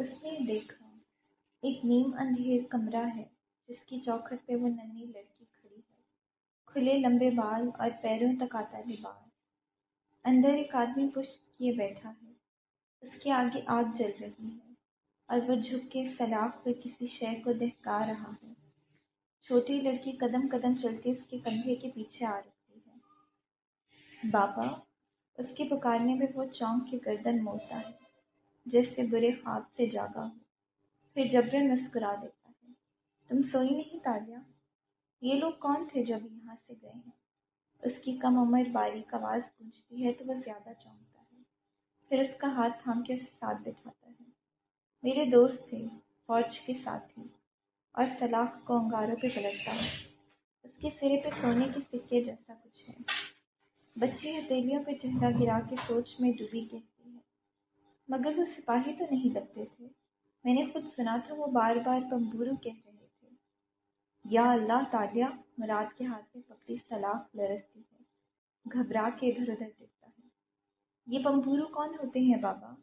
اس نے دیکھا، ایک نیم اندھیر کمرہ ہے، جس کی چوکھٹ پہ وہ ننھی لڑکی کھڑی ہے۔ کھلے لمبے بال اور پیروں تک آتا ہے بال اندر ایک آدمی پشت کیے بیٹھا ہے۔ اس کے آگے آگ جل رہی ہے اور وہ جھک کے سلاخ پہ کسی شے کو دہکا رہا ہے۔ چھوٹی لڑکی قدم قدم چلتی اس کے کندھے کے پیچھے آ رکھتی ہے۔ بابا، اس کے پکارنے پہ وہ چونک کے گردن موڑتا ہے۔ جیسے برے خواب سے جاگا ہو پھر جبرن مسکرا دیتا ہے۔ تم سوئی نہیں تالیہ یہ لوگ کون تھے جب یہاں سے گئے ہیں؟ اس کی کم عمر باریک آواز گونجتی ہے تو وہ زیادہ چونکتا ہے۔ پھر اس کا ہاتھ تھام کے اسے ساتھ بٹھاتا ہے۔ میرے دوست تھے، فوج کے ساتھی، اور سلاخ کو انگاروں پہ پلٹتا ہے۔ اس کے سرے پہ سونے کے سکے جیسا کچھ ہے۔ بچی ہتھیلیوں پہ چہرہ گرا کے سوچ میں ڈوبی کہتی مگر وہ سپاہی تو نہیں لگتے تھے۔ میں نے خود سنا تھا وہ بار بار بمبورو کہہ رہے تھے۔ یا اللہ، تالیہ مراد کے ہاتھ میں پکڑی سلاخ لرستی ہے۔ گھبرا کے ادھر ادھر دیکھتا ہے۔ یہ بمبورو کون ہوتے ہیں بابا؟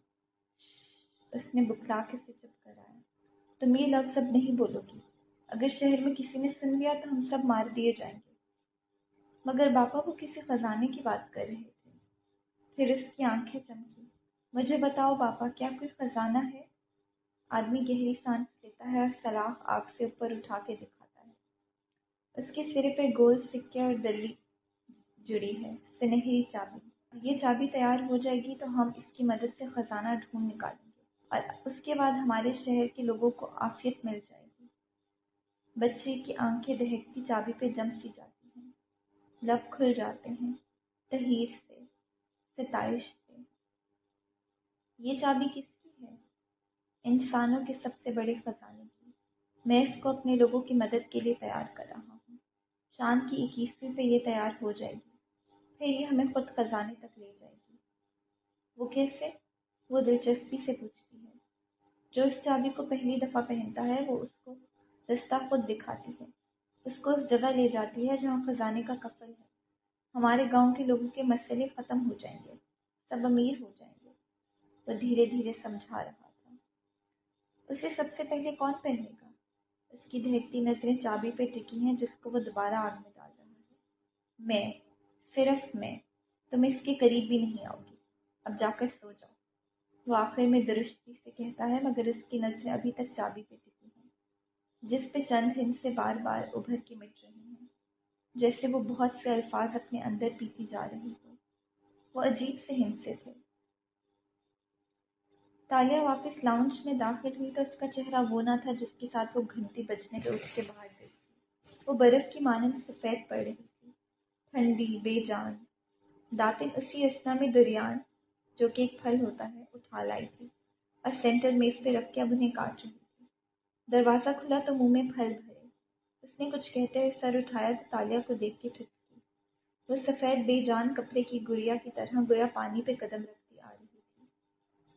اس نے بکھلا کے سے چپ کرایا۔ تم یہ لفظ اب نہیں بولو گی اگر شہر میں کسی نے سن لیا تو ہم سب مار دیے جائیں گے۔ مگر باپا وہ کسی خزانے کی بات کر رہے تھے۔ پھر اس کی آنکھیں چمکی۔ مجھے بتاؤ باپا، کیا کوئی خزانہ ہے؟ آدمی گہری سانس لیتا ہے اور سلاخ آگ سے اوپر اٹھا کے دکھاتا ہے۔ اس کے سرے پہ گول سکے اور دلی جڑی ہے، سنہری چابی۔ یہ چابی تیار ہو جائے گی تو ہم اس کی مدد سے خزانہ ڈھونڈ نکالیں گے۔ اور اس کے بعد ہمارے شہر کے لوگوں کو آفیت مل جائے گی۔ بچے کی آنکھیں دہکتی چابی پہ جم سی جاتی ہیں۔ لب کھل جاتے ہیں تحیر سے ستائش یہ چابی کس کی ہے؟ انسانوں کے سب سے بڑے خزانے کی۔ میں اس کو اپنے لوگوں کی مدد کے لیے تیار کر رہا ہوں۔ چاند کی اکیسویں پہ یہ تیار ہو جائے گی۔ پھر یہ ہمیں خود خزانے تک لے جائے گی۔ وہ کیسے؟ وہ دلچسپی سے پوچھتی ہے۔ جو اس چابی کو پہلی دفعہ پہنتا ہے، وہ اس کو رستہ خود دکھاتی ہے۔ اس کو اس جگہ لے جاتی ہے جہاں خزانے کا کفل ہے۔ ہمارے گاؤں کے لوگوں کے مسئلے ختم ہو جائیں گے۔ سب امیر ہو جائیں گے۔ وہ دھیرے دھیرے سمجھا رہا تھا۔ اسے سب سے پہلے کون پہنے گا؟ اس کی دہتی نظریں چابی پہ ٹکی ہیں جس کو وہ دوبارہ آگ میں ڈال رہا ہے۔ میں، صرف میں تم اس کے قریب بھی نہیں آؤ گی اب جا کر سو جاؤ۔ وہ آخر میں درستی سے کہتا ہے، مگر اس کی نظریں ابھی تک چابی پہ ٹکی ہیں۔ جس پہ چند ہند سے بار بار ابھر کے مٹ رہی ہیں۔ جیسے وہ بہت سے الفاظ اپنے اندر پیتی جا رہی ہو۔ وہ عجیب سے ہند سے تھے۔ تالیہ واپس لاؤنج میں داخل ہوئی تو اس کا چہرہ وہ نہ تھا جس کے ساتھ وہ گھنٹی بجنے پہ اٹھ کے باہر گئی۔ وہ برف کی مانند سفید پڑ رہی تھی۔ ٹھنڈی بے جان داتن اسی اسنا میں دریان جو کہ ایک پھل ہوتا ہے، اٹھا لائی تھی۔ اور سینٹر میز پہ رکھ کے اب انہیں کاٹ رہی تھی۔ دروازہ کھلا تو منہ میں پھل بھرے۔ اس نے کچھ کہتے ہوئے سر اٹھایا تو تالیہ کو دیکھ کے ٹھٹکی۔ وہ سفید بے جان کپڑے کی گڑیا کی طرح گویا پانی پہ قدم رکھ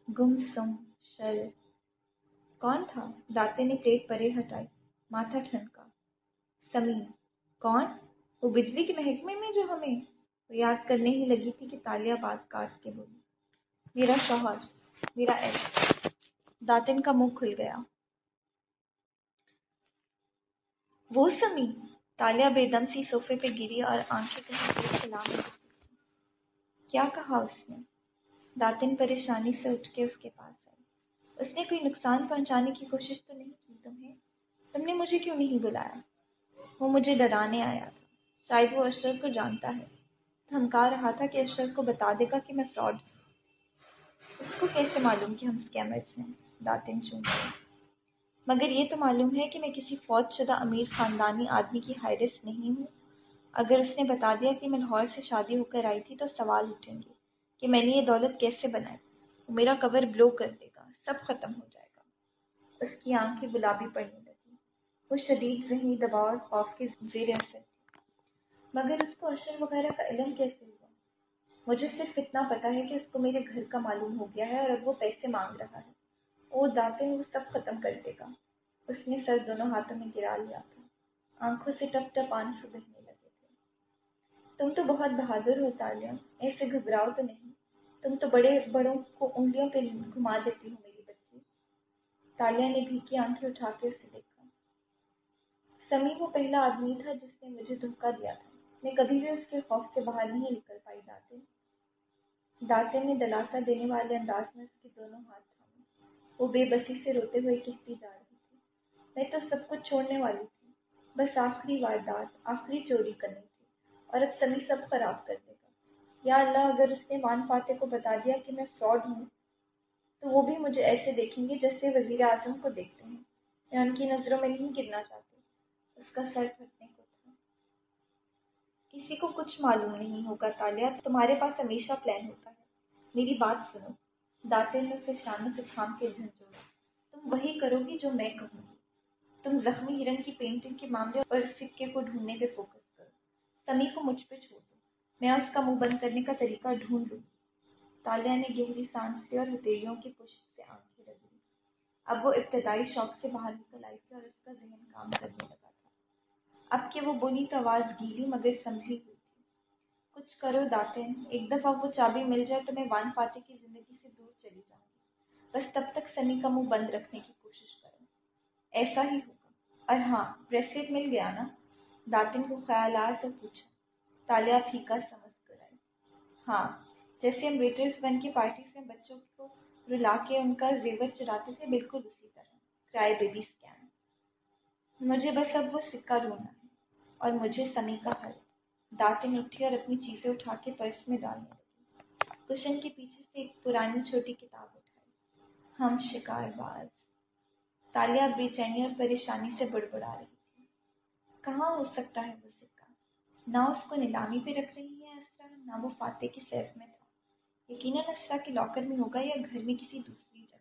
گم سم شل کون تھا؟ داتے نے پلیٹ پرے ہٹائی ماتھا ٹھنکا۔ سمیم، کون؟ وہ بجلی کے محکمے میں جو ہمیں وہ یاد کرنے ہی لگی تھی کہ تالیہ بات کاٹ کے بولی۔ میرا شوہر، میرا ایس۔ داتن کا منہ کھل گیا۔ وہ سمی تالیہ بے دم سی صوفے پہ گری اور آنکھیں کہیں سلام کیا کہا اس نے؟ داتن پریشانی سے اٹھ کے اس کے پاس آئی۔ اس نے کوئی نقصان پہنچانے کی کوشش تو نہیں کی تمہیں؟ تم نے مجھے کیوں نہیں بلایا؟ وہ مجھے ڈرانے آیا تھا۔ شاید وہ اشرف کو جانتا ہے۔ دھمکا رہا تھا کہ اشرف کو بتا دے گا کہ میں فراڈ ہوں۔ اس کو کیسے معلوم کہ ہم اسکیمرس ہیں؟ داتن چون۔ مگر یہ تو معلوم ہے کہ میں کسی فوج شدہ امیر خاندانی آدمی کی حیرت نہیں ہوں۔ اگر اس نے بتا دیا کہ میں لاہور سے شادی ہو کر آئی تھی تو سوال اٹھیں گے۔ کہ میں نے یہ دولت کیسے بنائی؟ وہ میرا کور گلو کر دے گا، سب ختم ہو جائے گا۔ اس کی آنکھیں گلابی پڑنے لگی وہ شدید ذہنی دباؤ اور خوف کے زیر اثر مگر اس کو اشر وغیرہ کا علم کیسے ہوا؟ مجھے صرف اتنا پتا ہے کہ اس کو میرے گھر کا معلوم ہو گیا ہے اور اب وہ پیسے مانگ رہا ہے۔ وہ داتے وہ سب ختم کر دے گا۔ اس نے سر دونوں ہاتھوں میں گرا لیا تھا۔ آنکھوں سے ٹپ ٹپ آنسو بہنے تم تو بہت بہادر ہو تالیہ ایسے گھبراؤ تو نہیں۔ تم تو بڑے بڑوں کو انگلیوں پہ گھما دیتی ہو میری بچی۔ تالیہ نے بھی کی آنکھیں اٹھا کے اسے دیکھا۔ سمی وہ پہلا آدمی تھا جس نے مجھے دھوکہ دیا تھا۔ میں کبھی بھی اس کے خوف سے باہر نہیں نکل پائی داتے۔ داتے نے دلاسا دینے والے انداز میں اس کے دونوں ہاتھ تھامے۔ وہ بے بسی سے روتے ہوئے کہتی جا رہی تھی۔ میں تو سب کچھ چھوڑنے والی تھی۔ بس آخری واردات، آخری چوری کرنی اور اب سمی سب خراب کر دے گا۔ یا اللہ، اگر اس نے مان فاتح کو بتا دیا کہ میں فراڈ ہوں، تو وہ بھی مجھے ایسے دیکھیں گے جیسے وزیر اعظم کو دیکھتے ہیں۔ میں ان کی نظروں میں نہیں گرنا چاہتی اس کا سر پھٹنے کو تھا۔ کسی کو کچھ معلوم نہیں ہوگا تالیہ، تمہارے پاس ہمیشہ پلان ہوتا ہے۔ میری بات سنو۔ داتے نے اسے شانوں سے تھام کے جھنجھوڑا۔ تم وہی کرو گی جو میں کہوں گی۔ تم زخمی ہرن کی پینٹنگ کے معاملے اور سکے کو ڈھونڈنے پہ فوکس کرو کو مجھ پہ چھوڑ دو۔ میں اس کا منہ بند کرنے کا طریقہ ڈھونڈ لوں۔ گی تالیہ نے گہری سانس لی اور ہتھیلیوں کی پشت سے آنکھیں لگی اب وہ ابتدائی شوق سے باہر نکل آئی تھی اور اس کا ذہن کام کرنے لگا تھا۔ اب کہ وہ بولی تو آواز گیلی مگر سمجھی ہوئی تھی۔ کچھ کرو داتن ایک دفعہ وہ چابی مل جائے تو میں وان فاتح کی زندگی سے دور چلی جاؤں گی۔ بس تب تک سمی کا منہ بند رکھنے کی کوشش کرو۔ ایسا ہی ہوگا۔ اور ہاں بریسلیٹ مل گیا نا؟ داتن کو خیال آیا تو پوچھا تالیہ پھیکا سمجھ کر آئی۔ ہاں جیسے ہم ویٹرس بن کے پارٹیز میں بچوں کو رلا کے ان کا زیور چڑھاتے تھے، بالکل اسی طرح۔ کرائے بیبی اسکین مجھے بس اب وہ سکہ ڈھونڈنا ہے اور مجھے سمی کا حل۔ داتن اٹھی اور اپنی چیزیں اٹھا کے پرس میں ڈالنے لگی۔ کشن کے پیچھے سے ایک پرانی چھوٹی کتاب اٹھائی۔ ہم شکار باز۔ تالیہ بے چینی اور پریشانی سے بڑبڑا رہی۔ کہاں ہو سکتا ہے وہ سکہ؟ نہ اس کو نیلامی پہ رکھ رہی ہے اسرا، نہ وہ فاتح کی سیف میں تھا۔ یقیناً اسرا کے لاکر میں ہوگا یا گھر میں کسی دوسری جگہ؟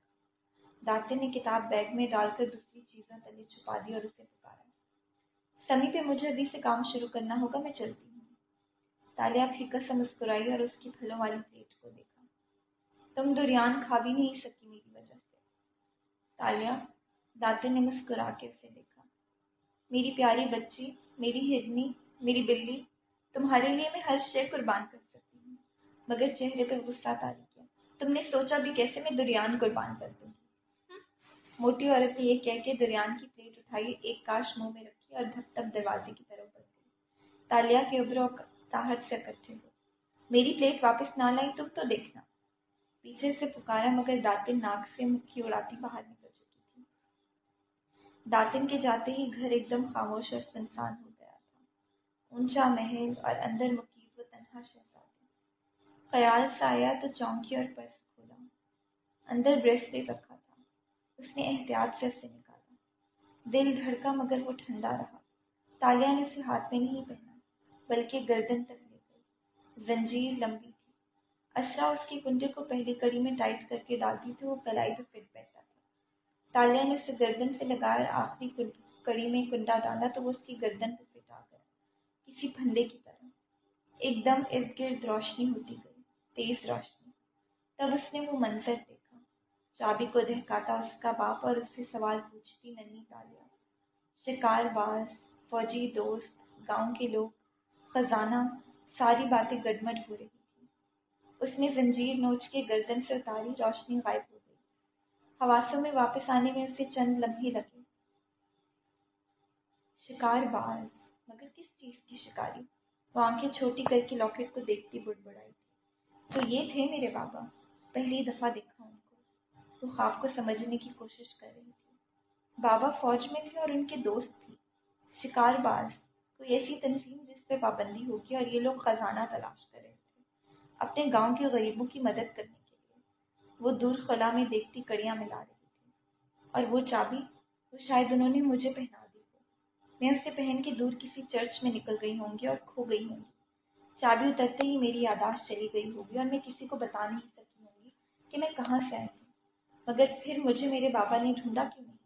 داتے نے کتاب بیگ میں ڈال کر دوسری چیزوں تلے چھپا دی اور اسے پکارا۔ سمی پہ مجھے ابھی سے کام شروع کرنا ہوگا، میں چلتی ہوں۔ تالیہ پھیکا سا مسکرائی اور اس کی پھلوں والی پلیٹ کو دیکھا۔ تم دریان کھا بھی نہیں سکی میری وجہ سے۔ تالیہ داتے نے مسکرا کے اسے دیکھا۔ میری پیاری بچی، میری ہرنی، میری بلی، تمہارے لیے میں ہر شے قربان کر سکتی ہوں، مگر چہرے پہ غصہ تاری کیا۔ تم نے سوچا بھی کیسے میں دریان قربان کر دوں۔ گی موٹی عورت نے یہ کہہ کے دریان کی پلیٹ اٹھائی، ایک کاش منہ میں رکھی اور دھپ دھپ دروازے کی طرف بڑھ گئی۔ تالیہ کے ابرو تاحت سے اکٹھے ہوئے۔ میری پلیٹ واپس نہ لائی تم تو دیکھنا۔ پیچھے سے پکارا مگر داتن ناک سے مکھی اڑاتی باہر نکل داتن کے جاتے ہی گھر ایک دم خاموش اور سنسان ہو گیا تھا۔ اونچا محل اور اندر مقیب و تنہا شہزادہ۔ خیال سے آیا تو چونکی اور پرس کھولا۔ اندر بریسلیٹ رکھا تھا۔ اس نے احتیاط سے اسے نکالا۔ دل دھڑکا مگر وہ ٹھنڈا رہا۔ تالیہ نے اسے ہاتھ میں نہیں پہنا، بلکہ گردن تک لے گئی۔ زنجیر لمبی تھی۔ اسرا اس کی کنڈے کو پہلی کڑی میں ٹائٹ کر کے ڈالتی تھی، وہ کلائی پہ فٹ بیٹھا تھا تالیہ نے اسے گردن سے لگایا اور آخری کڑی میں کنڈا ڈالا تو وہ اس کی گردن پہ فٹ آ گیا۔ کسی پھندے کی طرح۔ ایک دم ارد گرد روشنی ہوتی گئی، تیز روشنی۔ تب اس نے وہ منظر دیکھا۔ چابی کو دہکاتا اس کا باپ اور اس سے سوال پوچھتی ننی تالیا شکار باز، فوجی دوست، گاؤں کے لوگ، خزانہ، ساری باتیں گڈمڈ ہو رہی تھی اس نے زنجیر نوچ کے گردن سے اتاری، روشنی غائب ہو گئی حواسوں میں واپس آنے میں اسے چند لمحے لگے۔ شکار باز مگر کس چیز کی شکاری؟ وہ آنکھیں چھوٹی کر کے لاکٹ کو دیکھتی بڑبڑائی۔ تو یہ تھے میرے بابا۔ پہلی دفعہ دیکھا ان کو۔ وہ خواب کو سمجھنے کی کوشش کر رہی تھی۔ بابا فوج میں تھے اور ان کے دوست تھی شکار باز کوئی ایسی تنظیم جس پہ پابندی ہوگی اور یہ لوگ خزانہ تلاش کر رہے تھے۔ اپنے گاؤں کے غریبوں کی مدد کرنے وہ دور خلا میں دیکھتی کڑیاں ملا رہی تھی اور وہ چابی وہ شاید انہوں نے مجھے پہنا دی ہو۔ میں اسے پہن کے دور کسی چرچ میں نکل گئی ہوں گی اور کھو گئی ہوں گی۔ چابی اترتے ہی میری یاداشت چلی گئی ہوگی اور میں کسی کو بتا نہیں سکی ہوں گی کہ میں کہاں سے آئی ہوں۔ مگر پھر مجھے میرے بابا نے ڈھونڈا کیوں نہیں،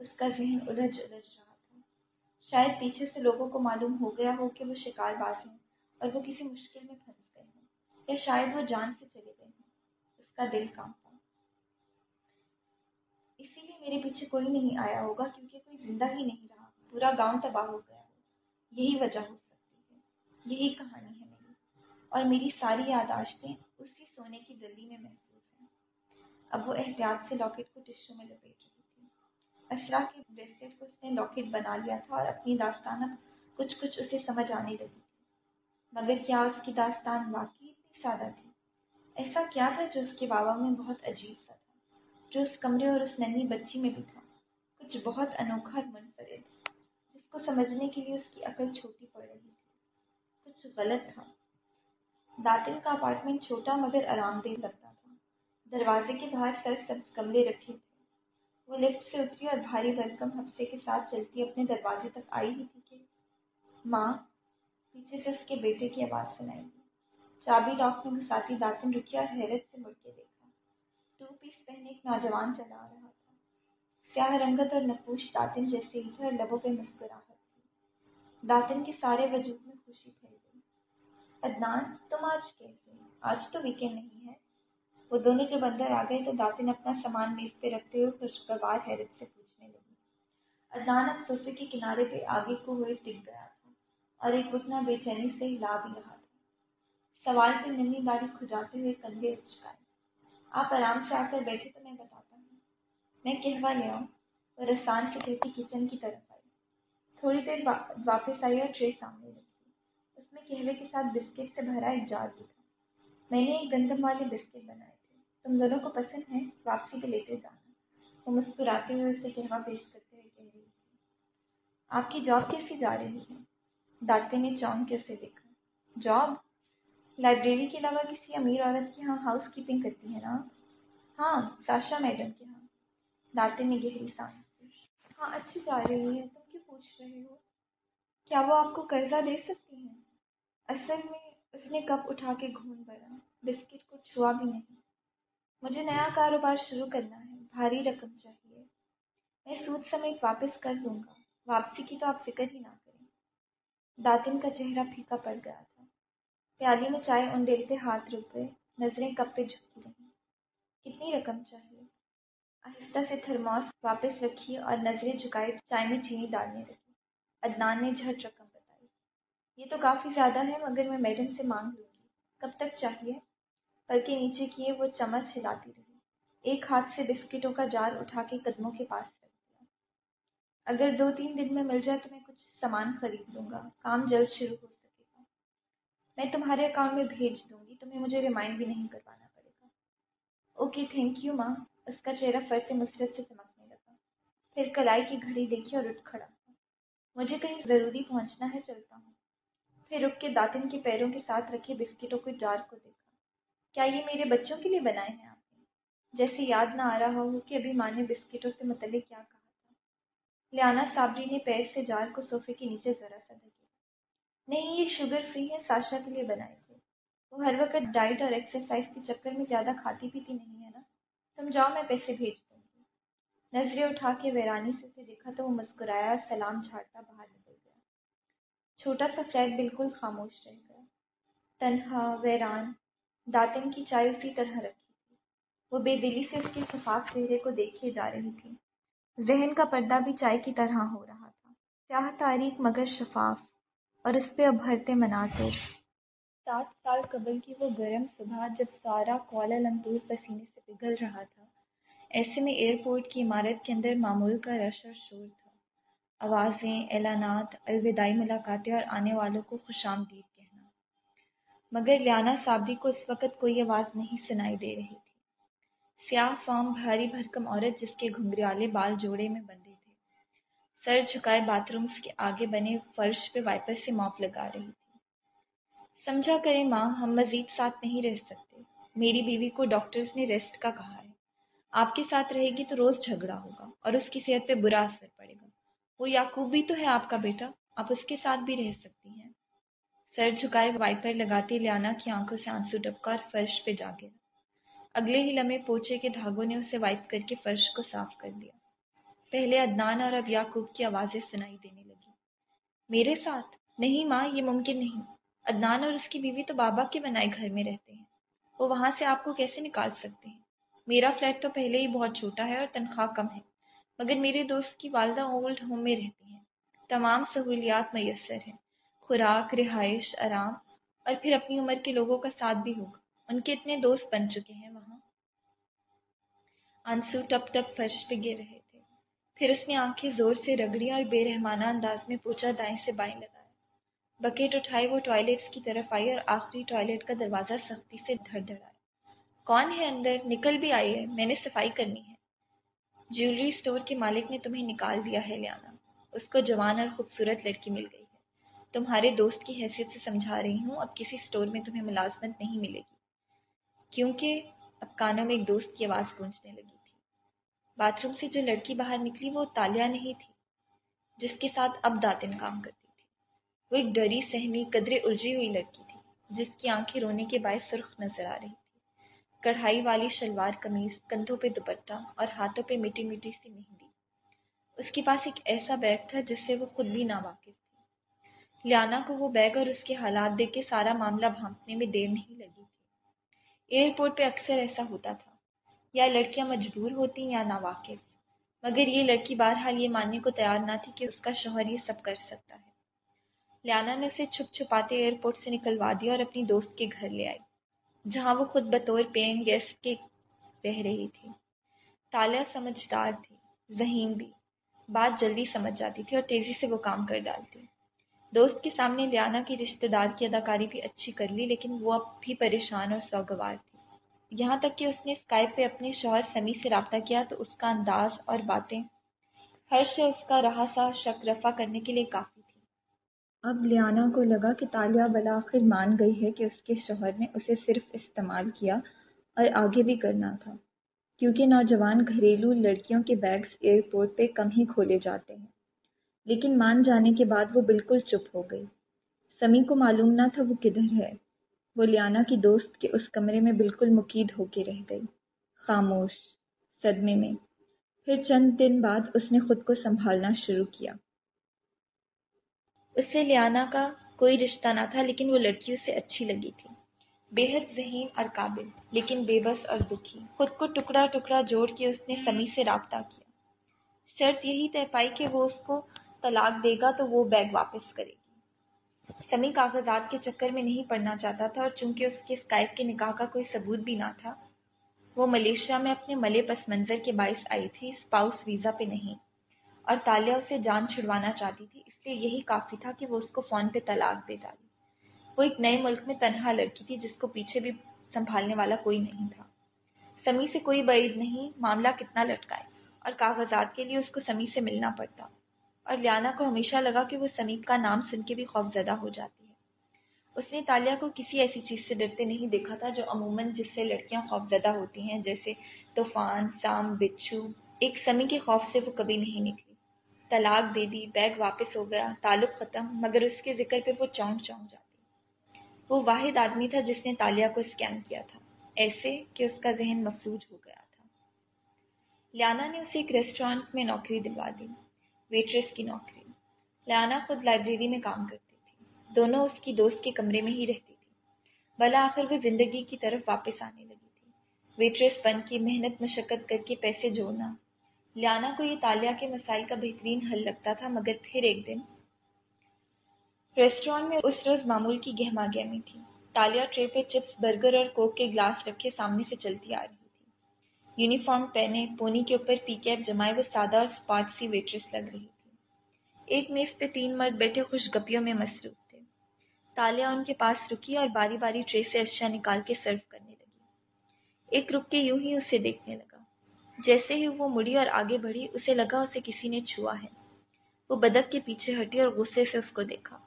اس کا ذہن الجھ الجھ رہا تھا۔ شاید پیچھے سے لوگوں کو معلوم ہو گیا ہو کہ وہ شکار باز ہیں اور وہ کسی مشکل میں پھنس گئے ہیں یا شاید وہ جان سے چلے گئے ہیں اس کا دل کانپا۔ اسی لیے میرے پیچھے کوئی نہیں آیا ہوگا کیونکہ کوئی زندہ ہی نہیں رہا۔ پورا گاؤں تباہ ہو گیا ہو یہی وجہ ہو سکتی ہے۔ یہی کہانی ہے میری۔ اور میری ساری یاداشتیں اسی سونے کی گلی میں محفوظ ہیں۔ اب وہ احتیاط سے لاکٹ کو ٹشو میں لپیٹ رہی تھی۔ اسرا کے بریسلیٹ کو اس نے لاکٹ بنا لیا تھا اور اپنی داستان کچھ کچھ اسے سمجھ آنے لگی۔ تھی مگر کیا اس کی داستان واقعی اتنی سادہ تھی؟ ایسا کیا تھا جو اس کے بابا میں بہت عجیب سا تھا، جو اس کمرے اور اس ننھی بچی میں بھی تھا۔ کچھ بہت انوکھا اور منفرد، جس کو سمجھنے کے لیے اس کی عقل چھوٹی پڑ رہی تھی۔ کچھ غلط تھا۔ داتن کا اپارٹمنٹ چھوٹا مگر آرام دہ لگتا تھا۔ دروازے کے باہر سر سبز کمرے رکھے تھے۔ وہ لفٹ سے اتری اور بھاری بھرکم ہفتے کے ساتھ چلتی اپنے دروازے تک آئی ہی تھی کہ ماں پیچھے سے اس کے بیٹے کی آواز سنائی۔ دی چابی لاک میں گھساتی داتن رکی اور حیرت سے مڑ کے دیکھا۔ ٹو پیس پہنے ایک نوجوان چلا رہا تھا۔ سیاہ رنگت اور نقوش داتن جیسے ہی تھے اور لبوں پہ مسکراہٹ تھی۔ داتن کے سارے وجود میں خوشی پھیل گئی۔ ادنان تم آج کیسے آج تو ویکینڈ نہیں ہے۔ وہ دونوں جب اندر آ گئے تو داتن اپنا سامان میز پہ رکھتے ہوئے خوشگوار حیرت سے پوچھنے لگی ادنان اب صوفے کے کنارے پہ آگے کو ہوئے ٹک گیا تھا اور ایک گھٹنا بے چینی سے ہلا بھی رہا تھا۔ سوال پہ ننی داڑھی کھجاتے ہوئے کندھے اچکائے۔ آپ آرام سے آ کر بیٹھے تو میں بتاتا ہوں۔ میں کہوا لے آؤں وہ رسان سے کہتی کچن کی طرف آئی۔ تھوڑی دیر واپس آئی اور ٹرے سامنے رکھی۔ اس میں کہوے کے ساتھ بسکٹ سے بھرا ایک جار بھی تھا۔ میں نے ایک گندم والے بسکٹ بنائے تھے۔ تم دونوں کو پسند ہے واپسی پہ لیتے جانا۔ وہ مسکراتے ہوئے اسے کہوا پیش کرتے ہوئے کہہ رہی تھی۔ آپ کی جاب کیسی جا رہی ہے؟ داتے نے چونک کے اسے دیکھا۔ جاب؟ لائبریری کے علاوہ کسی امیر عورت کے ہاں ہاؤس کیپنگ کرتی ہے نا؟ ہاں ساشا میڈم کے ہاں داتے نے گہری سانس ہاں اچھی جا رہی ہے۔ تم کیوں پوچھ رہے ہو؟ کیا وہ آپ کو قرضہ دے سکتی ہیں؟ اصل میں اس نے کپ اٹھا کے گھون بھرا بسکٹ کو چھوا بھی نہیں۔ مجھے نیا کاروبار شروع کرنا ہے۔ بھاری رقم چاہیے۔ میں سود سمیت واپس کر دوں گا۔ واپسی کی تو آپ فکر ہی نہ کریں۔ داتن کا چہرہ پھیکا پڑ گیا تھا۔ پیالی میں چائے انڈیلتے ہاتھ رک گئے نظریں کب پہ جھکی رہیں۔ کتنی رقم چاہیے؟ آہستہ سے تھرماس واپس رکھی اور نظریں جھکائے چائے میں چینی ڈالنے لگی۔ عدنان نے جھٹ رقم بتائی۔ یہ تو کافی زیادہ ہے، مگر میں میڈم سے مانگ لوں گی۔ کب تک چاہیے؟ پر کے نیچے کیے وہ چمچ ہلاتی رہی۔ ایک ہاتھ سے بسکٹوں کا جار اٹھا کے قدموں کے پاس رکھ دیا۔ اگر دو تین دن میں مل جائے تو میں کچھ سامان خرید لوں گا۔ کام جلد شروع ہو میں تمہارے اکاؤنٹ میں بھیج دوں گی، تمہیں مجھے ریمائنڈ بھی نہیں کروانا پڑے گا۔ اوکے تھینک یو ماں۔ اس کا چہرہ فر سے مسرت سے چمکنے لگا۔ پھر کلائی کی گھڑی دیکھی اور اٹھ کھڑا مجھے کہیں ضروری پہنچنا ہے، چلتا ہوں۔ پھر رک کے داتن کے پیروں کے ساتھ رکھے بسکٹوں کے جار کو دیکھا۔ کیا یہ میرے بچوں کے لیے بنائے ہیں آپ نے؟ جیسے یاد نہ آ رہا ہو کہ ابھی ماں نے بسکٹوں سے متعلق کیا کہا تھا۔ لیانا صابری نے پیر سے جار کو صوفے کے نیچے ذرا سا دھکیا نہیں، یہ شوگر فری ہے ساشا کے لیے بنائے تھے وہ ہر وقت ڈائٹ اور ایکسرسائز کے چکر میں زیادہ کھاتی پیتی نہیں، ہے نا؟ سمجھاؤ، میں پیسے بھیج دوں گی۔ نظریں اٹھا کے ویرانی سے اسے دیکھا تو وہ مسکرایا اور سلام جھاڑتا باہر نکل گیا۔ چھوٹا سا فلیٹ بالکل خاموش رہ گیا۔ تنہا، ویران، داتن کی چائے اسی طرح رکھی تھی۔ وہ بے دلی سے اس کے شفاف چہرے کو دیکھے جا رہی تھی۔ ذہن کا پردہ بھی چائے کی طرح ہو رہا تھا۔ سیاہ تاریخ مگر شفاف۔ اور اس پہ ابھرتے مناظر سات سال قبل کی وہ گرم صبح جب سارا کولا پسینے سے پگھل رہا تھا، ایسے میں ایئرپورٹ کی عمارت کے اندر معمول کا رش اور شور تھا۔ آوازیں، اعلانات، الوداعی ملاقاتیں اور آنے والوں کو خوش آمدید کہنا۔ مگر لیانا صابری کو اس وقت کوئی آواز نہیں سنائی دے رہی تھی۔ سیاہ فام بھاری بھرکم عورت جس کے گھنگریالے بال جوڑے میں بندھے تھے سر جھکائے باتھ رومس کے آگے بنے فرش پہ وائپر سے موپ لگا رہی تھی۔ سمجھا کرے ماں، ہم مزید ساتھ نہیں رہ سکتے۔ میری بیوی کو ڈاکٹرز نے ریسٹ کا کہا ہے۔ آپ کے ساتھ رہے گی تو روز جھگڑا ہوگا اور اس کی صحت پہ برا اثر پڑے گا۔ وہ یعقوب بھی تو ہے آپ کا بیٹا، آپ اس کے ساتھ بھی رہ سکتی ہیں۔ سر جھکائے وائپر لگاتی لیانا کی آنکھوں سے آنسو ڈبکا اور فرش پہ جا گیا۔ اگلے ہی لمحے پوچھے کے دھاگوں نے اسے وائپ کر کے فرش کو صاف کر دیا۔ پہلے عدنان اور اب یعقوب کی آوازیں سنائی دینے لگی۔ میرے ساتھ؟ نہیں ماں، یہ ممکن نہیں۔ عدنان اور اس کی بیوی تو بابا کے بنائے گھر میں رہتے ہیں۔ وہ وہاں سے آپ کو کیسے نکال سکتے ہیں؟ میرا فلیٹ تو پہلے ہی بہت چھوٹا ہے اور تنخواہ کم ہے، مگر میرے دوست کی والدہ اولڈ ہوم میں رہتی ہیں۔ تمام سہولیات میسر ہیں۔ خوراک، رہائش، آرام، اور پھر اپنی عمر کے لوگوں کا ساتھ بھی ہوگا۔ ان کے اتنے دوست بن چکے ہیں وہاں۔ آنسو ٹپ ٹپ فرش پہ گر رہے۔ پھر اس نے آنکھیں زور سے رگڑی اور بے رحمانہ انداز میں پوچھا، دائیں سے بائیں لگایا بکیٹ اٹھائے وہ ٹوائلٹس کی طرف آئی اور آخری ٹوائلٹ کا دروازہ سختی سے دھڑ دھڑ کون ہے اندر؟ نکل بھی آئی ہے، میں نے صفائی کرنی ہے۔ جیولری اسٹور کے مالک نے تمہیں نکال دیا ہے، لیانا۔ اس کو جوان اور خوبصورت لڑکی مل گئی ہے۔ تمہارے دوست کی حیثیت سے سمجھا رہی ہوں، اب کسی اسٹور میں تمہیں ملازمت نہیں ملے گی۔ کیونکہ اب کانوں میں ایک دوست کی آواز گونجنے لگی۔ باتھ روم سے جو لڑکی باہر نکلی وہ تالیا نہیں تھی جس کے ساتھ اب داتن کام کرتی تھی۔ وہ ایک ڈری، سہمی، قدرے الجھی ہوئی لڑکی تھی، جس کی آنکھیں رونے کے باعث سرخ نظر آ رہی تھی کڑھائی والی شلوار قمیض، کندھوں پہ دوپٹہ اور ہاتھوں پہ میٹھی میٹھی سی مہندی۔ اس کے پاس ایک ایسا بیگ تھا جس سے وہ خود بھی ناواقف تھی۔ لیانا کو وہ بیگ اور اس کے حالات دیکھ کے سارا معاملہ بھانپنے میں دیر نہیں لگی تھی۔ ایئرپورٹ پہ اکثر ایسا ہوتا تھا۔ یا لڑکیاں مجبور ہوتی یا ناواقف۔ مگر یہ لڑکی بہرحال یہ ماننے کو تیار نہ تھی کہ اس کا شوہر یہ سب کر سکتا ہے۔ لیانا نے اسے چھپ چھپاتے ایئرپورٹ سے نکلوا دیا اور اپنی دوست کے گھر لے آئی، جہاں وہ خود بطور پین گیسٹ کے رہ رہی تھی۔ تالیہ سمجھدار تھی ذہین بھی۔ بات جلدی سمجھ جاتی تھی اور تیزی سے وہ کام کر ڈالتی۔ دوست کے سامنے لیانا کی رشتہ دار کی اداکاری بھی اچھی کر لی، لیکن وہ اب بھی پریشان اور سوگوار تھی۔ یہاں تک کہ اس نے اسکائپ پہ اپنے شوہر سمی سے رابطہ کیا تو اس کا انداز اور باتیں۔ ہر شے اس کا رہا سا شک، رفع کرنے کے لیے کافی تھی۔ اب لیانا کو لگا کہ تالیہ بلاخر مان گئی ہے کہ اس کے شوہر نے اسے صرف استعمال کیا اور آگے بھی کرنا تھا۔ کیونکہ نوجوان گھریلو لڑکیوں کے بیگس ایئرپورٹ پہ کم ہی کھولے جاتے ہیں۔ لیکن مان جانے کے بعد وہ بالکل چپ ہو گئی۔ سمی کو معلوم نہ تھا وہ کدھر ہے۔ وہ لیانا کی دوست کے اس کمرے میں بالکل مقید ہو کے رہ گئی۔ خاموش، صدمے میں۔ پھر چند دن بعد اس نے خود کو سنبھالنا شروع کیا۔ اس سے لیانا کا کوئی رشتہ نہ تھا، لیکن وہ لڑکی اسے اچھی لگی تھی۔ بے حد ذہین اور قابل، لیکن بے بس اور دکھی۔ خود کو ٹکڑا ٹکڑا جوڑ کے اس نے سمی سے رابطہ کیا۔ شرط یہی طے پائی کہ وہ اس کو طلاق دے گا تو وہ بیگ واپس کرے۔ سمی کاغذات کے چکر میں نہیں پڑنا چاہتا تھا اور چونکہ اس کے اسکائپ کے نکاح کا کوئی ثبوت بھی نہ تھا، وہ ملیشیا میں اپنے ملے پس منظر کے باعث آئی تھی اسپاؤس ویزا پہ نہیں۔ اور تالیہ اسے جان چھڑوانا چاہتی تھی، اس لیے یہی کافی تھا کہ وہ اس کو فون پہ طلاق دے ڈالی۔ وہ ایک نئے ملک میں تنہا لڑکی تھی، جس کو پیچھے بھی سنبھالنے والا کوئی نہیں تھا۔ سمی سے کوئی بعید نہیں، معاملہ کتنا لٹکائے اور کاغذات کے لیے اس کو سمی سے ملنا پڑتا۔ اور لیانا کو ہمیشہ لگا کہ وہ سمیت کا نام سن کے بھی خوف زدہ ہو جاتی ہے۔ اس نے تالیہ کو کسی ایسی چیز سے ڈرتے نہیں دیکھا تھا جو عموماً جس سے لڑکیاں خوف زدہ ہوتی ہیں، جیسے طوفان، سام، بچھو۔ ایک سمی کے خوف سے وہ کبھی نہیں نکلی۔ طلاق دے دی، بیگ واپس ہو گیا، تعلق ختم، مگر اس کے ذکر پہ وہ چونک چونک جاتی۔ وہ واحد آدمی تھا جس نے تالیہ کو اسکین کیا تھا، ایسے کہ اس کا ذہن مفلوج ہو گیا تھا۔ لیانا نے اسے ایک ریسٹورینٹ میں نوکری دلوا دی۔ ویٹریس کی نوکری۔ لیانا خود لائبریری میں کام کرتی تھی۔ دونوں اس کی دوست کے کمرے میں ہی رہتی تھی۔ بلا آخر وہ زندگی کی طرف واپس آنے لگی تھی۔ ویٹریس بن کی محنت مشقت کر کے پیسے جوڑنا۔ لیانا کو یہ تالیہ کے مسائل کا بہترین حل لگتا تھا، مگر پھر ایک دن ریسٹورینٹ میں اس روز معمول کی گہما گہمی تھی۔ تالیہ ٹرے پہ چپس، برگر اور کوک کے گلاس رکھے سامنے سے چلتی آ رہی۔ یونیفارم پہنے پونی کے اوپر پی کیپ جمائے وہ سادہ اور اسپاٹ سی ویٹریس لگ رہی تھی۔ ایک میز پہ تین مرد بیٹھے خوش گپیوں میں مصروف تھے۔ تالیہ ان کے پاس رکی اور باری باری ٹرے سے اشیاء نکال کے سرو کرنے لگی۔ ایک رک کے یوں ہی اسے دیکھنے لگا۔ جیسے ہی وہ مڑی اور آگے بڑھی، اسے لگا اسے کسی نے چھوا ہے۔ وہ بدک کے پیچھے ہٹی اور غصے سے اس کو دیکھا۔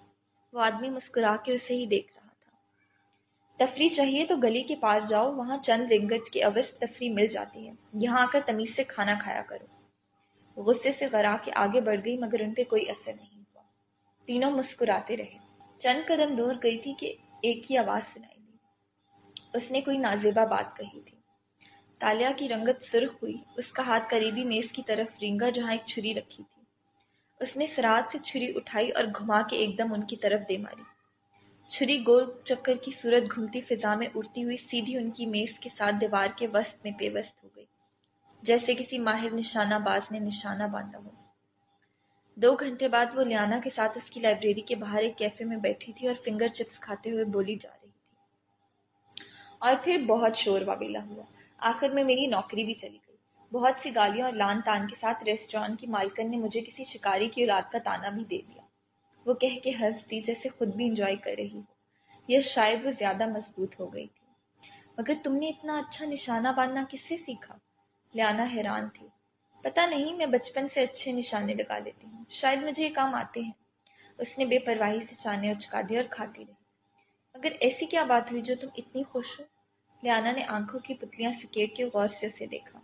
وہ آدمی مسکرا کے اسے ہی دیکھ تفریح چاہیے تو گلی کے پار جاؤ، وہاں چند رنگٹ کی اوس تفریح مل جاتی ہے۔ یہاں آ کر تمیز سے کھانا کھایا کرو۔ غصے سے غرا کے آگے بڑھ گئی، مگر ان پہ کوئی اثر نہیں ہوا۔ تینوں مسکراتے رہے۔ چند قدم دور گئی تھی کہ ایک ہی آواز سنائی دی۔ اس نے کوئی نازیبا بات کہی تھی۔ تالیا کی رنگت سرخ ہوئی۔ اس کا ہاتھ قریبی میز کی طرف رینگا جہاں ایک چھری رکھی تھی۔ اس نے سرات سے چھری اٹھائی اور گھما کے ایک دم ان کی طرف دے ماری۔ چھری گول چکر کی صورت گھومتی فضا میں اڑتی ہوئی سیدھی ان کی میز کے ساتھ دیوار کے وسط میں پیوست ہو گئی، جیسے کسی ماہر نشانہ باز نے نشانہ باندھا ہو۔ دو گھنٹے بعد وہ لیانا کے ساتھ اس کی لائبریری کے باہر ایک کیفے میں بیٹھی تھی اور فنگر چپس کھاتے ہوئے بولی جا رہی تھی۔ اور پھر بہت شور واویلا ہوا۔ آخر میں میری نوکری بھی چلی گئی۔ بہت سی گالیاں اور لان تان کے ساتھ ریسٹوران کی مالکن نے مجھے کسی شکاری کی اولاد کا تانا بھی دے دیا۔ وہ کہہ کے ہنس دی جیسے خود بھی انجوائے کر رہی ہو۔ یہ شاید وہ زیادہ مضبوط ہو گئی تھی۔ مگر تم نے اتنا اچھا نشانہ باندھنا کس سے سیکھا؟ لیانا حیران تھی۔ پتہ نہیں میں بچپن سے اچھے نشانے لگا لیتی ہوں۔ شاید مجھے یہ کام آتے ہیں۔ اس نے بے پرواہی سے چانے اچکا دی اور کھاتی رہی۔ مگر ایسی کیا بات ہوئی جو تم اتنی خوش ہو؟ لیانا نے آنکھوں کی پتلیاں سکیٹ کے غور سے اسے دیکھا۔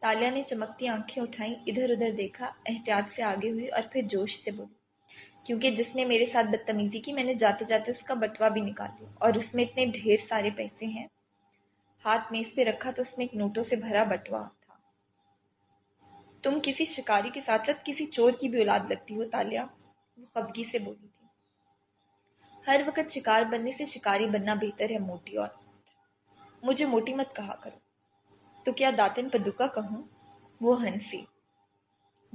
تالیا نے چمکتی آنکھیں اٹھائیں، ادھر ادھر دیکھا، احتیاط سے آگے ہوئی اور پھر جوش سے بولی۔ کیونکہ جس نے میرے ساتھ بدتمیزی کی، میں نے جاتے جاتے اس کا بٹوا بھی نکال لیا اور اس میں اتنے ڈھیر سارے پیسے ہیں، ہاتھ میز پہ رکھا تو اس میں ایک نوٹوں سے بھرا بٹوا تھا۔ تم کسی شکاری کے ساتھ ساتھ کسی چور کی بھی اولاد لگتی ہو، تالیا۔ وہ خبگی سے بولی تھی۔ ہر وقت شکار بننے سے شکاری بننا بہتر ہے، موٹی اور مجھے موٹی مت کہا کرو۔ تو کیا داتن پدوکا کہوں؟ وہ ہنسی۔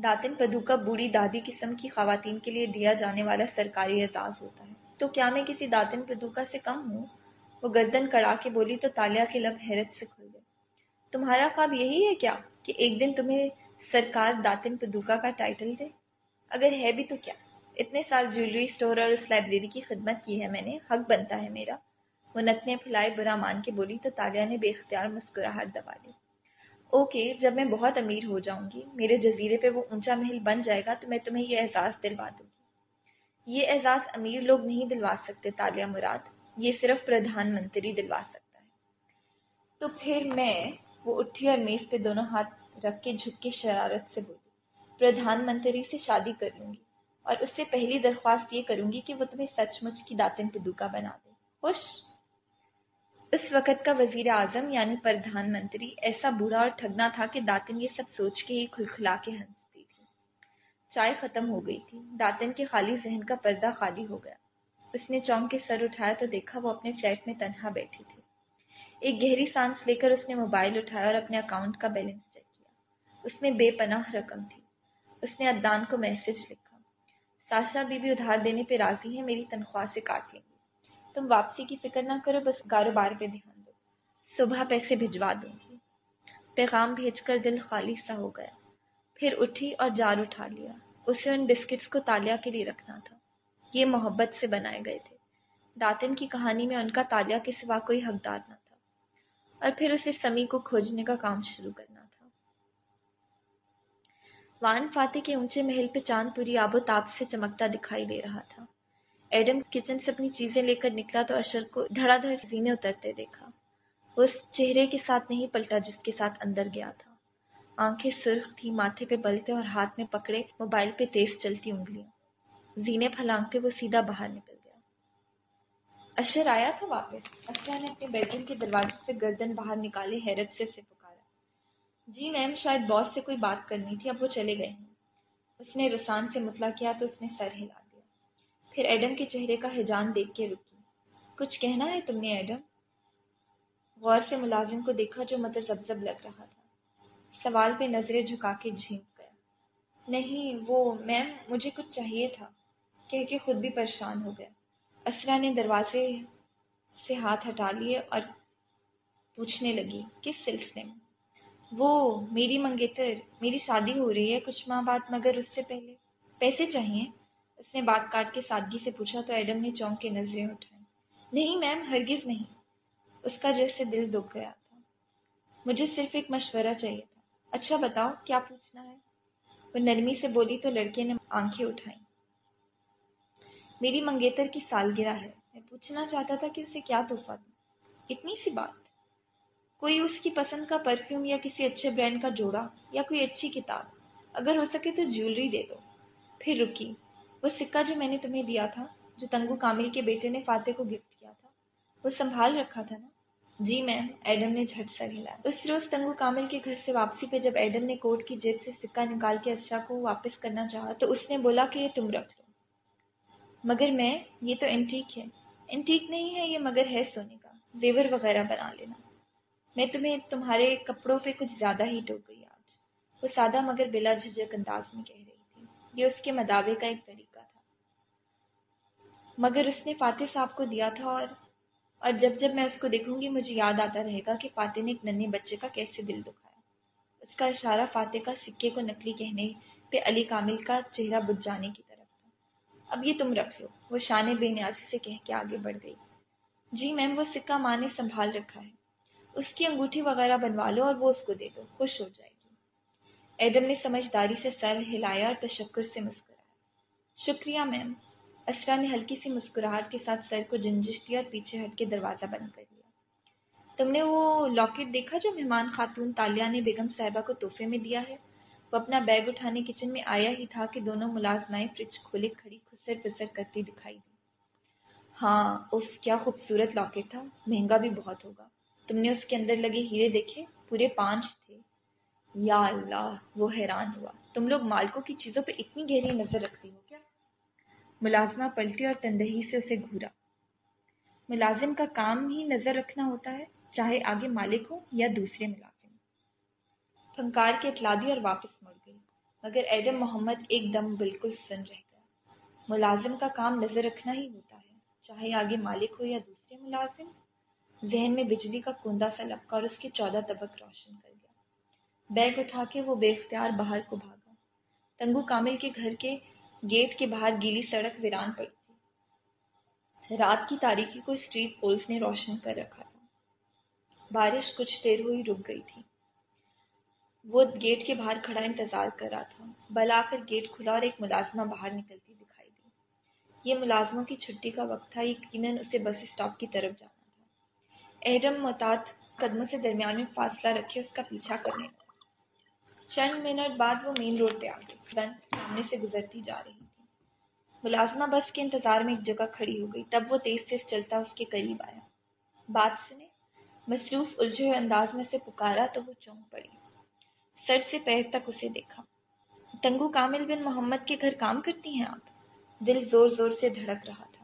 داتن پدوکا بوڑھی دادی قسم کی خواتین کے لیے دیا جانے والا سرکاری اعزاز ہوتا ہے۔ تو کیا میں کسی داتن پدوکا سے کم ہوں؟ وہ گردن کڑا کے بولی تو تالیا کے لب حیرت سے کھل گئے تمہارا خواب یہی ہے کیا کہ ایک دن تمہیں سرکار داتن پدوکا کا ٹائٹل دے؟ اگر ہے بھی تو کیا؟ اتنے سال جیولری اسٹور اور اس لائبریری کی خدمت کی ہے میں نے، حق بنتا ہے میرا۔ وہ نتنے پھلائے برا مان کے بولی تو تالیا نے بے اختیار مسکراہٹ دبا لی اوکے جب میں بہت امیر ہو جاؤں گی، میرے جزیرے پہ وہ اونچا محل بن جائے گا، تو میں تمہیں یہ احساس دلوا دوں گی۔ یہ احساس امیر لوگ نہیں دلوا سکتے، تالیہ مراد۔ یہ صرف پردھان منتری دلوا سکتا ہے۔ تو پھر میں وہ اٹھی اور میز پہ دونوں ہاتھ رکھ کے جھک کے شرارت سے بولی، پردھان منتری سے شادی کر لوں گی۔ اور اس سے پہلی درخواست یہ کروں گی کہ وہ تمہیں سچ مچ کی داتن پدوکا بنا دے۔ خوش؟ اس وقت کا وزیر اعظم یعنی پردھان منتری ایسا برا اور ٹھگنا تھا کہ داتن یہ سب سوچ کے ہی کھلکھلا کے ہنستی تھی۔ چائے ختم ہو گئی تھی۔ داتن کے خالی ذہن کا پردہ خالی ہو گیا۔ اس نے چونک کے سر اٹھایا تو دیکھا وہ اپنے فلیٹ میں تنہا بیٹھی تھی۔ ایک گہری سانس لے کر اس نے موبائل اٹھایا اور اپنے اکاؤنٹ کا بیلنس چیک کیا۔ اس میں بے پناہ رقم تھی۔ اس نے ادان کو میسج لکھا۔ ساشا بی بی ادھار دینے پہ راضی ہے، میری تنخواہ سے کاٹ لیں۔ تم واپسی کی فکر نہ کرو، بس کاروبار پہ دھیان دو۔ صبح پیسے بھجوا دوں گی۔ پیغام بھیج کر دل خالی سا ہو گیا۔ پھر اٹھی اور جار اٹھا لیا۔ اسے ان بسکٹس کو تالیا کے لیے رکھنا تھا۔ یہ محبت سے بنائے گئے تھے۔ داتن کی کہانی میں ان کا تالیا کے سوا کوئی حقدار نہ تھا۔ اور پھر اسے سمی کو کھوجنے کا کام شروع کرنا تھا۔ وان فاتح کے اونچے محل پہ چاند پوری آب و تاب سے چمکتا دکھائی دے رہا تھا۔ ایڈم کچن سے اپنی چیزیں لے کر نکلا تو اشر کو دھڑا دھڑ زینے اترتے دیکھا۔ وہ اس چہرے کے ساتھ نہیں پلٹا جس کے ساتھ اندر گیا تھا۔ آنکھیں سرخ تھی ماتھے پہ بلتے اور ہاتھ میں پکڑے موبائل پہ تیز چلتی انگلیاں۔ زینے پھلانگتے وہ سیدھا باہر نکل گیا۔ اشر آیا تھا واپس؟ اشرا نے اپنے بیڈ روم کے دروازے سے گردن باہر نکالے حیرت سے اسے پکارا۔ جی میم، شاید باس سے کوئی بات کرنی تھی، اب وہ چلے گئے ہیں۔ اس نے رسان سے مطلع کیا تو اس نے سر ہلا پھر ایڈم کے چہرے کا حجان دیکھ کے رکی۔ کچھ کہنا ہے تم نے ایڈم؟ غور سے ملازم کو دیکھا جو متذبذب لگ رہا تھا۔ سوال پہ نظریں جھکا کے جھینک گیا۔ نہیں، وہ میم، مجھے کچھ چاہیے تھا۔ کہہ کے خود بھی پریشان ہو گیا۔ اسرا نے دروازے سے ہاتھ ہٹا لیے اور پوچھنے لگی، کس سلسلے میں؟ وہ، میری منگیتر، میری شادی ہو رہی ہے کچھ ماہ بعد، مگر اس سے پہلے۔ پیسے چاہیے؟ اس نے بات کاٹ کے سادگی سے پوچھا تو ایڈم نے چونک کے نظریں اٹھائیں۔ نہیں میم، ہرگز نہیں۔ اس کا جیسے دل دکھ گیا تھا۔ مجھے صرف ایک مشورہ چاہیے تھا۔ اچھا بتاؤ، کیا پوچھنا ہے؟ وہ نرمی سے بولی تو لڑکے نے آنکھیں اٹھائیں۔ میری منگیتر کی سالگرہ ہے۔ میں پوچھنا چاہتا تھا کہ اسے کیا تحفہ دوں۔ اتنی سی بات۔ کوئی اس کی پسند کا پرفیوم یا کسی اچھے برانڈ کا جوڑا یا کوئی اچھی کتاب۔ اگر ہو سکے تو جیولری دے دو۔ پھر رکی۔ وہ سکہ جو میں نے تمہیں دیا تھا، جو تنگو کامل کے بیٹے نے فاتح کو گفٹ کیا تھا، وہ سنبھال رکھا تھا نا؟ جی میم ایڈم نے جھٹ سر ہلایا اس روز تنگو کامل کے گھر سے واپسی پہ جب ایڈم نے کوٹ کی جیب سے سکہ نکال کے اسرا کو واپس کرنا چاہا، تو اس نے بولا کہ یہ تم رکھ لو۔ مگر میں، یہ تو انٹیک ہے۔ انٹیک نہیں ہے، یہ مگر ہے سونے کا۔ زیور وغیرہ بنا لینا۔ میں تمہیں تمہارے کپڑوں پہ کچھ زیادہ ہی ٹوک گئی آج۔ وہ سادہ مگر بلا جھجک انداز میں کہہ یہ اس کے مداوے کا ایک طریقہ تھا۔ مگر اس نے فاتح صاحب کو دیا تھا اور اور جب جب میں اس کو دیکھوں گی، مجھے یاد آتا رہے گا کہ فاتح نے ایک ننے بچے کا کیسے دل دکھایا۔ اس کا اشارہ فاتح کا سکے کو نکلی کہنے پہ علی کامل کا چہرہ بج جانے کی طرف تھا۔ اب یہ تم رکھ لو۔ وہ شانے بے نیازی سے کہہ کے آگے بڑھ گئی۔ جی میم، وہ سکہ ماں نے سنبھال رکھا ہے۔ اس کی انگوٹھی وغیرہ بنوا لو اور وہ اس کو دے دو۔ خوش ہو جائے۔ ایڈم نے سمجھداری سے سر ہلایا اور تشکر سے مسکرایا۔ شکریہ میم۔ اسرا نے ہلکی سی مسکراہٹ کے ساتھ سر کو جنجش دیا اور پیچھے ہٹ کے دروازہ بند کر دیا۔ تم نے وہ لاکٹ دیکھا جو مہمان خاتون تالیہ نے بیگم صاحبہ کو تحفے میں دیا ہے؟ وہ اپنا بیگ اٹھانے کچن میں آیا ہی تھا کہ دونوں ملازمائیں فریج کھولے کھڑی خسر پسر کرتی دکھائی دی ہاں اس کیا خوبصورت لاکٹ تھا۔ مہنگا بھی بہت ہوگا۔ تم نے اس کے اندر لگے ہیرے دیکھے؟ پورے پانچ تھے۔ یا اللہ، وہ حیران ہوا۔ تم لوگ مالکوں کی چیزوں پہ اتنی گہری نظر رکھتی ہو کیا؟ ملازمہ پلٹی اور تندہی سے اسے گھورا۔ ملازم کا کام ہی نظر رکھنا ہوتا ہے، چاہے آگے مالک ہو یا دوسرے ملازم۔ فنکار کے اطلاع دی اور واپس مڑ گئی۔ مگر ایڈم محمد ایک دم بالکل سن رہ گیا۔ ملازم کا کام نظر رکھنا ہی ہوتا ہے، چاہے آگے مالک ہو یا دوسرے ملازم۔ ذہن میں بجلی کا کندا سا لپکا اور اس کے چودہ طبق روشن کر بیگ اٹھا کے وہ بے اختیار باہر کو بھاگا۔ تنگو کامل کے گھر کے گیٹ کے باہر گیلی سڑک ویران پڑی تھی۔ رات کی تاریخی کو اسٹریٹ پولس نے روشن کر رکھا تھا۔ بارش کچھ دیر ہوئی رک گئی تھی۔ وہ گیٹ کے باہر کھڑا انتظار کر رہا تھا۔ بلا کر گیٹ کھلا اور ایک ملازمہ باہر نکلتی دکھائی دی۔ یہ ملازموں کی چھٹی کا وقت تھا۔ یقیناً اسے بس اسٹاپ کی طرف جانا تھا۔ ایڈم محتاط قدموں سے درمیان میں فاصلہ رکھے اس کا پیچھا کرنے لگا۔ چند منٹ بعد وہ مین روڈ پہ آ گئی۔ بن سامنے سے گزرتی جا رہی تھی۔ ملازمہ بس کے انتظار میں ایک جگہ کھڑی ہو گئی۔ تب وہ تیز تیز چلتا اس کے قریب آیا۔ بات سنے۔ مصروف الجھے انداز میں سے پکارا تو وہ چونک پڑی۔ سر سے پیر تک اسے دیکھا۔ تنگو کامل بن محمد کے گھر کام کرتی ہیں آپ؟ دل زور زور سے دھڑک رہا تھا۔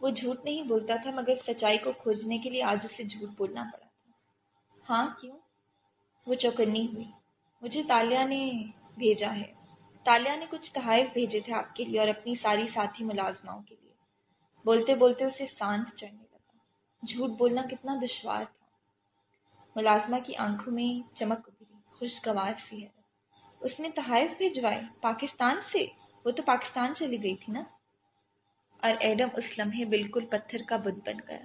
وہ جھوٹ نہیں بولتا تھا، مگر سچائی کو کھوجنے کے لیے آج اسے جھوٹ بولنا پڑا تھا۔ ہاں کیوں؟ وہ چوکنی ہوئی۔ مجھے تالیہ نے بھیجا ہے۔ تالیہ نے کچھ تحائف بھیجے تھے آپ کے لیے اور اپنی ساری ساتھی ملازماؤں کے لیے۔ بولتے بولتے اسے سانس چڑھنے لگا۔ جھوٹ بولنا کتنا دشوار تھا۔ ملازمہ کی آنکھوں میں چمک ابری خوشگوار سی ہے۔ اس نے تحائف بھیجوائے پاکستان سے؟ وہ تو پاکستان چلی گئی تھی نا۔ اور ایڈم اس لمحے بالکل پتھر کا بت بن گیا۔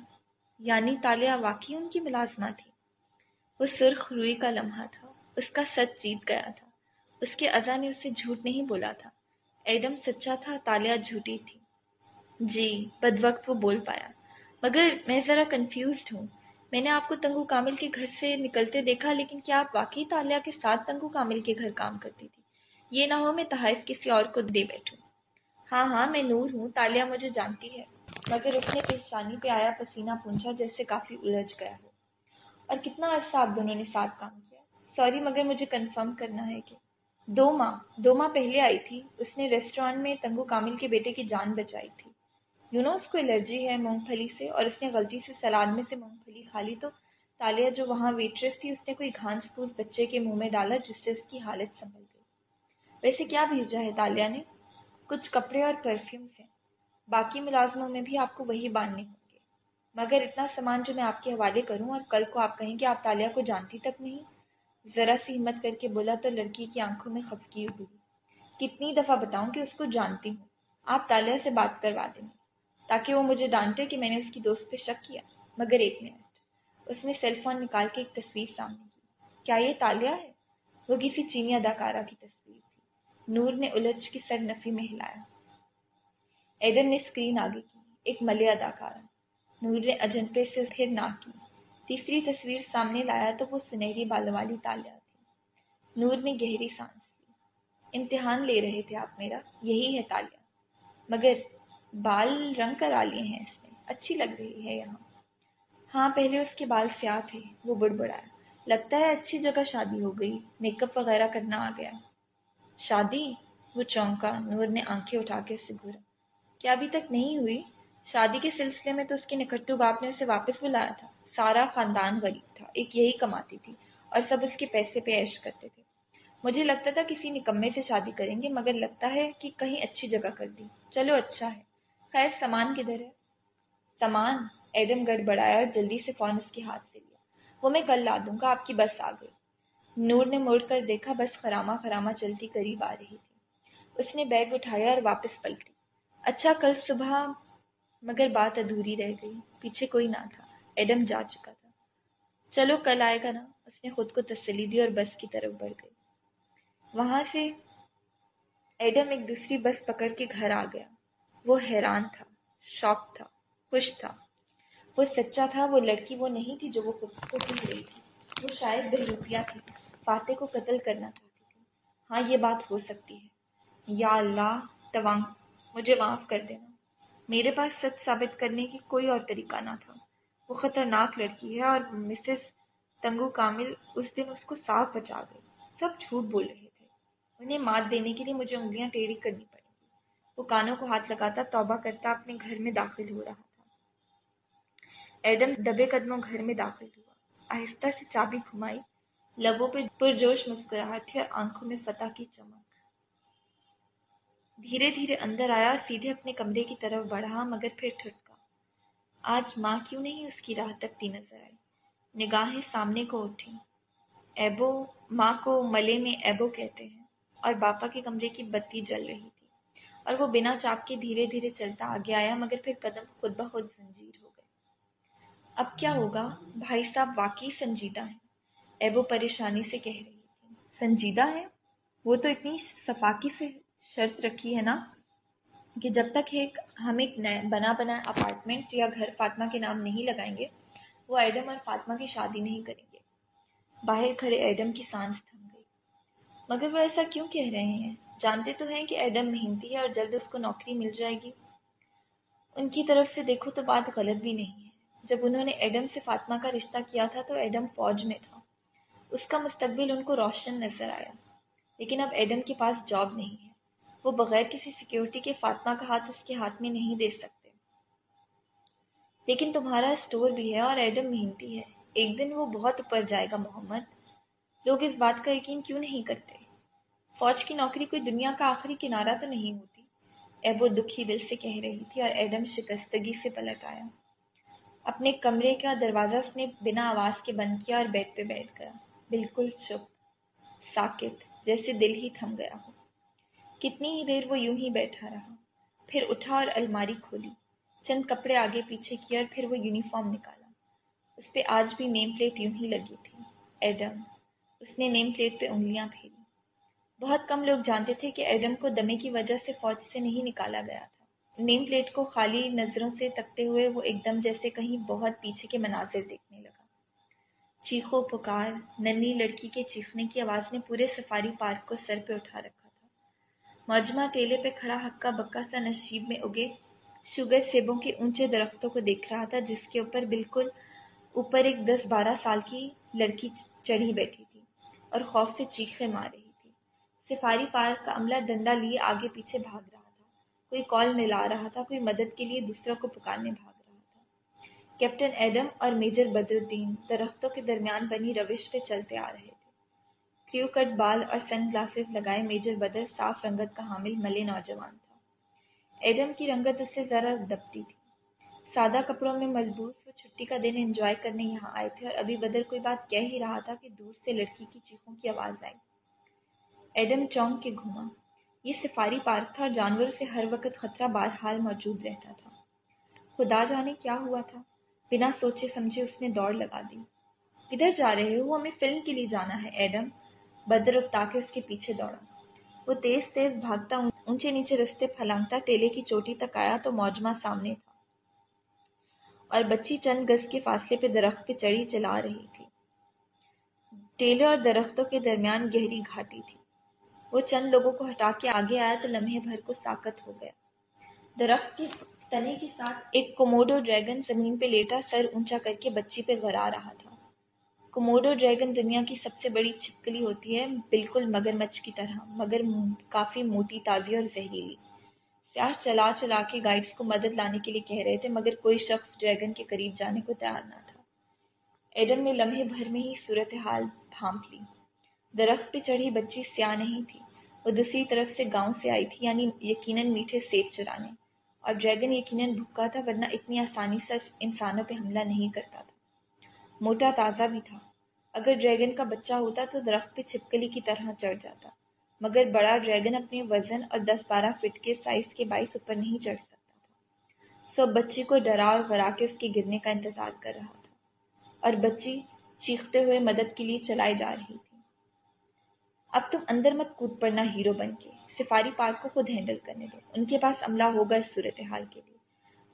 یعنی تالیہ واقعی ان کی ملازمہ تھی۔ وہ سرخ روئی کا لمحہ تھا۔ اس کا سچ جیت گیا تھا۔ اس کے ازا نے اسے جھوٹ نہیں بولا تھا۔ ایڈم سچا تھا تالیہ جھوٹی تھی۔ جی بد وقت وہ بول پایا۔ مگر میں ذرا کنفیوزڈ ہوں۔ میں نے آپ کو تنگو کامل کے گھر سے نکلتے دیکھا، لیکن کیا آپ واقعی تالیہ کے ساتھ تنگو کامل کے گھر کام کرتی تھی؟ یہ نہ ہو میں تحائف کسی اور کو دے بیٹھوں۔ ہاں ہاں میں نور ہوں تالیہ مجھے جانتی ہے۔ مگر اس نے پیشانی پہ آیا، پسینہ پونچھا، جیسے کافی الجھ گیا ہو۔ اور کتنا عرصہ آپ دونوں نے ساتھ کام کیا؟ سوری، مگر مجھے کنفرم کرنا ہے کہ دو ماہ دو ماہ پہلے آئی تھی، اس نے ریسٹورینٹ میں تنگو کامل کے بیٹے کی جان بچائی تھی۔ یو نو اس کو الرجی ہے مونگ پھلی سے اور اس نے غلطی سے سلاد میں سے مونگ پھلی کھا لی، تو تالیہ جو وہاں ویٹریس تھی، اس نے کوئی گھانس پھوس بچے کے منہ میں ڈالا، جس سے اس کی حالت سنبھل گئی۔ ویسے کیا بھیجا ہے تالیہ نے؟ کچھ کپڑے اور پرفیومس ہیں۔ باقی ملازموں میں بھی آپ کو وہی باندھنے ہوں گے۔ مگر اتنا سامان جو میں آپ کے حوالے کروں اور کل کو آپ کہیں کہ آپ تالیہ کو جانتی تک نہیں ذرا سی ہمت کر کے بولا تو لڑکی کی آنکھوں میں خفکی ہوئی۔ کتنی دفعہ بتاؤں کہ اس کو جانتی ہوں۔ آپ تالیہ سے بات کروا دیں۔ تاکہ وہ مجھے ڈانٹے کہ میں نے اس کی دوست پہ شک کیا۔ مگر ایک منٹ۔ اس نے سیل فون نکال کے ایک تصویر سامنے کی۔ کیا یہ تالیہ ہے؟ وہ کسی چینی اداکارہ کی تصویر تھی۔ نور نے الجھ کی سر نفی میں ہلایا۔ ایڈن نے اسکرین آگے کی۔ ایک ملے اداکارہ۔ نور نے اجنپے سے پھر نہ کی۔ تیسری تصویر سامنے لایا تو وہ سنہری بالوں والی تالیہ تھی۔ نور نے گہری سانس لی امتحان لے رہے تھے آپ میرا، یہی ہے تالیہ مگر بال رنگ کرا لیے ہیں اس نے، اچھی لگ رہی ہے یہاں۔ ہاں پہلے اس کے بال سیاہ تھے، وہ بڑبڑایا لگتا ہے اچھی جگہ شادی ہو گئی، میک اپ وغیرہ کرنا آ گیا۔ شادی؟ وہ چونکا، نور نے آنکھیں اٹھا کے اسے گھورا۔ کیا ابھی تک نہیں ہوئی؟ شادی کے سلسلے میں تو اس کے نکٹو باپ نے اسے واپس بلایا تھا۔ سارا خاندان غریب تھا، ایک یہی کماتی تھی اور سب اس کے پیسے پہ عیش کرتے تھے۔ مجھے لگتا تھا کسی نکمے سے شادی کریں گے، مگر لگتا ہے کہ کہیں اچھی جگہ کر دی۔ چلو اچھا ہے۔ خیر، سامان کدھر ہے؟ سامان؟ ایڈم گڑ بڑھایا اور جلدی سے فون اس کے ہاتھ سے لیا۔ وہ میں کل لا دوں گا، آپ کی بس آ گئی۔ نور نے مڑ کر دیکھا، بس خراما خراما چلتی قریب آ رہی تھی۔ اس نے بیگ اٹھایا اور واپس پلٹی۔ اچھا کل صبح، مگر بات ادھوری رہ گئی، پیچھے کوئی نہ تھا۔ ایڈم جا چکا تھا۔ چلو کل آئے گا نا۔ اس نے خود کو تسلی دی اور بس کی طرف بڑھ گئی۔ وہاں سے ایڈم ایک دوسری بس پکڑ کے گھر آ گیا۔ وہ حیران تھا شوق تھا، خوش تھا۔ وہ سچا تھا، وہ لڑکی وہ نہیں تھی جو وہ خود کو رہی تھی۔ وہ شاید بہروپیہ تھی، فاتح کو قتل کرنا چاہتی تھی۔ ہاں یہ بات ہو سکتی ہے۔ یا اللہ، توانگ، مجھے معاف کر دینا۔ میرے پاس سچ ثابت کرنے کی کوئی اور طریقہ نہ تھا۔ وہ خطرناک لڑکی ہے اور مسز تنگو کامل اس دن اس کو صاف بچا گئی۔ سب جھوٹ بول رہے تھے۔ انہیں مات دینے کے لیے مجھے انگلیاں ٹیڑھی کرنی پڑیں گی۔ وہ کانوں کو ہاتھ لگاتا، توبہ کرتا، اپنے گھر میں داخل ہو رہا تھا۔ ایڈم دبے قدموں گھر میں داخل ہوا۔ آہستہ سے چابی گھمائی۔ لبوں پہ پرجوش مسکراہٹ تھی اور آنکھوں میں فتح کی چمک۔ دھیرے دھیرے اندر آیا اور سیدھے اپنے کمرے کی طرف بڑھا، مگر پھر ٹھٹکا۔ آج ماں کیوں نہیں اس کی راہ تکتی نظر آئی؟ نگاہیں سامنے کو اٹھی ایبو ماں کو ملے میں ایبو کہتے ہیں اور باپا کے کمرے کی بتی جل رہی تھی اور وہ بنا چاپ کے دھیرے دھیرے چلتا آگے آیا مگر پھر قدم خود بخود زنجیر ہو گئے اب کیا ہوگا؟ بھائی صاحب واقعی سنجیدہ ہیں۔ ایبو پریشانی سے کہہ رہی تھی۔ سنجیدہ ہے وہ تو اتنی صفاقی سے شرط رکھی ہے نا؟ کہ جب تک ایک ہم ایک نئے بنا بنا اپارٹمنٹ یا گھر فاطمہ کے نام نہیں لگائیں گے، وہ ایڈم اور فاطمہ کی شادی نہیں کریں گے۔ باہر کھڑے ایڈم کی سانس تھم گئی۔ مگر وہ ایسا کیوں کہہ رہے ہیں؟ جانتے تو ہیں کہ ایڈم محنتی ہے اور جلد اس کو نوکری مل جائے گی۔ ان کی طرف سے دیکھو تو بات غلط بھی نہیں ہے۔ جب انہوں نے ایڈم سے فاطمہ کا رشتہ کیا تھا تو ایڈم فوج میں تھا۔ اس کا مستقبل ان کو روشن نظر آیا۔ لیکن اب ایڈم کے پاس جاب نہیں ہے۔ وہ بغیر کسی سیکیورٹی کے فاطمہ کا ہاتھ اس کے ہاتھ میں نہیں دے سکتے۔ لیکن تمہارا اسٹور بھی ہے اور ایڈم محنتی ہے۔ ایک دن وہ بہت اوپر جائے گا محمد۔ لوگ اس بات کا یقین کیوں نہیں کرتے؟ فوج کی نوکری کوئی دنیا کا آخری کنارہ تو نہیں ہوتی؟ ایبو دکھی دل سے کہہ رہی تھی اور ایڈم شکستگی سے پلٹ آیا۔ اپنے کمرے کا دروازہ اس نے بنا آواز کے بند کیا اور بیڈ پہ بیٹھ گیا۔ بالکل چپ، ساکت، جیسے دل ہی تھم گیا ہو۔ کتنی ہی دیر وہ یوں ہی بیٹھا رہا۔ پھر اٹھا اور الماری کھولی۔ چند کپڑے آگے پیچھے کیا اور پھر وہ یونیفارم نکالا۔ اس پہ آج بھی نیم پلیٹ یوں ہی لگی تھی۔ ایڈم۔ اس نے نیم پلیٹ پہ انگلیاں پھیری۔ بہت کم لوگ جانتے تھے کہ ایڈم کو دمے کی وجہ سے فوج سے نہیں نکالا گیا تھا۔ نیم پلیٹ کو خالی نظروں سے تکتے ہوئے وہ ایک دم جیسے کہیں بہت پیچھے کے مناظر دیکھنے لگا۔ چیخو، پکار۔ ننی لڑکی کے چیخنے کی آواز نے پورے سفاری پارک کو سر پہ اٹھا رکھا۔ مجمع ٹیلے پہ کھڑا ہکا بکا سا نشیب میں اگے، شوگر سیبوں کے اونچے درختوں کو دیکھ رہا تھا، جس کے اوپر بالکل اوپر ایک دس بارہ سال کی لڑکی چڑھی بیٹھی تھی اور خوف سے چیخے مار رہی تھی۔ سفاری پارک کا عملہ ڈنڈا لیے آگے پیچھے بھاگ رہا تھا۔ کوئی کال ملا رہا تھا، کوئی مدد کے لیے دوسروں کو پکارنے بھاگ رہا تھا۔ کیپٹن ایڈم اور میجر بدر الدین درختوں کے درمیان بنی روش پہ چلتے آ رہے تھے۔ کریو کٹ بال اور سن گلاسز لگائے میجر بدر صاف رنگت کا حامل ملے نوجوان تھا۔ ایڈم کی رنگت اس سے ذرا دبتی تھی۔ سادہ کپڑوں میں مضبوط وہ چھٹی کا دن انجوائے کرنے یہاں آئے تھے اور ابھی بدر کوئی بات کہہ ہی رہا تھا کہ دور سے لڑکی کی چیخوں کی آواز آئی۔ ایڈم چونک کے گھوما۔ یہ سفاری پارک تھا اور جانور سے ہر وقت خطرہ بہرحال موجود رہتا تھا۔ خدا جانے کیا ہوا تھا۔ بنا سوچے سمجھے اس نے دوڑ لگا دی۔ کدھر جا رہے ہو؟ ہمیں فلم کے لیے جانا ہے، ایڈم۔ بدر اکتا کے اس کے پیچھے دوڑا۔ وہ تیز تیز بھاگتا اونچے نیچے رستے پھلانگتا، ٹیلے کی چوٹی تک آیا تو موجمہ سامنے تھا۔ اور بچی چند گز کے فاصلے پہ درخت پہ چڑھی چلا رہی تھی۔ ٹیلے اور درختوں کے درمیان گہری گھاٹی تھی۔ وہ چند لوگوں کو ہٹا کے آگے آیا تو لمحے بھر کو ساکت ہو گیا۔ درخت کے تنے کے ساتھ ایک کوموڈو ڈریگن زمین پہ لیٹا سر اونچا کر کے بچی پہ غرا رہا تھا۔ کوموڈو ڈریگن دنیا کی سب سے بڑی چھپکلی ہوتی ہے، بالکل مگر مچھ کی طرح، مگر کافی موٹی، تازی اور زہریلی۔ سیاح چلا چلا کے گائیڈس کو مدد لانے کے لیے کہہ رہے تھے، مگر کوئی شخص ڈریگن کے قریب جانے کو تیار نہ تھا۔ ایڈم نے لمحے بھر میں ہی صورت حال بھانپ لی۔ درخت پہ چڑھی بچی سیاہ نہیں تھی، وہ دوسری طرف سے گاؤں سے آئی تھی یعنی یقیناً میٹھے سیب چرانے۔ اور ڈریگن یقیناً بھوکا تھا، ورنہ اتنی آسانی سے انسانوں پہ حملہ نہیں کرتا تھا۔ موٹا تازہ بھی تھا۔ اگر ڈریگن کا بچہ ہوتا تو درخت پہ چھپکلی کی طرح چڑھ جاتا، مگر بڑا ڈریگن اپنے وزن اور دس بارہ فٹ کے سائز کے باعث اوپر نہیں چڑھ سکتا تھا۔ سو بچی کو ڈرا اور غرا کے اس کے گرنے کا انتظار کر رہا تھا۔ اور بچی چیختے ہوئے مدد کے لیے چلائی جا رہی تھی۔ اب تم اندر مت کود پڑنا ہیرو بن کے۔ سفاری پارک کو خود ہینڈل کرنے دو۔ ان کے پاس عملہ ہوگا اس صورتحال کے لیے۔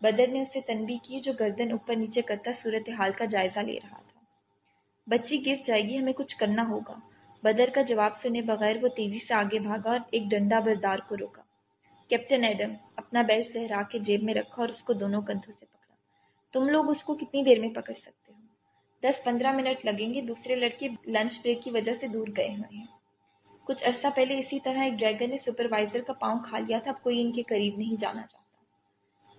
بدر نے اسے تنبی کی جو گردن اوپر نیچے کرتا صورتحال کا جائزہ لے رہا تھا۔ بچی گر جائے گی، ہمیں کچھ کرنا ہوگا۔ بدر کا جواب سنے بغیر وہ تیزی سے آگے بھاگا اور ایک ڈنڈا بردار کو روکا۔ کیپٹن ایڈم، اپنا بیچ لہرا کے جیب میں رکھا اور اس کو دونوں کندھوں سے پکڑا۔ تم لوگ اس کو کتنی دیر میں پکڑ سکتے ہو؟ دس پندرہ منٹ لگیں گے، دوسرے لڑکے لنچ بریک کی وجہ سے دور گئے ہوئے ہیں۔ کچھ عرصہ پہلے اسی طرح ایک ڈریگن نے سپروائزر کا پاؤں کھا لیا تھا، اب کوئی ان کے قریب نہیں جانا چاہتا۔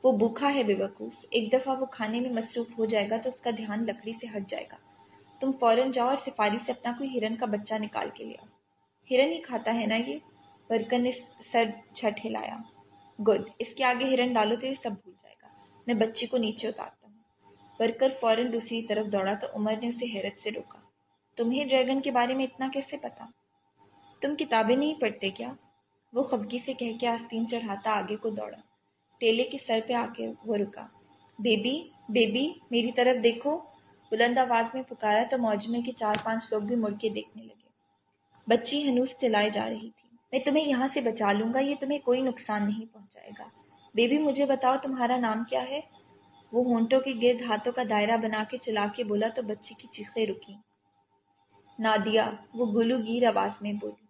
وہ بھوکھا ہے بے وقوف۔ ایک دفعہ وہ کھانے میں مصروف ہو جائے گا تو اس کا دھیان لکڑی سے ہٹ جائے گا۔ تم فوراً جاؤ اور سفاری سے اپنا کوئی ہرن کا بچہ نکال کے لیا ہرن ہی کھاتا ہے نا یہ؟ ورکر نے سر جھٹ ہلایا۔ گڈ، اس کے آگے ہرن ڈالو تو یہ سب بھول جائے گا۔ میں بچی کو نیچے اتارتا ہوں۔ ورکر فوراً دوسری طرف دوڑا تو عمر نے اسے حیرت سے روکا۔ تمہیں ڈریگن کے بارے میں اتنا کیسے پتا تم کتابیں نہیں پڑھتے کیا؟ وہ خبگی سے کہہ کے آستین چڑھاتا آگے کو دوڑا۔ ٹیلے کے سر پہ آ کے وہ رکا۔ بیبی بیبی میری طرف دیکھو۔ بلند آواز میں پکارا تو موجمے کے چار پانچ لوگ بھی مڑ کے دیکھنے لگے۔ بچی ہنوس چلائی جا رہی تھی۔ میں تمہیں یہاں سے بچا لوں گا، یہ تمہیں کوئی نقصان نہیں پہنچائے گا۔ بیبی مجھے بتاؤ تمہارا نام کیا ہے؟ وہ ہونٹوں کے گرد ہاتھوں کا دائرہ بنا کے چلا کے بولا تو بچی کی چیخیں رکی۔ نادیا وہ گلو گیر آواز میں بولی۔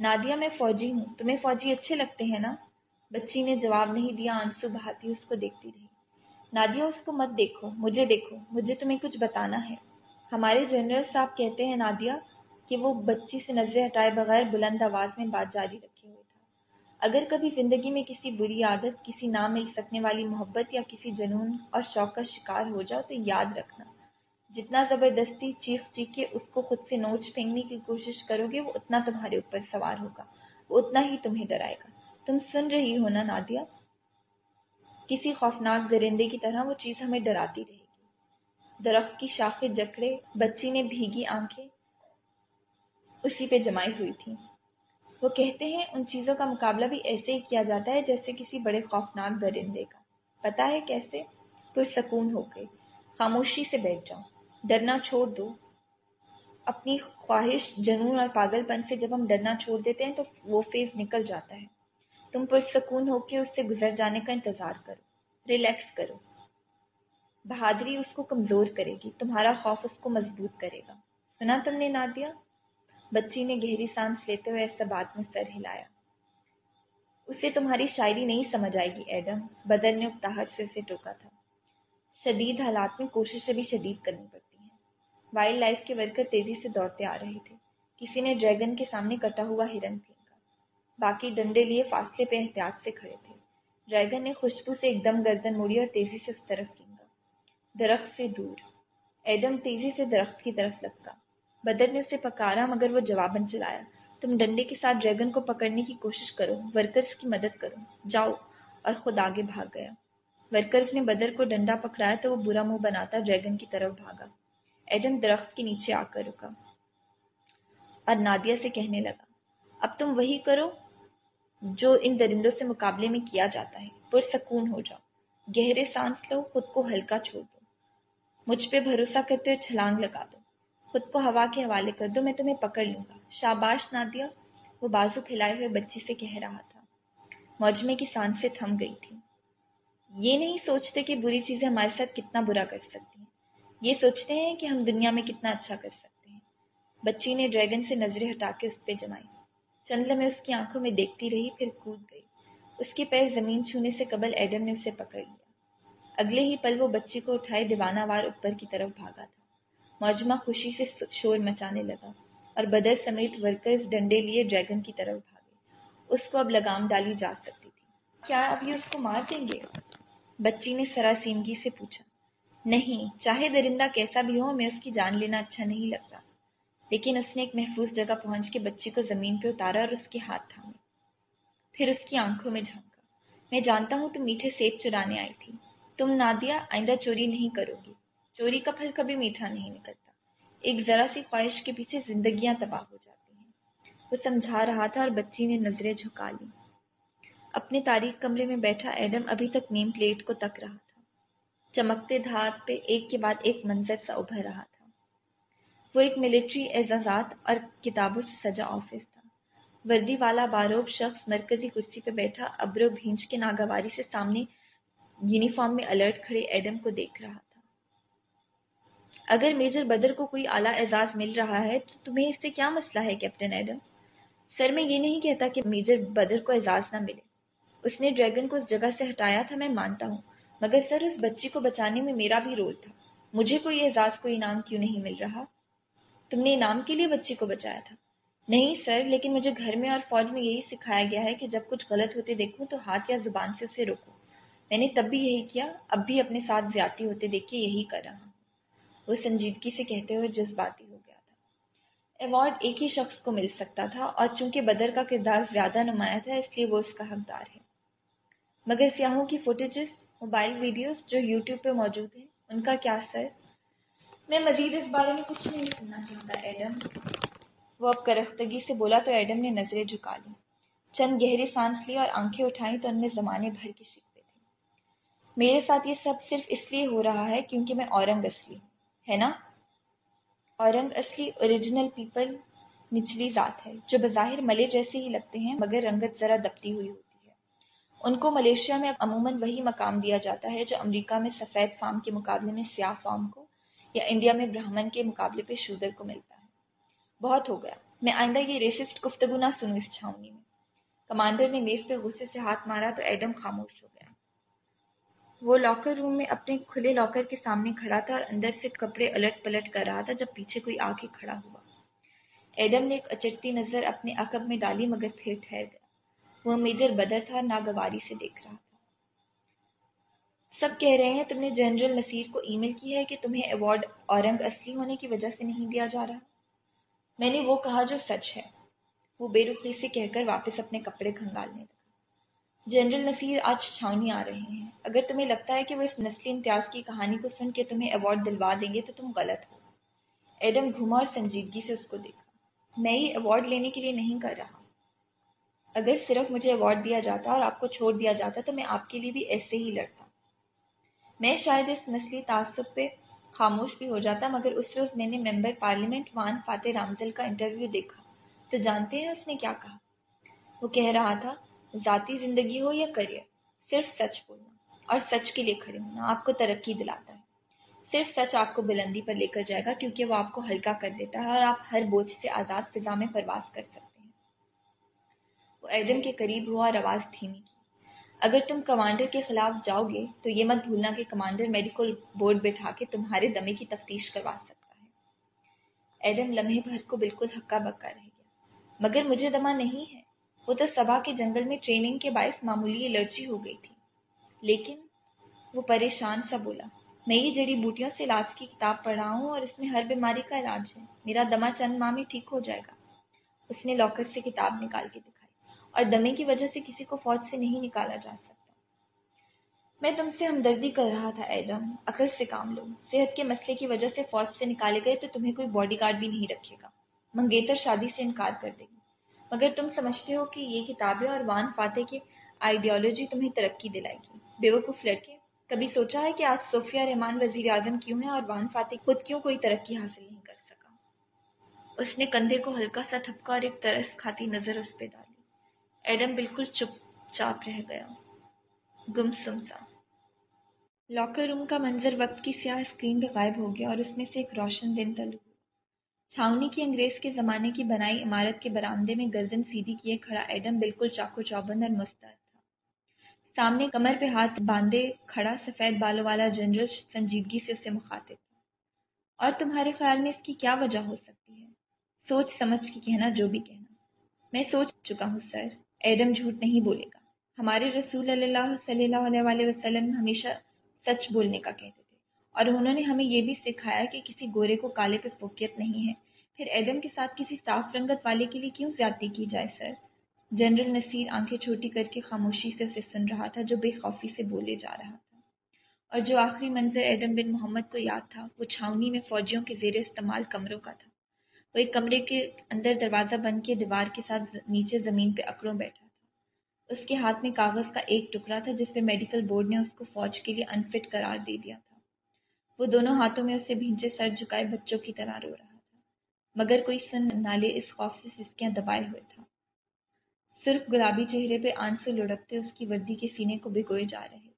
نادیا میں فوجی ہوں، تمہیں فوجی اچھے لگتے ہیں نا؟ بچی نے جواب نہیں دیا، آنسو بہاتی اس کو دیکھتی رہی۔ نادیا، اس کو مت دیکھو، مجھے دیکھو، مجھے تمہیں کچھ بتانا ہے۔ ہمارے جنرل صاحب کہتے ہیں نادیا کہ وہ بچی سے نظریں ہٹائے بغیر بلند آواز میں بات جاری رکھے ہوئے تھا۔ اگر کبھی زندگی میں کسی بری عادت، کسی نہ مل سکنے والی محبت یا کسی جنون اور شوق کا شکار ہو جاؤ تو یاد رکھنا، جتنا زبردستی چیخ چیخ کے اس کو خود سے نوچ پھینکنے کی کوشش کرو گے، وہ اتنا تمہارے اوپر سوار ہوگا، وہ اتنا ہی تمہیں ڈرائے گا۔ تم سن رہی ہو نا نادیا؟ کسی خوفناک درندے کی طرح وہ چیز ہمیں ڈراتی رہے گی۔ درخت کی شاخیں جکڑے، بچی نے بھیگی آنکھیں، اسی پہ جمائی ہوئی تھی وہ کہتے ہیں، ان چیزوں کا مقابلہ بھی ایسے ہی کیا جاتا ہے جیسے کسی بڑے خوفناک درندے کا۔ پتا ہے کیسے؟ پرسکون ہو گئے۔ خاموشی سے بیٹھ جاؤ۔ ڈرنا چھوڑ دو۔ اپنی خواہش جنون اور پاگل پن سے جب ہم ڈرنا چھوڑ دیتے ہیں تو وہ فیز نکل جاتا ہے۔ تم پرسکون ہو کے اس سے گزر جانے کا انتظار کرو ریلیکس کرو۔ بہادری اس کو کمزور کرے گی، تمہارا خوف اس کو مضبوط کرے گا۔ سنا تم نے نہ دیا بچی نے گہری سانس لیتے ہوئے ایسا بات میں سر ہلایا۔ اسے تمہاری شاعری نہیں سمجھ آئے گی، ایڈم۔ بدر نے اکتاہٹ سے اسے ٹوکا تھا۔ شدید حالات میں کوششیں بھی شدید کرنی پڑتی ہیں وائلڈ لائف کے ورکر تیزی سے دوڑتے آ رہے تھے۔ کسی نے ڈریگن کے سامنے کٹا ہوا ہرن پھینکا باقی ڈنڈے لیے فاصلے پہ احتیاط سے کھڑے تھے۔ ڈریگن نے خوشبو سے ایک دم گردن موڑی اور تیزی سے اس طرف پھینکا درخت سے دور۔ ایڈم تیزی سے درخت کی طرف لگتا بدر نے اسے پکارا، مگر وہ جواباً چلایا، تم ڈنڈے کے ساتھ ڈریگن کو پکڑنے کی کوشش کرو، ورکرز کی مدد کرو۔ جاؤ۔ اور خود آگے بھاگ گیا۔ ورکرز نے بدر کو ڈنڈا پکڑایا تو وہ برا منہ بناتا ڈریگن کی طرف بھاگا۔ ایڈم درخت کے نیچے آ کر رکا۔ اور نادیا سے کہنے لگا، اب تم وہی کرو۔ جو ان درندوں سے مقابلے میں کیا جاتا ہے، پرسکون ہو جاؤ۔ گہرے سانس لو، خود کو ہلکا چھوڑ دو۔ مجھ پہ بھروسہ کرتے ہوئے چھلانگ لگا دو۔ خود کو ہوا کے حوالے کر دو، میں تمہیں پکڑ لوں گا۔ شاباش نادیا، وہ بازو کھلائے ہوئے بچی سے کہہ رہا تھا۔ موجمے کی سانس سے تھم گئی تھی۔ یہ نہیں سوچتے کہ بری چیزیں ہمارے ساتھ کتنا برا کر سکتی ہیں۔ یہ سوچتے ہیں کہ ہم دنیا میں کتنا اچھا کر سکتے ہیں۔ بچی نے ڈریگن سے نظریں ہٹا کے اس پہ جمائی۔ چند لمحے اس کی آنکھوں میں دیکھتی رہی، پھر کود گئی۔ اس کے پیر زمین چھونے سے قبل ایڈم نے اسے پکڑ لیا۔ اگلے ہی پل وہ بچی کو اٹھائے دیوانہ وار اوپر کی طرف بھاگا تھا۔ موجمہ خوشی سے شور مچانے لگا اور بدر سمیت ورکرز ڈنڈے لیے ڈریگن کی طرف بھاگے۔ اس کو اب لگام ڈالی جا سکتی تھی۔ کیا اب یہ اس کو مار دیں گے؟ بچی نے سراسیمگی سے پوچھا۔ نہیں، چاہے درندہ کیسا بھی ہو میں اس کی جان لینا اچھا نہیں لگتا۔ لیکن اس نے ایک محفوظ جگہ پہنچ کے بچی کو زمین پہ اتارا اور اس کے ہاتھ تھامے۔ پھر اس کی آنکھوں میں جھانکا۔ میں جانتا ہوں تم میٹھے سیب چرانے آئی تھی۔ تم نہ دیا آئندہ چوری نہیں کرو گی۔ چوری کا پھل کبھی میٹھا نہیں نکلتا۔ ایک ذرا سی خواہش کے پیچھے زندگیاں تباہ ہو جاتی ہیں۔ وہ سمجھا رہا تھا اور بچی نے نظریں جھکا لی اپنے تاریخ کمرے میں بیٹھا ایڈم ابھی تک نیم پلیٹ کو تک رہا تھا۔ چمکتے دھات پہ ایک کے بعد ایک منظر سا ابھر رہا تھا وہ ایک ملٹری اعزازات اور کتابوں سے سجا آفس تھا۔ وردی والا باروب شخص مرکزی کرسی پہ بیٹھا، ابرو بھینچ کے ناگواری سے سامنے یونیفارم میں الرٹ کھڑے ایڈم کو دیکھ رہا تھا۔ اگر میجر بدر کو کوئی اعلیٰ اعزاز مل رہا ہے تو تمہیں اس سے کیا مسئلہ ہے کیپٹن ایڈم سر، میں یہ نہیں کہتا کہ میجر بدر کو اعزاز نہ ملے۔ اس نے ڈریگن کو اس جگہ سے ہٹایا تھا، میں مانتا ہوں۔ مگر سر، اس بچی کو بچانے میں میرا بھی رول تھا۔ مجھے کوئی اعزاز کو انعام کیوں نہیں مل رہا؟ تم نے انعام کے لیے بچی کو بچایا تھا۔ نہیں سر، لیکن مجھے گھر میں اور فوج میں یہی سکھایا گیا ہے کہ جب کچھ غلط ہوتے دیکھوں تو ہاتھ یا زبان سے اسے روکو۔ میں نے تب بھی یہی کیا، اب بھی اپنے ساتھ زیادتی ہوتے دیکھ کے یہی کر رہا ہوں۔ وہ سنجیدگی سے کہتے ہوئے جذباتی ہو گیا تھا۔ ایوارڈ ایک ہی شخص کو مل سکتا تھا اور چونکہ بدر کا کردار زیادہ نمایاں تھا، اس لیے وہ اس کا حقدار ہے۔ مگر سیاحوں کی فوٹیجز موبائل ویڈیوز جو یوٹیوب پہ موجود ہیں، ان کا کیا سر؟ میں مزید اس بارے میں کچھ نہیں سننا چاہتا، ایڈم۔ وہ اب کرختگی سے بولا تو ایڈم نے نظریں جھکا لی چند گہری سانس لی اور آنکھیں اٹھائیں تو ان میں زمانے بھر کے شکوے تھے۔ میرے ساتھ یہ سب صرف اس لیے ہو رہا ہے کیونکہ میں اورنگ اصلی ہے نا؟ اورنگ اصلی اوریجنل پیپل نچلی ذات ہے، جو بظاہر ملے جیسے ہی لگتے ہیں، مگر رنگت ذرا دبتی ہوئی ہوتی ہے۔ ان کو ملیشیا میں عموماً وہی مقام دیا جاتا ہے جو امریکہ میں سفید فارم کے مقابلے میں سیاہ فارم کو یا انڈیا میں برہمن کے مقابلے پہ شودر کو ملتا ہے۔ بہت ہو گیا۔ میں آئندہ یہ ریسسٹ گفتگو نہ سنوں اس چھاونی میں کمانڈر نے میز پہ غصے سے ہاتھ مارا تو ایڈم خاموش ہو گیا۔ وہ لاکر روم میں اپنے کھلے لاکر کے سامنے کھڑا تھا اور اندر سے کپڑے الٹ پلٹ کر رہا تھا جب پیچھے کوئی آ کے کھڑا ہوا۔ ایڈم نے ایک اچٹتی نظر اپنے عقب میں ڈالی مگر پھر ٹھہر گیا۔ وہ میجر بدر تھا، ناگواری سے دیکھ رہا تھا۔ سب کہہ رہے ہیں تم نے جنرل نصیر کو ای میل کی ہے کہ تمہیں ایوارڈ اورنگ اصلی ہونے کی وجہ سے نہیں دیا جا رہا۔ میں نے وہ کہا جو سچ ہے۔ وہ بے رخی سے کہہ کر واپس اپنے کپڑے کھنگالنے لگا۔ جنرل نصیر آج چھاونی آ رہے ہیں۔ اگر تمہیں لگتا ہے کہ وہ اس نسلی امتیاز کی کہانی کو سن کے تمہیں ایوارڈ دلوا دیں گے تو تم غلط ہو۔ ایڈم گھما اور سنجیدگی سے اس کو دیکھا۔ میں یہ ایوارڈ لینے کے لیے نہیں کر رہا۔ اگر صرف مجھے ایوارڈ دیا جاتا اور آپ کو چھوڑ دیا جاتا تو میں آپ کے لیے بھی ایسے ہی لڑتا۔ میں شاید اس نسلی تعصب پہ خاموش بھی ہو جاتا مگر اس روز میں نے ممبر پارلیمنٹ وان فاتح رامزل کا انٹرویو دیکھا۔ تو جانتے ہیں اس نے کیا کہا؟ وہ کہہ رہا تھا، ذاتی زندگی ہو یا کریئر؟ صرف سچ بولنا اور سچ کے لیے کھڑے ہونا آپ کو ترقی دلاتا ہے۔ صرف سچ آپ کو بلندی پر لے کر جائے گا کیونکہ وہ آپ کو ہلکا کر دیتا ہے اور آپ ہر بوجھ سے آزاد فضا میں پرواز کر سکتے ہیں۔ وہ ایڈم کے قریب ہوا اور آواز دھیمی کی اگر تم کمانڈر کے خلاف جاؤ گے تو یہ مت بھولنا کہ کمانڈر میڈیکل بورڈ بٹھا کے تمہارے دمے کی تفتیش کروا سکتا ہے۔ ایڈم لمحے بھر کو بالکل ہکا بکا رہ گیا۔ مگر مجھے دما نہیں ہے۔ وہ تو سبا کے جنگل میں ٹریننگ کے باعث معمولی الرجی ہو گئی تھی۔ لیکن وہ پریشان سا بولا، میں یہ جڑی بوٹیوں سے علاج کی کتاب پڑھ رہا ہوں اور اس میں ہر بیماری کا علاج ہے۔ میرا دما چند ماہ میں ٹھیک ہو جائے گا۔ اس نے لاکر سے کتاب نکال کے دکھائی۔ اور دمے کی وجہ سے کسی کو فوج سے نہیں نکالا جا سکتا۔ میں تم سے ہمدردی کر رہا تھا، ایڈم۔ عقل سے کام لو۔ صحت کے مسئلے کی وجہ سے فوج سے نکالے گئے تو تمہیں کوئی باڈی گارڈ بھی نہیں رکھے گا۔ منگیتر شادی سے انکار کر دے گی۔ مگر تم سمجھتے ہو کہ یہ کتابیں اور وان فاتح کی آئیڈیالوجی تمہیں ترقی دلائے گی۔ بیوقوف لڑکے، کبھی سوچا ہے کہ آج صوفیہ رحمان وزیر اعظم کیوں ہیں اور وان فاتح خود کیوں کوئی ترقی حاصل نہیں کر سکا؟ اس نے کندھے کو ہلکا سا تھپکا اور ایک ترس کھاتی نظر اس پہ ڈالی۔ ایڈم بالکل چپ چاپ رہ گیا۔ گم سم سا۔ لاکر روم کا منظر وقت کی سیاہ اسکرین پہ غائب ہو گیا اور اس میں سے ایک روشن دن تلو چھاونی کی انگریز کے زمانے کی بنائی عمارت کے برآمدے میں گردن سیدھی کیے کھڑا ایڈم بالکل چاقو چوبند اور مستعد تھا۔ سامنے کمر پہ ہاتھ باندھے کھڑا سفید بالوں والا جنرل سنجیدگی سے اسے مخاطب تھا۔ اور تمہارے خیال میں اس کی کیا وجہ ہو سکتی ہے؟ سوچ سمجھ کے کہنا جو بھی کہنا۔ میں سوچ چکا ہوں، سر۔ ایڈم جھوٹ نہیں بولے گا۔ ہمارے رسول اللہ صلی اللہ علیہ وسلم ہمیشہ سچ بولنے کا کہتے تھے۔ اور انہوں نے ہمیں یہ بھی سکھایا کہ کسی گورے کو کالے پہ فوکیت نہیں ہے۔ پھر ایڈم کے ساتھ کسی صاف رنگت والے کے لیے کیوں زیادتی کی جائے، سر؟ جنرل نصیر آنکھیں چھوٹی کر کے خاموشی سے اسے سن رہا تھا، جو بے خوفی سے بولے جا رہا تھا۔ اور جو آخری منظر ایڈم بن محمد کو یاد تھا، وہ چھاونی میں فوجیوں کے زیر استعمال کمروں کا تھا۔ وہ ایک کمرے کے اندر دروازہ بند کے دیوار کے ساتھ نیچے زمین پہ اکڑوں بیٹھا تھا۔ اس کے ہاتھ میں کاغذ کا ایک ٹکڑا تھا، جس پہ میڈیکل بورڈ نے اس کو فوج کے لیے انفٹ قرار دے دیا تھا۔ وہ دونوں ہاتھوں میں اسے بھینچے سر جھکائے بچوں کی طرح رو رہا تھا۔ مگر کوئی سن نالے اس خوف سے سسکیاں دبائے ہوئے تھا۔ صرف گلابی چہرے پہ آنسو لڑکتے اس کی وردی کے سینے کو بھگوئے جا رہے تھے۔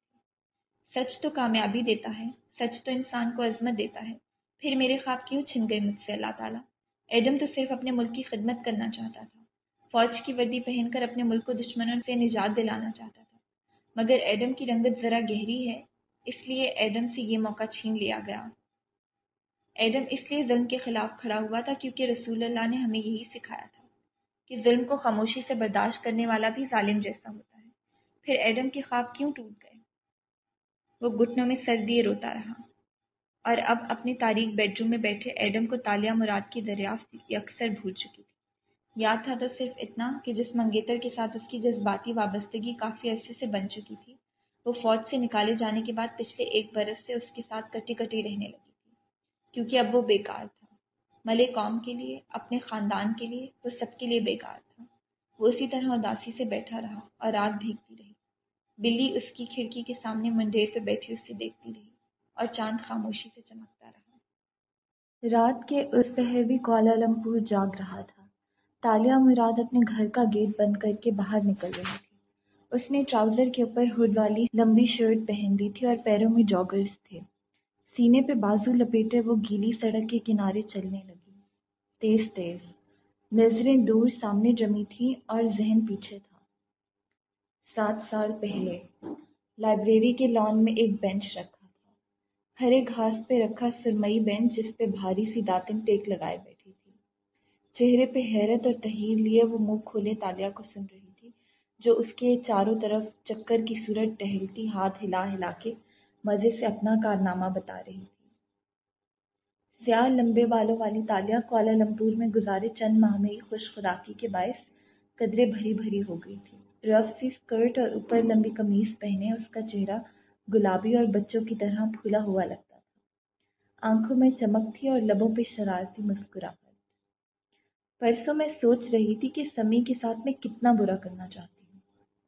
سچ تو کامیابی دیتا ہے، سچ تو انسان کو عظمت دیتا ہے۔ پھر میرے خواب کیوں چھن گئے مجھ سے اللہ تعالیٰ؟ ایڈم تو صرف اپنے ملک کی خدمت کرنا چاہتا تھا۔ فوج کی وردی پہن کر اپنے ملک کو دشمنوں سے نجات دلانا چاہتا تھا۔ مگر ایڈم کی رنگت ذرا گہری ہے، اس لیے ایڈم سے یہ موقع چھین لیا گیا۔ ایڈم اس لیے ظلم کے خلاف کھڑا ہوا تھا کیونکہ رسول اللہ نے ہمیں یہی سکھایا تھا۔ کہ ظلم کو خاموشی سے برداشت کرنے والا بھی ظالم جیسا ہوتا ہے۔ پھر ایڈم کے خواب کیوں ٹوٹ گئے؟ وہ گھٹنوں میں سر دیے روتا رہا۔ اور اب اپنے تاریخ بیڈ روم میں بیٹھے ایڈم کو تالیہ مراد کی دریافت اکثر بھول چکی تھی۔ یاد تھا تو صرف اتنا کہ جس منگیتر کے ساتھ اس کی جذباتی وابستگی کافی عرصے سے بن چکی تھی، وہ فوج سے نکالے جانے کے بعد پچھلے ایک برس سے اس کے ساتھ کٹی کٹی رہنے لگی تھی، کیونکہ اب وہ بیکار تھا۔ ملے قوم کے لیے، اپنے خاندان کے لیے وہ سب کے لیے بیکار تھا۔ وہ اسی طرح اداسی سے بیٹھا رہا اور رات بھیگتی رہی۔ بلی اس کی کھڑکی کے سامنے منڈیر پہ بیٹھی، اسے دیکھتی رہی۔ اور چاند خاموشی سے چمکتا رہا۔ رات کے اس پہر بھی کوالالمپور جاگ رہا تھا۔ تالیہ مراد اپنے گھر کا گیٹ بند کر کے باہر نکل رہی تھی۔ اس نے ٹراؤزر کے اوپر ہوڈ والی لمبی شرٹ پہن لی تھی اور پیروں میں جاگرز تھے۔ سینے پہ بازو لپیٹے وہ گیلی سڑک کے کنارے چلنے لگی۔ تیز تیز۔ نظریں دور سامنے جمی تھیں اور ذہن پیچھے تھا۔ سات سال پہلے۔ لائبریری کے لان میں ایک بینچ رکھا۔ ہرے گھاس پہ رکھا سرمئی بینچ جس پہ بھاری سی داتن ٹیک لگائے بیٹھی تھی۔ چہرے پہ حیرت اور تحیر لیے وہ منہ کھولے تالیہ کو سن رہی تھی، جو اس کے چاروں طرف چکر کی صورت ٹہلتی ہاتھ ہلا ہلا کے مزے سے اپنا کارنامہ بتا رہی تھی۔ سیاہ لمبے بالوں والی تالیہ کوالالمپور میں گزارے چند ماہ میں ہی خوش خوراکی کے باعث قدرے بھری بھری ہو گئی تھی۔ رف سی اسکرٹ اور اوپر لمبی قمیص پہنے اس کا چہرہ گلابی اور بچوں کی طرح پھولا ہوا لگتا تھا۔ آنکھوں میں چمک تھی اور لبوں پہ شرارتی مسکراہٹ۔ پرسوں میں سوچ رہی تھی کہ سمی کے ساتھ میں کتنا برا کرنا چاہتی ہوں۔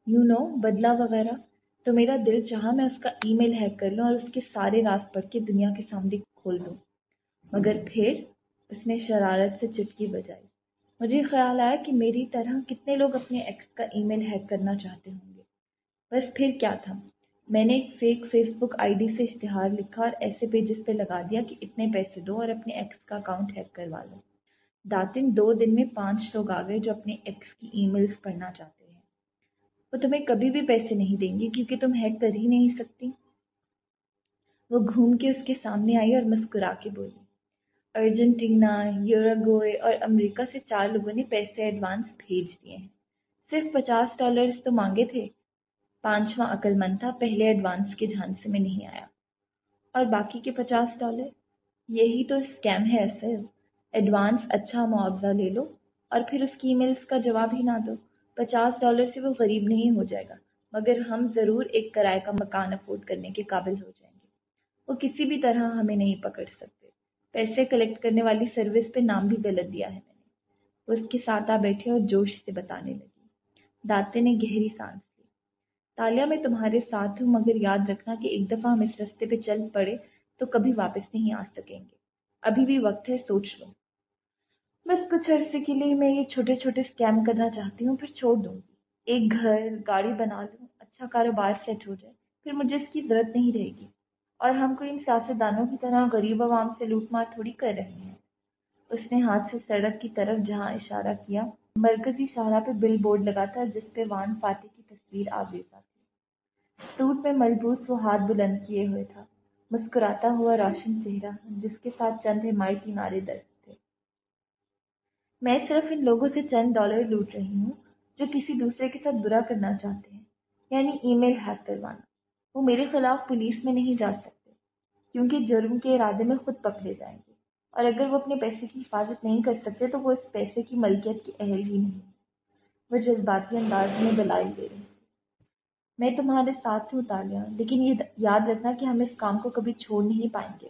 یو نو بدلا وغیرہ۔ تو میرا دل چاہا میں اس کا ای میل ہیک کر لوں اور اس کے سارے راز پڑھ کے دنیا کے سامنے کھول دوں۔ مگر پھر اس نے شرارت سے چٹکی بجائی۔ مجھے خیال آیا کہ میری طرح کتنے لوگ اپنے ایکس کا ای میل ہیک کرنا چاہتے ہوں گے۔ بس پھر کیا تھا؟ میں نے ایک fake Facebook I D سے اشتہار لکھا اور ایسے پیجز پہ لگا دیا کہ اتنے پیسے دو اور اپنے ایکس کا اکاؤنٹ ہیک کروا لو۔ داتن دو دن میں پانچ لوگ آ گئے جو اپنے ایکس کی ای میلز پڑھنا چاہتے وہ تمہیں کبھی بھی پیسے نہیں دیں گے کیونکہ تم ہیک کر ہی نہیں سکتی۔ وہ گھوم کے اس کے سامنے آئی اور مسکرا کے بولی، ارجنٹینا، یوراگوئے اور امریکہ سے چار لوگوں نے پیسے ایڈوانس بھیج دیے ہیں۔ صرف پچاس ڈالرز تو مانگے تھے۔ پانچواں عقل مند تھا، پہلے ایڈوانس کے جھانسے میں نہیں آیا۔ اور باقی کے پچاس ڈالر یہی تو اسکیم ہے اصل ایڈوانس اچھا معاوضہ لے لو اور پھر اس کی ای میلس کا جواب ہی نہ دو۔ پچاس ڈالر سے وہ غریب نہیں ہو جائے گا، مگر ہم ضرور ایک کرائے کا مکان افورڈ کرنے کے قابل ہو جائیں گے۔ وہ کسی بھی طرح ہمیں نہیں پکڑ سکتے۔ پیسے کلیکٹ کرنے والی سروس پہ نام بھی غلط دیا ہے میں نے۔ وہ اس کے ساتھ آ بیٹھے اور جوش سے بتانے لگی۔ داتے نے گہری سانس تالیہ میں تمہارے ساتھ ہوں، مگر یاد رکھنا کہ ایک دفعہ ہم اس رستے پہ چل پڑے تو کبھی واپس نہیں آ سکیں گے۔ ابھی بھی وقت ہے، سوچ لو۔ بس کچھ عرصے کے لیے میں یہ چھوٹے چھوٹے اسکیم کرنا چاہتی ہوں، پھر چھوڑ دوں۔ گی ایک گھر، گاڑی بنا لوں اچھا کاروبار سیٹ ہو جائے، پھر مجھے اس کی ضرورت نہیں رہے گی۔ اور ہم کوئی ان سیاستدانوں کی طرح غریب عوام سے لوٹ مار تھوڑی کر رہے ہیں۔ اس نے ہاتھ سے سڑک کی طرف جہاں اشارہ کیا، مرکزی شاہراہ پہ بل بورڈ لگا تھا جس پہ وان فاتح کی تصویر آویزا تھی سوٹ میں ملبوس وہ ہاتھ بلند کیے ہوئے تھا۔ مسکراتا ہوا روشن چہرہ جس کے ساتھ چند حمایتی نعرے درج تھے۔ میں صرف ان لوگوں سے چند ڈالر لوٹ رہی ہوں جو کسی دوسرے کے ساتھ برا کرنا چاہتے ہیں یعنی ای میل ہیک کروانا۔ وہ میرے خلاف پولیس میں نہیں جا سکتے، کیونکہ جرم کے ارادے میں خود پکڑے جائیں گے۔ اور اگر وہ اپنے پیسے کی حفاظت نہیں کر سکتے تو وہ اس پیسے کی ملکیت کی اہل ہی نہیں۔ وہ جذباتی انداز میں دلائی دے رہی میں تمہارے ساتھ سے اتار لیکن یہ یاد رکھنا کہ ہم اس کام کو کبھی چھوڑ نہیں پائیں گے۔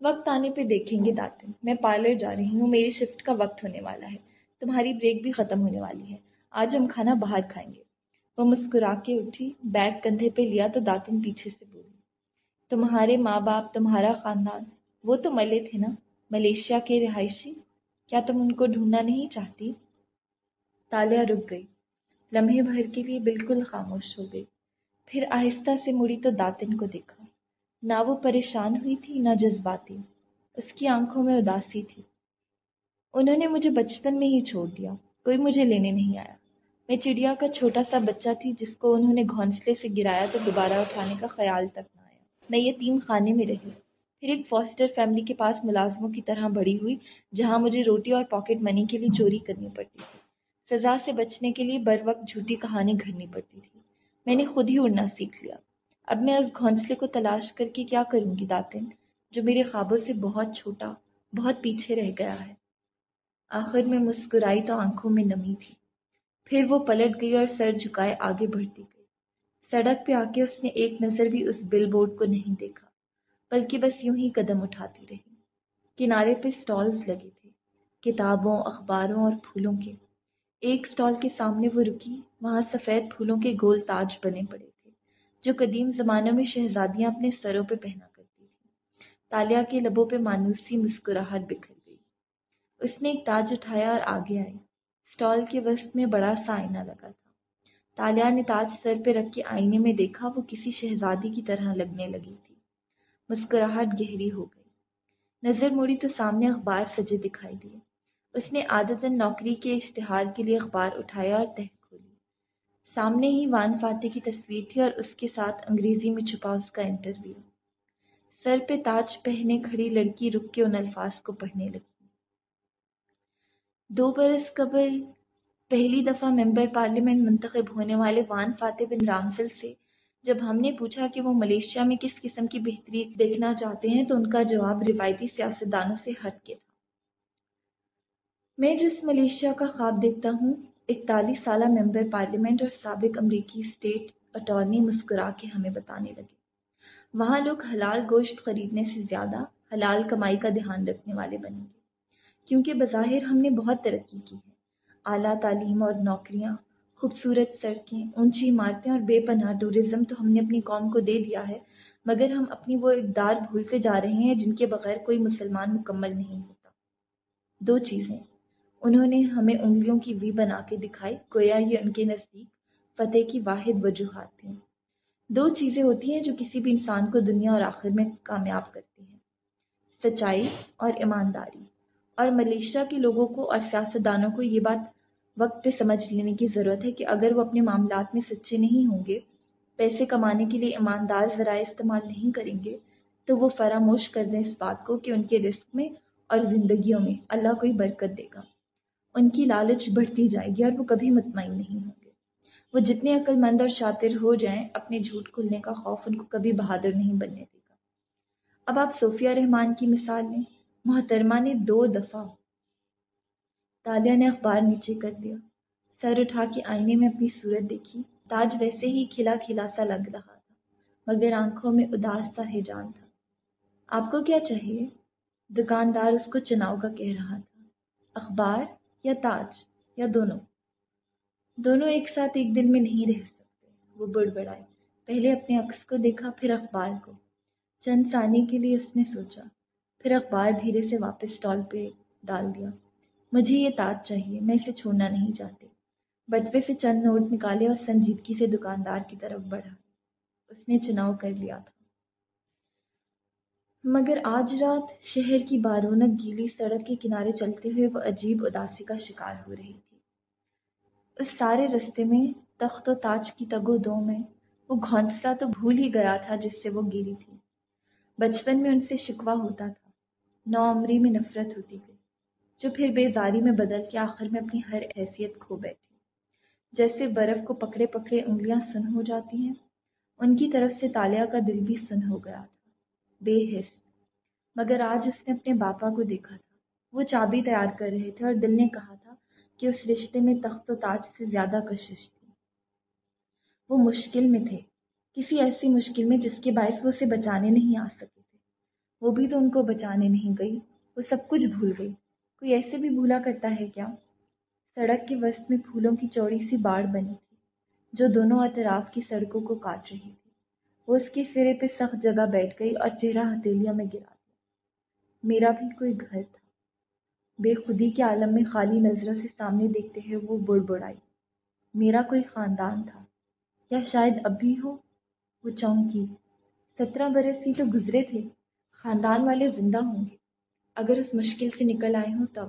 وقت آنے پہ دیکھیں گے داتن میں پارلر جا رہی ہوں، میری شفٹ کا وقت ہونے والا ہے، تمہاری بریک بھی ختم ہونے والی ہے۔ آج ہم کھانا باہر کھائیں گے۔ وہ مسکرا کے اٹھی، بیگ کندھے پہ لیا تو داتن پیچھے سے بولی، تمہارے ماں باپ، تمہارا خاندان، وہ تو ملے تھے نا، ملیشیا کے رہائشی؟ کیا تم ان کو ڈھونڈنا نہیں چاہتی؟ تالیا رک گئی۔ لمحے بھر کے لیے بالکل خاموش ہو گئی۔ پھر آہستہ سے مڑی تو داتن کو دیکھا۔ نہ وہ پریشان ہوئی تھی، نہ جذباتی۔ اس کی آنکھوں میں اداسی تھی۔ انہوں نے مجھے بچپن میں ہی چھوڑ دیا۔ کوئی مجھے لینے نہیں آیا۔ میں چڑیا کا چھوٹا سا بچہ تھی، جس کو انہوں نے گھونسلے سے گرایا تو دوبارہ اٹھانے کا خیال تک نہ آیا۔ میں یہ تین خانے میں رہی۔ پھر ایک فاسٹر فیملی کے پاس ملازموں کی طرح بڑی ہوئی، جہاں مجھے روٹی اور پاکٹ منی کے لیے چوری کرنی پڑتی تھی۔ سزا سے بچنے کے لیے بر وقت جھوٹی کہانی گھڑنی پڑتی تھی۔ میں نے خود ہی اڑنا سیکھ لیا۔ اب میں اس گھونسلے کو تلاش کر کے کیا کروں گی داتن، جو میرے خوابوں سے بہت چھوٹا، بہت پیچھے رہ گیا ہے۔ آخر میں مسکرائی تو آنکھوں میں نمی تھی۔ پھر وہ پلٹ گئی اور سر جھکائے آگے بڑھتی گئی۔ سڑک پہ آ کے اس نے ایک نظر بھی اس بل بورڈ کو نہیں دیکھا، بلکہ بس یوں ہی قدم اٹھاتی رہی۔ کنارے پہ سٹالز لگے تھے، کتابوں، اخباروں اور پھولوں کے۔ ایک سٹال کے سامنے وہ رکی، وہاں سفید پھولوں کے گول تاج بنے پڑے تھے، جو قدیم زمانوں میں شہزادیاں اپنے سروں پہ پہنا کرتی تھیں۔ تالیا کے لبوں پہ مانوسی مسکراہٹ بکھر گئی۔ اس نے ایک تاج اٹھایا اور آگے آئی۔ اسٹال کے وسط میں بڑا سا آئینہ لگا تھا۔ تالیا نے تاج سر پہ رکھ کے آئینے میں دیکھا، وہ کسی شہزادی کی طرح لگنے لگی تھی۔ مسکراہٹ گہری ہو گئی۔ نظر موڑی تو سامنے اخبار سجے دکھائی دیے۔ اس نے عادتاً نوکری کے اشتہار کے لیے اخبار اٹھایا اور تہ کھولی۔ سامنے ہی وان فاتح کی تصویر تھی اور اس کے ساتھ انگریزی میں چھپا اس کا انٹرویو۔ سر پہ تاج پہنے کھڑی لڑکی رک کے ان الفاظ کو پڑھنے لگی۔ دو برس قبل پہلی دفعہ ممبر پارلیمنٹ منتخب ہونے والے وان فاتح بن رامفل سے جب ہم نے پوچھا کہ وہ ملیشیا میں کس قسم کی بہتری دیکھنا چاہتے ہیں تو ان کا جواب روایتی سیاستدانوں سے ہٹ کے تھا میں جس ملیشیا کا خواب دیکھتا ہوں، اکتالیس سالہ ممبر پارلیمنٹ اور سابق امریکی اسٹیٹ اٹارنی مسکرا کے ہمیں بتانے لگے۔ وہاں لوگ حلال گوشت خریدنے سے زیادہ حلال کمائی کا دھیان رکھنے والے بنیں گے۔ کیونکہ بظاہر ہم نے بہت ترقی کی ہے۔ اعلیٰ تعلیم اور نوکریاں، خوبصورت سڑکیں، اونچی عمارتیں اور بے پناہ ٹورزم تو ہم نے اپنی قوم کو دے دیا ہے، مگر ہم اپنی وہ اقدار بھولتے جا رہے ہیں جن کے بغیر کوئی مسلمان مکمل نہیں ہوتا۔ دو چیزیں۔ انہوں نے ہمیں انگلیوں کی وی بنا کے دکھائی، گویا یہ ان کے نزدیک فتح کی واحد وجوہات تھیں۔ دو چیزیں ہوتی ہیں جو کسی بھی انسان کو دنیا اور آخر میں کامیاب کرتی ہیں، سچائی اور ایمانداری۔ اور ملیشیا کے لوگوں کو اور سیاستدانوں کو یہ بات وقت پہ سمجھ لینے کی ضرورت ہے کہ اگر وہ اپنے معاملات میں سچے نہیں ہوں گے، پیسے کمانے کے لیے ایماندار ذرائع استعمال نہیں کریں گے، تو وہ فراموش کر دیں اس بات کو کہ ان کے رزق میں اور زندگیوں میں اللہ کوئی برکت دے گا۔ ان کی لالچ بڑھتی جائے گی اور وہ کبھی مطمئن نہیں ہوں گے۔ وہ جتنے عقل مند اور شاطر ہو جائیں، اپنے جھوٹ کھلنے کا خوف ان کو کبھی بہادر نہیں بننے دے گا۔ اب آپ صوفیہ رحمان کی مثال لیں۔ محترمہ نے دو دفعہ تالیہ نے اخبار نیچے کر دیا۔ سر اٹھا کے آئینے میں اپنی صورت دیکھی۔ تاج ویسے ہی کھلا کھلا سا لگ رہا تھا، مگر آنکھوں میں اداس سا ہے جان تھا۔ آپ کو کیا چاہیے؟ دکاندار اس کو چناؤ کا کہہ رہا تھا۔ اخبار؟ یا تاج، یا دونوں۔ دونوں ایک ساتھ ایک دل میں نہیں رہ سکتے۔ وہ بڑ بڑائے پہلے اپنے عکس کو دیکھا، پھر اخبار کو۔ چند ثانی کے لیے اس نے سوچا۔ پھر اخبار دھیرے سے واپس اسٹال پہ ڈال دیا۔ مجھے یہ تاج چاہیے، میں اسے چھوڑنا نہیں چاہتی۔ بٹوے سے چند نوٹ نکالے اور سنجیدگی سے دکاندار کی طرف بڑھا۔ اس نے چناؤ کر لیا تھا۔ مگر آج رات شہر کی بارونک گیلی سڑک کے کنارے چلتے ہوئے وہ عجیب اداسی کا شکار ہو رہی تھی۔ اس سارے رستے میں تخت و تاج کی تگو دو میں وہ گھونسلا تو بھول ہی گیا تھا جس سے وہ گیری تھی۔ بچپن میں ان سے شکوا ہوتا تھا، نو عمری میں نفرت ہوتی گئی، جو پھر بیزاری میں بدل کے آخر میں اپنی ہر حیثیت کھو بیٹھی۔ جیسے برف کو پکڑے پکڑے انگلیاں سن ہو جاتی ہیں، ان کی طرف سے تالیا کا دل بھی سن ہو گیا تھا۔ بے حس مگر آج اس نے اپنے باپا کو دیکھا تھا۔ وہ چابی تیار کر رہے تھے اور دل نے کہا تھا کہ اس رشتے میں تخت و تاج سے زیادہ کشش تھی۔ وہ مشکل میں تھے۔ کسی ایسی مشکل میں جس کے باعث وہ اسے بچانے نہیں آ سکے تھے۔ وہ بھی تو ان کو بچانے نہیں گئی۔ وہ سب کچھ بھول گئی۔ کوئی ایسے بھی بھولا کرتا ہے کیا؟ سڑک کے وسط میں پھولوں کی چوڑی سی باڑ بنی تھی، جو دونوں اطراف کی سڑکوں کو کاٹ رہی تھی۔ وہ اس کے سرے پہ سخت جگہ بیٹھ گئی اور چہرہ ہتھیلیوں میں گرا دیا۔ میرا بھی کوئی گھر تھا۔ بے خودی کے عالم میں خالی نظروں سے سامنے دیکھتے ہوئے وہ بڑ بڑائی میرا کوئی خاندان تھا۔ یا شاید اب بھی ہو؟ وہ چونکی۔ سترہ برس ہی تو گزرے تھے۔ خاندان والے زندہ ہوں گے۔ اگر اس مشکل سے نکل آئے ہوں تب۔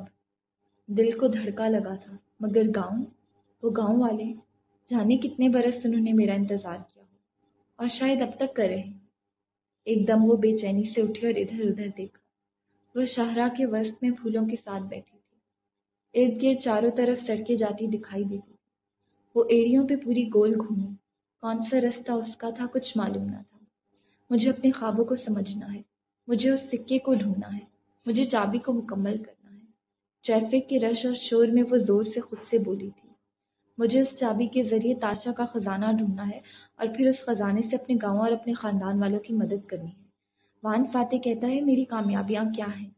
دل کو دھڑکا لگا تھا۔ مگر گاؤں؟ وہ گاؤں والے۔ جانے کتنے برس انہوں نے میرا انتظار کیا۔ اور شاید اب تک کرے۔ ایک دم وہ بے چینی سے اٹھے اور ادھر ادھر دیکھا۔ وہ شاہراہ کے وسط میں پھولوں کے ساتھ بیٹھی تھی۔ ارد گرد چاروں طرف سڑکیں جاتی دکھائی دیتی وہ ایڑیوں پہ پوری گول گھومی۔ کون سا رستہ اس کا تھا کچھ معلوم نہ تھا۔ مجھے اپنے خوابوں کو سمجھنا ہے۔ مجھے اس سکے کو ڈھونڈنا ہے۔ مجھے چابی کو مکمل کرنا ہے۔ ٹریفک کے رش اور شور میں وہ زور سے خود سے بولی تھی۔ مجھے اس چابی کے ذریعے تاشا کا خزانہ ڈھونڈنا ہے اور پھر اس خزانے سے اپنے گاؤں اور اپنے خاندان والوں کی مدد کرنی ہے۔ وان فاتح کہتا ہے، میری کامیابیاں کیا ہیں؟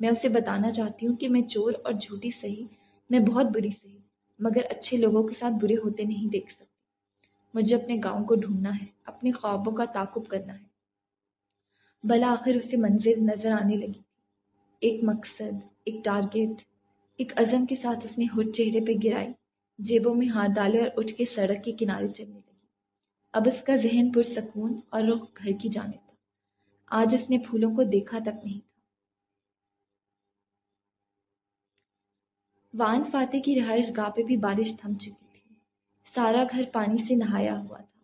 میں اسے بتانا چاہتی ہوں کہ میں چور اور جھوٹی صحیح میں بہت بری صحیح مگر اچھے لوگوں کے ساتھ برے ہوتے نہیں دیکھ سکتی۔ مجھے اپنے گاؤں کو ڈھونڈنا ہے، اپنے خوابوں کا تعاقب کرنا ہے۔ بلا آخر اسے منزل نظر آنے لگی۔ ایک مقصد، ایک ٹارگیٹ، ایک عزم کے ساتھ اس نے ہٹ چہرے پہ گرائی۔ جیبوں میں ہاتھ ڈالے اور اٹھ کے سڑک کے کنارے چلنے لگی۔ اب اس کا ذہن پرسکون اور رخ گھر کی جانب تھا۔ آج اس نے پھولوں کو دیکھا تک نہیں تھا۔ وان فاتح کی رہائش گاہ پہ بھی بارش تھم چکی تھی۔ سارا گھر پانی سے نہایا ہوا تھا۔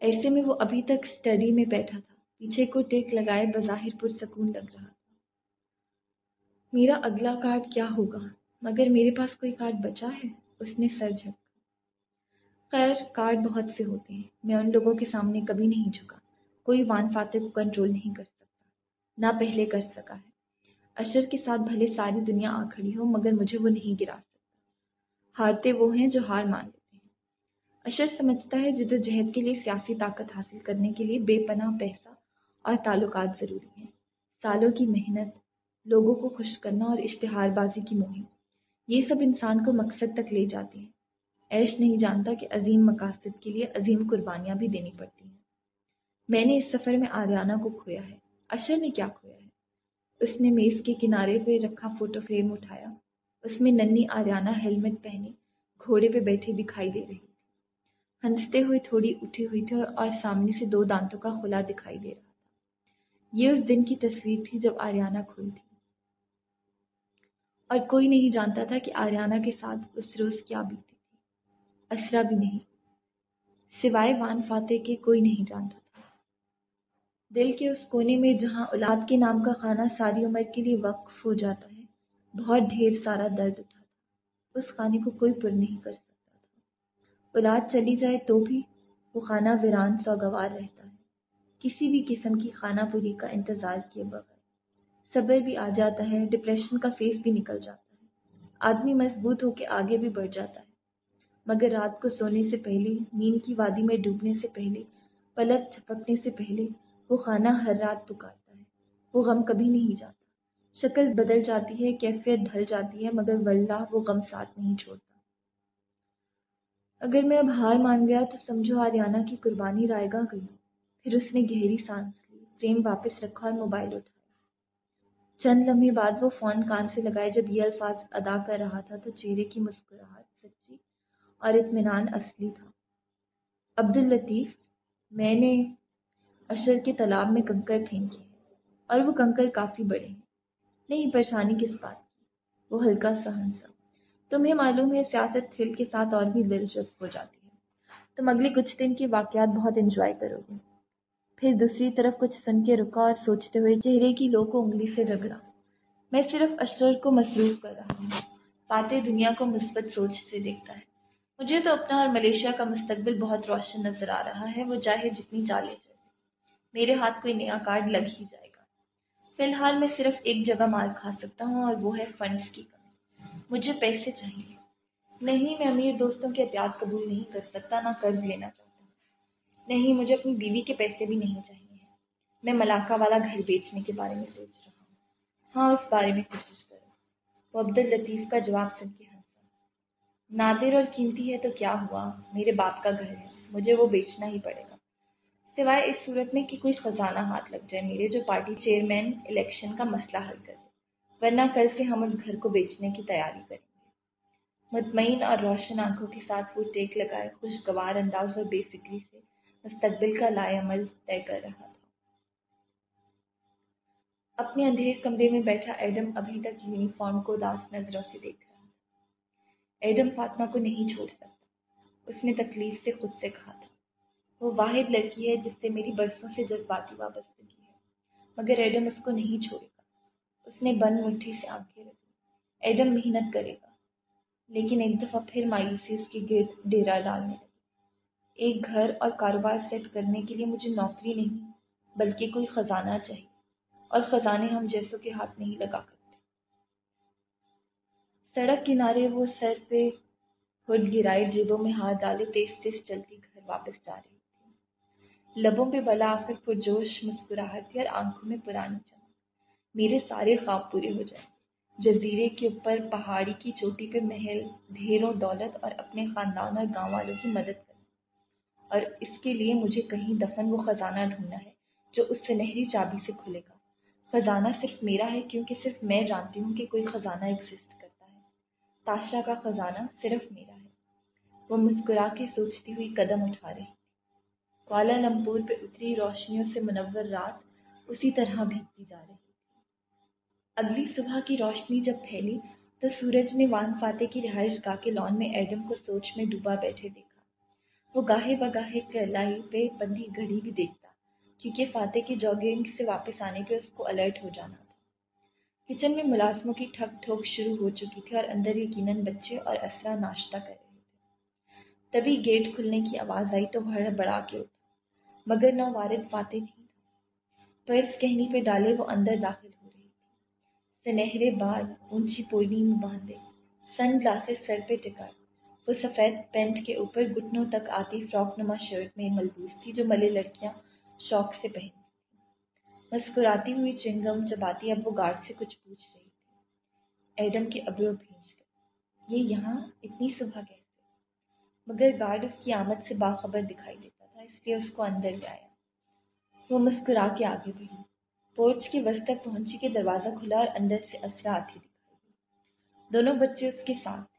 ایسے میں وہ ابھی تک اسٹڈی میں بیٹھا تھا۔ پیچھے کو ٹیک لگائے بظاہر پرسکون لگ رہا تھا۔ میرا اگلا کارڈ کیا ہوگا؟ مگر میرے پاس کوئی کارڈ بچا ہے، اس نے سر جھکا خیر، کارڈ بہت سے ہوتے ہیں، میں ان لوگوں کے سامنے کبھی نہیں جھکا۔ کوئی وان فاتح کو کنٹرول نہیں کر سکتا، نہ پہلے کر سکا ہے۔ اشر کے ساتھ بھلے ساری دنیا آ کھڑی ہو، مگر مجھے وہ نہیں گرا سکتا۔ ہارتے وہ ہیں جو ہار مان لیتے ہیں۔ اشر سمجھتا ہے جدو جہد کے لیے سیاسی طاقت حاصل کرنے کے لیے بے پناہ پیسہ اور تعلقات ضروری ہیں۔ سالوں کی محنت، لوگوں کو خوش کرنا اور اشتہار بازی کی مہم۔ یہ سب انسان کو مقصد تک لے جاتے ہیں۔ ایش نہیں جانتا کہ عظیم مقاصد کے لیے عظیم قربانیاں بھی دینی پڑتی ہیں۔ میں نے اس سفر میں آریانہ کو کھویا ہے۔ اشر نے کیا کھویا ہے؟ اس نے میز کے کنارے پہ رکھا فوٹو فریم اٹھایا۔ اس میں ننی آریانہ ہیلمٹ پہنے گھوڑے پہ بیٹھی دکھائی دے رہی تھی۔ ہنستے ہوئے تھوڑی اٹھی ہوئی تھی اور سامنے سے دو دانتوں کا خلا دکھائی دے رہا تھا۔ یہ اس دن کی تصویر تھی جب آریانہ کھوئی تھی۔ اور کوئی نہیں جانتا تھا کہ آریانہ کے ساتھ اس روز کیا بیتی تھی۔ اسرا بھی نہیں۔ سوائے وان فاتح کے کوئی نہیں جانتا تھا۔ دل کے اس کونے میں جہاں اولاد کے نام کا خانہ ساری عمر کے لیے وقف ہو جاتا ہے، بہت ڈھیر سارا درد اٹھا تھا۔ اس خانے کو کوئی پر نہیں کر سکتا تھا۔ اولاد چلی جائے تو بھی وہ خانہ ویران سوگوار رہتا ہے۔ کسی بھی قسم کی خانہ پوری کا انتظار کیے بغیر۔ صبر بھی آ جاتا ہے ڈپریشن کا فیس بھی نکل جاتا ہے۔ آدمی مضبوط ہو کے آگے بھی بڑھ جاتا ہے۔ مگر رات کو سونے سے پہلے، نیند کی وادی میں ڈوبنے سے پہلے، پلک چھپکنے سے پہلے، وہ خانہ ہر رات پکارتا ہے۔ وہ غم کبھی نہیں جاتا۔ شکل بدل جاتی ہے، کیفیت ڈھل جاتی ہے، مگر ولہ وہ غم ساتھ نہیں چھوڑتا۔ اگر میں اب ہار مان گیا تو سمجھو آریانہ کی قربانی رائے گا گئی۔ پھر اس نے گہری سانس لی، فریم واپس رکھا اور موبائل اٹھایا چند لمحے بعد وہ فون کان سے لگائے جب یہ الفاظ ادا کر رہا تھا تو چہرے کی مسکراہٹ سچی اور اطمینان اصلی تھا۔ عبد الطیف میں نے اشر کے تالاب میں کنکر پھینکے اور وہ کنکر کافی بڑے ہیں۔ نہیں پریشانی کس بات کی؟ وہ ہلکا سا ہنسا۔ تمہیں معلوم ہے سیاست تھرل کے ساتھ اور بھی دلچسپ ہو جاتی ہے۔ تم اگلے کچھ دن کے واقعات بہت انجوائے کرو گے۔ پھر دوسری طرف کچھ سن کے رکا اور سوچتے ہوئے چہرے کی لو کو انگلی سے رگڑا۔ میں صرف اشرر کو مصروف کر رہا ہوں۔ فاتح دنیا کو مثبت سوچ سے دیکھتا ہے۔ مجھے تو اپنا اور ملیشیا کا مستقبل بہت روشن نظر آ رہا ہے، وہ چاہے جتنی چالے چلے میرے ہاتھ کوئی نیا کارڈ لگ ہی جائے گا۔ فی الحال میں صرف ایک جگہ مار کھا سکتا ہوں اور وہ ہے فنڈس کی کمی۔ مجھے پیسے چاہیے۔ نہیں، میں امیر دوستوں کے احتیاط قبول نہیں کر سکتا، نہ قرض لینا چاہتا۔ نہیں، مجھے اپنی بیوی کے پیسے بھی نہیں چاہیے۔ میں ملاقہ والا گھر بیچنے کے بارے میں سوچ رہا ہوں۔ ہاں اس بارے میں کوشش کرو۔ وہ عبد الطیف کا جواب سن کے ہنسا۔ نادر اور قیمتی ہے تو کیا ہوا؟ میرے باپ کا گھر ہے۔ مجھے وہ بیچنا ہی پڑے گا۔ سوائے اس صورت میں کہ کوئی خزانہ ہاتھ لگ جائے میرے، جو پارٹی چیئرمین الیکشن کا مسئلہ حل کر دے ورنہ کل سے ہم اس گھر کو بیچنے کی تیاری کریں گے۔ مطمئن اور روشن آنکھوں کے ساتھ وہ ٹیک لگائے خوشگوار انداز اور بے فکری سے مستقبل کا لائے عمل طے کر رہا تھا۔ اپنے اندھیر کمرے میں بیٹھا ایڈم ابھی تک یونیفارم کو اداس نظروں سے دیکھ رہا تھا۔ ایڈم فاطمہ کو نہیں چھوڑ سکتا۔ اس نے تکلیف سے خود سے کہا تھا۔ وہ واحد لڑکی ہے جس سے میری برسوں سے جذباتی وابستگی ہے، مگر ایڈم اس کو نہیں چھوڑے گا۔ اس نے بند مٹھی سے آنکھیں رکھی ایڈم محنت کرے گا، لیکن ایک دفعہ پھر مایوسی اس کے گرد ڈیرا ڈالنے لگی۔ ایک گھر اور کاروبار سیٹ کرنے کے لیے مجھے نوکری نہیں، بلکہ کوئی خزانہ چاہیے۔ اور خزانے ہم جیسوں کے ہاتھ نہیں لگا کرتے سڑک کنارے وہ سر پہ ہڈ گرائے جیبوں میں ہاتھ ڈالے تیز تیز چلتی گھر واپس جا رہی تھی۔ لبوں پہ بلا آخر پرجوش مسکراہٹ تھی اور آنکھوں میں پرانی چمک۔ میرے سارے خواب پورے ہو جائیں۔ جزیرے کے اوپر پہاڑی کی چوٹی پہ محل، ڈھیروں دولت اور اپنے خاندان اور گاؤں والوں کی مدد کرنا اور اس کے لیے مجھے کہیں دفن وہ خزانہ ڈھونڈنا ہے جو اس سنہری چابی سے کھلے گا۔ خزانہ صرف میرا ہے کیونکہ صرف میں جانتی ہوں کہ کوئی خزانہ ایگزسٹ کرتا ہے۔ تاشا کا خزانہ صرف میرا ہے۔ وہ مسکرا کے سوچتی ہوئی قدم اٹھا رہی تھی۔ کوالا لمپور پہ اتری روشنیوں سے منور رات اسی طرح بھیگتی جا رہی تھی۔ اگلی صبح کی روشنی جب پھیلی تو سورج نے وان فاتح کی رہائش گاہ کے لان میں ایڈم کو سوچ میں ڈوبا بیٹھے دیکھا۔ وہ گاہے بگاہے کلائی پہ بندھی گھڑی بھی دیکھتا، کیونکہ فاتح کے جاگنگ سے واپس آنے پہ اس کو الرٹ ہو جانا تھا۔ کچن میں ملازموں کی ٹھک ٹھوک شروع ہو چکی تھی اور اندر یقیناً بچے اور اسرا ناشتہ کر رہے تھے۔ تبھی گیٹ کھلنے کی آواز آئی تو بڑا بڑا کے اٹھا مگر نو وارد فاتح نہیں تھا۔ پرس کہنی پہ ڈالے وہ اندر داخل ہو رہی تھی۔ سنہرے بال، اونچی پولی میں باندھے سن گلاسز سر پہ ٹکائے وہ سفید پینٹ کے اوپر گھٹنوں تک آتی فراک نما شرٹ میں ملبوس تھی جو ملے لڑکیاں شوق سے پہنی مسکراتی ہوئی چنگم چباتی اب وہ گارڈ سے کچھ پوچھ رہی تھی۔ ایڈم کے ابرو بھیج گئے یہ یہاں اتنی صبح کیسے؟ مگر گارڈ اس کی آمد سے باخبر دکھائی دیتا تھا، اس لیے اس کو اندر لے آیا۔ وہ مسکرا کے آگے بڑھی۔ پورچ کے وسط تک پہنچی کے دروازہ کھلا اور اندر سے اسرا آتی دکھائی دونوں بچے اس کے ساتھ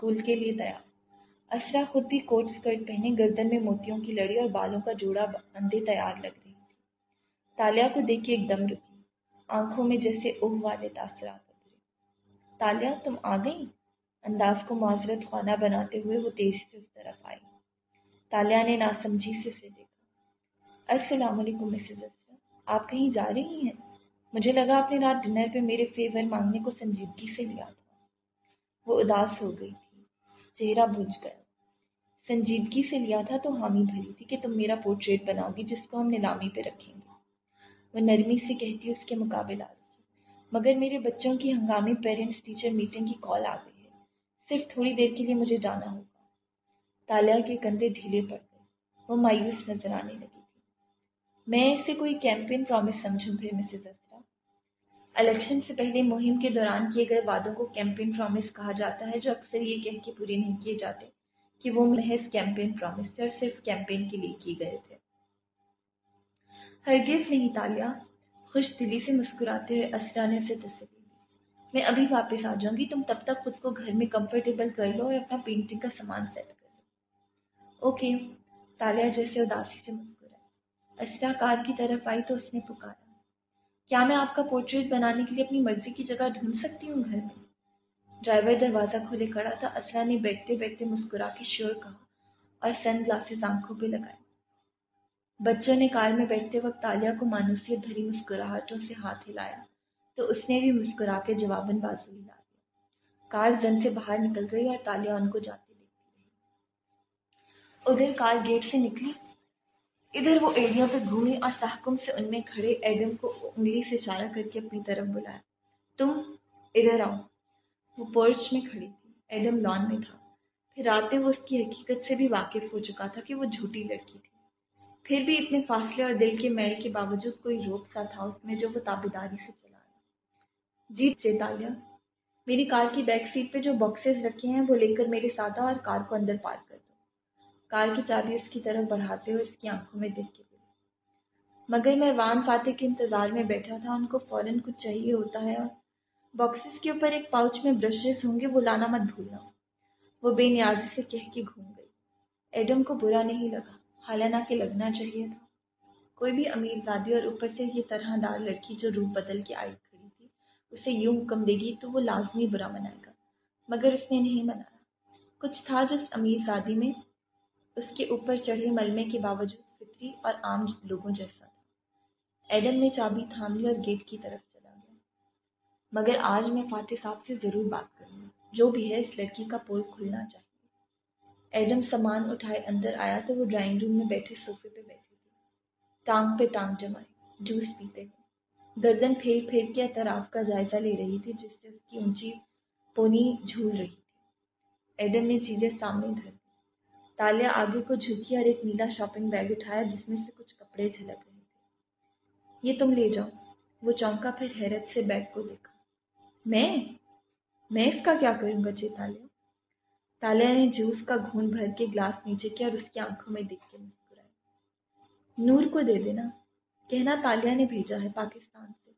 اسکول کے لیے تیار۔ اسرا خود بھی کوٹ اسکرٹ پہنے گردن میں موتیوں کی لڑی اور بالوں کا جوڑا اندھے تیار لگ رہی تھی تالیا کو دیکھ کے ایک دم رکی۔ آنکھوں میں جیسے اوہ والے تاثرات اترے۔ تالیا، تم آ گئی؟ انداز کو معذرت خانہ بناتے ہوئے وہ تیزی سے اس طرف آئی۔ تالیا نے ناسمجھی سے اسے دیکھا۔ السلام علیکم مسز اسرا آپ کہیں جا رہی ہیں؟ مجھے لگا آپ نے رات ڈنر پہ میرے فیور مانگنے کو سنجیدگی سے لیا تھا وہ اداس ہو گئی تھی۔ چہرہ بھج گیا۔ سنجیدگی سے لیا تھا تو حامی بھری تھی کہ تم میرا پورٹریٹ بناؤ گی جس کو ہم نیلامی پہ رکھیں گے وہ نرمی سے کہتی اس کے مقابل آ رہی مگر میرے بچوں کی ہنگامی پیرنٹس ٹیچر میٹنگ کی کال آ گئی ہے۔ صرف تھوڑی دیر کے لیے مجھے جانا ہوگا۔ تالیا کے کندھے ڈھیلے پڑ گئے۔ وہ مایوس نظر آنے لگی تھی۔ میں اسے کوئی کیمپین پرومس سمجھوں پھر مسز الیکشن سے پہلے مہم کے دوران کیے گئے وعدوں کو کیمپین پرومس کہا جاتا ہے، جو اکثر یہ کہہ کے پورے نہیں کیے جاتے کہ وہ محض کیمپین پرومس تھے اور صرف کیمپین کے لیے کیے گئے تھے۔ ہرگز نہیں تالیا، خوش دلی سے مسکراتے ہوئے اسرا نے اسے تسلی۔ دی میں ابھی واپس آ جاؤں گی، تم تب تک خود کو گھر میں کمفرٹیبل کر لو اور اپنا پینٹنگ کا سامان سیٹ کر لو۔ اوکے تالیا جیسے اداسی سے مسکرائی اسرا کار کی طرف آئی تو اس نے پکارا۔ کیا میں آپ کا پورٹریٹ بنانے کے لیے اپنی مرضی کی جگہ ڈھونڈ سکتی ہوں گھر میں؟ ڈرائیور دروازہ کھولے کھڑا تھا اسرا نے بیٹھتے بیٹھتے مسکرا کے شور کہا اور سن گلاسز آنکھوں پہ لگائے۔ بچوں نے کار میں بیٹھتے وقت تالیا کو مانوسیت بھری مسکراہٹوں سے ہاتھ ہلایا تو اس نے بھی مسکرا کے جواباً بازو ہلا دیا۔ کار زن سے باہر نکل گئی اور تالیا ان کو جاتے دیکھتی رہی۔ ادھر کار گیٹ سے نکلی۔ ادھر وہ ایڑیوں پہ گھومی اور تحکم سے ان میں کھڑے ایڈم کو انگلی سے اشارہ کر کے اپنی طرف بلایا۔ تم ادھر آؤ۔ وہ پورچ میں کھڑی تھی۔ ایڈم لان میں تھا۔ پھر آتے وہ اس کی حقیقت سے بھی واقف ہو چکا تھا کہ وہ جھوٹی لڑکی تھی۔ پھر بھی اتنے فاصلے اور دل کے میل کے باوجود کوئی روک سا تھا اس میں جو وہ تابیداری سے چلا جی چیتالیہ۔ میری کار کی بیک سیٹ پہ جو باکسز رکھے ہیں وہ لے کر میرے ساتھ اور کار کو اندر پارک کر کار کی چابی اس کی طرف بڑھاتے ہوئے اس کی آنکھوں میں دیکھ کے مگر میں وان فاتح کے انتظار میں بیٹھا تھا، ان کو فوراً کچھ چاہیے ہوتا ہے اور باکسز کے اوپر ایک پاؤچ میں برشز ہوں گے، وہ لانا مت بھولنا وہ بے نیازی سے کہہ کے گھوم گئی۔ ایڈم کو برا نہیں لگا حالانہ لگنا چاہیے تھا۔ کوئی بھی امیر زادی اور اوپر سے یہ طرح دار لڑکی جو روپ بدل کے آئی کھڑی تھی، اسے یوں حکم دے گی تو وہ لازمی برا منائے گا۔ مگر اس نے نہیں منایا۔ کچھ تھا جو اس امیر زادی میں اس کے اوپر چڑھے ملمے کے باوجود فطری اور عام لوگوں جیسا تھا۔ ایڈم نے چابی تھام لی اور گیٹ کی طرف چلا گیا۔ مگر آج میں فاتح صاحب سے ضرور بات کروں گا جو بھی ہے اس لڑکی کا پول کھلنا چاہیے۔ ایڈم سامان اٹھائے اندر آیا تو وہ ڈرائنگ روم میں بیٹھے صوفے پہ بیٹھی تھی۔ ٹانگ پہ ٹانگ جمائے جوس پیتے ہوئے۔ گردن پھیر پھیر کے اعتراف کا جائزہ لے رہی تھی، جس سے اس کی اونچی پونی جھول رہی تھی۔ ایڈم نے چیزیں سامنے دھر تالیا آگے کو جھکی اور ایک نیلا شاپنگ بیگ اٹھایا جس میں سے کچھ کپڑے جھلک رہے تھے۔ یہ تم لے جاؤ۔ وہ چونکا پھر حیرت سے بیگ کو دیکھا۔ میں؟ میں اس کا کیا کروں گا چیتالیہ تالیا؟ نے جوس کا گھون بھر کے گلاس نیچے کیا اور اس کی آنکھوں میں دیکھ کے مسکرائی نور کو دے دینا۔ کہنا تالیا نے بھیجا ہے پاکستان سے۔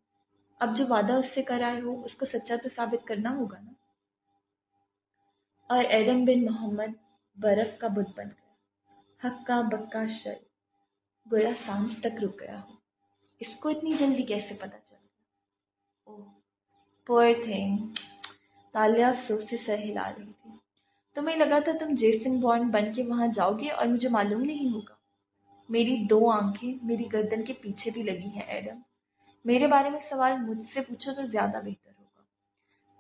اب جو وعدہ اس سے کرائے ہو، اس کو سچا تو ثابت کرنا ہوگا نا؟ اور ایڈم بن محمد برف کا بت بن گیا۔ حق کا بکا شر۔ گویا سانس تک رک گیا ہو اس کو اتنی جلدی کیسے پتا چل گیا اوہ پور تھنگ تالیا افسوس سے سر ہلا رہی تھی۔ تمہیں لگا تھا تم جیسن بانڈ بن کے وہاں جاؤ گے اور مجھے معلوم نہیں ہوگا۔ میری دو آنکھیں میری گردن کے پیچھے بھی لگی ہیں، ایڈم۔ میرے بارے میں سوال مجھ سے پوچھو تو زیادہ بہتر ہوگا۔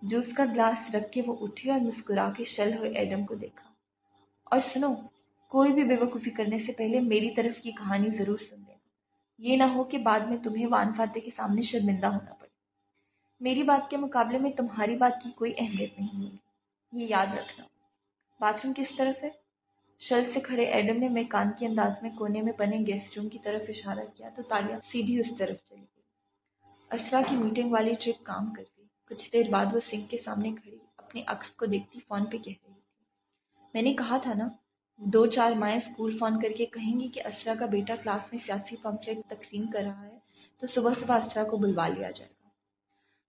جوس کا گلاس رکھ کے وہ اٹھی اور مسکرا کے شل ہوئے ایڈم کو دیکھا۔ اور سنو، کوئی بھی بے وقوفی کرنے سے پہلے میری طرف کی کہانی ضرور سن لینا۔ یہ نہ ہو کہ بعد میں تمہیں وان فاتح کے سامنے شرمندہ ہونا پڑے۔ میری بات کے مقابلے میں تمہاری بات کی کوئی اہمیت نہیں ہوگی یہ یاد رکھنا۔ باتھ روم کس طرف ہے؟ شل سے کھڑے ایڈم نے میکان کے انداز میں کونے میں بنے گیسٹ روم کی طرف اشارہ کیا تو تالیاں سیدھی اس طرف چلی گئی اسرا کی میٹنگ والی ٹرپ کام کر گئی۔ کچھ دیر بعد وہ سنک کے سامنے کھڑی اپنے عکس کو دیکھتی فون پہ کہہ رہی۔ میں نے کہا تھا نا، دو چار مائیں اسکول فون کر کے کہیں گی کہ اسرا کا بیٹا کلاس میں سیاسی پمفلیٹ تقسیم کر رہا ہے، تو صبح صبح اسرا کو بلوا لیا جائے گا۔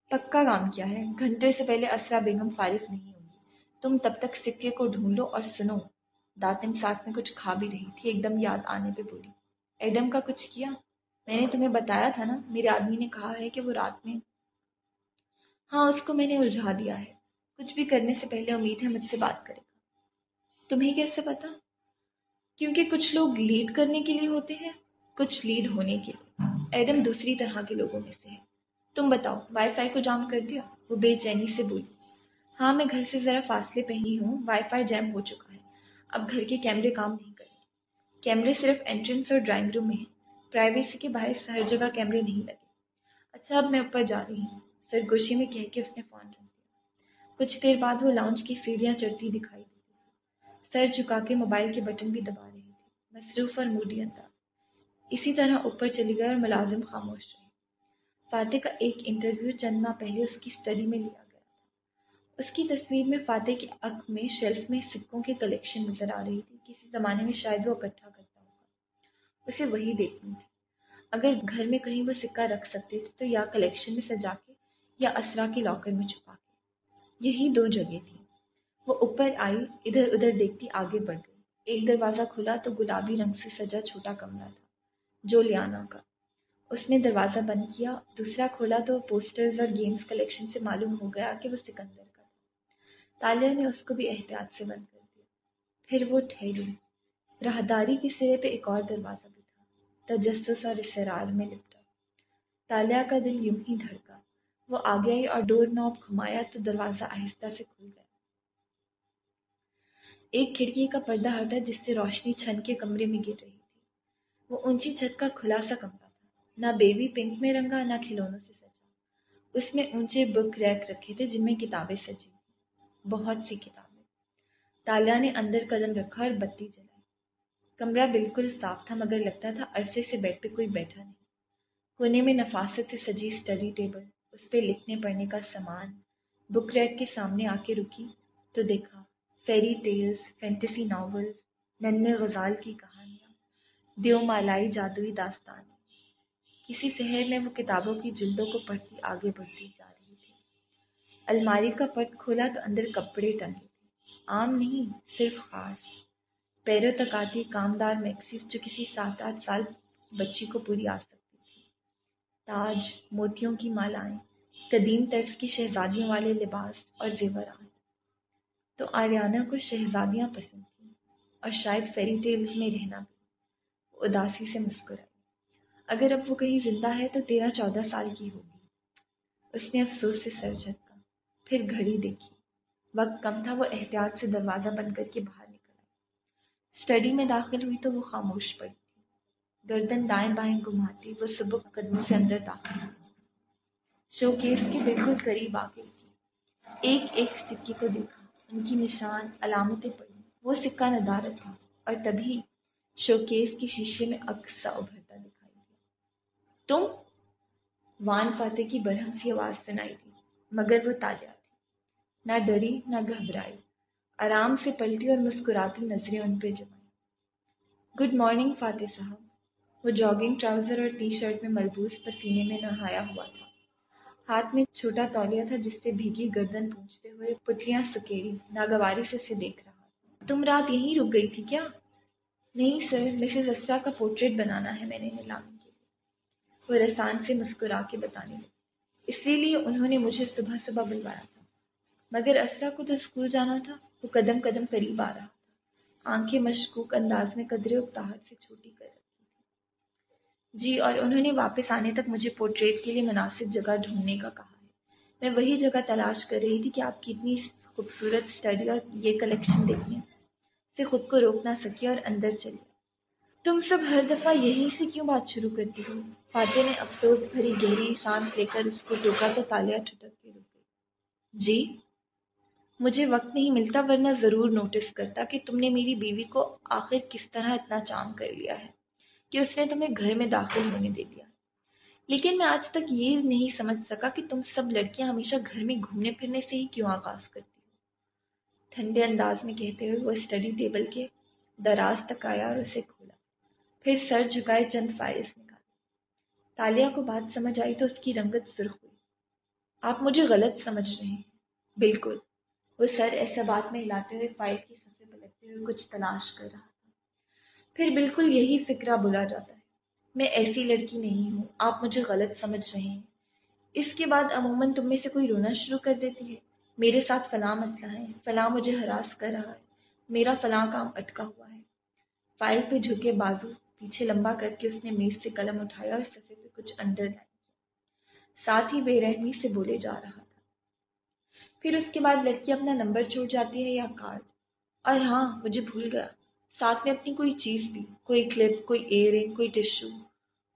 پکا کام کیا ہے، گھنٹے سے پہلے اسرا بیگم فارغ نہیں تم تب تک سکے کو ڈھونڈو اور سنو داتن ساتھ میں کچھ کھا بھی رہی تھی، ایک دم یاد آنے پہ بولی۔ ایڈم کا کچھ کیا؟ میں نے تمہیں بتایا تھا نا، میرے آدمی نے کہا ہے کہ وہ رات میں ہاں اس کو میں نے الجھا دیا ہے۔ کچھ بھی کرنے سے پہلے امید ہے مجھ سے بات کرے گا۔ تمہیں کیسے پتا؟ کیونکہ کچھ لوگ لیڈ کرنے کے لیے ہوتے ہیں، کچھ لیڈ ہونے کے لیے۔ ایڈم دوسری طرح کے لوگوں میں سے ہے۔ تم بتاؤ وائی فائی کو جام کر دیا؟ وہ بے چینی سے بولی۔ ہاں میں گھر سے ذرا فاصلے پہ ہی ہوں۔ وائی فائی جیم ہو چکا ہے۔ اب گھر کے کیمرے کام نہیں کریں۔ کیمرے صرف انٹرنس اور ڈرائنگ روم میں ہیں پرائیویسی کے باعث ہر جگہ کیمرے نہیں لگے۔ اچھا اب میں اوپر جا رہی ہوں۔ سرگوشی میں کہہ کے اس نے فون رکھ دیا۔ کچھ دیر بعد وہ لاؤنج کی سیڑھیاں چڑھتی دکھائی۔ سر جھکا کے موبائل کے بٹن بھی دبا رہی تھی۔ مصروف اور موڈی انداز اسی طرح اوپر چلی گئے اور ملازم خاموش رہے فاتح کا ایک انٹرویو چند ماہ پہلے اس کی اسٹڈی میں لیا گیا اس کی تصویر میں فاتح کے عق میں شیلف میں سکوں کی کلیکشن نظر آ رہی تھی۔ کسی زمانے میں شاید وہ اکٹھا کرتا ہوگا۔ اسے وہی دیکھنی تھی۔ اگر گھر میں کہیں وہ سکہ رکھ سکتے تھے تو یا کلیکشن میں سجا کے یا اسرا کے لاکر میں چھپا کے۔ یہی دو جگہ تھی وہ اوپر آئی، ادھر ادھر دیکھتی آگے بڑھ گئی۔ ایک دروازہ کھلا تو گلابی رنگ سے سجا چھوٹا کمرہ تھا، جو لیانا کا۔ اس نے دروازہ بند کیا، دوسرا کھولا تو پوسٹرز اور گیمز کلیکشن سے معلوم ہو گیا کہ وہ سکندر کا تالیہ نے اس کو بھی احتیاط سے بند کر دیا۔ پھر وہ ٹھہری۔ راہداری کے سرے پہ ایک اور دروازہ بھی تھا۔ تجسس اور اسرار میں لپٹا۔ تالیہ کا دل یوں ہی دھڑکا۔ وہ آگے آئی اور ڈور نوب گھمایا تو دروازہ آہستہ سے کھل گیا۔ ایک کھڑکی کا پردہ ہٹا جس سے روشنی چھن کے کمرے میں گر رہی تھی۔ وہ اونچی چھت کا کھلا سا کمرہ تھا۔ نہ بیوی پنک میں رنگا، نہ کھلونوں سے سجا۔ اس میں اونچے بک ریک رکھے تھے جن میں کتابیں سجی۔ بہت سی کتابیں۔ تالیا نے اندر قدم رکھا اور بتی جلائی۔ کمرہ بالکل صاف تھا، مگر لگتا تھا عرصے سے بیڈ پہ کوئی بیٹھا نہیں۔ کونے میں نفاست سے سجی اسٹڈی ٹیبل، اس پہ لکھنے پڑھنے کا سامان، بک ریک کے سامنے آ کے رکی تو دیکھا۔ فیری ٹیلز فینٹیسی ناولز نن غزال کی کہانیاں دیو مالائی جادوئی داستان کسی شہر میں وہ کتابوں کی جلدوں کو پڑھتی آگے بڑھتی جا رہی تھی الماری کا پٹ کھولا تو اندر کپڑے ٹنگے تھے عام نہیں صرف خاص پیروں تک آتی کامدار میکسیز جو کسی سات آٹھ سال بچی کو پوری آ سکتی تھی تاج موتیوں کی مالائیں قدیم طرز کی شہزادیوں والے لباس اور زیورات تو آریانہ کو شہزادیاں پسند تھیں اور شاید فیری ٹیلز میں رہنا بھی۔ اداسی سے مسکرائی۔ اگر اب وہ کہیں زندہ ہے تو تیرہ چودہ سال کی ہوگی۔ اس نے افسوس سے سر جھٹکا۔ پھر گھڑی دیکھی۔ وقت کم تھا، وہ احتیاط سے دروازہ بند کر کے باہر نکل آئی۔ اسٹڈی میں داخل ہوئی تو وہ خاموش پڑی تھی۔ گردن دائیں بائیں گھماتی، وہ صبح قدموں سے اندر داخل ہوئی۔ شو کیس کے بالکل قریب آ گئی تھی۔ ایک ایک سکے کو دیکھا۔ ان کی نشان، علامتیں پڑی۔ وہ سکہ ندارت تھا اور تبھی شو کیس کے شیشے میں اکثر ابھرتا دکھا تم وان فاتح کی برہم سی آواز سنائی تھی مگر وہ تازہ تھی۔ نہ ڈری، نہ گھبرائی۔ آرام سے پلٹی اور مسکراتی نظریں ان پہ جمائی گڈ مارننگ فاتح صاحب۔ وہ جاگنگ ٹراؤزر اور ٹی شرٹ میں ملبوس پسینے میں نہایا ہوا تھا۔ ہاتھ میں چھوٹا تولیا تھا جس سے بھیگی گردن پونچھتے ہوئے پتلیاں سکیڑی ناگواری سے اسے دیکھ رہا تم رات یہیں رک گئی تھی کیا؟ نہیں سر مسز اسرا کا پورٹریٹ بنانا ہے میں نے نیلامی وہ رسان سے مسکرا کے بتانے لگی اسی لیے انہوں نے مجھے صبح صبح بلوایا تھا۔ مگر اسرا کو تو اسکول جانا تھا، وہ قدم قدم قریب آ رہا تھا۔ آنکھیں مشکوک انداز میں قدرے اکتاہٹ سے چھوٹی کر رکھی جی اور انہوں نے واپس آنے تک مجھے پورٹریٹ کے لیے مناسب جگہ ڈھونڈنے کا کہا ہے۔ میں وہی جگہ تلاش کر رہی تھی کہ آپ کی اتنی خوبصورت اسٹڈی اور یہ کلیکشن دیکھنے۔ سے خود کو روک نہ سکی اور اندر چلی تم سب ہر دفعہ یہیں سے کیوں بات شروع کرتی ہو؟ فاتح نے افسوس بھری گہری سانس لے کر اس کو ٹوکا تو تالیا ٹھٹک کے رک گئی۔ جی مجھے وقت نہیں ملتا ورنہ ضرور نوٹس کرتا کہ تم نے میری بیوی کو آخر کس طرح اتنا چام کر لیا ہے۔ کہ اس نے تمہیں گھر میں داخل ہونے دے دیا۔ لیکن میں آج تک یہ نہیں سمجھ سکا کہ تم سب لڑکیاں ہمیشہ گھر میں گھومنے پھرنے سے ہی کیوں آغاز کرتی ہو۔ ٹھنڈے انداز میں کہتے ہوئے وہ اسٹڈی ٹیبل کے دراز تک آیا اور اسے کھولا۔ پھر سر جھکائے چند فائلز نکالے۔ تالیا کو بات سمجھ آئی تو اس کی رنگت سرخ ہوئی۔ آپ مجھے غلط سمجھ رہے ہیں۔ بالکل۔ وہ سر ایسا بات میں ہلاتے ہوئے فائل کی صفحے پلٹتے ہوئے کچھ تلاش کر رہا پھر بالکل یہی فکرہ بلا جاتا ہے۔ میں ایسی لڑکی نہیں ہوں، آپ مجھے غلط سمجھ رہے ہیں۔ اس کے بعد عموماً تم میں سے کوئی رونا شروع کر دیتی ہے۔ میرے ساتھ فلاں مسئلہ ہے، فلاں مجھے ہراس کر رہا ہے۔ میرا فلاں کام اٹکا ہوا ہے۔ فائل پہ جھکے بازو پیچھے لمبا کر کے اس نے میز سے قلم اٹھایا اور صفحے پہ کچھ انڈر لائن ساتھ ہی بے رحمی سے بولے جا رہا تھا۔ پھر اس کے بعد لڑکی اپنا نمبر چھوڑ جاتی ہے یا کارڈ؟ اور ہاں مجھے بھول گیا۔ ساتھ میں اپنی کوئی چیز بھی، کوئی کلپ کوئی ایئر رنگ، کوئی ٹشو،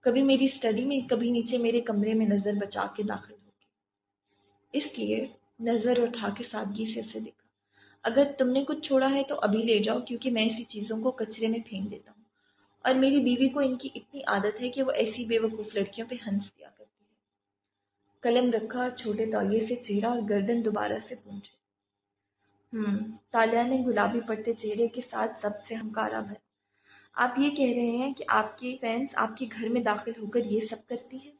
کبھی میری اسٹڈی میں، کبھی نیچے میرے کمرے میں نظر بچا کے داخل ہوگی اس لیے نظر اٹھا کے سادگی سے اسے دیکھا۔ اگر تم نے کچھ چھوڑا ہے تو ابھی لے جاؤ، کیونکہ میں ایسی چیزوں کو کچرے میں پھینک دیتا ہوں۔ اور میری بیوی کو ان کی اتنی عادت ہے کہ وہ ایسی بے وقوف لڑکیوں پہ ہنس دیا کرتی ہے۔ قلم رکھا اور چھوٹے تولیے سے چیرا اور گردن دوبارہ سے پونچھے ہوں تالیا نے گلابی پڑتے چہرے کے ساتھ سب سے ہمکارا بھر۔ آپ یہ کہہ رہے ہیں کہ آپ کی فینس آپ کے گھر میں داخل ہو کر یہ سب کرتی ہیں؟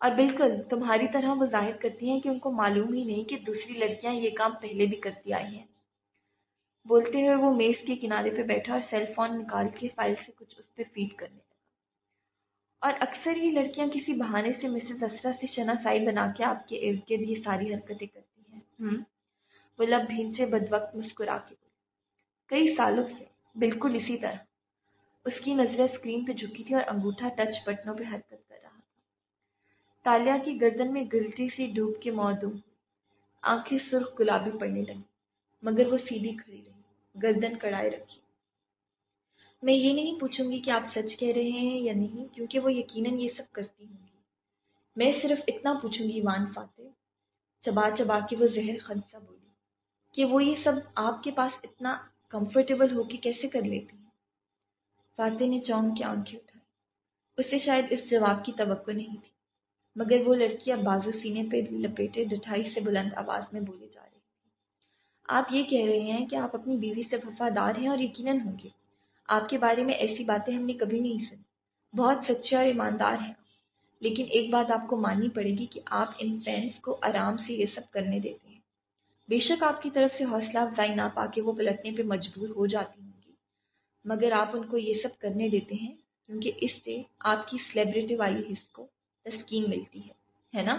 اور بالکل، تمہاری طرح وہ ظاہر کرتی ہیں کہ ان کو معلوم ہی نہیں کہ دوسری لڑکیاں یہ کام پہلے بھی کرتی آئی ہیں۔ بولتے ہوئے وہ میز کے کنارے پہ بیٹھا اور سیل فون نکال کے فائل سے کچھ اس پہ فیڈ کرنے لگا۔ اور اکثر یہ لڑکیاں کسی بہانے سے مسز اسرا سے شناسائی بنا کے آپ کے ارد گرد یہ ساری حرکتیں کرتی ہیں۔ ہوں مطلب وہ لب بھینچے بد وقت مسکرا کے بولے کئی سالوں سے، بالکل اسی طرح۔ اس کی نظریں اسکرین پہ جھکی تھی اور انگوٹھا ٹچ بٹنوں پہ حرکت کر رہا تھا۔ تالیا کی گردن میں گلٹی سی ڈوب کے موضوع آنکھیں سرخ گلابی پڑنے لگی مگر وہ سیدھی کھڑی رہی، گردن کڑائے رکھی۔ میں یہ نہیں پوچھوں گی کہ آپ سچ کہہ رہے ہیں یا نہیں، کیونکہ وہ یقیناً یہ سب کرتی ہوں گی۔ میں صرف اتنا پوچھوں گی وان فاتح چبا چبا کے وہ زہر خنسا بولی کہ وہ یہ سب آپ کے پاس اتنا کمفرٹیبل ہو کے کیسے کر لیتی ہیں؟ فاتح نے چونک کی آنکھیں اٹھائی اسے شاید اس جواب کی توقع نہیں تھی، مگر وہ لڑکی اب بازو سینے پہ لپیٹے ڈٹھائی سے بلند آواز میں بولی جا رہی تھی۔ آپ یہ کہہ رہے ہیں کہ آپ اپنی بیوی سے وفادار ہیں اور یقیناً ہوں گے۔ آپ کے بارے میں ایسی باتیں ہم نے کبھی نہیں سنی۔ بہت سچے اور ایماندار ہیں۔ لیکن ایک بات آپ کو ماننی پڑے گی کہ آپ ان فینس کو آرام سے یہ سب کرنے دیتے بے شک آپ کی طرف سے حوصلہ افزائی نہ پا کے وہ پلٹنے پہ مجبور ہو جاتی ہوں گی۔ مگر آپ ان کو یہ سب کرنے دیتے ہیں کیونکہ اس سے آپ کی سلیبریٹی والی حص کو تسکین ملتی ہے ہے نا؟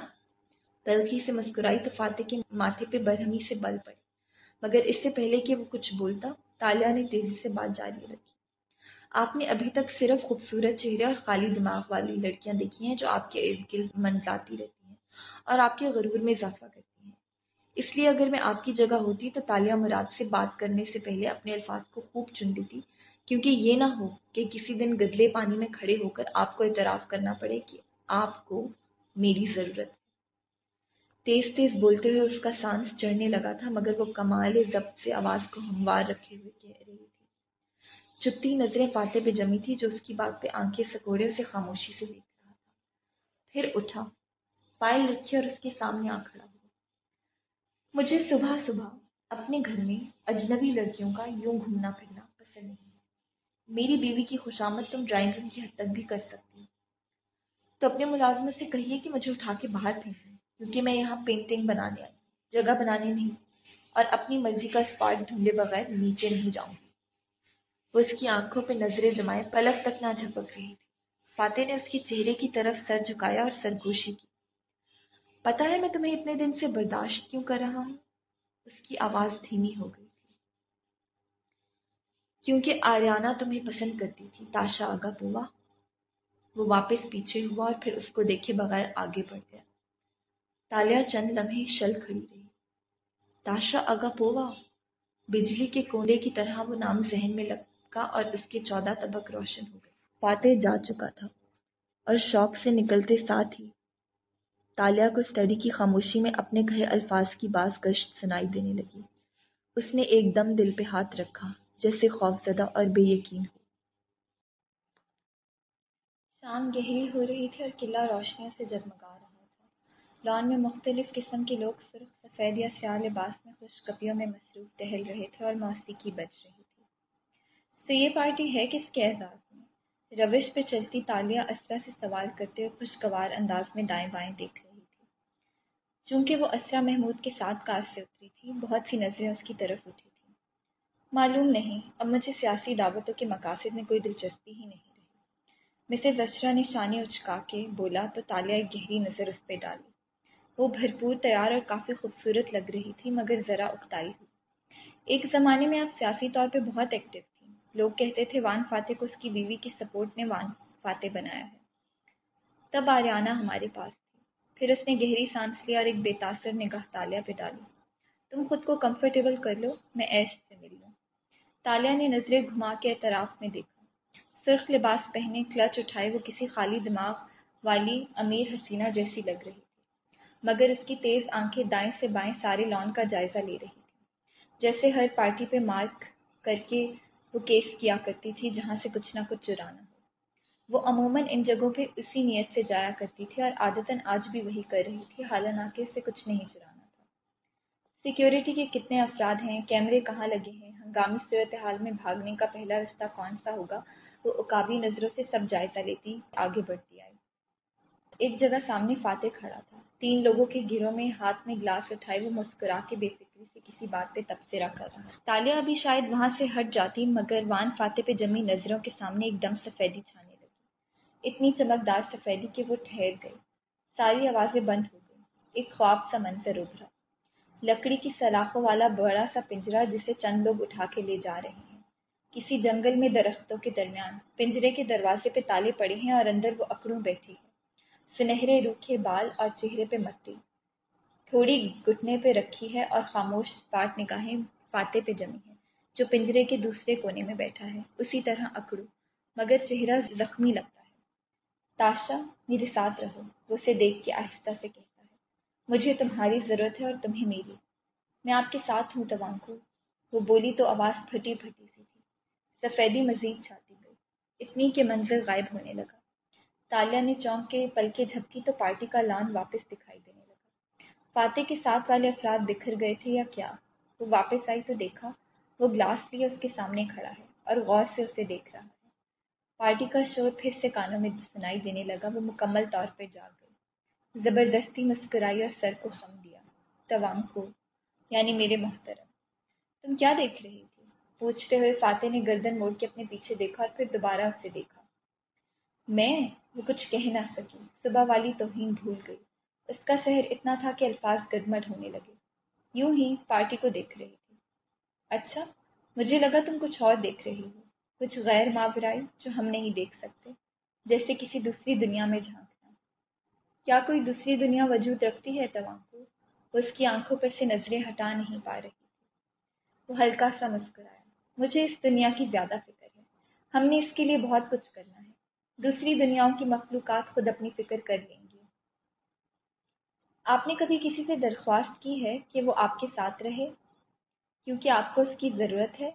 تلخی سے مسکرائی تو فاتح کے ماتھے پہ برہمی سے بل پڑے مگر اس سے پہلے کہ وہ کچھ بولتا، تالیہ نے تیزی سے بات جاری رکھی۔ آپ نے ابھی تک صرف خوبصورت چہرے اور خالی دماغ والی لڑکیاں دیکھی ہیں جو آپ کے ارد گرد منڈلاتی رہتی ہیں اور آپ کے غرور میں اضافہ کرتی ہیں۔ اس لیے اگر میں آپ کی جگہ ہوتی تو تالیہ مراد سے بات کرنے سے پہلے اپنے الفاظ کو خوب چن لیتی کیونکہ یہ نہ ہو کہ کسی دن گدلے پانی میں کھڑے ہو کر آپ کو اعتراف کرنا پڑے کہ آپ کو میری ضرورت۔ تیز تیز بولتے ہوئے اس کا سانس چڑھنے لگا تھا، مگر وہ کمال ضبط سے آواز کو ہموار رکھے ہوئے کہہ رہی تھی۔ چپتی نظریں پاتے پہ جمی تھی جو اس کی بات پہ آنکھیں سکوڑے اسے خاموشی سے دیکھ رہا تھا۔ پھر اٹھا پائل رکھی اور اس کے سامنے آ کھڑا مجھے صبح صبح اپنے گھر میں اجنبی لڑکیوں کا یوں گھومنا پھرنا پسند نہیں میری بیوی کی خوشامد تم ڈرائنگ روم کی حد تک بھی کر سکتی ہو۔ تو اپنے ملازمت سے کہیے کہ مجھے اٹھا کے باہر پھینک دیں کیونکہ میں یہاں پینٹنگ بنانے آئی، جگہ بنانے نہیں۔ اور اپنی مرضی کا اسپاٹ ڈھونڈے بغیر نیچے نہیں جاؤں۔ گی وہ اس کی آنکھوں پہ نظریں جمائے پلک تک نہ جھپک رہی تھی۔ فاتح نے اس کے چہرے کی طرف سر جھکایا اور سرگوشی کی۔ پتا ہے میں تمہیں اتنے دن سے برداشت کیوں کر رہا ہوں؟ اس کی آواز دھیمی ہو گئی تھی۔ کیونکہ آریانہ تمہیں پسند کرتی تھی، تاشا آگا پوا وہ واپس پیچھے ہوا اور پھر اس کو دیکھے بغیر آگے بڑھ گیا۔ تالیا چند لمحے شل کھڑی رہی۔ تاشا آگا پوا بجلی کے کوندے کی طرح وہ نام ذہن میں لگ اور اس کے چودہ طبق روشن ہو گئے۔ فاتح جا چکا تھا اور شوق سے نکلتے ساتھ ہی تالیہ کو اسٹڈی کی خاموشی میں اپنے کہے الفاظ کی باز گشت سنائی دینے لگی۔ اس نے ایک دم دل پہ ہاتھ رکھا، جیسے خوف زدہ اور بے یقین ہو۔ شام گہری ہو رہی تھی اور قلعہ روشنیوں سے جگمگا رہا تھا۔ لان میں مختلف قسم کے لوگ سرخ، سفید یا سیاہ لباس میں خوش کپیوں میں مصروف ٹہل رہے تھے اور موسیقی بج رہی تھی۔ تو یہ پارٹی ہے کس کے اعزاز میں؟ روش پہ چلتی تالیاں اسرا سے سوال کرتے ہوئے خوشگوار انداز میں دائیں بائیں دیکھ چونکہ وہ اسرا محمود کے ساتھ کار سے اتری تھی، بہت سی نظریں اس کی طرف اٹھی تھیں۔ معلوم نہیں، اب مجھے سیاسی دعوتوں کے مقاصد میں کوئی دلچسپی ہی نہیں رہی۔ مسز اسرا نے شانی اچکا کے بولا تو تالیہ ایک گہری نظر اس پہ ڈالی۔ وہ بھرپور تیار اور کافی خوبصورت لگ رہی تھی، مگر ذرا اکتائی ہوئی۔ ایک زمانے میں آپ سیاسی طور پہ بہت ایکٹیو لوگ کہتے تھے، وان فاتح کو اس کی بیوی کی سپورٹ نے وان فاتح بنایا ہے۔ تب آریانہ ہمارے پاس پھر اس نے گہری سانس لیا اور ایک بے تاثر نگاہ تالیہ پہ ڈالی۔ تم خود کو کمفرٹیبل کر لو، میں ایش سے مل لوں۔ تالیہ نے نظریں گھما کے اعتراف میں دیکھا۔ سرخ لباس پہنے کلچ اٹھائے وہ کسی خالی دماغ والی امیر حسینہ جیسی لگ رہی تھی، مگر اس کی تیز آنکھیں دائیں سے بائیں سارے لان کا جائزہ لے رہی تھی۔ جیسے ہر پارٹی پہ مارک کر کے وہ کیس کیا کرتی تھی جہاں سے کچھ نہ کچھ چرانا۔ ہو وہ عموماً ان جگہوں پہ اسی نیت سے جایا کرتی تھی اور عادتاً آج بھی وہی کر رہی تھی، حالانکہ اس سے کچھ نہیں چرانا تھا۔ سیکیورٹی کے کتنے افراد ہیں، کیمرے کہاں لگے ہیں، ہنگامی صورتحال میں بھاگنے کا پہلا رستہ کون سا ہوگا؟ وہ اکابی نظروں سے سب جائزہ لیتی، آگے بڑھتی آئی۔ ایک جگہ سامنے فاتح کھڑا تھا۔ تین لوگوں کے گھروں میں ہاتھ میں گلاس اٹھائے وہ مسکرا کے بے فکری سے کسی بات پہ تبصرہ کر رہا تالیہ ابھی شاید وہاں سے ہٹ جاتی، مگر وان فاتح پہ جمی نظروں کے سامنے ایک دم سفیدی چھانے اتنی چمکدار سفیدی کہ وہ ٹھہر گئی۔ ساری آوازیں بند ہو گئی ایک خواب سا منظر ابھرا۔ لکڑی کی سلاخوں والا بڑا سا پنجرا جسے چند لوگ اٹھا کے لے جا رہے ہیں۔ کسی جنگل میں درختوں کے درمیان پنجرے کے دروازے پہ تالے پڑے ہیں اور اندر وہ اکڑوں بیٹھی ہے۔ سنہرے روکھے بال اور چہرے پہ مٹی۔ تھوڑی گھٹنے پہ رکھی ہے اور خاموش پاٹ نگاہیں فاتح پہ جمی ہے جو پنجرے کے دوسرے کونے میں بیٹھا ہے، اسی طرح اکڑو مگر چہرہ زخمی لگتا تاشا میرے ساتھ رہو۔ وہ اسے دیکھ کے آہستہ سے کہتا ہے، مجھے تمہاری ضرورت ہے اور تمہیں میری۔ میں آپ کے ساتھ ہوں توانکو وہ بولی تو آواز پھٹی پھٹی سی تھی۔ سفیدی مزید چھاتی گئی اتنی کہ منظر غائب ہونے لگا۔ تالیہ نے چونک کے پل کے جھپکی تو پارٹی کا لان واپس دکھائی دینے لگا۔ فاتح کے ساتھ والے افراد بکھر گئے تھے یا کیا؟ وہ واپس آئی تو دیکھا، وہ گلاس لیے اس کے سامنے کھڑا ہے اور غور سے اسے دیکھ رہا ہے۔ پارٹی کا شور پھر سے کانوں میں سنائی دینے لگا، وہ مکمل طور پہ جاگ گئی۔ زبردستی مسکرائی اور سر کو خم دیا۔ توانگ کو یعنی میرے محترم، تم کیا دیکھ رہی تھی؟ پوچھتے ہوئے فاتح نے گردن موڑ کے اپنے پیچھے دیکھا اور پھر دوبارہ اسے دیکھا۔ میں؟ وہ کچھ کہہ نہ سکی۔ صبح والی توہین بھول گئی۔ اس کا سحر اتنا تھا کہ الفاظ گدمٹ ہونے لگے۔ یوں ہی پارٹی کو دیکھ رہی تھی۔ اچھا مجھے لگا تم کچھ اور دیکھ رہی ہو۔ کچھ غیر ماورائی جو ہم نہیں دیکھ سکتے، جیسے کسی دوسری دنیا میں جھانکنا۔ کیا کوئی دوسری دنیا وجود رکھتی ہے تمام کو وہ اس کی آنکھوں پر سے نظریں ہٹا نہیں پا رہی تھی۔ وہ ہلکا سا مسکرایا۔ مجھے اس دنیا کی زیادہ فکر ہے۔ ہم نے اس کے لیے بہت کچھ کرنا ہے۔ دوسری دنیاؤں کی مخلوقات خود اپنی فکر کر لیں گی۔ آپ نے کبھی کسی سے درخواست کی ہے کہ وہ آپ کے ساتھ رہے؟ کیونکہ آپ کو اس کی ضرورت ہے۔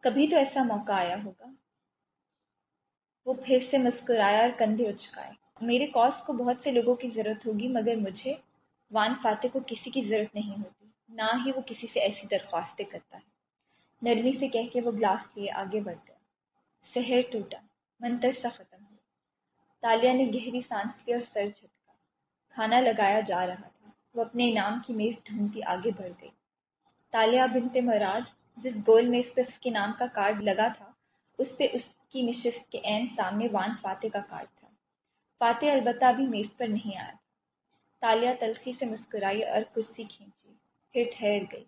کبھی تو ایسا موقع آیا ہوگا۔ وہ پھر سے مسکرایا اور کندھے اچکائے۔ میرے کاس کو بہت سے لوگوں کی ضرورت ہوگی، مگر مجھے وان فاتح کو کسی کی ضرورت نہیں ہوتی۔ نہ ہی وہ کسی سے ایسی درخواستیں کرتا ہے۔ نرمی سے کہہ کے وہ گلاس لیے آگے بڑھ گیا۔ سحر ٹوٹا، منتر سا ختم ہو تالیہ نے گہری سانس لی اور سر جھٹکا۔ کھانا لگایا جا رہا تھا۔ وہ اپنے انعام کی میز ڈھونڈتی آگے بڑھ گئی۔ تالیہ بنت مراد جس گول میز پہ اس کے نام کا کارڈ لگا تھا، اس پہ اس کی نشست کے عین سامنے وان فاتح کا کارڈ تھا۔ فاتح البتہ ابھی میز پر نہیں آیا تھا۔ تالیہ تلخی سے مسکرائی اور کرسی کھینچی۔ پھر ٹھہر گئی۔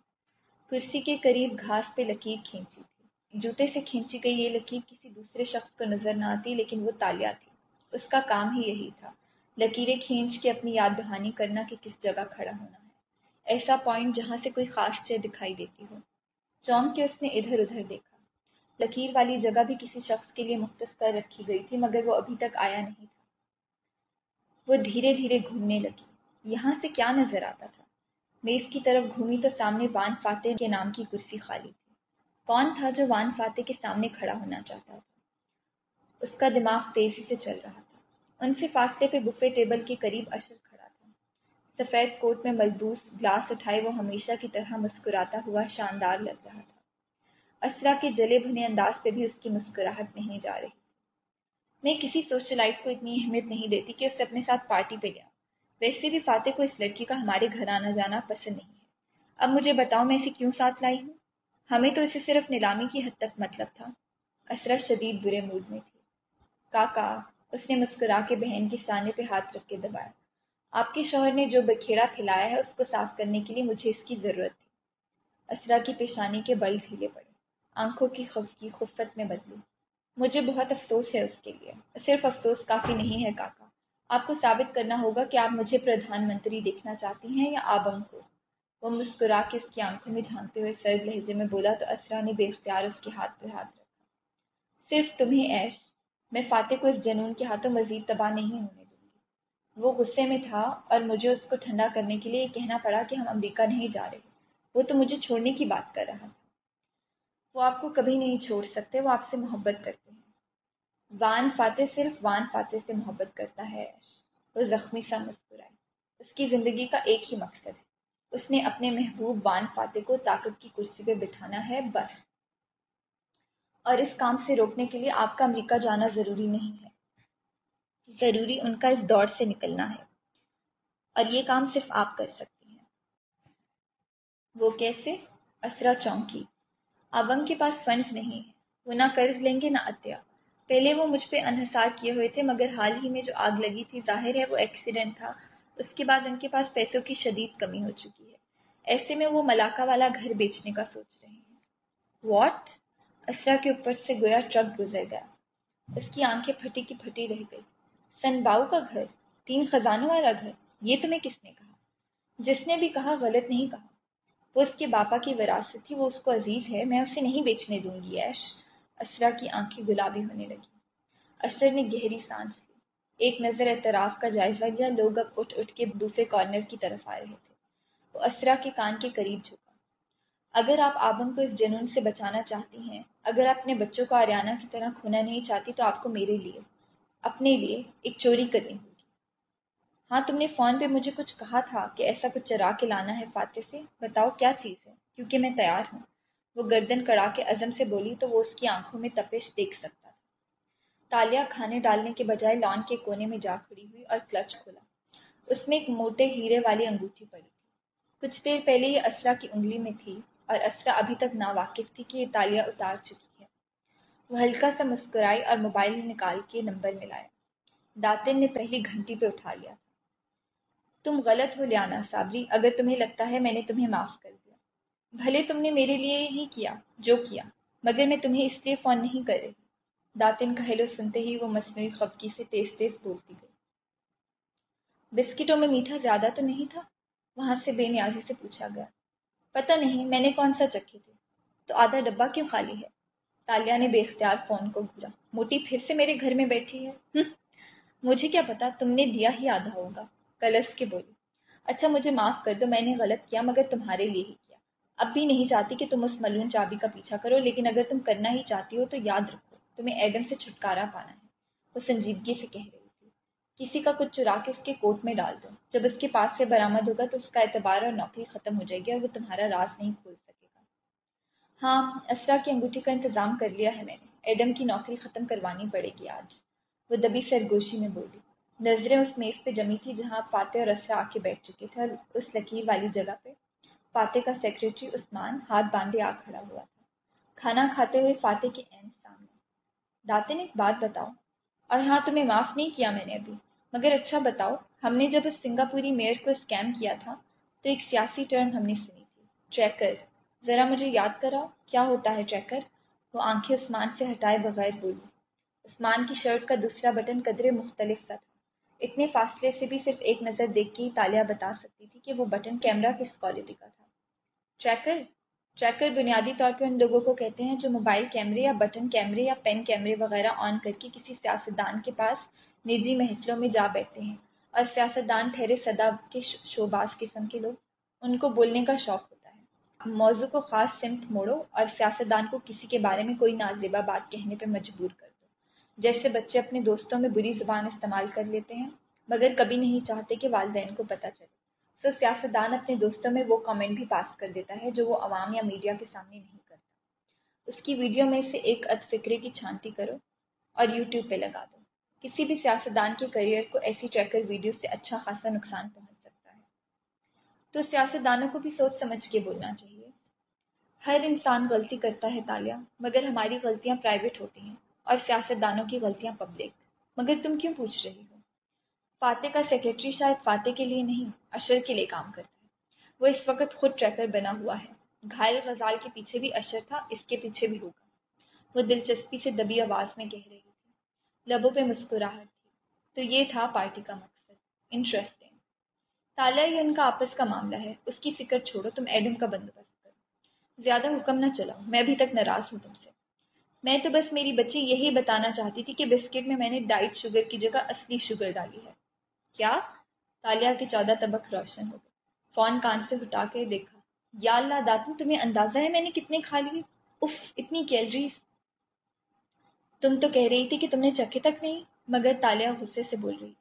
کرسی کے قریب گھاس پہ لکیر کھینچی تھی۔ جوتے سے کھینچی گئی یہ لکیر کسی دوسرے شخص کو نظر نہ آتی، لیکن وہ تالیہ تھی۔ اس کا کام ہی یہی تھا۔ لکیریں کھینچ کے اپنی یاد دہانی کرنا کہ کس جگہ کھڑا ہونا ہے۔ ایسا پوائنٹ جہاں سے کوئی خاص چیز دکھائی دیتی ہو۔ چونک کے اس نے ادھر ادھر دیکھا۔ لکیر والی جگہ بھی کسی شخص کے لیے مختص کر رکھی گئی تھی، مگر وہ ابھی تک آیا نہیں تھا۔ وہ دھیرے دھیرے گھومنے لگی۔ یہاں سے کیا نظر آتا تھا؟ میز کی طرف گھومی تو سامنے وان فاتح کے نام کی کرسی خالی تھی۔ کون تھا جو وان فاتح کے سامنے کھڑا ہونا چاہتا تھا؟ اس کا دماغ تیزی سے چل رہا تھا۔ ان سے فاصلے پہ بفے ٹیبل کے قریب اشر سفید کوٹ میں ملبوس گلاس اٹھائے وہ ہمیشہ کی طرح مسکراتا ہوا شاندار لگ رہا تھا۔ اسرا کے جلے بھنے انداز پہ بھی اس کی مسکراہٹ نہیں جا رہی۔ میں کسی سوشلائٹ کو اتنی اہمیت نہیں دیتی کہ اسے اپنے ساتھ پارٹی پہ گیا۔ ویسے بھی فاتح کو اس لڑکی کا ہمارے گھر آنا جانا پسند نہیں ہے۔ اب مجھے بتاؤ میں اسے کیوں ساتھ لائی ہوں؟ ہمیں تو اسے صرف نیلامی کی حد تک مطلب تھا۔ اسرا شدید برے موڈ میں تھی۔ کاکا، اس نے مسکرا کے بہن کے شانے پہ ہاتھ رکھ کے دبایا۔ آپ کے شوہر نے جو بکھیڑا پھیلایا ہے، اس کو صاف کرنے کے لیے مجھے اس کی ضرورت تھی۔ اسرا کی پیشانی کے بل ڈھیلے پڑے۔ آنکھوں کی خفگی خفت میں بدلی۔ مجھے بہت افسوس ہے اس کے لیے۔ صرف افسوس کافی نہیں ہے کاکا۔ آپ کو ثابت کرنا ہوگا کہ آپ مجھے پردھان منتری دیکھنا چاہتی ہیں یا آبم کو۔ وہ مسکرا کے اس کی آنکھوں میں جھانکتے ہوئے سرد لہجے میں بولا، تو اسرا نے بے اختیار اس کے ہاتھ پہ ہاتھ رکھا۔ صرف تمہیں ایش میں فاتح کو اس جنون کے ہاتھوں مزید تباہ نہیں ہونے وہ غصے میں تھا اور مجھے اس کو ٹھنڈا کرنے کے لیے یہ کہنا پڑا کہ ہم امریکہ نہیں جا رہے۔ وہ تو مجھے چھوڑنے کی بات کر رہا۔ وہ آپ کو کبھی نہیں چھوڑ سکتے، وہ آپ سے محبت کرتے ہیں۔ وان فاتح صرف وان فاتح سے محبت کرتا ہے وہ زخمی سا مسکرائی اس کی زندگی کا ایک ہی مقصد ہے۔ اس نے اپنے محبوب وان فاتح کو طاقت کی کرسی پہ بٹھانا ہے، بس۔ اور اس کام سے روکنے کے لیے آپ کا امریکہ جانا ضروری نہیں ہے۔ ضروری ان کا اس دور سے نکلنا ہے۔ اور یہ کام صرف آپ کر سکتی ہیں۔ وہ کیسے؟ اسرا چونکی۔ ابنگ کے پاس فنڈز نہیں۔ وہ نہ قرض لیں گے نہ عطیہ۔ پہلے وہ مجھ پہ انحصار کیے ہوئے تھے، مگر حال ہی میں جو آگ لگی تھی، ظاہر ہے وہ ایکسیڈنٹ تھا۔ اس کے بعد ان کے پاس پیسوں کی شدید کمی ہو چکی ہے۔ ایسے میں وہ ملاقہ والا گھر بیچنے کا سوچ رہے ہیں۔ واٹ؟ اسرا کے اوپر سے گویا ٹرک گزر گیا۔ اس کی آنکھیں پھٹی کی پھٹی رہ گئی۔ سن باؤ کا گھر، تین خزانوں والا گھر، یہ تمہیں کس نے کہا؟ جس نے بھی کہا، غلط نہیں کہا۔ وہ اس کے باپا کی وراثت تھی، وہ اس کو عزیز ہے، میں اسے نہیں بیچنے دوں گی، ایش۔ اسرا کی آنکھیں گلابی ہونے لگی اشر نے گہری سانس لی۔ ایک نظر اعتراف کا جائزہ لیا، لوگ اب اٹھ اٹھ کے دوسرے کارنر کی طرف آ رہے تھے۔ وہ اسرا کے کان کے قریب جھکا۔ اگر آپ آبم کو اس جنون سے بچانا چاہتی ہیں، اگر آپ اپنے بچوں کو آریانہ کی طرح کھونا نہیں چاہتی، تو آپ کو میرے لیے۔ اپنے لیے ایک چوری کرنی ہوگی ہاں تم نے فون پہ مجھے کچھ کہا تھا کہ ایسا کچھ چرا کے لانا ہے فاتح سے۔ بتاؤ کیا چیز ہے؟ کیونکہ میں تیار ہوں۔ وہ گردن کڑا کے عزم سے بولی تو وہ اس کی آنکھوں میں تپش دیکھ سکتا تھا۔ تالیا کھانے ڈالنے کے بجائے لان کے کونے میں جا کھڑی ہوئی اور کلچ کھولا۔ اس میں ایک موٹے ہیرے والی انگوٹھی پڑی۔ تھی کچھ دیر پہلے یہ اسرا کی انگلی میں تھی اور اسرا ابھی تک نا واقف تھی کہ یہ تالیا اتار چکی۔ وہ ہلکا سا مسکرائی اور موبائل نکال کے نمبر ملایا۔ داتن نے پہلی گھنٹی پہ اٹھا لیا۔ تم غلط ہو لیانا صابری، اگر تمہیں لگتا ہے میں نے تمہیں معاف کر دیا۔ بھلے تم نے میرے لیے ہی کیا، جو کیا، مگر میں تمہیں اس لیے فون نہیں کر رہی۔ داتن کا ہیلو سنتے ہی وہ مصنوعی خفکی سے تیز تیز بولتی گئی۔ بسکٹوں میں میٹھا زیادہ تو نہیں تھا؟ وہاں سے بے نیازی سے پوچھا گیا۔ پتہ نہیں میں نے کون سا چکھے تھے۔ تو آدھا ڈبہ کیوں خالی ہے؟ تالیا نے بے اختیار فون کو گھورا موٹی پھر سے میرے گھر میں بیٹھی ہے مجھے کیا پتا تم نے دیا ہی آدھا ہوگا کلس کے بولی اچھا مجھے معاف کر دو میں نے غلط کیا مگر تمہارے لیے ہی کیا اب بھی نہیں چاہتی کہ تم اس ملون چابی کا پیچھا کرو لیکن اگر تم کرنا ہی چاہتی ہو تو یاد رکھو تمہیں ایڈم سے چھٹکارا پانا ہے وہ سنجیدگی سے کہہ رہی تھی کسی کا کچھ چرا کے اس کے کوٹ میں ڈال دو جب اس کے پاس سے برآمد ہوگا تو اس کا اعتبار اور نوکری ختم ہو جائے گی اور وہ تمہارا راز نہیں کھول سکے ہاں اسرا کی انگوٹھی کا انتظام کر لیا ہے میں نے۔ ایڈم کی نوکری ختم کروانی پڑے گی آج۔ وہ دبی سرگوشی میں بولی، نظریں اس میز پہ جمی تھی جہاں فاتح اور اسرا آ کے بیٹھ چکے تھے اور اس لکیر والی جگہ پہ فاتح کا سیکرٹری عثمان ہاتھ باندھے آ کھڑا ہوا تھا۔ کھانا کھاتے ہوئے فاتح کے این سامنے۔ داتے نے ایک بات بتاؤ۔ اور ہاں تمہیں معاف نہیں کیا میں نے ابھی، مگر اچھا بتاؤ، ہم نے جب اس سنگاپوری میئر کو اسکیم کیا تھا تو ایک سیاسی ٹرم ہم نے سنی تھی ٹریکر ذرا مجھے یاد کراؤ، کیا ہوتا ہے ٹریکر وہ آنکھیں عثمان سے ہٹائے بغیر بولی۔ عثمان کی شرٹ کا دوسرا بٹن قدرے مختلف سا تھا۔ اتنے فاصلے سے بھی صرف ایک نظر دیکھ کے ہی تالیہ بتا سکتی تھی کہ وہ بٹن کیمرہ کس کوالٹی کا تھا۔ ٹریکر ٹریکر بنیادی طور پہ ان لوگوں کو کہتے ہیں جو موبائل کیمرے یا بٹن کیمرے یا پین کیمرے وغیرہ آن کر کے کسی سیاستدان کے پاس نجی محفلوں میں جا بیٹھتے ہیں۔ اور سیاستدان ٹھہرے صدا کے شوباز قسم کے لوگ، ان کو بولنے کا شوق ہوتا موضوع کو خاص سمت موڑو اور سیاستدان کو کسی کے بارے میں کوئی نازیبا بات کہنے پہ مجبور کر دو۔ جیسے بچے اپنے دوستوں میں بری زبان استعمال کر لیتے ہیں، مگر کبھی نہیں چاہتے کہ والدین کو پتہ چلے۔ تو سیاستدان اپنے دوستوں میں وہ کامنٹ بھی پاس کر دیتا ہے جو وہ عوام یا میڈیا کے سامنے نہیں کرتا۔ اس کی ویڈیو میں سے ایک اد فکرے کی چھانٹی کرو اور یوٹیوب پہ لگا دو۔ کسی بھی سیاستدان کے کریئر کو ایسی ٹریکر ویڈیو سے اچھا خاصا نقصان پہنچ تو سیاستدانوں کو بھی سوچ سمجھ کے بولنا چاہیے۔ ہر انسان غلطی کرتا ہے تالیہ مگر ہماری غلطیاں پرائیویٹ ہوتی ہیں اور سیاستدانوں کی غلطیاں پبلک مگر تم کیوں پوچھ رہی ہو؟ فاتح کا سیکرٹری شاید فاتح کے لیے نہیں، اشر کے لیے کام کرتا ہے۔ وہ اس وقت خود ٹریکر بنا ہوا ہے۔ گھائل غزال کے پیچھے بھی اشر تھا، اس کے پیچھے بھی ہوگا۔ وہ دلچسپی سے دبی آواز میں کہہ رہی تھی۔ لبوں پہ مسکراہٹ تھی۔ تو یہ تھا پارٹی کا مقصد۔ انٹرسٹنگ تالیہ یہ ان کا آپس کا معاملہ ہے۔ اس کی فکر چھوڑو، تم ایڈم کا بندوبست کرو۔ زیادہ حکم نہ چلاؤ، میں ابھی تک ناراض ہوں تم سے۔ میں تو بس میری بچی یہی بتانا چاہتی تھی کہ بسکٹ میں میں نے ڈائٹ شوگر کی جگہ اصلی شوگر ڈالی ہے۔ کیا؟ تالیہ کے چودہ طبق روشن ہو گئے فون کان سے ہٹا کے دیکھا۔ یا اللہ داتو، تمہیں اندازہ ہے میں نے کتنے کھا لیے؟ اف اتنی کیلریز۔ تم تو کہہ رہی تھی کہ تم نے چکھے تک نہیں، مگر تالیہ غصے سے بول رہی۔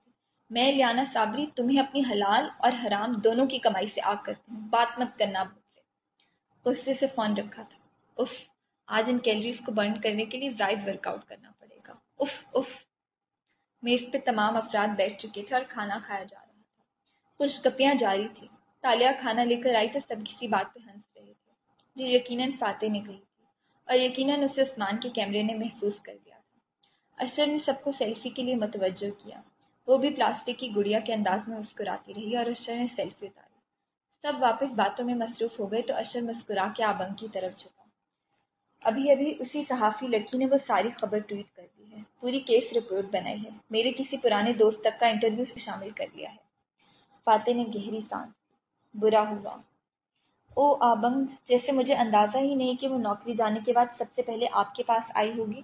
میں لیانا صابری تمہیں اپنی حلال اور حرام دونوں کی کمائی سے آگ کرتی ہوں۔ بات مت کرنا مجھ سے۔ غصے سے فون رکھا تھا۔ اف آج ان کیلریز کو برن کرنے کے لیے زائد ورک آؤٹ کرنا پڑے گا۔ اف اف میز پہ تمام افراد بیٹھ چکے تھے اور کھانا کھایا جا رہا تھا۔ خوش گپیاں جاری تھیں۔ تالیہ کھانا لے کر آئی تو سب کسی بات پہ ہنس رہے تھے۔ جو یقیناً فاتح نے کہی تھی اور یقیناً اسے عثمان کے کیمرے نے محفوظ کر دیا تھا۔ اشر نے سب کو سیلفی کے لیے متوجہ کیا۔ وہ بھی پلاسٹک کی گڑیا کے انداز میں مسکراتی رہی اور اشر نے سیلفی اتاری۔ سب واپس باتوں میں مصروف ہو گئے تو اشر مسکرا کے آبنگ کی طرف جھکا۔ ابھی ابھی اسی صحافی لڑکی نے وہ ساری خبر ٹویٹ کر دی ہے۔ پوری کیس رپورٹ بنائی ہے۔ میرے کسی پرانے دوست تک کا انٹرویو سے شامل کر لیا ہے۔ فاتح نے گہری سانس برا ہوا۔ او آبنگ، جیسے مجھے اندازہ ہی نہیں کہ وہ نوکری جانے کے بعد سب سے پہلے آپ کے پاس آئی ہوگی۔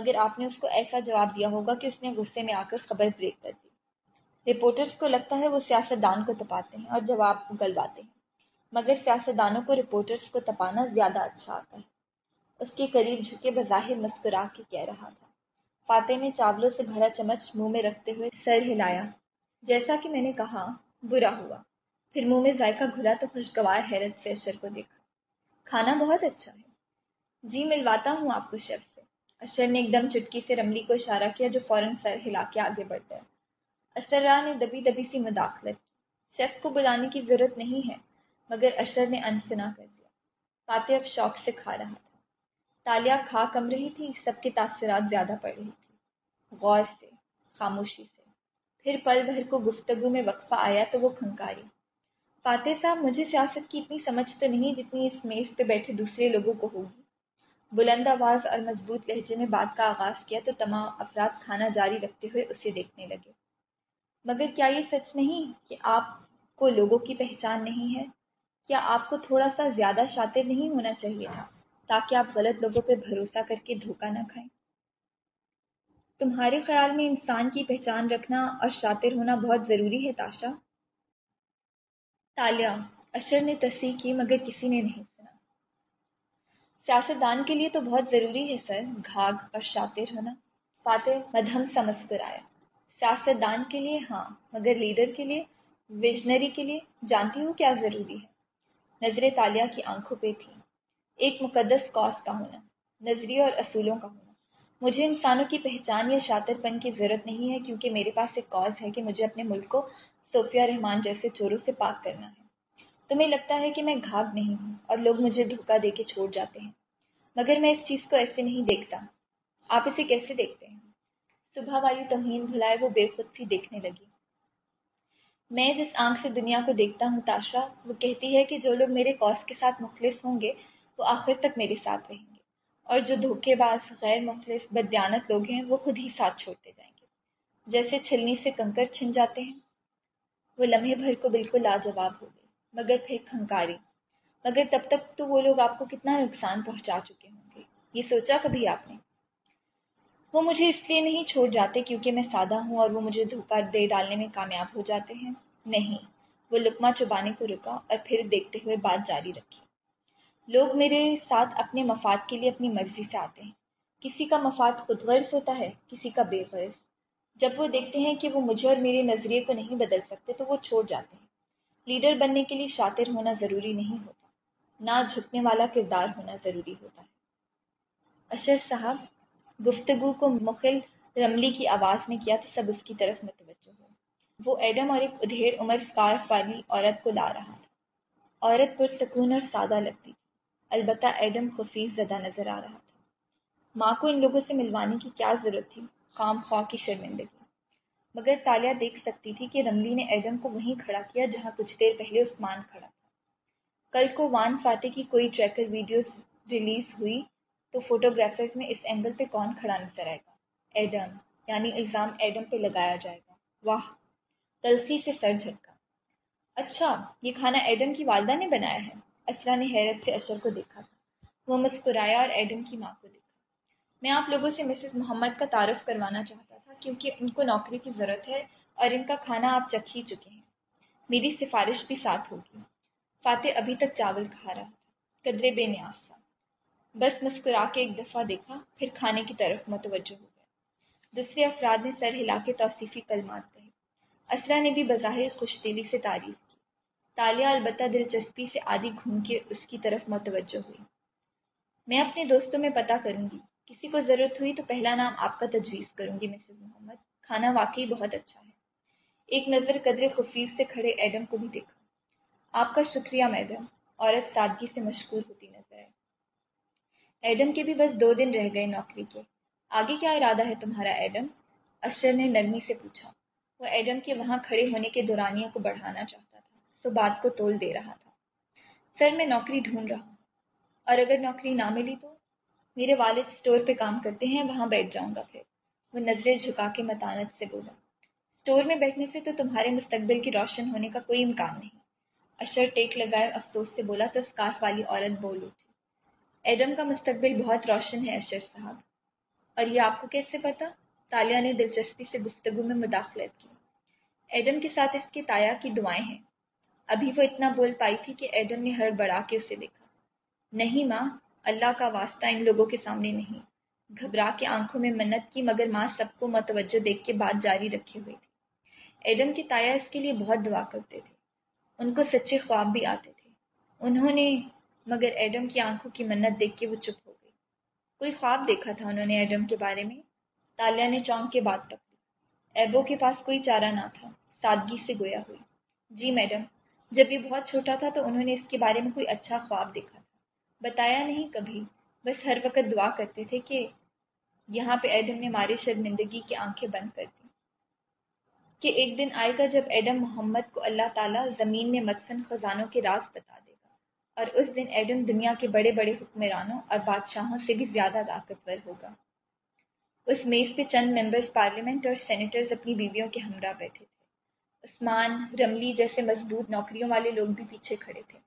مگر آپ نے اس کو ایسا جواب دیا ہوگا کہ اس نے غصے میں آ کر خبر بریک کر دی۔ رپورٹرز کو لگتا ہے وہ سیاست دان کو تپاتے ہیں اور جواب گلواتے ہیں، مگر سیاستدانوں کو رپورٹرز کو تپانا زیادہ اچھا آتا ہے۔ اس کے قریب جھکے بظاہر مسکرا کے کہہ رہا تھا۔ فاتح نے چاولوں سے بھرا چمچ منہ میں رکھتے ہوئے سر ہلایا۔ جیسا کہ میں نے کہا، برا ہوا۔ پھر منہ میں ذائقہ گھلا تو خوشگوار حیرت سے اشر کو دیکھا۔ کھانا بہت اچھا ہے۔ جی ملواتا ہوں آپ کو، شیف۔ اشر نے ایک دم چٹکی سے رملی کو اشارہ کیا جو فوراً سر ہلا کے آگے بڑھتا ہے۔ اسرا نے دبی دبی سی مداخلت شیف کو بلانے کی ضرورت نہیں ہے، مگر اشر نے انسنا کر دیا۔ فاتح اب شوق سے کھا رہا تھا۔ تالیاں کھا کم رہی تھی، سب کے تاثرات زیادہ پڑ رہی تھی۔ غور سے خاموشی سے۔ پھر پل بھر کو گفتگو میں وقفہ آیا تو وہ کھنکاری۔ فاتح صاحب، مجھے سیاست کی اتنی سمجھ تو نہیں جتنی اس میز پہ بیٹھے دوسرے لوگوں کو ہوگی۔ بلند آواز اور مضبوط لہجے میں بات کا آغاز کیا تو تمام افراد کھانا جاری رکھتے ہوئے اسے دیکھنے لگے۔ مگر کیا یہ سچ نہیں کہ آپ کو لوگوں کی پہچان نہیں ہے؟ کیا آپ کو تھوڑا سا زیادہ شاطر نہیں ہونا چاہیے تھا تاکہ آپ غلط لوگوں پہ بھروسہ کر کے دھوکہ نہ کھائیں؟ تمہارے خیال میں انسان کی پہچان رکھنا اور شاطر ہونا بہت ضروری ہے تاشا؟ تالیہ، اشر نے تصحیح کی مگر کسی نے نہیں۔ سیاستدان کے لیے تو بہت ضروری ہے سر، گھاگ اور شاطر ہونا۔ فاتح مدھم سا مسکرایا سیاستدان کے لیے ہاں مگر لیڈر کے لیے، ویژنری کے لیے جانتی ہوں کیا ضروری ہے۔ نظر تالیہ کی آنکھوں پہ تھی۔ ایک مقدس کاس کا ہونا نظریے اور اصولوں کا ہونا۔ مجھے انسانوں کی پہچان یا شاطر پن کی ضرورت نہیں ہے، کیونکہ میرے پاس ایک کاز ہے کہ مجھے اپنے ملک کو صوفیہ رحمان جیسے چوروں سے پاک کرنا ہے۔ تمہیں لگتا ہے کہ میں گھاگ نہیں ہوں اور لوگ مجھے دھوکہ دے کے چھوڑ جاتے ہیں، مگر میں اس چیز کو ایسے نہیں دیکھتا۔ آپ اسے کیسے دیکھتے ہیں؟ صبح والی توہین بھلائے وہ بے خود سی دیکھنے لگی۔ میں جس آنکھ سے دنیا کو دیکھتا ہوں، تاشا، وہ کہتی ہے کہ جو لوگ میرے کوس کے ساتھ مخلص ہوں گے، وہ آخر تک میرے ساتھ رہیں گے۔ اور جو دھوکے باز، غیر مخلص، بدیانت لوگ ہیں، وہ خود ہی ساتھ چھوڑتے جائیں گے۔ جیسے چھلنی سے کنکر چھن جاتے ہیں، وہ لمحے بھر کو بالکل لاجواب ہو مگر پھر کھنکاری۔ مگر تب تک تو وہ لوگ آپ کو کتنا نقصان پہنچا چکے ہوں گے، یہ سوچا کبھی آپ نے؟ وہ مجھے اس لیے نہیں چھوڑ جاتے کیونکہ میں سادہ ہوں اور وہ مجھے دھوکہ دے ڈالنے میں کامیاب ہو جاتے ہیں۔ نہیں، وہ لکما چبانے کو رکا اور پھر دیکھتے ہوئے بات جاری رکھی۔ لوگ میرے ساتھ اپنے مفاد کے لیے اپنی مرضی سے آتے ہیں۔ کسی کا مفاد خود غرض ہوتا ہے، کسی کا بے غرض۔ جب وہ دیکھتے ہیں کہ وہ مجھے اور میرے نظریے کو نہیں بدل سکتے تو وہ چھوڑ جاتے ہیں۔ لیڈر بننے کے لیے شاطر ہونا ضروری نہیں ہوتا۔ نہ جھکنے والا کردار ہونا ضروری ہوتا ہے۔ اشر صاحب، گفتگو کو مخل رملی کی آواز نے کیا تو سب اس کی طرف متوجہ ہو وہ ایڈم اور ایک ادھیڑ عمر اسکارف والی عورت کو لا رہا تھا۔ عورت پرسکون اور سادہ لگتی تھی۔ البتہ ایڈم خفیف زدہ نظر آ رہا تھا۔ ماں کو ان لوگوں سے ملوانے کی کیا ضرورت تھی؟ خام خواہ کی شرمندگی۔ مگر تالیہ دیکھ سکتی تھی کہ رملی نے ایڈم کو وہیں کھڑا کیا جہاں کچھ دیر پہلے عثمان کھڑا تھا۔ کل کو وان فاتح کی کوئی ٹریکر ویڈیو ریلیز ہوئی تو فوٹوگرافرز میں اس اینگل پہ کون کھڑا نظر آئے گا؟ ایڈم یعنی الزام ایڈم پہ لگایا جائے گا۔ واہ، تلسی سے سر جھٹکا۔ اچھا یہ کھانا ایڈم کی والدہ نے بنایا ہے؟ اسرا نے حیرت سے اشر کو دیکھا۔ تھا وہ مسکرایا اور ایڈم کی ماں کو دیکھا۔ میں آپ لوگوں سے مسز محمد کا تعارف کروانا چاہتا تھا کیونکہ ان کو نوکری کی ضرورت ہے اور ان کا کھانا آپ چکھ ہی چکے ہیں۔ میری سفارش بھی ساتھ ہوگی۔ فاتح ابھی تک چاول کھا رہا تھا۔ قدرے بے نیاز تھا۔ بس مسکرا کے ایک دفعہ دیکھا، پھر کھانے کی طرف متوجہ ہو گیا۔ دوسرے افراد نے سر ہلا کے توصیفی کلمات کہے۔ اسرا نے بھی بظاہر خوش دلی سے تعریف کی۔ تالیہ البتہ دلچسپی سے آدھی گھوم کے اس کی طرف متوجہ ہوئی۔ میں اپنے دوستوں میں پتہ کروں گی کسی کو ضرورت ہوئی تو پہلا نام آپ کا تجویز کروں گی مسز محمد۔ کھانا واقعی بہت اچھا ہے۔ ایک نظر قدر خفیف سے کھڑے ایڈم کو بھی دیکھا۔ آپ کا شکریہ، میڈم۔ عورت سادگی سے مشکور ہوتی نظر آئے ایڈم کے بھی بس دو دن رہ گئے نوکری کے۔ آگے کیا ارادہ ہے تمہارا، ایڈم؟ اشر نے نرمی سے پوچھا۔ وہ ایڈم کے وہاں کھڑے ہونے کے دورانیہ کو بڑھانا چاہتا تھا، تو بات کو تول دے رہا تھا۔ سر میں نوکری ڈھونڈ رہا ہوں۔ اور اگر نوکری نہ ملی تو؟ میرے والد اسٹور پہ کام کرتے ہیں، وہاں بیٹھ جاؤں گا پھر۔ وہ نظریں جھکا کے متانت سے بولا اسٹور میں بیٹھنے سے تو تمہارے مستقبل کی روشن ہونے کا کوئی امکان نہیں۔ اشر ٹیک لگائے افسوس سے بولا، تو اسکارف والی عورت بول اٹھی، ایڈم کا مستقبل بہت روشن ہے اشر صاحب۔ اور یہ آپ کو کیسے پتا تالیہ نے دلچسپی سے گفتگو میں مداخلت کی۔ ایڈم کے ساتھ اس کے تایا کی دعائیں ہیں۔ ابھی وہ اتنا بول پائی تھی کہ ایڈم نے ہر بڑھا کے اسے دیکھا۔ نہیں ماں اللہ کا واسطہ ان لوگوں کے سامنے نہیں۔ گھبرا کے آنکھوں میں منت کی مگر ماں سب کو متوجہ دیکھ کے بات جاری رکھے ہوئی تھی۔ ایڈم کی تایا اس کے لیے بہت دعا کرتے تھے۔ ان کو سچے خواب بھی آتے تھے۔ انہوں نے مگر ایڈم کی آنکھوں کی منت دیکھ کے وہ چپ ہو گئی۔ کوئی خواب دیکھا تھا انہوں نے ایڈم کے بارے میں؟ تالیہ نے چونک کے بات پکڑی۔ ایبو کے پاس کوئی چارہ نہ تھا۔ سادگی سے گویا ہوئی۔ جی میڈم، جب یہ بہت چھوٹا تھا تو انہوں نے اس کے بارے میں کوئی اچھا خواب دیکھا۔ بتایا نہیں کبھی۔ بس ہر وقت دعا کرتے تھے کہ یہاں پہ ایڈم نے مارے شرمندگی کی آنکھیں بند کر دی۔ کہ ایک دن آئے گا جب ایڈم محمد کو اللہ تعالیٰ زمین میں مدفن خزانوں کے راز بتا دے گا۔ اور اس دن ایڈم دنیا کے بڑے بڑے حکمرانوں اور بادشاہوں سے بھی زیادہ طاقتور ہوگا۔ اس میز پہ چند ممبرز پارلیمنٹ اور سینیٹرز اپنی بیویوں کے ہمراہ بیٹھے تھے۔ عثمان، رملی جیسے مضبوط نوکریوں والے لوگ بھی پیچھے کھڑے تھے۔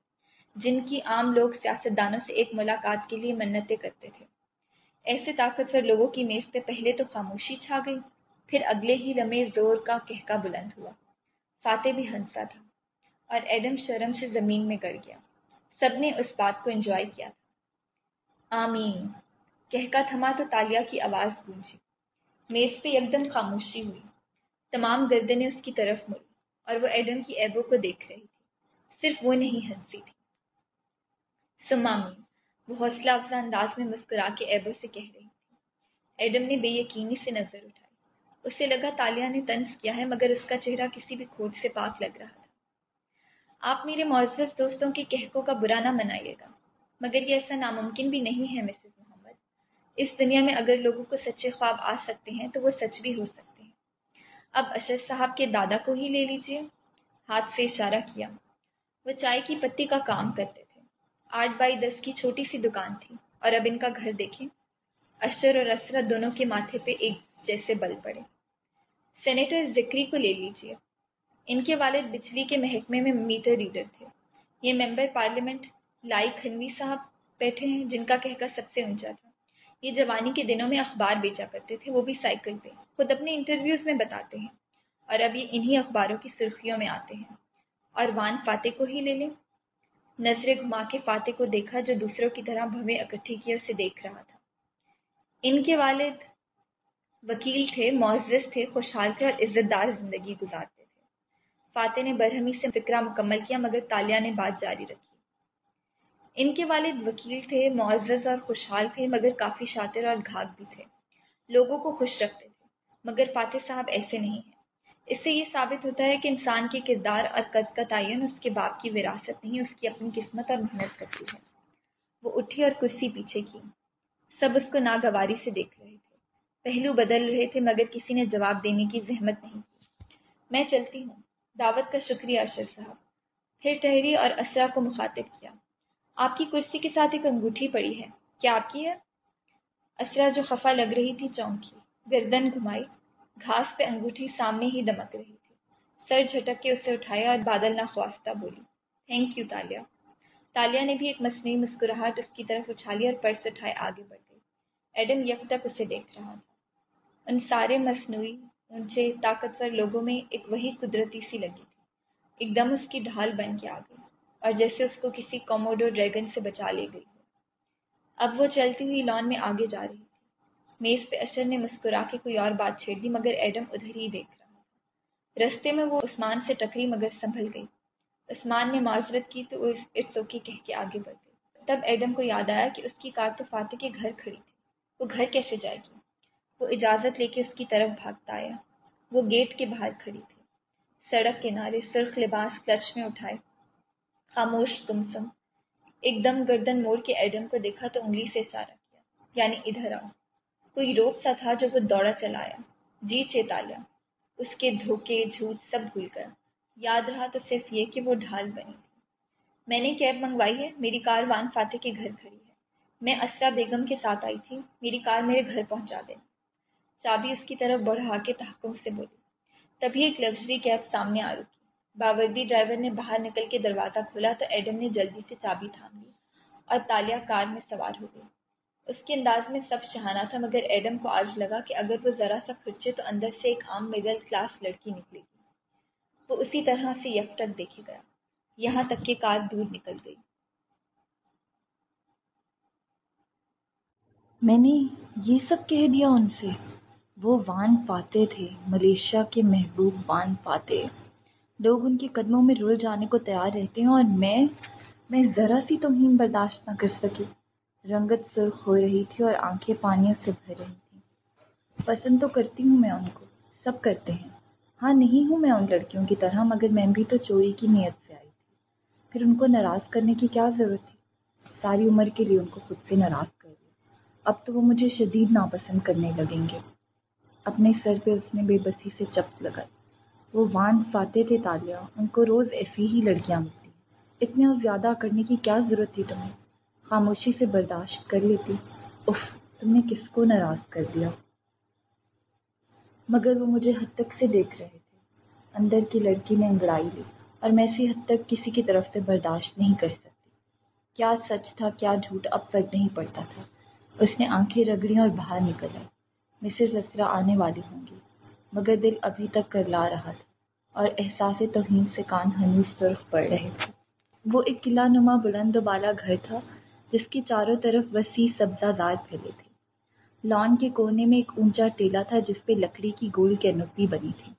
جن کی عام لوگ سیاستدانوں سے ایک ملاقات کے لیے منتیں کرتے تھے۔ ایسے طاقتور لوگوں کی میز پہ پہلے تو خاموشی چھا گئی، پھر اگلے ہی لمحے زور کا کہکا بلند ہوا۔ فاتح بھی ہنسا تھا اور ایڈم شرم سے زمین میں گڑ گیا۔ سب نے اس بات کو انجوائے کیا تھا۔ آمین۔ کہکا تھما تو تالیا کی آواز گونجی۔ میز پہ ایک دم خاموشی ہوئی۔ تمام گردنیں اس کی طرف مڑی اور وہ ایڈم کی ایبو کو دیکھ رہی تھی۔ صرف وہ نہیں ہنسی تھی۔ سمامی وہ حوصلہ افزا انداز میں مسکرا کے ایبو سے کہہ رہی تھی۔ ایڈم نے بے یقینی سے نظر اٹھائی۔ اسے لگا تالیہ نے طنز کیا ہے مگر اس کا چہرہ کسی بھی کھوٹ سے پاک لگ رہا تھا۔ آپ میرے معزز دوستوں کے کہکوں کا برا نہ منائیے گا، مگر یہ ایسا ناممکن بھی نہیں ہے، مسز محمد۔ اس دنیا میں اگر لوگوں کو سچے خواب آ سکتے ہیں تو وہ سچ بھی ہو سکتے ہیں۔ اب اشر صاحب کے دادا کو ہی لے لیجیے ہاتھ سے اشارہ کیا۔ وہ چائے کی پتی کا کام کرتے آٹھ بائی دس کی چھوٹی سی دکان تھی اور اب ان کا گھر دیکھیں، اشر اور اسرت دونوں کے ماتھے پہ ایک جیسے بل پڑے۔ سینیٹر ذکری کو لے لیجیے ان کے والد بجلی کے محکمے میں میٹر ریڈر تھے۔ یہ ممبر پارلیمنٹ لائی کھنوی صاحب بیٹھے ہیں، جن کا کہکا سب سے اونچا تھا۔ یہ جوانی کے دنوں میں اخبار بیچا کرتے تھے، وہ بھی سائیکل پہ۔ خود اپنے انٹرویوز میں بتاتے ہیں۔ اور اب یہ انہی اخباروں کی سرخیوں میں آتے ہیں۔ اور وان فاتح کو ہی لے لیں۔ نظریں گھما کے فاتح کو دیکھا جو دوسروں کی طرح بھویں اکٹھی کی اسے دیکھ رہا تھا۔ ان کے والد وکیل تھے، معزز تھے، خوشحال تھے اور عزت دار زندگی گزارتے تھے۔ فاتح نے برہمی سے فکرہ مکمل کیا، مگر تالیہ نے بات جاری رکھی۔ ان کے والد وکیل تھے، معزز اور خوشحال تھے، مگر کافی شاطر اور گھاگ بھی تھے۔ لوگوں کو خوش رکھتے تھے، مگر فاتح صاحب ایسے نہیں ہیں۔ اس سے یہ ثابت ہوتا ہے کہ انسان کے کردار اور قد کا تعین اس کے باپ کی وراثت نہیں، اس کی اپنی قسمت اور محنت کرتی ہے۔ وہ اٹھی اور کرسی پیچھے کی۔ سب اس کو ناگواری سے دیکھ رہے تھے۔ پہلو بدل رہے تھے، مگر کسی نے جواب دینے کی زحمت نہیں کی۔ میں چلتی ہوں۔ دعوت کا شکریہ، اشر صاحب۔ پھر ٹہری اور اسرا کو مخاطب کیا۔ آپ کی کرسی کے ساتھ ایک انگوٹھی پڑی ہے۔ کیا آپ کی ہے؟ اسرا جو خفا لگ رہی تھی چونکی۔ گردن گھمائی۔ گھاس پہ انگوٹھی سامنے ہی دمک رہی تھی۔ سر جھٹک کے اسے اٹھایا اور بادل نہ خواستہ بولی تھینک یو تالیہ تالیہ نے بھی ایک مصنوعی مسکراہٹ اس کی طرف اچھالی اور پرس اٹھائے آگے بڑھ گئی۔ ایڈم یک تک اسے دیکھ رہا تھا۔ ان سارے مصنوعی، اونچے، طاقتور لوگوں میں ایک وہی قدرتی سی لگی تھی۔ ایک دم اس کی ڈھال بن کے آ گئی اور جیسے اس کو کسی کوموڈو ڈریگن سے بچا لے گئی اب وہ چلتی ہوئی لان میں آگے جا رہی میز پہ اشر نے مسکرا کے کوئی اور بات چھیڑ دی، مگر ایڈم ادھر ہی دیکھ رہا۔ تھا رستے میں وہ عثمان سے ٹکری مگر سنبھل گئی۔ عثمان نے معذرت کی تو اس ارسوکی کہہ کے آگے بڑھ گئی۔ تب ایڈم کو یاد آیا کہ اس کی کار تو فاتح کے گھر کھڑی تھی۔ وہ گھر کیسے جائے گی؟ وہ اجازت لے کے اس کی طرف بھاگتا آیا۔ وہ گیٹ کے باہر کھڑی تھی۔ سڑک کنارے سرخ لباس کلچ میں اٹھائے۔ خاموش تم سم ایک دم گردن موڑ کے ایڈم کو دیکھا تو انگلی سے اشارہ کیا یعنی ادھر آؤ۔ کوئی روپ سا تھا جو وہ دوڑا چلایا جی چیتالیہ اس کے دھوکے، جھوٹ سب بھول کر یاد رہا تو صرف یہ کہ وہ ڈھال بنی میں نے کیب منگوائی ہے، میری کار وان فاتح کے گھر کھڑی ہے۔ میں اسرا بیگم کے ساتھ آئی تھی، میری کار میرے گھر پہنچا دے۔ چابی اس کی طرف بڑھا کے تحکم سے بولی۔ تبھی ایک لگژری کیب سامنے آ رکی۔ باوردی ڈرائیور نے باہر نکل کے دروازہ کھولا تو ایڈم نے جلدی سے چابی تھام لی اور تالیہ کار میں سوار ہو گئی۔ اس کے انداز میں سب شہانہ تھا، مگر ایڈم کو آج لگا کہ اگر وہ ذرا سا کھچے تو اندر سے ایک عام مڈل کلاس لڑکی نکلے گی۔ وہ اسی طرح سے یکٹک دیکھے گیا۔ یہاں تک کہ کار دور نکل گئی۔ میں نے یہ سب کہہ دیا ان سے۔ وہ وان پاتے تھے، ملیشیا کے محبوب وان پاتے۔ لوگ ان کے قدموں میں رول جانے کو تیار رہتے ہیں اور میں میں ذرا سی توہین برداشت نہ کر سکی۔ رنگت سرخ ہو رہی تھی اور آنکھیں پانیوں سے بھر رہی تھیں۔ پسند تو کرتی ہوں میں ان کو، سب کرتے ہیں۔ ہاں نہیں ہوں میں ان لڑکیوں کی طرح، مگر میں بھی تو چوری کی نیت سے آئی تھی۔ پھر ان کو ناراض کرنے کی کیا ضرورت تھی؟ ساری عمر کے لیے ان کو خود سے ناراض کر دیا۔ اب تو وہ مجھے شدید ناپسند کرنے لگیں گے۔ اپنے سر پہ اس نے بے بسی سے چپ لگائی۔ وہ وان فاتح تھے تالیہ ان کو روز ایسی ہی لڑکیاں ملتی اتنے اور زیادہ کرنے کی کیا ضرورت تھی تمہیں؟ خاموشی سے برداشت کر لیتی۔ اف تم نے کس کو ناراض کر دیا؟ مگر وہ مجھے حد تک سے دیکھ رہے تھے۔ اندر کی لڑکی نے انگڑائی لی اور میں اسی حد تک کسی کی طرف سے برداشت نہیں کر سکتی۔ کیا سچ تھا، کیا جھوٹ، اب فرق نہیں پڑتا تھا۔ اس نے آنکھیں رگڑی اور باہر نکل آئی۔ مسز اسرا آنے والی ہوں گی، مگر دل ابھی تک کر لا رہا تھا اور احساس توہین سے کان ہنوز سرخ پڑ رہے تھے۔ وہ ایک قلعہ نما بلند و بالا گھر تھا۔ جس کے چاروں طرف وسیع سبزہ دار پھیلے تھے۔ لان کے کونے میں ایک اونچا ٹیلا تھا جس پہ لکڑی کی گول کینوپی بنی تھی۔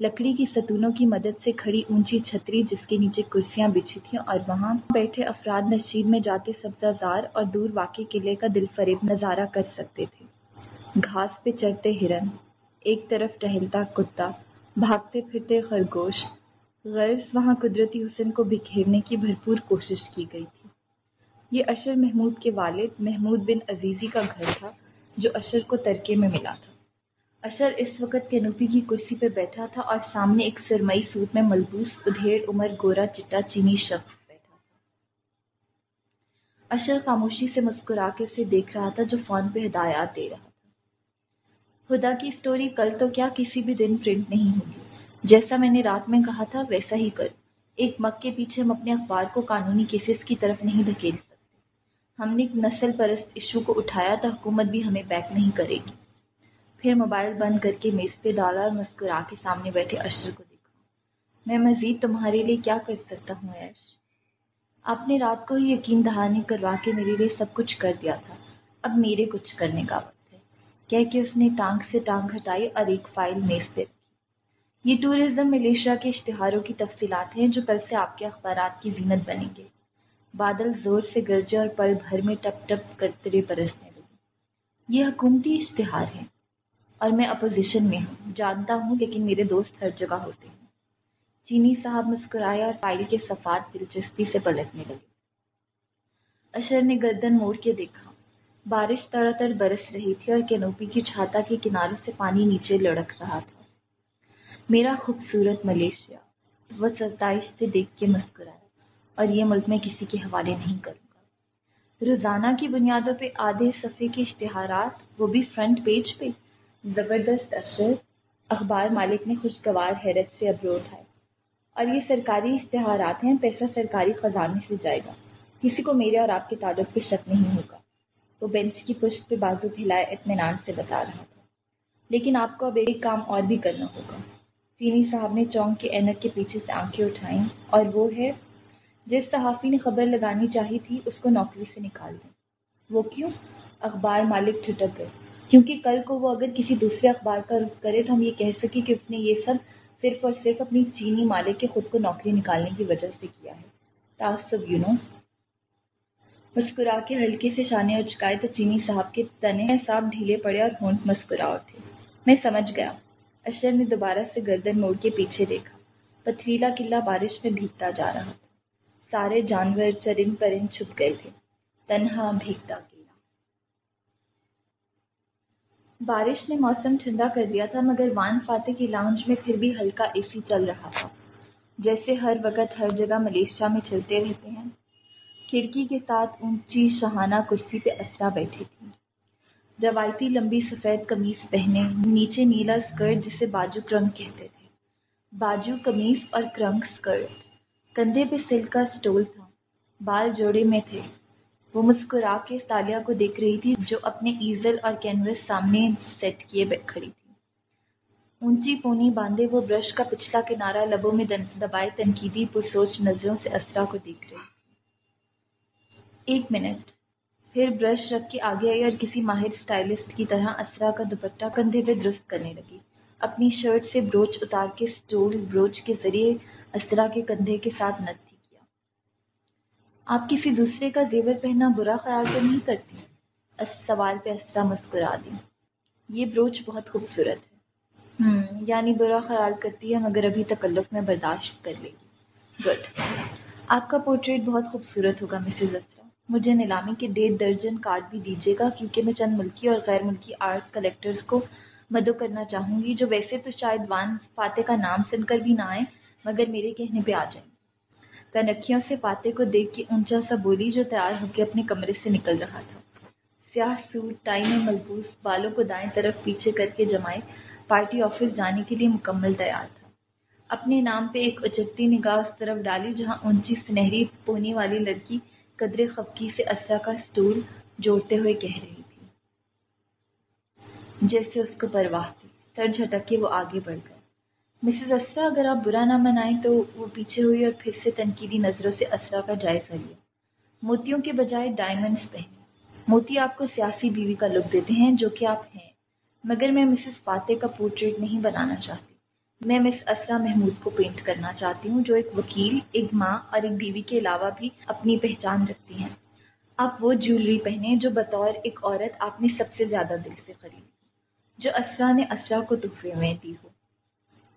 لکڑی کی ستونوں کی مدد سے کھڑی اونچی چھتری جس کے نیچے کرسیاں بچھی تھیں اور وہاں بیٹھے افراد نشید میں جاتے سبزہ زار اور دور واقع قلعے کا دل فریب نظارہ کر سکتے تھے۔ گھاس پہ چرتے ہرن، ایک طرف ٹہلتا کتا، بھاگتے پھرتے خرگوش۔ غرض وہاں قدرتی حسن کو بکھیرنے کی بھرپور کوشش کی گئی تھی۔ یہ اشر محمود کے والد محمود بن عزیزی کا گھر تھا، جو اشر کو ترکے میں ملا تھا۔ اشر اس وقت کینوپی کی کرسی پہ بیٹھا تھا اور سامنے ایک سرمئی سوٹ میں ملبوس ادھیڑ عمر، گورا، چٹا، چینی شخص بیٹھا تھا۔ اشر خاموشی سے مسکرا کے اسے دیکھ رہا تھا، جو فون پہ ہدایات دے رہا تھا۔ خدا کی اسٹوری کل تو کیا کسی بھی دن پرنٹ نہیں ہوگی۔ جیسا میں نے رات میں کہا تھا، ویسا ہی کر ایک مگ کے پیچھے ہم اپنے اخبار کو قانونی کیسز کی طرف نہیں دھکیل ہم نے ایک نسل پرست ایشو کو اٹھایا تو حکومت بھی ہمیں بیک نہیں کرے گی۔ پھر موبائل بند کر کے میز پہ ڈالا اور مسکرا کے سامنے بیٹھے اشر کو دیکھا۔ میں مزید تمہارے لیے کیا کر سکتا ہوں ایش آپ نے رات کو ہی یقین دہانی کروا کے میرے لیے سب کچھ کر دیا تھا۔ اب میرے کچھ کرنے کا وقت ہے۔ کہہ کے اس نے ٹانگ سے ٹانگ ہٹائی اور ایک فائل میز پہ رکھی۔ یہ ٹورزم ملیشیا کے اشتہاروں کی تفصیلات ہیں جو کل سے آپ کے اخبارات کی زینت بنیں گے۔ بادل زور سے گرجے اور پل بھر میں ٹپ ٹپ کرترے برسنے لگے۔ یہ حکومتی اشتہار ہیں اور میں اپوزیشن میں ہوں، جانتا ہوں، لیکن میرے دوست ہر جگہ ہوتے ہیں۔ چینی صاحب مسکرایا اور فائل کے صفات دلچسپی سے پلٹنے لگے۔ اشر نے گردن موڑ کے دیکھا۔ بارش تڑا تڑ برس رہی تھی اور کینوپی کی چھاتا کے کنارے سے پانی نیچے لڑک رہا تھا۔ میرا خوبصورت ملیشیا، وہ ستائش سے دیکھ کے مسکرایا اور یہ ملک میں کسی کے حوالے نہیں کروں گا۔ روزانہ کی بنیادوں پہ آدھے صفحے کے اشتہارات، وہ بھی فرنٹ پیج پہ۔ زبردست اشر اخبار مالک نے خوشگوار حیرت سے ابرو اٹھائے اور یہ سرکاری اشتہارات ہیں، پیسہ سرکاری خزانے سے جائے گا۔ کسی کو میرے اور آپ کے تعلق پہ شک نہیں ہوگا۔ وہ بینچ کی پشت پہ بازو پھیلائے اطمینان سے بتا رہا تھا۔ لیکن آپ کو اب ایک کام اور بھی کرنا ہوگا۔ چینی صاحب نے چونک کے اینک کے پیچھے سے آنکھیں اٹھائیں اور وہ ہے جس صحافی نے خبر لگانی چاہی تھی، اس کو نوکری سے نکال دیں۔ وہ کیوں؟ اخبار مالک ٹھٹک گئے۔ کیونکہ کل کو وہ اگر کسی دوسرے اخبار کا رخ کرے تو ہم یہ کہہ سکیں کہ اس نے یہ سب صرف اور صرف اپنی چینی مالک کے خود کو نوکری نکالنے کی وجہ سے کیا ہے۔ تعصب یو نو مسکرا کے ہلکے سے شانے اچکائے تو چینی صاحب کے تنے صاحب ڈھیلے پڑے اور ہونٹ مسکرا اٹھے میں سمجھ گیا۔ اشر نے دوبارہ سے گردن موڑ کے پیچھے دیکھا۔ پتھریلا قلعہ بارش میں بھیگتا جا رہا۔ سارے جانور چرند پرند چھپ گئے تھے۔ تنہا بھیگتا بارش نے موسم ٹھنڈا کر دیا تھا، مگر وان فاتح کی لاؤنج میں پھر بھی ہلکا اے سی چل رہا تھا۔ جیسے ہر وقت ہر جگہ ملیشیا میں چلتے رہتے ہیں۔ کھڑکی کے ساتھ اونچی شہانہ کرسی پہ اسرا بیٹھی تھی روایتی لمبی سفید قمیص پہنے، نیچے نیلا اسکرٹ جسے باجو کرنگ کہتے تھے۔ باجو قمیص اور کرنگ اسکرٹ کندھے پہ سلک کا اسٹول تھا۔ بال جوڑے میں تھے۔ وہ مسکرا کے تالیہ کو دیکھ رہی تھی، جو اپنے ایزل اور کینوس سامنے سیٹ کیے کھڑی تھی۔ اونچی پونی باندھے وہ برش کا پچھلا کنارا لبوں میں دبائے تنقیدی پرسوچ نظروں سے اسرا کو دیکھ رہی۔ ایک منٹ۔ پھر برش رکھ کے آگے آئی اور کسی ماہر اسٹائلسٹ کی طرح اسرا کا دوپٹہ کندھے پہ درست کرنے لگی۔ اپنی شرٹ سے بروچ اتار کے سٹول بروچ کے ذریعے اسرا کے کندھے کے ساتھ نت تھی کیا۔ آپ کسی دوسرے کا زیور پہننا برا خیال تو نہیں کرتی؟ سوال پہ اسرا مسکرا دی۔ یہ بروچ بہت خوبصورت ہے۔ ہم یعنی برا خیال کرتی ہے مگر ابھی تکلف میں برداشت کر لے گی۔ گڈ۔ آپ کا پورٹریٹ بہت خوبصورت ہوگا، مسز اسرا مجھے نیلامی کے ڈیڑھ درجن کارڈ بھی دیجیے گا کیونکہ میں چند ملکی اور غیر ملکی آرٹ کلیکٹرز کو مدعو کرنا چاہوں گی، جو ویسے تو شاید وان فاتح کا نام سن کر بھی نہ آئے، مگر میرے کہنے پہ آ جائیں تنکھیوں سے فاتح کو دیکھ کے اونچا سا بولی جو تیار ہو کے اپنے کمرے سے نکل رہا تھا۔ سیاہ سوٹ، ٹائی میں ملبوس، بالوں کو دائیں طرف پیچھے کر کے جمائے، پارٹی آفس جانے کے لیے مکمل تیار تھا۔ اپنے نام پہ ایک اچکتی نگاہ اس طرف ڈالی، جہاں اونچی سنہری پونی والی لڑکی قدرے خفکی سے اسرا کا سٹول جوڑتے ہوئے کہہ رہی جیسے اس کو پرواہ تھی۔ سر جھٹک کے وہ آگے بڑھ گئے۔ مسز اسرا، اگر آپ برا نہ منائیں تو وہ پیچھے ہوئی اور پھر سے تنقیدی نظروں سے اسرا کا جائزہ لیا۔ موتیوں کے بجائے ڈائمنڈس پہنے موتی آپ کو سیاسی بیوی کا لک دیتے ہیں جو کہ آپ ہیں۔ مگر میں مسز فاتح کا پورٹریٹ نہیں بنانا چاہتی۔ میں مس اسرا محمود کو پینٹ کرنا چاہتی ہوں، جو ایک وکیل، ایک ماں اور ایک بیوی کے علاوہ بھی اپنی پہچان رکھتی ہیں۔ آپ وہ جیولری پہنے جو بطور ایک عورت آپ نے سب سے زیادہ دل سے خریدی جو اسرا نے اسرا کو تحفے میں دی ہو۔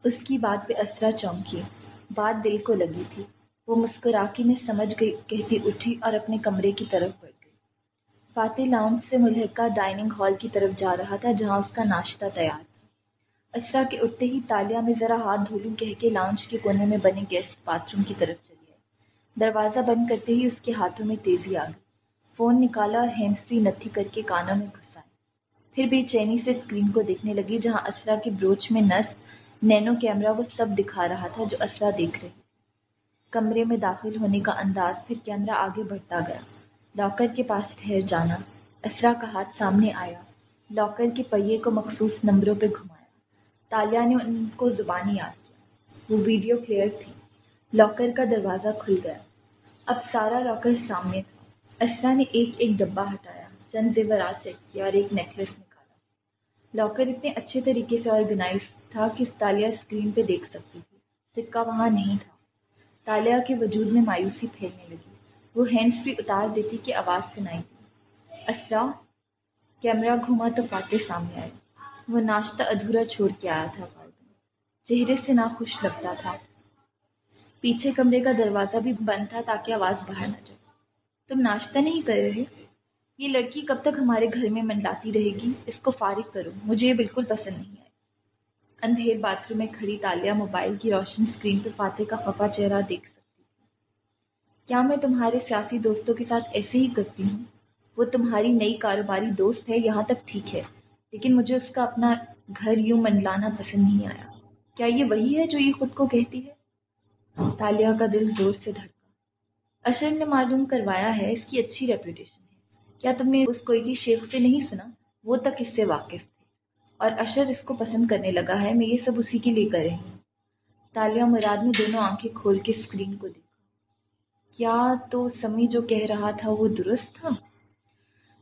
اس کی بات پہ اسرا چونکی۔ بات دل کو لگی تھی۔ وہ مسکرا کے میں سمجھ گئی، کہتی اٹھی اور اپنے کمرے کی طرف بڑھ گئی۔ فاتح لاؤنج سے ملحقہ ڈائننگ ہال کی طرف جا رہا تھا، جہاں اس کا ناشتہ تیار تھا۔ اسرا کے اٹھتے ہی تالیا میں ذرا ہاتھ دھولوں کہہ کے لاؤنج کے کونے میں بنے گیسٹ باتھ روم کی طرف چلی آئی دروازہ بند کرتے ہی اس کے ہاتھوں میں تیزی آ گئی۔ فون نکالا ہینڈ فری نتھی کر کے کانوں میں پھر بے چینی سے اسکرین کو دیکھنے لگی جہاں اسرا کی بروچ میں نس، نینو کیمرہ وہ سب دکھا رہا تھا جو اسرا دیکھ رہی کمرے میں داخل ہونے کا انداز پھر کیمرہ آگے بڑھتا گیا۔ لاکر کے پاس ٹھہر جانا۔ اسرا کا ہاتھ سامنے آیا۔ لاکر کے پہیے کو مخصوص نمبروں پہ گھمایا۔ تالیا نے ان کو زبانی یاد کیا۔ وہ ویڈیو کلیئر تھی۔ لاکر کا دروازہ کھل گیا۔ اب سارا لاکر سامنے تھا۔ اسرا نے ایک ایک ڈبہ ہٹایا۔ چند زیورات چیک کیا اور ایک نیکلس لاکر اتنے اچھے طریقے سے آرگنائز تھا کہ تالیا اسکرین پہ دیکھ سکتی تھی سکہ وہاں نہیں تھا تالیا کے وجود میں مایوسی پھیلنے لگی وہ ہینڈس بھی اتار دیتی کہ آواز سنائی تھی اسرا کیمرہ گھوما تو فاتح سامنے آئے وہ ناشتہ ادھورا چھوڑ کے آیا تھا فالتو چہرے سے نہ خوش لگتا تھا پیچھے کمرے کا دروازہ بھی بند تھا تاکہ آواز باہر نہ جائے تم ناشتہ نہیں کر رہے یہ لڑکی کب تک ہمارے گھر میں منڈاتی رہے گی؟ اس کو فارغ کرو، مجھے یہ بالکل پسند نہیں آئی۔ اندھیر باتھ روم میں کھڑی تالیا موبائل کی روشن اسکرین پہ فاتح کا خفا چہرہ دیکھ سکتی تھی۔ کیا میں تمہارے سیاسی دوستوں کے ساتھ ایسے ہی کرتی ہوں؟ وہ تمہاری نئی کاروباری دوست ہے، یہاں تک ٹھیک ہے، لیکن مجھے اس کا اپنا گھر یوں منڈلانا پسند نہیں آیا۔ کیا یہ وہی ہے جو یہ خود کو کہتی ہے؟ تالیا کا دل زور سے دھڑکا۔ اشر نے معلوم کروایا ہے اس کی اچھی ریپوٹیشن کیا تم نے اس کوئی شیخ سے نہیں سنا؟ وہ تک اس سے واقف تھے اور اشر اس کو پسند کرنے لگا ہے، میں یہ سب اسی کے لیے کر رہی ہوں۔ تالیہ مراد نے دونوں آنکھیں کھول کے اسکرین کو دیکھا۔ کیا تو سمی جو کہہ رہا تھا وہ درست تھا؟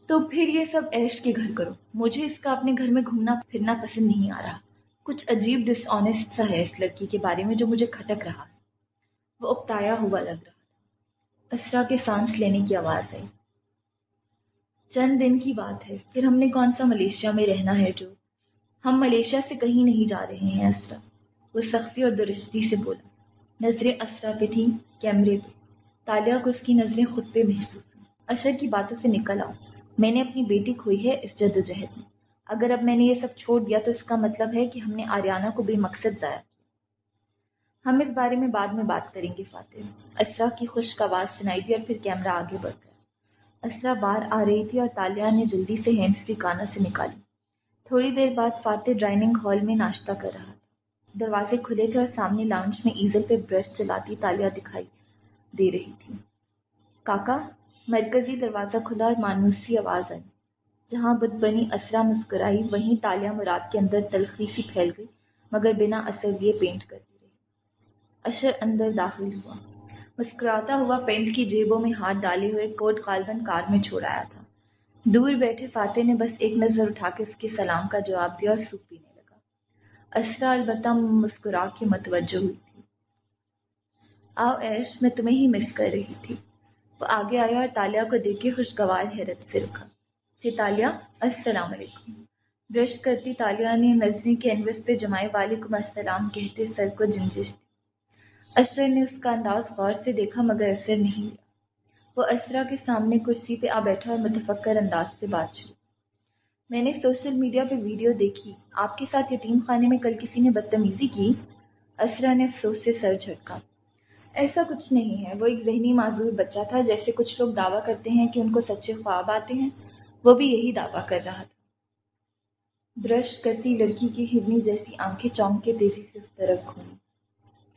تو پھر یہ سب ایش کے گھر کرو۔ مجھے اس کا اپنے گھر میں گھومنا، پھرنا پسند نہیں آ رہا۔ کچھ عجیب ڈس آنےسٹ سا ہے اس لڑکی کے بارے میں جو مجھے کھٹک رہا۔ وہ اکتایا ہوا لگ رہا تھا۔ اسرا کے سانس لینے کی آواز آئی۔ چند دن کی بات ہے۔ پھر ہم نے کون سا ملیشیا میں رہنا ہے جو ہم ملیشیا سے کہیں نہیں جا رہے ہیں، اسرا؟ وہ سختی اور درستی سے بولا۔ نظریں اسرا پہ تھیں، کیمرے پہ۔ تالیہ کو اس کی نظریں خود پہ محسوس ہوئیں۔ اشر کی باتوں سے نکل آؤ میں نے اپنی بیٹی کھوئی ہے اس جد و جہد میں۔ اگر اب میں نے یہ سب چھوڑ دیا تو اس کا مطلب ہے کہ ہم نے آریانہ کو بے مقصد ضائع کیا۔ ہم اس بارے میں بعد میں بات کریں گے، فاتح۔ اسرا کی خشک آواز سنائی دی اور پھر کیمرہ آگے بڑھ گیا۔ اسرا بار آ رہی تھی اور تالیہ نے جلدی سے ہینڈ فری کانا سے نکالی۔ تھوڑی دیر بعد فاتح ڈرائننگ ہال میں ناشتہ کر رہا تھا۔ دروازے کھلے تھے اور سامنے لاؤنج میں ایزل پہ برش چلاتی تالیہ دکھائی دے رہی تھی۔ کاکا، مرکزی دروازہ کھلا اور مانوسی آواز آئی۔ جہاں بد بنی اسرا مسکرائی، وہیں تالیہ مراد کے اندر تلخی سی پھیل گئی، مگر بنا اثر دیے پینٹ کرتی رہی۔ اشر اندر داخل ہوا۔ مسکراتا ہوا پینٹ کی جیبوں میں ہاتھ ڈالے ہوئے کوٹ غالباً کار میں چھوڑایا تھا۔ دور بیٹھے فاتح نے بس ایک نظر اٹھا کے اس کے سلام کا جواب دیا اور سوپ پینے لگا۔ اسرا البتہ مسکرا کے متوجہ ہوئی تھی۔ آؤ ایش میں تمہیں ہی مس کر رہی تھی۔ وہ آگے آیا اور تالیہ کو دیکھ کے خوشگوار حیرت سے رکھا۔ جی تالیہ، السلام علیکم۔ برش کرتی تالیہ نے نظریں کینوس پہ جمائے وعلیکم السلام کہتے سر کو جنجش دی اشر نے اس کا انداز غور سے دیکھا مگر اثر نہیں لیا۔ وہ اسرا کے سامنے کرسی پہ آ بیٹھا اور متفکر انداز سے بات شروع۔ میں نے سوشل میڈیا پہ ویڈیو دیکھی۔ آپ کے ساتھ یتیم خانے میں کل کسی نے بدتمیزی کی؟ اسرا نے افسوس سے سر جھٹکا۔ ایسا کچھ نہیں ہے۔ وہ ایک ذہنی معذور بچہ تھا، جیسے کچھ لوگ دعویٰ کرتے ہیں کہ ان کو سچے خواب آتے ہیں۔ وہ بھی یہی دعویٰ کر رہا تھا۔ برش کرتی لڑکی کی ہرنی جیسی آنکھیں چونک کے تیزی سے اس طرف گھومی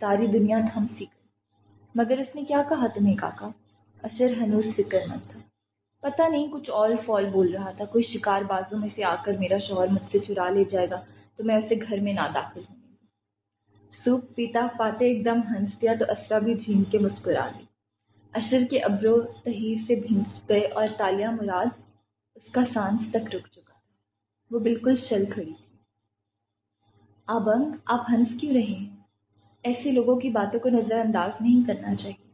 ساری دنیا تھم سی گئی۔ مگر اس نے کیا کہا تمہیں کاکا؟ اشر ہنوز فکر مند تھا۔ پتہ نہیں کچھ آل فال بول رہا تھا۔ کوئی شکار بازوں میں سے آ کر میرا شوہر مجھ سے چرا لے جائے گا تو میں اسے گھر میں نہ داخل ہوں۔ گی سوپ پیتا، فاتح ایک دم ہنس گیا تو اسرا بھی جھیم کے مسکرا لی۔ اشر کے ابرو تہیر سے بھینس گئے اور تالیہ مراد اس کا سانس تک رک چکا تھا۔ وہ بالکل شل کھڑی تھی۔ آبنگ، آپ ہنس کیوں رہے ہیں؟ ایسے لوگوں کی باتوں کو نظر انداز نہیں کرنا چاہیے۔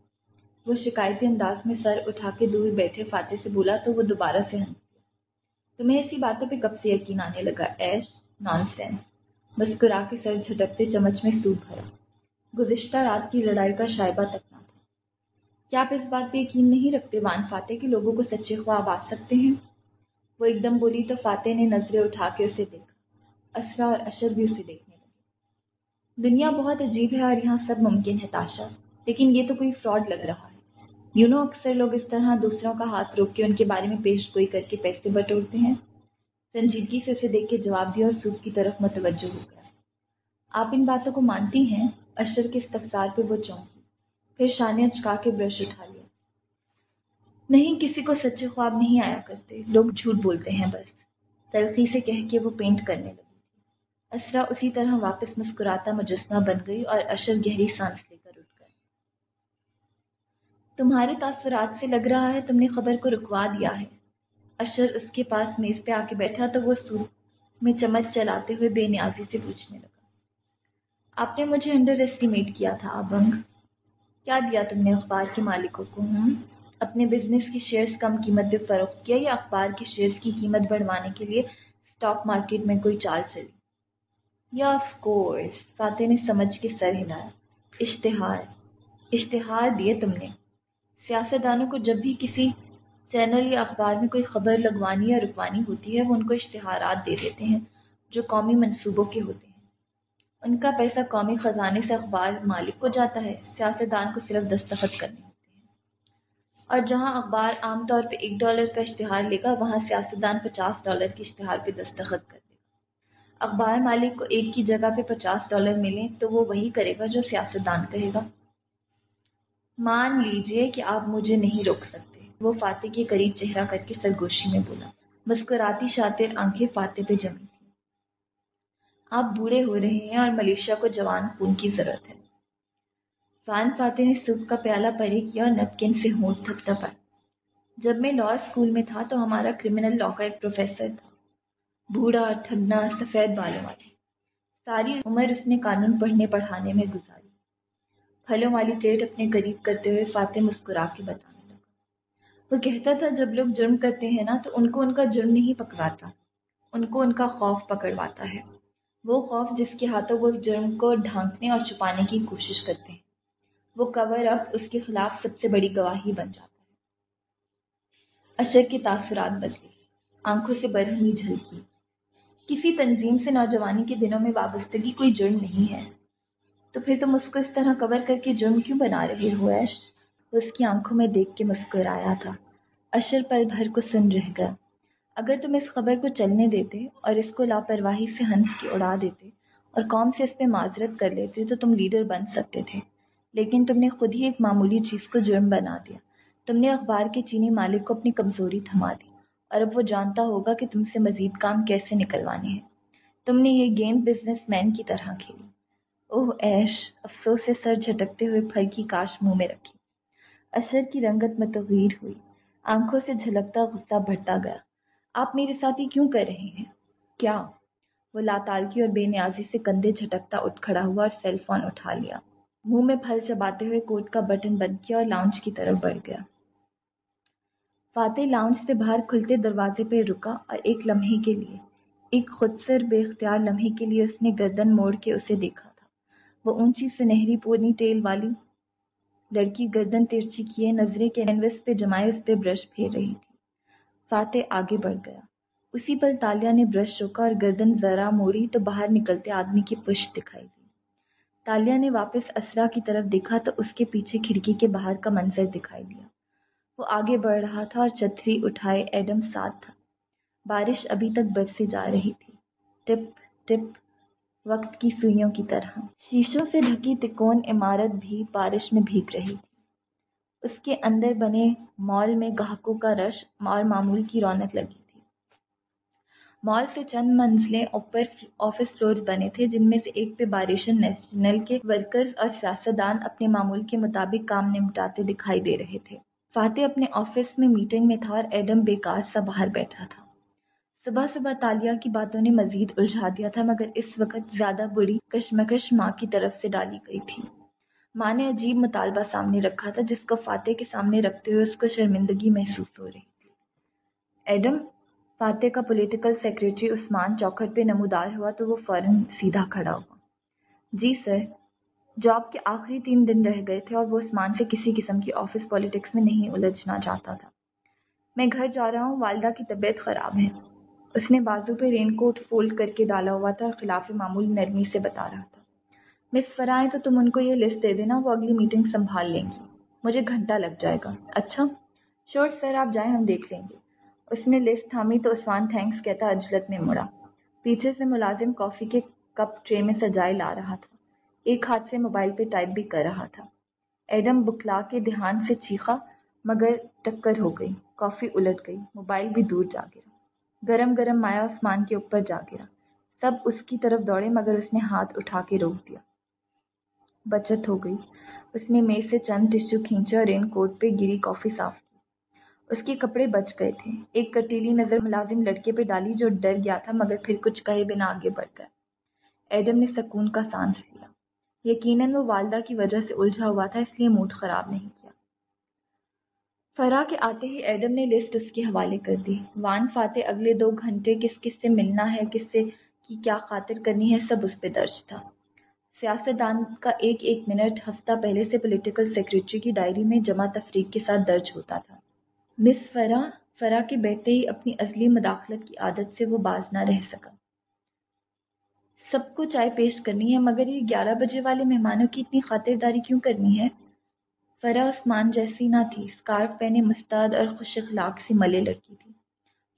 وہ شکایتی انداز میں سر اٹھا کے دور بیٹھے فاتح سے بولا تو وہ دوبارہ سے ہنس گیا تمہیں ایسی باتوں پہ کب سے یقین آنے لگا؟ ایش نان سینس مسکرا کے سر جھٹکتے چمچ میں سوپ بھرا۔ گزشتہ رات کی لڑائی کا شائبہ تک نہ تھا۔ کیا آپ اس بات پہ یقین نہیں رکھتے وان فاتح کہ لوگوں کو سچے خواب آ سکتے ہیں؟ وہ ایک دم بولی تو فاتح نے نظریں اٹھا کے اسے دیکھا۔ اسرا اور اشر بھی اسے دیکھنے دنیا بہت عجیب ہے اور یہاں سب ممکن ہے تاشا، لیکن یہ تو کوئی فراڈ لگ رہا ہے۔ یو نو اکثر لوگ اس طرح دوسروں کا ہاتھ روک کے ان کے بارے میں پیش گوئی کر کے پیسے بٹورتے ہیں۔ سنجیدگی سے اسے دیکھ کے جواب دیا اور سوپ کی طرف متوجہ ہو گیا۔ آپ ان باتوں کو مانتی ہیں، اشر کے استفسار پہ وہ چونکی پھر شانے اچکا کے برش اٹھا لیا۔ نہیں، کسی کو سچے خواب نہیں آیا کرتے۔ لوگ جھوٹ بولتے ہیں بس۔ تلخی سے کہہ کے وہ پینٹ کرنے لگے۔ اسرا اسی طرح واپس مسکراتا مجسمہ بن گئی اور اشر گہری سانس لے کر اٹھ گئے تمہارے تاثرات سے لگ رہا ہے، تم نے خبر کو رکوا دیا ہے۔ اشر اس کے پاس میز پہ آ کے بیٹھا تو وہ سوپ میں چمچ چلاتے ہوئے بے نیازی سے پوچھنے لگا۔ آپ نے مجھے انڈر ایسٹیمیٹ کیا تھا ابنگ کیا دیا تم نے اخبار کے مالکوں کو؟ ہوں اپنے بزنس کی شیئرز کم قیمت پہ فروخت کیا یا اخبار کی شیئرز کی قیمت بڑھوانے کے لیے اسٹاک مارکیٹ میں کوئی چال چلی؟ یا آف کورس فاتح نے سمجھ کے سر ہلایا۔ اشتہار۔ اشتہار دیے تم نے۔ سیاستدانوں کو جب بھی کسی چینل یا اخبار میں کوئی خبر لگوانی یا رکوانی ہوتی ہے، وہ ان کو اشتہارات دے دیتے ہیں، جو قومی منصوبوں کے ہوتے ہیں۔ ان کا پیسہ قومی خزانے سے اخبار مالک کو جاتا ہے، سیاستدان کو صرف دستخط کرنے ہوتے ہیں۔ اور جہاں اخبار عام طور پہ ایک ڈالر کا اشتہار لے گا، وہاں سیاستدان پچاس ڈالر کے اشتہار پہ دستخط کر اخبار مالک کو ایک کی جگہ پہ پچاس ڈالر ملیں تو وہ وہی کرے گا جو سیاستدان کہے گا۔ مان لیجیے کہ آپ مجھے نہیں روک سکتے۔ وہ فاتح کے قریب چہرہ کر کے سرگوشی میں بولا۔ مسکراتی شاطر آنکھیں فاتح پہ جمی۔ تھی آپ بوڑھے ہو رہے ہیں اور ملیشیا کو جوان خون کی ضرورت ہے۔ فان فاتح نے سوپ کا پیالہ پری کیا اور نپکن سے ہونٹ تھپ تھپائی جب میں لا اسکول میں تھا تو ہمارا کرمنل لا کا ایک پروفیسر تھا۔ بوڑھا، ٹھگنا، سفید بالوں والی ساری عمر اس نے قانون پڑھنے، پڑھانے میں گزاری۔ پھلوں والی پلیٹ اپنے قریب کرتے ہوئے فاتح مسکرا کے بتانے لگا۔ وہ کہتا تھا، جب لوگ جرم کرتے ہیں نا، تو ان کو ان کا جرم نہیں پکڑاتا۔ ان کو ان کا خوف پکڑواتا ہے۔ وہ خوف جس کے ہاتھوں وہ جرم کو ڈھانکنے اور چھپانے کی کوشش کرتے ہیں۔ وہ کور اب اس کے خلاف سب سے بڑی گواہی بن جاتا ہے۔ اشر کے تاثرات بدلے آنکھوں سے برہمی جھلکی۔ کسی تنظیم سے نوجوانی کے دنوں میں وابستگی کوئی جرم نہیں ہے۔ تو پھر تم اس کو اس طرح کور کر کے جرم کیوں بنا رہے ہو ایش اس کی آنکھوں میں دیکھ کے مسکر آیا تھا۔ اشر پل بھر کو سن رہ گیا۔ اگر تم اس خبر کو چلنے دیتے اور اس کو لاپرواہی سے ہنس کے اڑا دیتے اور قوم سے اس پہ معذرت کر لیتے تو تم لیڈر بن سکتے تھے۔ لیکن تم نے خود ہی ایک معمولی چیز کو جرم بنا دیا۔ تم نے اخبار کے چینی مالک کو اپنی کمزوری تھما دی۔ اور اب وہ جانتا ہوگا کہ تم سے مزید کام کیسے نکلوانے ہیں۔ تم نے یہ گیم بزنس مین کی طرح کھیلی۔ اوہ ایش افسوس سے سر جھٹکتے ہوئے پھل کی کاش منہ میں رکھی۔ اشر کی رنگت میں تغیر ہوئی۔ آنکھوں سے جھلکتا غصہ بڑھتا گیا۔ آپ میرے ساتھ ہی کیوں کر رہے ہیں؟ کیا؟ وہ لاتالکی اور بے نیازی سے کندھے جھٹکتا اٹھ کھڑا ہوا اور سیل فون اٹھا لیا۔ منہ میں پھل چباتے ہوئے کوٹ کا بٹن بند کیا اور لاؤنج کی طرف بڑھ گیا۔ فاتح لاؤنج سے باہر کھلتے دروازے پہ رکا اور ایک لمحے کے لیے، ایک خود سر بے اختیار لمحے کے لیے اس نے گردن موڑ کے اسے دیکھا تھا۔ وہ اونچی سنہری پونی ٹیل والی لڑکی گردن ترچی کیے نظرے کینوس پہ جمائے اس پہ برش پھیر رہی تھی۔ فاتح آگے بڑھ گیا۔ اسی پر تالیا نے برش روکا اور گردن ذرا موڑی تو باہر نکلتے آدمی کی پشت دکھائی دی۔ تالیا نے واپس اسرا کی طرف دیکھا تو اس کے پیچھے کھڑکی کے باہر کا منظر دکھائی دیا۔ وہ آگے بڑھ رہا تھا اور چھتری اٹھائے ایڈم ساتھ تھا۔ بارش ابھی تک برسے جا رہی تھی۔ ٹپ ٹپ، وقت کی سوئیوں کی طرح۔ شیشوں سے ڈھکی تکون عمارت بھی بارش میں بھیگ رہی تھی۔ اس کے اندر بنے مال میں گاہکوں کا رش اور معمول کی رونق لگی تھی۔ مال سے چند منزلیں اوپر آفس فلور بنے تھے، جن میں سے ایک پہ بارشن نیشنل کے ورکرز اور سیاستدان اپنے معمول کے مطابق کام نمٹاتے دکھائی دے رہے تھے۔ فاتح اپنے آفس میں میٹنگ میں تھا اور ایڈم بیکار سا باہر بیٹھا تھا۔ صبح صبح تالیہ کی باتوں نے مزید الجھا دیا تھا، مگر اس وقت زیادہ بڑی کشمکش ماں کی طرف سے ڈالی گئی تھی۔ ماں نے عجیب مطالبہ سامنے رکھا تھا، جس کو فاتح کے سامنے رکھتے ہوئے اس کو شرمندگی محسوس ہو رہی تھی۔ ایڈم، فاتح کا پولیٹیکل سیکرٹری عثمان چوکھٹ پہ نمودار ہوا تو وہ فوراً سیدھا کھڑا ہوا۔ جی سر جاب کے آخری تین دن رہ گئے تھے اور وہ عثمان سے کسی قسم کی آفس پالیٹکس میں نہیں الجھنا چاہتا تھا۔ میں گھر جا رہا ہوں، والدہ کی طبیعت خراب ہے۔ اس نے بازو پہ رین کوٹ فولڈ کر کے ڈالا ہوا تھا اور خلاف معمول نرمی سے بتا رہا تھا۔ مس فرائیں تو تم ان کو یہ لسٹ دے دینا، وہ اگلی میٹنگ سنبھال لیں گی۔ مجھے گھنٹہ لگ جائے گا۔ اچھا؟ شور سر آپ جائیں، ہم دیکھ لیں گے۔ اس نے لسٹ تھامی تو عثمان تھینکس کہتا، اجلت میں مڑا۔ پیچھے سے ملازم کافی کے کپ ٹرے میں سجائے لا رہا تھا۔ ایک ہاتھ سے موبائل پہ ٹائپ بھی کر رہا تھا۔ ایڈم بکلا کے دھیان سے چیخا، مگر ٹکر ہو گئی، کافی الٹ گئی، موبائل بھی دور جا گیا۔ گرم گرم مایا عثمان کے اوپر جا گیا۔ سب اس کی طرف دوڑے، مگر اس نے ہاتھ اٹھا کے روک دیا۔ بچت ہو گئی۔ اس نے میز سے چند ٹشو کھینچا رین کوٹ پہ گری کافی صاف کی۔ اس کے کپڑے بچ گئے تھے۔ ایک کٹیلی نظر ملازم لڑکے پہ ڈالی جو ڈر گیا تھا، مگر پھر کچھ کہے بنا آگے بڑھ گیا ایڈم نے سکون کا سانس لیا۔ یقیناً وہ والدہ کی وجہ سے الجھا ہوا تھا، اس لیے موڈ خراب نہیں کیا۔ فرا کے آتے ہی ایڈم نے لسٹ اس کے حوالے کر دی۔ وان، فاتح، اگلے دو گھنٹے کس کس سے ملنا ہے، کس سے کی کیا خاطر کرنی ہے، سب اس پہ درج تھا۔ سیاستدان کا ایک ایک منٹ ہفتہ پہلے سے پولیٹیکل سیکرٹری کی ڈائری میں جمع تفریق کے ساتھ درج ہوتا تھا۔ مس فرا فرا کے بیٹھتے ہی اپنی ازلی مداخلت کی عادت سے وہ باز نہ رہ سکا۔ سب کو چائے پیش کرنی ہے، مگر یہ گیارہ بجے والے مہمانوں کی اتنی خاطرداری کیوں کرنی ہے؟ فرا عثمان جیسی نہ تھی اسکارف پہنے مستعد اور خوش اخلاق سے ملے لڑکی تھی۔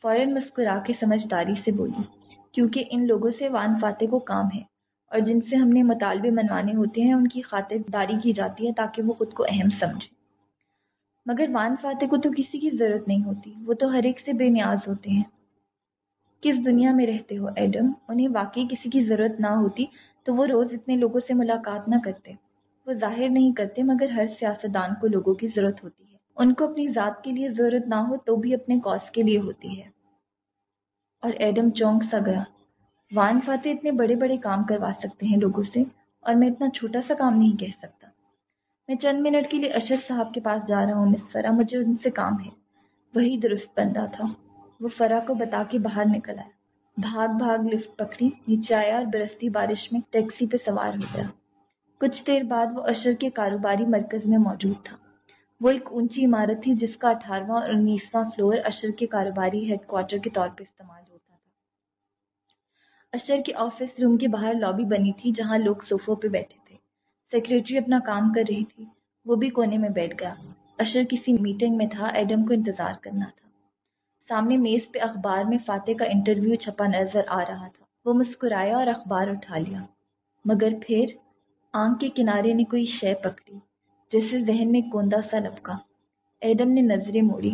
فوراً مسکرا کے سمجھداری سے بولی، کیونکہ ان لوگوں سے وان فاتح کو کام ہے، اور جن سے ہم نے مطالبے منوانے ہوتے ہیں، ان کی خاطر داری کی جاتی ہے تاکہ وہ خود کو اہم سمجھے مگر وان فاتح کو تو کسی کی ضرورت نہیں ہوتی، وہ تو ہر ایک سے بے نیاز ہوتے ہیں۔ کس دنیا میں رہتے ہو ایڈم، انہیں واقعی کسی کی ضرورت نہ ہوتی تو وہ روز اتنے لوگوں سے ملاقات نہ کرتے۔ وہ ظاہر نہیں کرتے مگر ہر سیاستدان کو لوگوں کی ضرورت ہوتی ہے۔ ان کو اپنی ذات کے لیے ضرورت نہ ہو تو بھی اپنے کاز کے لیے ہوتی ہے۔ اور ایڈم چونک سا گیا۔ وان فاتح اتنے بڑے بڑے کام کروا سکتے ہیں لوگوں سے اور میں اتنا چھوٹا سا کام نہیں کہہ سکتا۔ میں چند منٹ کے لیے اشر صاحب کے پاس جا رہا ہوں مس فرا مجھے ان سے کام ہے۔ وہی درست بندہ تھا۔ وہ فرا کو بتا کے باہر نکل آیا۔ بھاگ بھاگ لفٹ پکڑی نیچے آیا اور برستی بارش میں ٹیکسی پہ سوار ہو گیا۔ کچھ دیر بعد وہ اشر کے کاروباری مرکز میں موجود تھا۔ وہ ایک اونچی عمارت تھی جس کا اٹھارہواں اور انیسواں فلور اشر کے کاروباری ہیڈ کوارٹر کے طور پر استعمال ہوتا تھا۔ اشر کے آفس روم کے باہر لابی بنی تھی جہاں لوگ صوفوں پہ بیٹھے تھے۔ سیکرٹری اپنا کام کر رہی تھی، وہ بھی کونے میں بیٹھ گیا۔ اشر کسی میٹنگ میں تھا، ایڈم کو انتظار کرنا تھا۔ سامنے میز پہ اخبار میں فاتح کا انٹرویو چھپا نظر آ رہا تھا۔ وہ مسکرایا اور اخبار اٹھا لیا۔ مگر پھر آنکھ کے کنارے نے کوئی شے پکڑی جیسے ذہن میں کوندا سا لپکا۔ ایڈم نے نظریں موڑی۔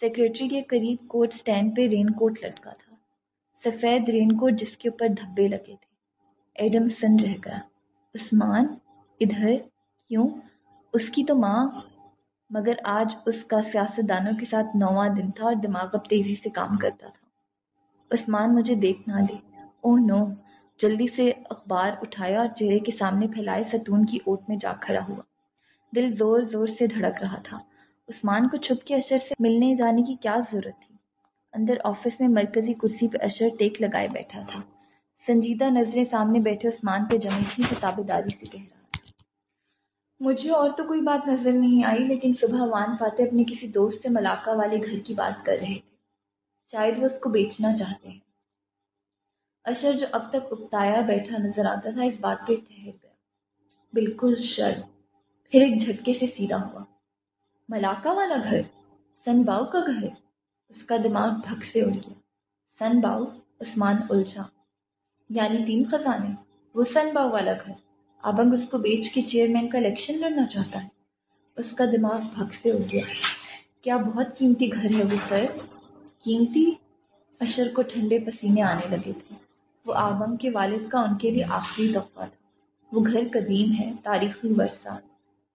سیکرٹری کے قریب کوٹ سٹینڈ پہ رین کوٹ لٹکا تھا۔ سفید رین کوٹ جس کے اوپر دھبے لگے تھے۔ ایڈم سن رہ گیا۔ عثمان، ادھر کیوں؟ اس کی تو ماں مگر آج اس کا سیاست دانوں کے ساتھ نواں دن تھا اور دماغ اب تیزی سے کام کرتا تھا۔ عثمان مجھے دیکھنا دے اوہ نو۔ جلدی سے اخبار اٹھایا اور چہرے کے سامنے پھیلائے ستون کی اوٹ میں جا کھڑا ہوا۔ دل زور زور سے دھڑک رہا تھا۔ عثمان کو چھپ کے اشر سے ملنے جانے کی کیا ضرورت تھی؟ اندر آفس میں مرکزی کرسی پہ اشر ٹیک لگائے بیٹھا تھا۔ سنجیدہ نظریں سامنے بیٹھے عثمان پہ جمی تھی تو تابے داری سے کہہ رہا مجھے اور تو کوئی بات نظر نہیں آئی، لیکن صبح وان فاتح اپنے کسی دوست سے ملاقہ والے گھر کی بات کر رہے تھے۔ شاید وہ اس کو بیچنا چاہتے ہیں۔ اشر جو اب تک اکتایا بیٹھا نظر آتا تھا، اس بات پہ ٹھہر گیا۔ بالکل شر۔ پھر ایک جھٹکے سے سیدھا ہوا۔ ملاقہ والا گھر؟ سن باؤ کا گھر؟ اس کا دماغ دھک سے اڑ گیا۔ سن باؤ، عثمان الجھا۔ یعنی تین خزانے۔ وہ سن باؤ والا گھر۔ آبنگ اس کو بیچ کے چیئرمین کا الیکشن لڑنا چاہتا ہے۔ اس کا دماغ بھگ سے اڑ گیا۔ کیا بہت قیمتی گھر ہے وہ سر؟ قیمتی؟ اشر کو ٹھنڈے پسینے آنے لگے تھے۔ وہ آبنگ کے والد کا ان کے لیے آخری تحفہ تھا۔ وہ گھر قدیم ہے، تاریخی ورثہ۔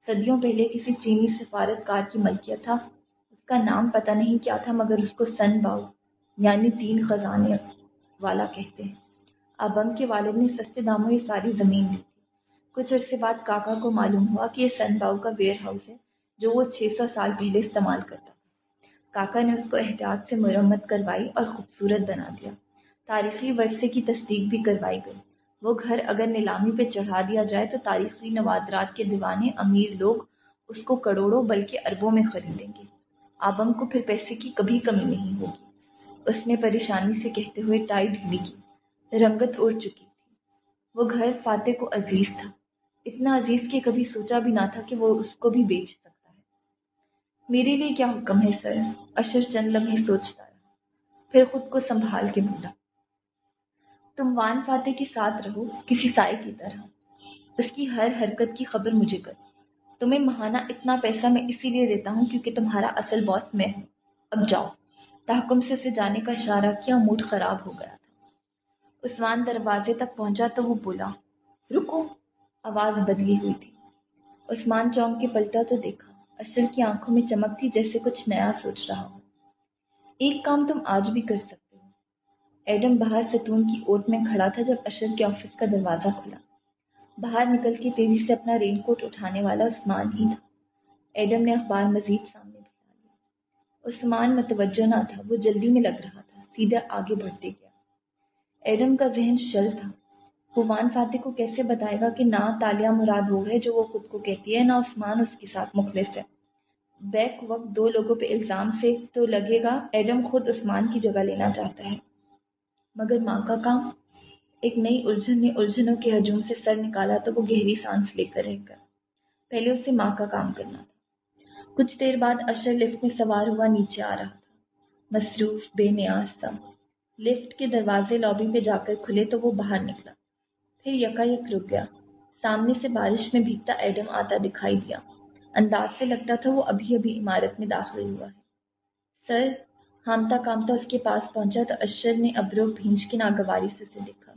صدیوں پہلے کسی چینی سفارت کار کی ملکیت تھا۔ اس کا نام پتہ نہیں کیا تھا، مگر اس کو سن باؤ یعنی تین خزانے والا کہتے ہیں۔ ابنگ کے والد نے سستے داموں یہ ساری زمین لی تھی کچھ عرصے بعد کاکا کو معلوم ہوا کہ یہ سن باؤ کا ویئر ہاؤس ہے، جو وہ چھ سو سال پہلے استعمال کرتا۔ کاکا نے اس کو احتیاط سے مرمت کروائی اور خوبصورت بنا دیا۔ تاریخی ورثے کی تصدیق بھی کروائی گئی۔ وہ گھر اگر نیلامی پہ چڑھا دیا جائے تو تاریخی نوادرات کے دیوانے امیر لوگ اس کو کروڑوں بلکہ اربوں میں خریدیں گے۔ آبنگ کو پھر پیسے کی کبھی کمی نہیں ہوگی۔ اس نے پریشانی سے کہتے ہوئے ٹائی ڈھیلی کی۔ رنگت اڑ چکی تھی۔ وہ گھر فاتح کو عزیز تھا۔ اتنا عزیز کہ کبھی سوچا بھی نہ تھا کہ وہ اس کو بھی بیچ سکتا ہے۔ میرے لیے کیا حکم ہے سر؟ اشر چند لمحے سوچتا رہا۔ پھر خود کو سنبھال کے بولا۔ تم وان فاتح کے ساتھ رہو، کسی سائے کی طرح۔ اس کی ہر حرکت کی خبر مجھے کر۔ تمہیں مہانہ اتنا پیسہ میں اسی لیے دیتا ہوں کیونکہ تمہارا اصل باس میں ہوں۔ اب جاؤ۔ تحکم سے اسے جانے کا اشارہ کیا، موڈ خراب ہو گیا تھا۔ عثمان دروازے تک پہنچا تو وہ بولا، رکو۔ آواز بدلی ہوئی تھی۔ عثمان چونک کے پلٹا تو دیکھا اشر کی آنکھوں میں چمک تھی جیسے کچھ نیا سوچ رہا ہو۔ ایک کام تم آج بھی کر سکتے ہو۔ ایڈم باہر ستون کی اوٹ میں کھڑا تھا جب اشر کے آفس کا دروازہ کھلا۔ باہر نکل کے تیزی سے اپنا رین کوٹ اٹھانے والا عثمان ہی تھا۔ ایڈم نے اخبار مزید سامنے بٹھا لیا۔ عثمان متوجہ نہ تھا، وہ جلدی میں لگ رہا تھا، سیدھا آگے بڑھتے گیا۔ ایڈم کا ذہن شل تھا۔ وہ وان فاتح کو کیسے بتائے گا کہ نہ تالیہ مراد وہ ہے جو وہ خود کو کہتی ہے نہ عثمان اس کے ساتھ مخلص ہے بیک وقت دو لوگوں پہ الزام سے تو لگے گا ایڈم خود عثمان کی جگہ لینا چاہتا ہے۔ مگر ماں کا کام، ایک نئی الجھن نے الجھنوں کے ہجوم سے سر نکالا تو وہ گہری سانس لے کر رہ گیا۔ پہلے اسے ماں کا کام کرنا تھا۔ کچھ دیر بعد اشر لفٹ میں سوار ہوا نیچے آ رہا تھا۔ مصروف، بے نیاز تھا۔ لفٹ کے دروازے لابی پہ جا کر کھلے تو وہ باہر نکلا۔ پھر یکا یک رک گیا۔ سامنے سے بارش میں بھیگتا ایڈم آتا دکھائی دیا۔ انداز سے لگتا تھا وہ ابھی ابھی عمارت میں داخل ہوا ہے۔ سر، ہامتا کامتا اس کے پاس پہنچا تو اشر نے ابرو بھینج کے ناگواری سے اسے دیکھا۔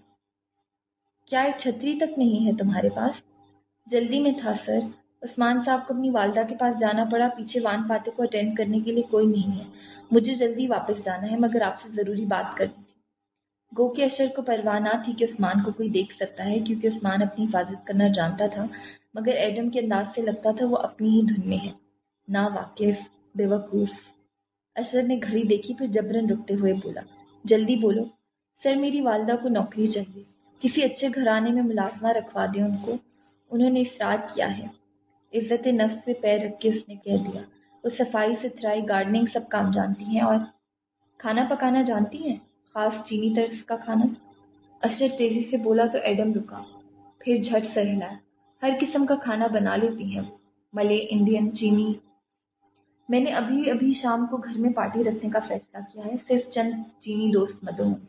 کیا ایک چھتری تک نہیں ہے تمہارے پاس؟ جلدی میں تھا سر۔ عثمان صاحب کو اپنی والدہ کے پاس جانا پڑا۔ پیچھے وان فاتح کو اٹینڈ کرنے کے لیے کوئی نہیں ہے۔ مجھے جلدی واپس جانا ہے، مگر آپ سے ضروری بات کرنی گو کے اشر کو پرواہ نہ تھی کہ عثمان کو کوئی دیکھ سکتا ہے، کیونکہ عثمان اپنی حفاظت کرنا جانتا تھا، مگر ایڈم کے انداز سے لگتا تھا وہ اپنی ہی دھن میں ہے۔ نا واقف بے وقوف۔ اشر نے گھڑی دیکھی پھر جبرن رکتے ہوئے بولا، جلدی بولو، سر میری والدہ کو نوکری چاہیے، کسی اچھے گھرانے میں ملازمہ رکھوا دیں ان کو۔ انہوں نے اصرار کیا ہے۔ عزت نفس پہ پیر رکھ کے اس نے کہہ دیا، وہ صفائی، ستھرائی، گارڈننگ سب کام جانتی ہیں اور کھانا پکانا جانتی ہیں؟ خاص چینی طرز کا کھانا۔ اشر تیزی سے بولا تو ایڈم رکا۔ پھر جھٹ سہلا ہر قسم کا کھانا بنا لیتی ہیں۔ ملے، انڈین، چینی۔ میں نے ابھی ابھی شام کو گھر میں پارٹی رکھنے کا فیصلہ کیا ہے۔ صرف چند چینی دوست مدوں ہوں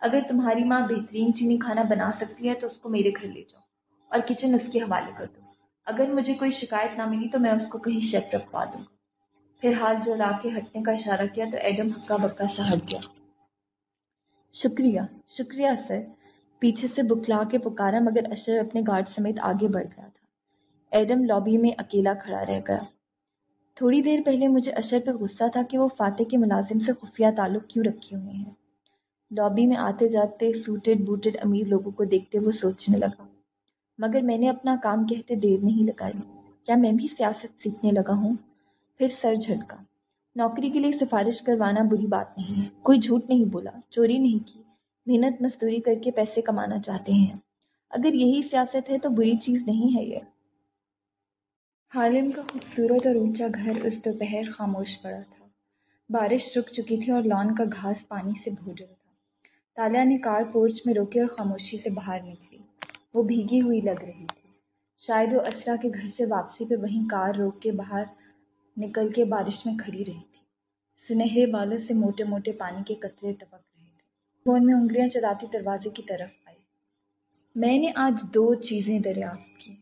اگر تمہاری ماں بہترین چینی کھانا بنا سکتی ہے تو اس کو میرے گھر لے جاؤ اور کچن اس کے حوالے کر دو۔ اگر مجھے کوئی شکایت نہ ملی تو میں اس کو کہیں شیف رکھوا دوں۔ پھر ہاتھ جلا کے ہٹنے کا اشارہ کیا تو ایڈم ہکا بکا سا ہٹ گیا۔ شکریہ شکریہ سر۔ پیچھے سے بکلا کے پکارا مگر اشر اپنے گارڈ سمیت آگے بڑھ گیا تھا۔ ایڈم لابی میں اکیلا کھڑا رہ گیا۔ تھوڑی دیر پہلے مجھے اشر پہ غصہ تھا کہ وہ فاتح کے ملازم سے خفیہ تعلق کیوں رکھے ہوئے ہیں۔ لابی میں آتے جاتے سوٹڈ بوٹڈ امیر لوگوں کو دیکھتے وہ سوچنے لگا۔ مگر میں نے اپنا کام کہتے دیر نہیں لگائی۔ کیا میں بھی سیاست سیکھنے لگا ہوں؟ پھر سر جھٹکا۔ نوکری کے لیے سفارش کروانا بری بات نہیں ہے۔ کوئی جھوٹ نہیں بولا، چوری نہیں کی۔ محنت مزدوری کر کے پیسے کمانا چاہتے ہیں۔ اگر یہی سیاست ہے تو بری چیز نہیں ہے یہ۔ حالم کا خوبصورت اور اونچا گھر اس دوپہر خاموش پڑا تھا۔ بارش رک چکی تھی اور لان کا گھاس پانی سے بھوجا تھا۔ تالیہ نے کار پورچ میں روکے اور خاموشی سے باہر نکلی۔ وہ بھیگی ہوئی لگ رہی تھی۔ شاید وہ اسرا کے گھر سے واپسی پہ وہیں کار روک کے باہر نکل کے بارش میں کھڑی رہی تھی۔ سنہرے بالوں سے موٹے موٹے پانی کے قطرے ٹپک رہے تھے۔ فون میں انگلیاں چلاتی دروازے کی طرف آئی میں نے آج دو چیزیں دریافت کی۔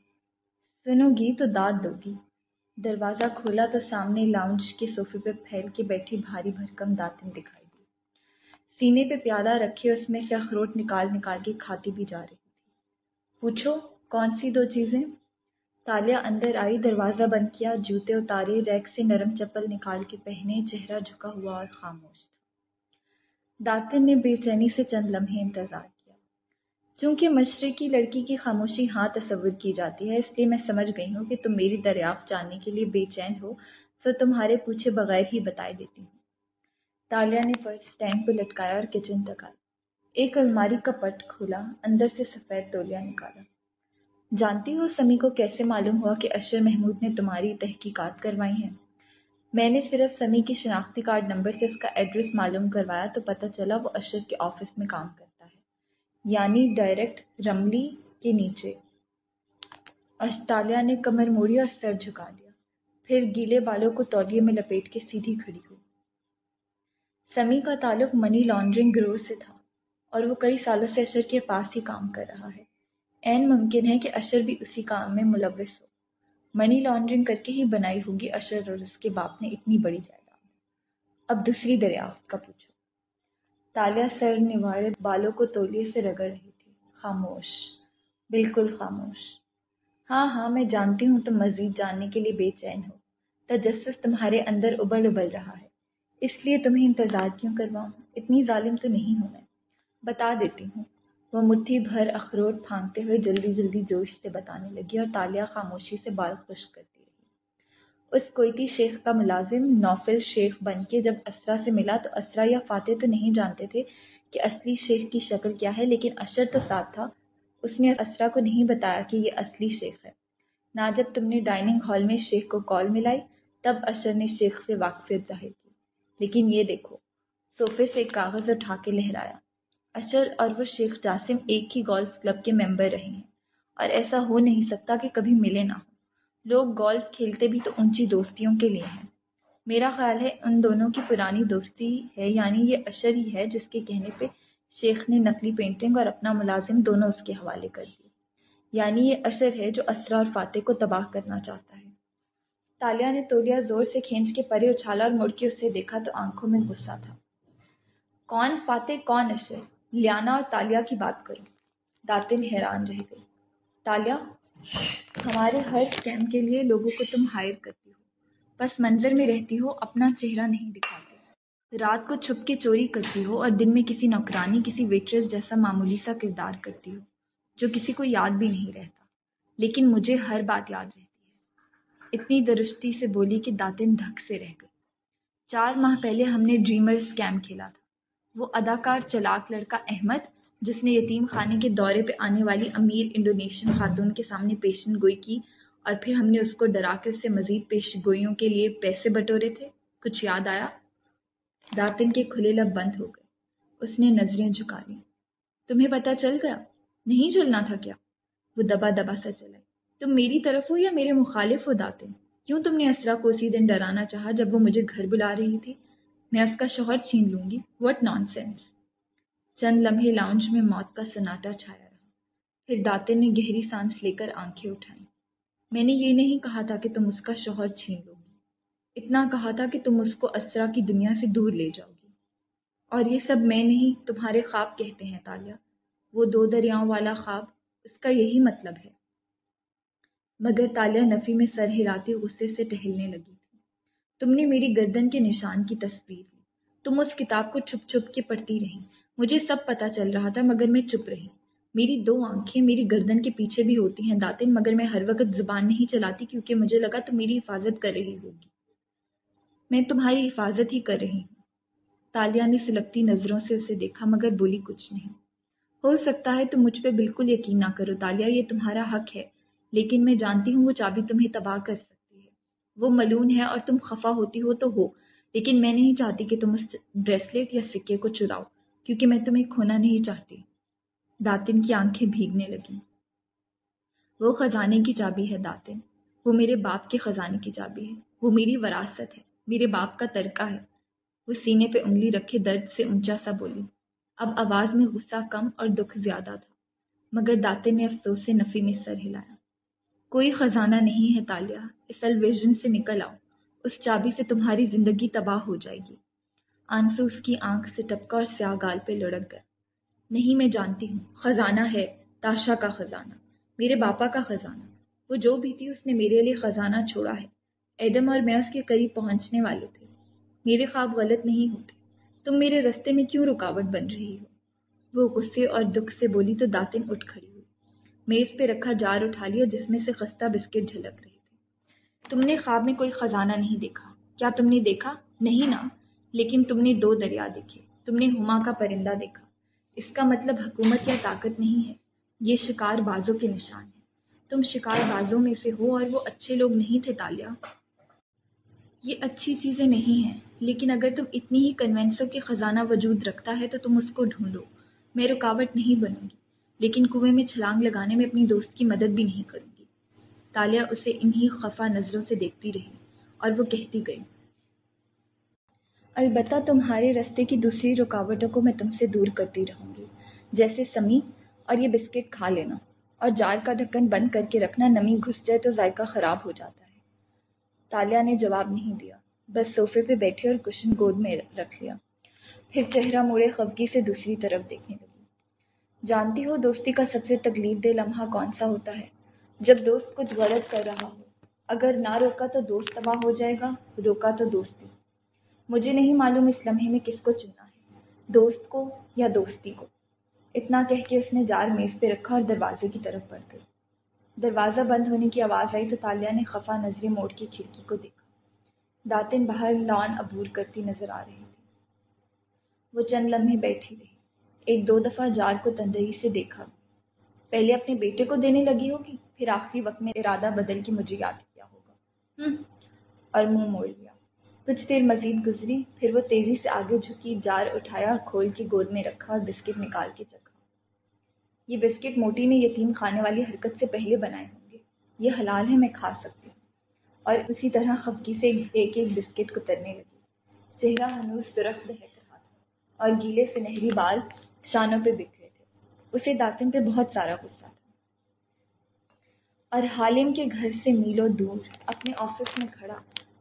سنو گی تو داد دو گی دروازہ کھولا تو سامنے لاؤنج کے صوفے پہ پھیل کے بیٹھی بھاری بھرکم داتن دکھائی دی۔ سینے پہ پیالہ رکھے اس میں سے اخروٹ نکال نکال کے کھاتی بھی جا رہی تھی۔ پوچھو کون سی دو چیزیں؟ تالیہ اندر آئی، دروازہ بند کیا، جوتے اتارے، ریک سے نرم چپل نکال کے پہنے، چہرہ جھکا ہوا اور خاموش تھا۔ داتن نے بے چینی سے چند لمحے انتظار کیا۔ چونکہ مشرقی لڑکی کی خاموشی ہاں تصور کی جاتی ہے، اس لیے میں سمجھ گئی ہوں کہ تم میری دریافت جاننے کے لیے بے چین ہو، تو تمہارے پوچھے بغیر ہی بتائے دیتی ہوں۔ تالیہ نے پرس اسٹینڈ پہ لٹکایا اور کچن تک آئی ایک الماری کا پٹ کھولا، اندر سے سفید تولیہ نکالا۔ جانتی ہو سمی کو کیسے معلوم ہوا کہ اشر محمود نے تمہاری تحقیقات کروائی ہیں۔ میں نے صرف سمی کی شناختی کارڈ نمبر سے اس کا ایڈریس معلوم کروایا تو پتہ چلا وہ اشر کے آفس میں کام کرتا ہے یعنی ڈائریکٹ رملی کے نیچے۔ اشتالیہ نے کمر موڑی اور سر جھکا دیا پھر گیلے بالوں کو تولیے میں لپیٹ کے سیدھی کھڑی ہوئی۔ سمی کا تعلق منی لانڈرنگ گروہ سے تھا اور وہ کئی سالوں سے اشر کے پاس ہی کام کر رہا ہے۔ این ممکن ہے کہ اشر بھی اسی کام میں ملوث ہو۔ منی لانڈرنگ کر کے ہی بنائی ہوگی اشر اور اس کے باپ نے اتنی بڑی جائیداد۔ اب دوسری دریافت کا پوچھو۔ تالیہ سر نواڑے بالوں کو تولیے سے رگڑ رہی تھی۔ خاموش۔ بالکل خاموش۔ ہاں ہاں میں جانتی ہوں تم مزید جاننے کے لیے بے چین ہو۔ تجسس تمہارے اندر ابل ابل رہا ہے۔ اس لیے تمہیں انتظار کیوں کرواؤں؟ اتنی ظالم تو نہیں ہوں میں۔ بتا دیتی ہوں۔ وہ مٹھی بھر اخروٹ پھانکتے ہوئے جلدی جلدی جوش سے بتانے لگی اور تالیہ خاموشی سے بال خشک کرتی رہی۔ اس کوئتی شیخ کا ملازم نوفل شیخ بن کے جب اسرا سے ملا تو اسرا یا فاتح تو نہیں جانتے تھے کہ اصلی شیخ کی شکل کیا ہے، لیکن اشر تو ساتھ تھا۔ اس نے اسرا کو نہیں بتایا کہ یہ اصلی شیخ ہے۔ نہ جب تم نے ڈائننگ ہال میں شیخ کو کال ملائی، تب اشر نے شیخ سے واقفیت ظاہر کی۔ لیکن یہ دیکھو، صوفے سے ایک کاغذ اٹھا کے لہرایا۔ اشر اور وہ شیخ جاسم ایک ہی گولف کلب کے ممبر رہے ہیں۔ اور ایسا ہو نہیں سکتا کہ کبھی ملے نہ ہو۔ لوگ گولف کھیلتے بھی تو اونچی دوستیوں کے لیے ہیں۔ میرا خیال ہے ان دونوں کی پرانی دوستی ہے یعنی یہ اشر ہی ہے جس کے کہنے پہ شیخ نے نقلی پینٹنگ اور اپنا ملازم دونوں اس کے حوالے کر دیے یعنی یہ اشر ہے جو اسرا اور فاتح کو تباہ کرنا چاہتا ہے۔ تالیہ نے تولیا زور سے کھینچ کے پرے اچھالا اور مڑ کے اسے دیکھا تو آنکھوں میں غصہ تھا۔ کون فاتح، کون اشر لیانا اور تالیہ کی بات کروں داتن حیران رہ گئی۔ تالیہ ہمارے ہر اسکیم کے لیے لوگوں کو تم ہائر کرتی ہو۔ بس منظر میں رہتی ہو، اپنا چہرہ نہیں دکھاتی رات کو چھپ کے چوری کرتی ہو اور دن میں کسی نوکرانی، کسی ویٹریس جیسا معمولی سا کردار کرتی ہو، جو کسی کو یاد بھی نہیں رہتا۔ لیکن مجھے ہر بات یاد رہتی ہے۔ اتنی درستی سے بولی کہ داتن دھک سے رہ گئی۔ چار ماہ پہلے ہم نے ڈریمر اسکیم کھیلا تھا۔ وہ اداکار چلاک لڑکا احمد، جس نے یتیم خانے کے دورے پہ آنے والی امیر انڈونیشین خاتون کے سامنے پیشن گوئی کی اور پھر ہم نے اس کو ڈرا کے اس سے مزید پیش گوئیوں کے لیے پیسے بٹورے تھے، کچھ یاد آیا؟ داتن کے کھلے لب بند ہو گئے۔ اس نے نظریں جھکا لی تمہیں پتہ چل گیا؟ نہیں چلنا تھا کیا؟ وہ دبا دبا سا چلا۔ تم میری طرف ہو یا میرے مخالف ہو داتن؟ کیوں تم نے اسرا کو اسی دن ڈرانا چاہا جب وہ مجھے گھر بلا رہی تھی؟ میں اس کا شوہر چھین لوں گی۔ وٹ نان سینس چند لمحے لاؤنج میں موت کا سناٹا چھایا رہا۔ پھر داتے نے گہری سانس لے کر آنکھیں اٹھائیں۔ میں نے یہ نہیں کہا تھا کہ تم اس کا شوہر چھین لو گی۔ اتنا کہا تھا کہ تم اس کو اسرا کی دنیا سے دور لے جاؤ گی۔ اور یہ سب میں نہیں، تمہارے خواب کہتے ہیں تالیہ وہ دو دریاؤں والا خواب، اس کا یہی مطلب ہے۔ مگر تالیہ نفی میں سر ہلاتی غصے سے ٹہلنے لگی۔ تم نے میری گردن کے نشان کی تصویر لی۔ تم اس کتاب کو چھپ چھپ کے پڑھتی رہی۔ مجھے سب پتا چل رہا تھا، مگر میں چپ رہی۔ میری دو آنکھیں میری گردن کے پیچھے بھی ہوتی ہیں داتن مگر میں ہر وقت زبان نہیں چلاتی کیونکہ مجھے لگا تم میری حفاظت کر رہی ہوگی۔ میں تمہاری حفاظت ہی کر رہی۔ ہوں تالیہ نے سلگتی نظروں سے اسے دیکھا، مگر بولی، کچھ نہیں۔ ہو سکتا ہے تم مجھ پہ بالکل یقین نہ کرو تالیہ، یہ تمہارا حق ہے، لیکن میں جانتی ہوں وہ چابی تمہیں تباہ کر سکتی وہ ملون ہے اور تم خفا ہوتی ہو تو ہو۔ لیکن میں نہیں چاہتی کہ تم اس بریسلیٹ یا سکے کو چراؤ، کیونکہ میں تمہیں کھونا نہیں چاہتی۔ داتن کی آنکھیں بھیگنے لگیں۔ وہ خزانے کی چابی ہے داتن۔ وہ میرے باپ کے خزانے کی چابی ہے۔ وہ میری وراثت ہے۔ میرے باپ کا ترکہ ہے۔ وہ سینے پہ انگلی رکھے درد سے اونچا سا بولی اب آواز میں غصہ کم اور دکھ زیادہ تھا۔ مگر داتے نے افسوس سے نفی میں سر ہلایا۔ کوئی خزانہ نہیں ہے تالیہ، اس الویژن سے نکل آؤ۔ اس چابی سے تمہاری زندگی تباہ ہو جائے گی۔ آنسو اس کی آنکھ سے ٹپکا اور سیاہ گال پہ لڑک گیا نہیں، میں جانتی ہوں، خزانہ ہے، تاشا کا خزانہ، میرے باپا کا خزانہ۔ وہ جو بھی تھی، اس نے میرے لیے خزانہ چھوڑا ہے۔ ایڈم اور میں اس کے قریب پہنچنے والے تھے۔ میرے خواب غلط نہیں ہوتے۔ تم میرے رستے میں کیوں رکاوٹ بن رہی ہو؟ وہ غصے اور دکھ سے بولی تو داتن اٹھ کھڑی۔ میز پہ رکھا جار اٹھا لیا جس میں سے خستہ بسکٹ جھلک رہے تھے۔ تم نے خواب میں کوئی خزانہ نہیں دیکھا۔ کیا تم نے دیکھا؟ نہیں نا، لیکن تم نے دو دریا دیکھے۔ تم نے ہما کا پرندہ دیکھا۔ اس کا مطلب حکومت یا طاقت نہیں ہے۔ یہ شکار بازوں کے نشان ہے۔ تم شکار بازوں میں سے ہو اور وہ اچھے لوگ نہیں تھے تالیہ یہ اچھی چیزیں نہیں ہیں، لیکن اگر تم اتنی ہی کنوینسو کے خزانہ وجود رکھتا ہے تو تم اس کو ڈھونڈو۔ میں رکاوٹ نہیں بنوں گی۔ لیکن کنویں میں چھلانگ لگانے میں اپنی دوست کی مدد بھی نہیں کروں گی۔ تالیہ اسے انہی خفا نظروں سے دیکھتی رہی اور وہ کہتی گئی، البتہ تمہارے رستے کی دوسری رکاوٹوں کو میں تم سے دور کرتی رہوں گی، جیسے سمی اور یہ بسکٹ کھا لینا، اور جار کا ڈھکن بند کر کے رکھنا نمی گھس جائے تو ذائقہ خراب ہو جاتا ہے۔ تالیہ نے جواب نہیں دیا، بس صوفے پہ بیٹھے اور کشن گود میں رکھ لیا۔ پھر چہرہ موڑے خفگی سے دوسری طرف دیکھنے لگی جانتی ہو دوستی کا سب سے تکلیف دہ لمحہ کون سا ہوتا ہے؟ جب دوست کچھ غلط کر رہا ہو۔ اگر نہ روکا تو دوست تباہ ہو جائے گا، روکا تو دوستی۔ مجھے نہیں معلوم اس لمحے میں کس کو چننا ہے۔ دوست کو یا دوستی کو؟ اتنا کہہ کے اس نے جار میز پہ رکھا اور دروازے کی طرف بڑھ گئی۔ دروازہ بند ہونے کی آواز آئی تو تالیہ نے خفا نظری موڑ کے کھڑکی کو دیکھا۔ داتن باہر لان عبور کرتی نظر آ رہی تھی وہ چند لمحے بیٹھی رہی۔ ایک دو دفعہ جار کو تندہی سے دیکھا۔ پہلے اپنے بیٹے کو دینے لگی ہوگی، پھر آخری وقت میں ارادہ بدل کے مجھے یاد کیا ہوگا۔ اور منہ موڑ لیا۔ کچھ دیر مزید گزری، پھر وہ تیزی سے آگے جھکی جار اٹھایا اور کھول کے گود میں رکھا اور بسکٹ نکال کے چکا یہ بسکٹ موٹی نے یتیم کھانے والی حرکت سے پہلے بنائے ہوں گے۔ یہ حلال ہے، میں کھا سکتی ہوں۔ اور اسی طرح خفکی سے ایک ایک بسکٹ کو ترنے لگی۔ چہرہ ہنوز سرخ بہت رہا تھا اور گیلے سے نہری بال شانوں پہ بکھرے تھے۔ اسے داتن پہ بہت سارا غصہ تھا۔ اور حالم کے گھر سے میلوں دور اپنے آفس میں کھڑا،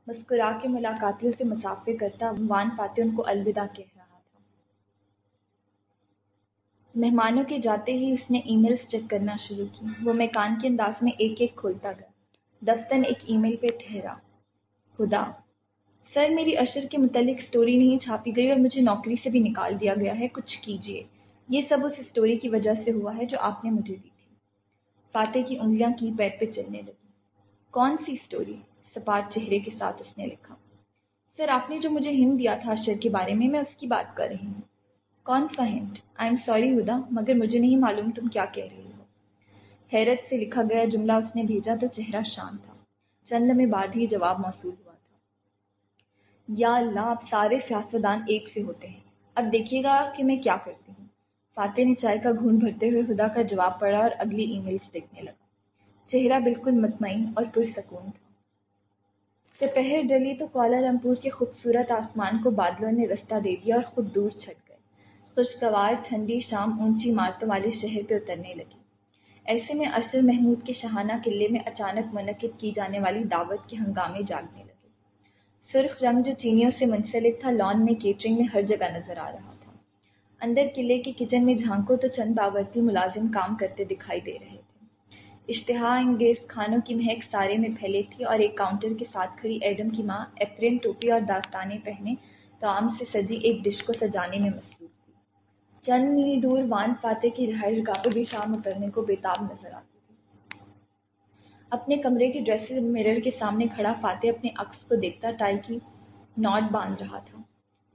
مسکرا کے ملاقاتیوں سے مسافر کرتا وان پاتے ان کو الوداع کہہ رہا تھا۔ مہمانوں کے جاتے ہی اس نے ای میلز چیک کرنا شروع کی۔ وہ میکان کے انداز میں ایک ایک کھولتا گیا۔ دفتن ایک ای میل پہ ٹھہرا۔ خدا۔ سر، میری اشر کے متعلق اسٹوری نہیں چھاپی گئی اور مجھے نوکری سے بھی نکال دیا گیا ہے، کچھ کیجیے یہ سب اس اسٹوری کی وجہ سے ہوا ہے جو آپ نے مجھے دی تھی۔ فاتح کی انگلیاں کی پیٹ پہ چلنے لگی۔ کون سی اسٹوری سپاٹ چہرے کے ساتھ اس نے لکھا۔ سر، آپ نے جو مجھے ہند دیا تھا اشر کے بارے میں میں اس کی بات کر رہی ہوں۔ کون سا ہنٹ آئی ایم سوری ہدا، مگر مجھے نہیں معلوم تم کیا کہہ رہی ہو۔ حیرت سے لکھا گیا جملہ اس نے بھیجا تو چہرہ شان تھا۔ چند میں بعد ہی جواب موصول ہوا۔ یا اللہ سارے سیاستدان ایک سے ہوتے ہیں۔ اب دیکھیے گا کہ میں کیا کرتی ہوں۔ فاتح نے چائے کا گھون بھرتے ہوئے خدا کا جواب پڑھا اور اگلی ای میلس دیکھنے لگا۔ چہرہ بالکل مطمئن اور پرسکون تھا۔ دوپہر ڈلی تو کوالہ لمپور کے خوبصورت آسمان کو بادلوں نے رستہ دے دیا اور خود دور چھٹ گئے۔ خوشگوار، ٹھنڈی شام اونچی عمارتوں والے شہر پہ اترنے لگی۔ ایسے میں اشر محمود کے شہانہ قلعے میں اچانک منعقد کی جانے والی دعوت کے ہنگامے جاگنے لگے سرخ رنگ جو چینیوں سے منسلک تھا، لان میں کیٹرنگ میں ہر جگہ نظر آ رہا تھا۔ اندر قلعے کے کچن میں جھانکو تو چند باورتی ملازم کام کرتے دکھائی دے رہے تھے۔ اشتہا انگیز کھانوں کی مہک سارے میں پھیلے تھی اور ایک کاؤنٹر کے ساتھ کھڑی ایڈم کی ماں اپرین ٹوپی اور داستانے پہنے تو سے سجی ایک ڈش کو سجانے میں مصروف تھی۔ چند میل دور وان فاتح کی رہائش گاہ پہ بھی شام اترنے کو بےتاب نظر آتی اپنے کمرے کے ڈریسنگ مرر کے سامنے کھڑا فاتح اپنے عکس کو دیکھتا ٹائی کی ناٹ باندھ رہا تھا۔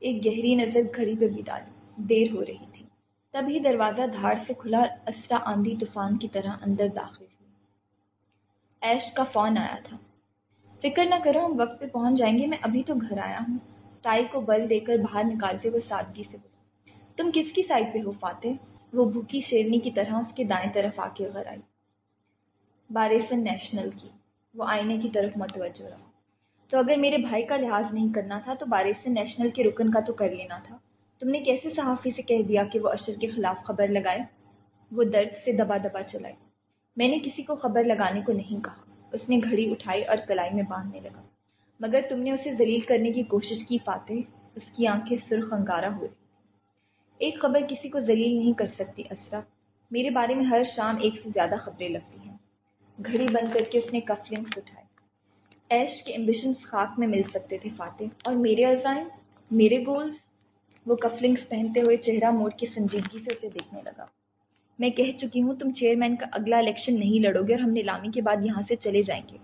ایک گہری نظر گھڑی پہ بھی ڈالی۔ دیر ہو رہی تھی۔ تبھی دروازہ دھاڑ سے کھلا اسرا آندھی طوفان کی طرح اندر داخل ہوئی۔ ایش کا فون آیا تھا۔ فکر نہ کرو، ہم وقت پہ پہنچ جائیں گے، میں ابھی تو گھر آیا ہوں۔ ٹائی کو بل دے کر باہر نکالتے ہوئے سادگی سے بولا، تم کس کی سائڈ پہ ہو فاتح؟ وہ بھوکی شیرنی کی طرح اس کے دائیں طرف آ کے گھر آئی۔ بارسن نیشنل کی۔ وہ آئینے کی طرف متوجہ رہا۔ تو اگر میرے بھائی کا لحاظ نہیں کرنا تھا تو بارسن نیشنل کے رکن کا تو کر لینا تھا۔ تم نے کیسے صحافی سے کہہ دیا کہ وہ اشر کے خلاف خبر لگائے؟ وہ درد سے دبا دبا چلائی میں نے کسی کو خبر لگانے کو نہیں کہا۔ اس نے گھڑی اٹھائی اور کلائی میں باندھنے لگا۔ مگر تم نے اسے ذلیل کرنے کی کوشش کی فاتح۔ اس کی آنکھیں سرخ انگارہ ہوئی ایک خبر کسی کو ذلیل نہیں کر سکتی، اسرا۔ میرے بارے میں ہر شام ایک سے زیادہ خبریں لگتی ہیں۔ گھڑی بند کر کے اس نے کفلنگس اٹھائے ایش کے ایمبیشنس خاک میں مل سکتے تھے فاتح۔ اور میرے عزائم میرے گولز۔ وہ کفلنگس پہنتے ہوئے چہرہ موڑ کے سنجیدگی سے اسے دیکھنے لگا۔ میں کہہ چکی ہوں، تم چیئرمین کا اگلا الیکشن نہیں لڑو گے اور ہم نیلامی کے بعد یہاں سے چلے جائیں گے۔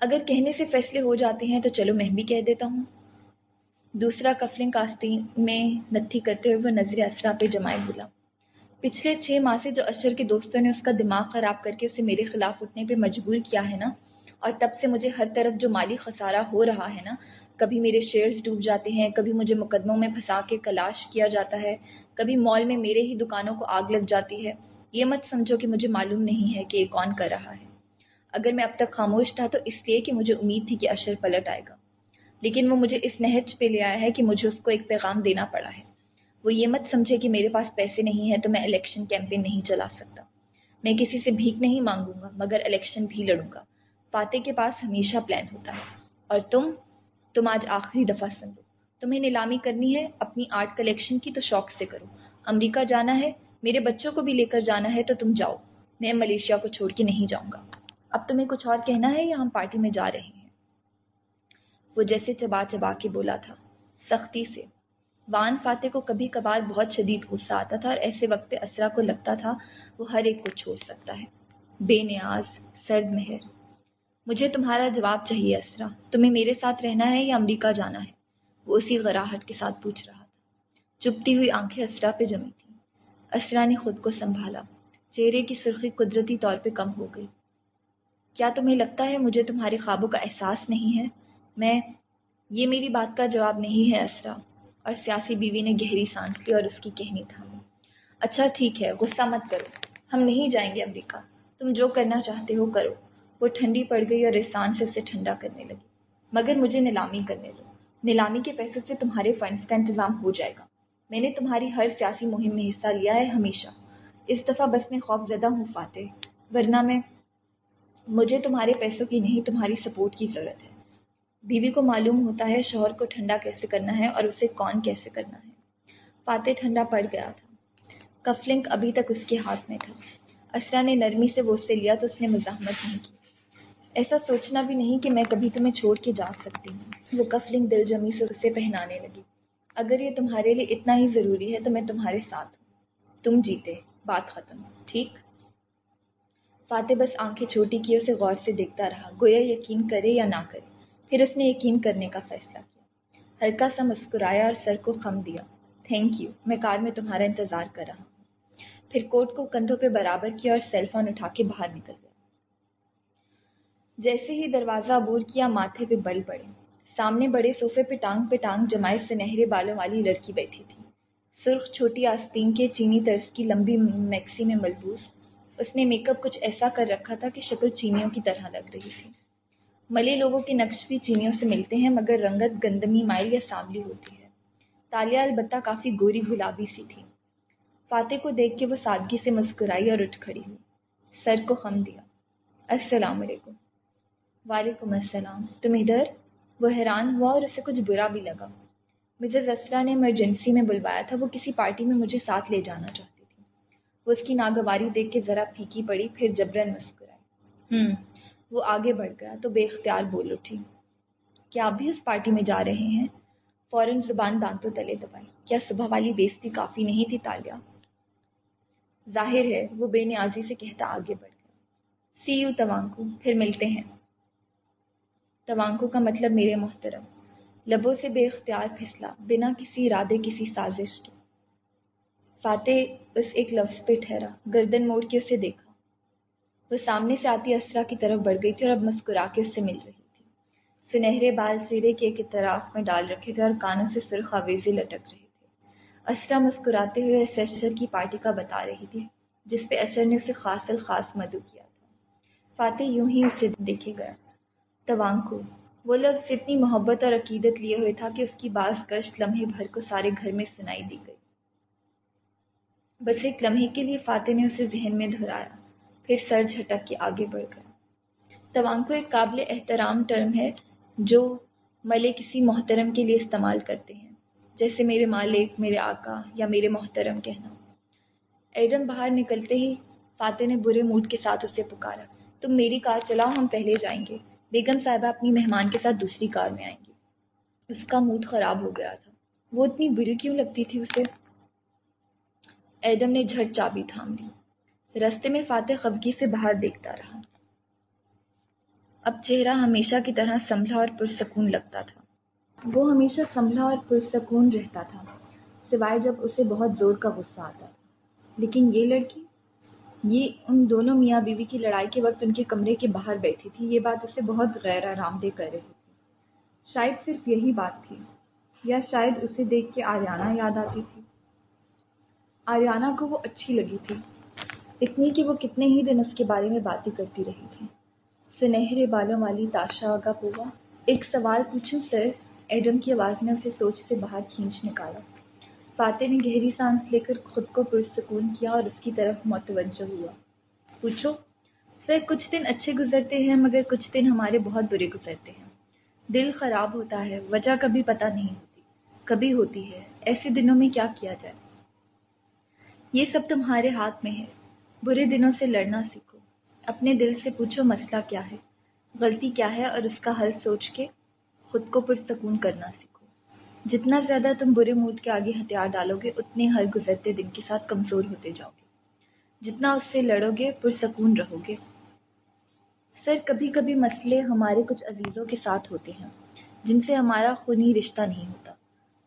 اگر کہنے سے فیصلے ہو جاتے ہیں تو چلو میں بھی کہہ دیتا ہوں۔ دوسرا کفلنگ کاستی میں نتھی کرتے ہوئے وہ نظر اسرا پہ جمائے بولا پچھلے چھ ماہ سے جو اشر کے دوستوں نے اس کا دماغ خراب کر کے اسے میرے خلاف اٹھنے پہ مجبور کیا ہے نا، اور تب سے مجھے ہر طرف جو مالی خسارہ ہو رہا ہے نا، کبھی میرے شیئرز ڈوب جاتے ہیں، کبھی مجھے مقدموں میں پھنسا کے کلاش کیا جاتا ہے، کبھی مال میں میرے ہی دکانوں کو آگ لگ جاتی ہے۔ یہ مت سمجھو کہ مجھے معلوم نہیں ہے کہ یہ کون کر رہا ہے۔ اگر میں اب تک خاموش تھا تو اس لیے کہ مجھے امید تھی کہ اشر پلٹ آئے گا۔ لیکن وہ مجھے اس نہج پہ لے آیا ہے کہ مجھے اس کو ایک پیغام دینا پڑا ہے۔ وہ یہ مت سمجھے کہ میرے پاس پیسے نہیں ہیں تو میں الیکشن کیمپین نہیں چلا سکتا۔ میں کسی سے بھیک نہیں مانگوں گا، مگر الیکشن بھی لڑوں گا۔ فاتح کے پاس ہمیشہ پلان ہوتا ہے۔ اور تم تم آج آخری دفعہ سن لو۔ تمہیں نیلامی کرنی ہے اپنی آرٹ کلیکشن کی تو شوق سے کرو۔ امریکہ جانا ہے، میرے بچوں کو بھی لے کر جانا ہے تو تم جاؤ۔ میں ملیشیا کو چھوڑ کے نہیں جاؤں گا۔ اب تمہیں کچھ اور کہنا ہے یا ہم پارٹی میں جا رہے ہیں؟ وہ جیسے چبا چبا کے بولا تھا، سختی سے۔ وان فاتح کو کبھی کبھار بہت شدید غصہ آتا تھا اور ایسے وقت اسرا کو لگتا تھا وہ ہر ایک کو چھوڑ سکتا ہے۔ بے نیاز، سرد مہر۔ مجھے تمہارا جواب چاہیے اسرا۔ تمہیں میرے ساتھ رہنا ہے یا امریکہ جانا ہے؟ وہ اسی غراہٹ کے ساتھ پوچھ رہا تھا۔ چپتی ہوئی آنکھیں اسرا پہ جمی تھیں۔ اسرا نے خود کو سنبھالا۔ چہرے کی سرخی قدرتی طور پہ کم ہو گئی۔ کیا تمہیں لگتا ہے مجھے تمہارے خوابوں کا احساس نہیں ہے؟ میں، یہ میری بات کا جواب نہیں ہے اسرا۔ اور سیاسی بیوی نے گہری سانس لی اور اس کی کہنی تھامی۔ اچھا ٹھیک ہے، غصہ مت کرو۔ ہم نہیں جائیں گے امریکہ۔ تم جو کرنا چاہتے ہو کرو۔ وہ ٹھنڈی پڑ گئی اور رسان سے اسے ٹھنڈا کرنے لگی۔ مگر مجھے نیلامی کرنے دو۔ نیلامی کے پیسے سے تمہارے فنڈس کا انتظام ہو جائے گا۔ میں نے تمہاری ہر سیاسی مہم میں حصہ لیا ہے ہمیشہ۔ اس دفعہ بس میں خوف زدہ ہوں فاتح۔ ورنہ میں، مجھے تمہارے پیسوں کی نہیں، تمہاری سپورٹ کی ضرورت ہے۔ بیوی کو معلوم ہوتا ہے شوہر کو ٹھنڈا کیسے کرنا ہے اور اسے کون کیسے کرنا ہے۔ فاتح ٹھنڈا پڑ گیا تھا۔ کفلنک ابھی تک اس کے ہاتھ میں تھا اسرا نے نرمی سے وہ اسے لیا تو اس نے مزاحمت نہیں کی۔ ایسا سوچنا بھی نہیں کہ میں کبھی تمہیں چھوڑ کے جا سکتی ہوں۔ وہ کفلنگ دل جمی سے اسے پہنانے لگی۔ اگر یہ تمہارے لیے اتنا ہی ضروری ہے تو میں تمہارے ساتھ ہوں۔ تم جیتے۔ بات ختم۔ ٹھیک؟ فاتح بس آنکھیں چھوٹی کی اسے غور سے دیکھتا رہا۔ گویا یقین کرے یا نہ کرے۔ پھر اس نے یقین کرنے کا فیصلہ کیا۔ ہلکا سا مسکرایا اور سر کو خم دیا۔ تھینک یو میں کار میں تمہارا انتظار کر رہا ہوں۔ پھر کوٹ کو کندھوں پہ برابر کیا اور سیل فون اٹھا کے باہر نکل گیا۔ جیسے ہی دروازہ عبور کیا، ماتھے پہ بل پڑے۔ سامنے بڑے صوفے پہ ٹانگ پہ ٹانگ جمائے سنہرے بالوں والی لڑکی بیٹھی تھی۔ سرخ چھوٹی آستین کے چینی طرز کی لمبی میکسی میں ملبوس۔ اس نے میک اپ کچھ ایسا کر رکھا تھا کہ شکل چینیوں کی طرح لگ رہی تھی۔ ملے لوگوں کے نقش بھی چینیوں سے ملتے ہیں، مگر رنگت، گندمی، مائل یا سانولی ہوتی ہے۔ تالیا البتہ کافی گوری گلابی سی تھی۔ فاتح کو دیکھ کے وہ سادگی سے مسکرائی اور اٹھ کھڑی ہوئی۔ سر کو خم دیا۔ السلام علیکم۔ وعلیکم السلام۔ تم ادھر؟ وہ حیران ہوا اور اسے کچھ برا بھی لگا۔ مسز اسرا نے ایمرجنسی میں بلوایا تھا، وہ کسی پارٹی میں مجھے ساتھ لے جانا چاہتی تھی۔ وہ اس کی ناگواری دیکھ کے ذرا پھیکی پڑی، پھر جبرن مسکرائی۔ ہوں وہ آگے بڑھ گیا تو بے اختیار بول اٹھی۔ کیا آپ بھی اس پارٹی میں جا رہے ہیں؟ فوراً زبان دانتوں تلے دبائی۔ کیا صبح والی بیزتی کافی نہیں تھی تالیا ظاہر ہے وہ بے نیازی سے کہتا آگے بڑھ گیا۔ سی یو توانکو، پھر ملتے ہیں۔ توانکو کا مطلب میرے محترم، لبوں سے بے اختیار پھسلا، بنا کسی ارادے، کسی سازش کے۔ فاتح اس ایک لفظ پہ ٹھہرا، گردن موڑ کے اسے دیکھا۔ وہ سامنے سے آتی اسرا کی طرف بڑھ گئی تھی اور اب مسکرا کے اس سے مل رہی تھی۔ سنہرے بال چہرے کے ایک اطراف میں ڈال رکھے تھے اور کانوں سے سرخ آویزے لٹک رہے تھے اسرا مسکراتے ہوئے اس اشر کی پارٹی کا بتا رہی تھی، جس پہ اشر نے اسے خاص الخاص مدعو کیا تھا۔ فاتح یوں ہی اسے دیکھے گیا۔ توانکو۔ وہ لفظ اتنی محبت اور عقیدت لیے ہوئے تھا کہ اس کی بعض کشت لمحے بھر کو سارے گھر میں سنائی دی گئی۔ بس ایک لمحے کے لیے فاتح نے اسے ذہن میں دہرایا پھر سر جھٹک کے آگے بڑھ گیا توانکو ایک قابل احترام ٹرم ہے جو ملے کسی محترم کے لیے استعمال کرتے ہیں، جیسے میرے مالک، میرے آقا یا میرے محترم کہنا۔ ایڈم باہر نکلتے ہی فاتح نے برے موڈ کے ساتھ اسے پکارا۔ تم میری کار چلاؤ، ہم پہلے جائیں گے۔ بیگم صاحبہ اپنی مہمان کے ساتھ دوسری کار میں آئیں گی۔ اس کا موڈ خراب ہو گیا تھا۔ وہ اتنی بری کیوں لگتی تھی اسے؟ ایڈم نے جھٹ چابی تھام لی۔ رستے میں فاتح خبگی سے باہر دیکھتا رہا۔ اب چہرہ ہمیشہ کی طرح سنبھلا اور پرسکون لگتا تھا۔ وہ ہمیشہ سنبھلا اور پرسکون رہتا تھا، سوائے جب اسے بہت زور کا غصہ آتا۔ لیکن یہ لڑکی، یہ ان دونوں میاں بیوی کی لڑائی کے وقت ان کے کمرے کے باہر بیٹھی تھی، یہ بات اسے بہت غیر آرام دہ کر رہی تھی۔ شاید صرف یہی بات تھی، یا شاید اسے دیکھ کے آریانہ یاد آتی تھی۔ آریانہ کو وہ اچھی لگی تھی۔ اتنی کہ وہ کتنے ہی دن اس کے بارے میں باتیں کرتی رہی تھی سنہرے بالوں والی تاشا کا پوا۔ ایک سوال پوچھوں سر، ایڈم کی آواز نے اسے سوچ سے باہر کھینچ نکالا۔ فاتح نے گہری سانس لے کر خود کو پرسکون کیا اور اس کی طرف متوجہ ہوا۔ پوچھو، سر، کچھ دن اچھے گزرتے ہیں مگر کچھ دن ہمارے بہت برے گزرتے ہیں۔ دل خراب ہوتا ہے، وجہ کبھی پتہ نہیں ہوتی۔ کبھی ہوتی ہے، ایسے دنوں میں کیا کیا جائے؟ یہ سب تمہارے ہاتھ میں ہے۔ برے دنوں سے لڑنا سیکھو۔ اپنے دل سے پوچھو مسئلہ کیا ہے، غلطی کیا ہے اور اس کا حل سوچ کے خود کو پرسکون کرنا سیکھو۔ جتنا زیادہ تم برے موڈ کے آگے ہتھیار ڈالو گے، اتنے ہر گزرتے دن کے ساتھ کمزور ہوتے جاؤ گے۔ جتنا اس سے لڑو گے، پرسکون رہو گے۔ سر، کبھی کبھی مسئلے ہمارے کچھ عزیزوں کے ساتھ ہوتے ہیں، جن سے ہمارا خونی رشتہ نہیں ہوتا،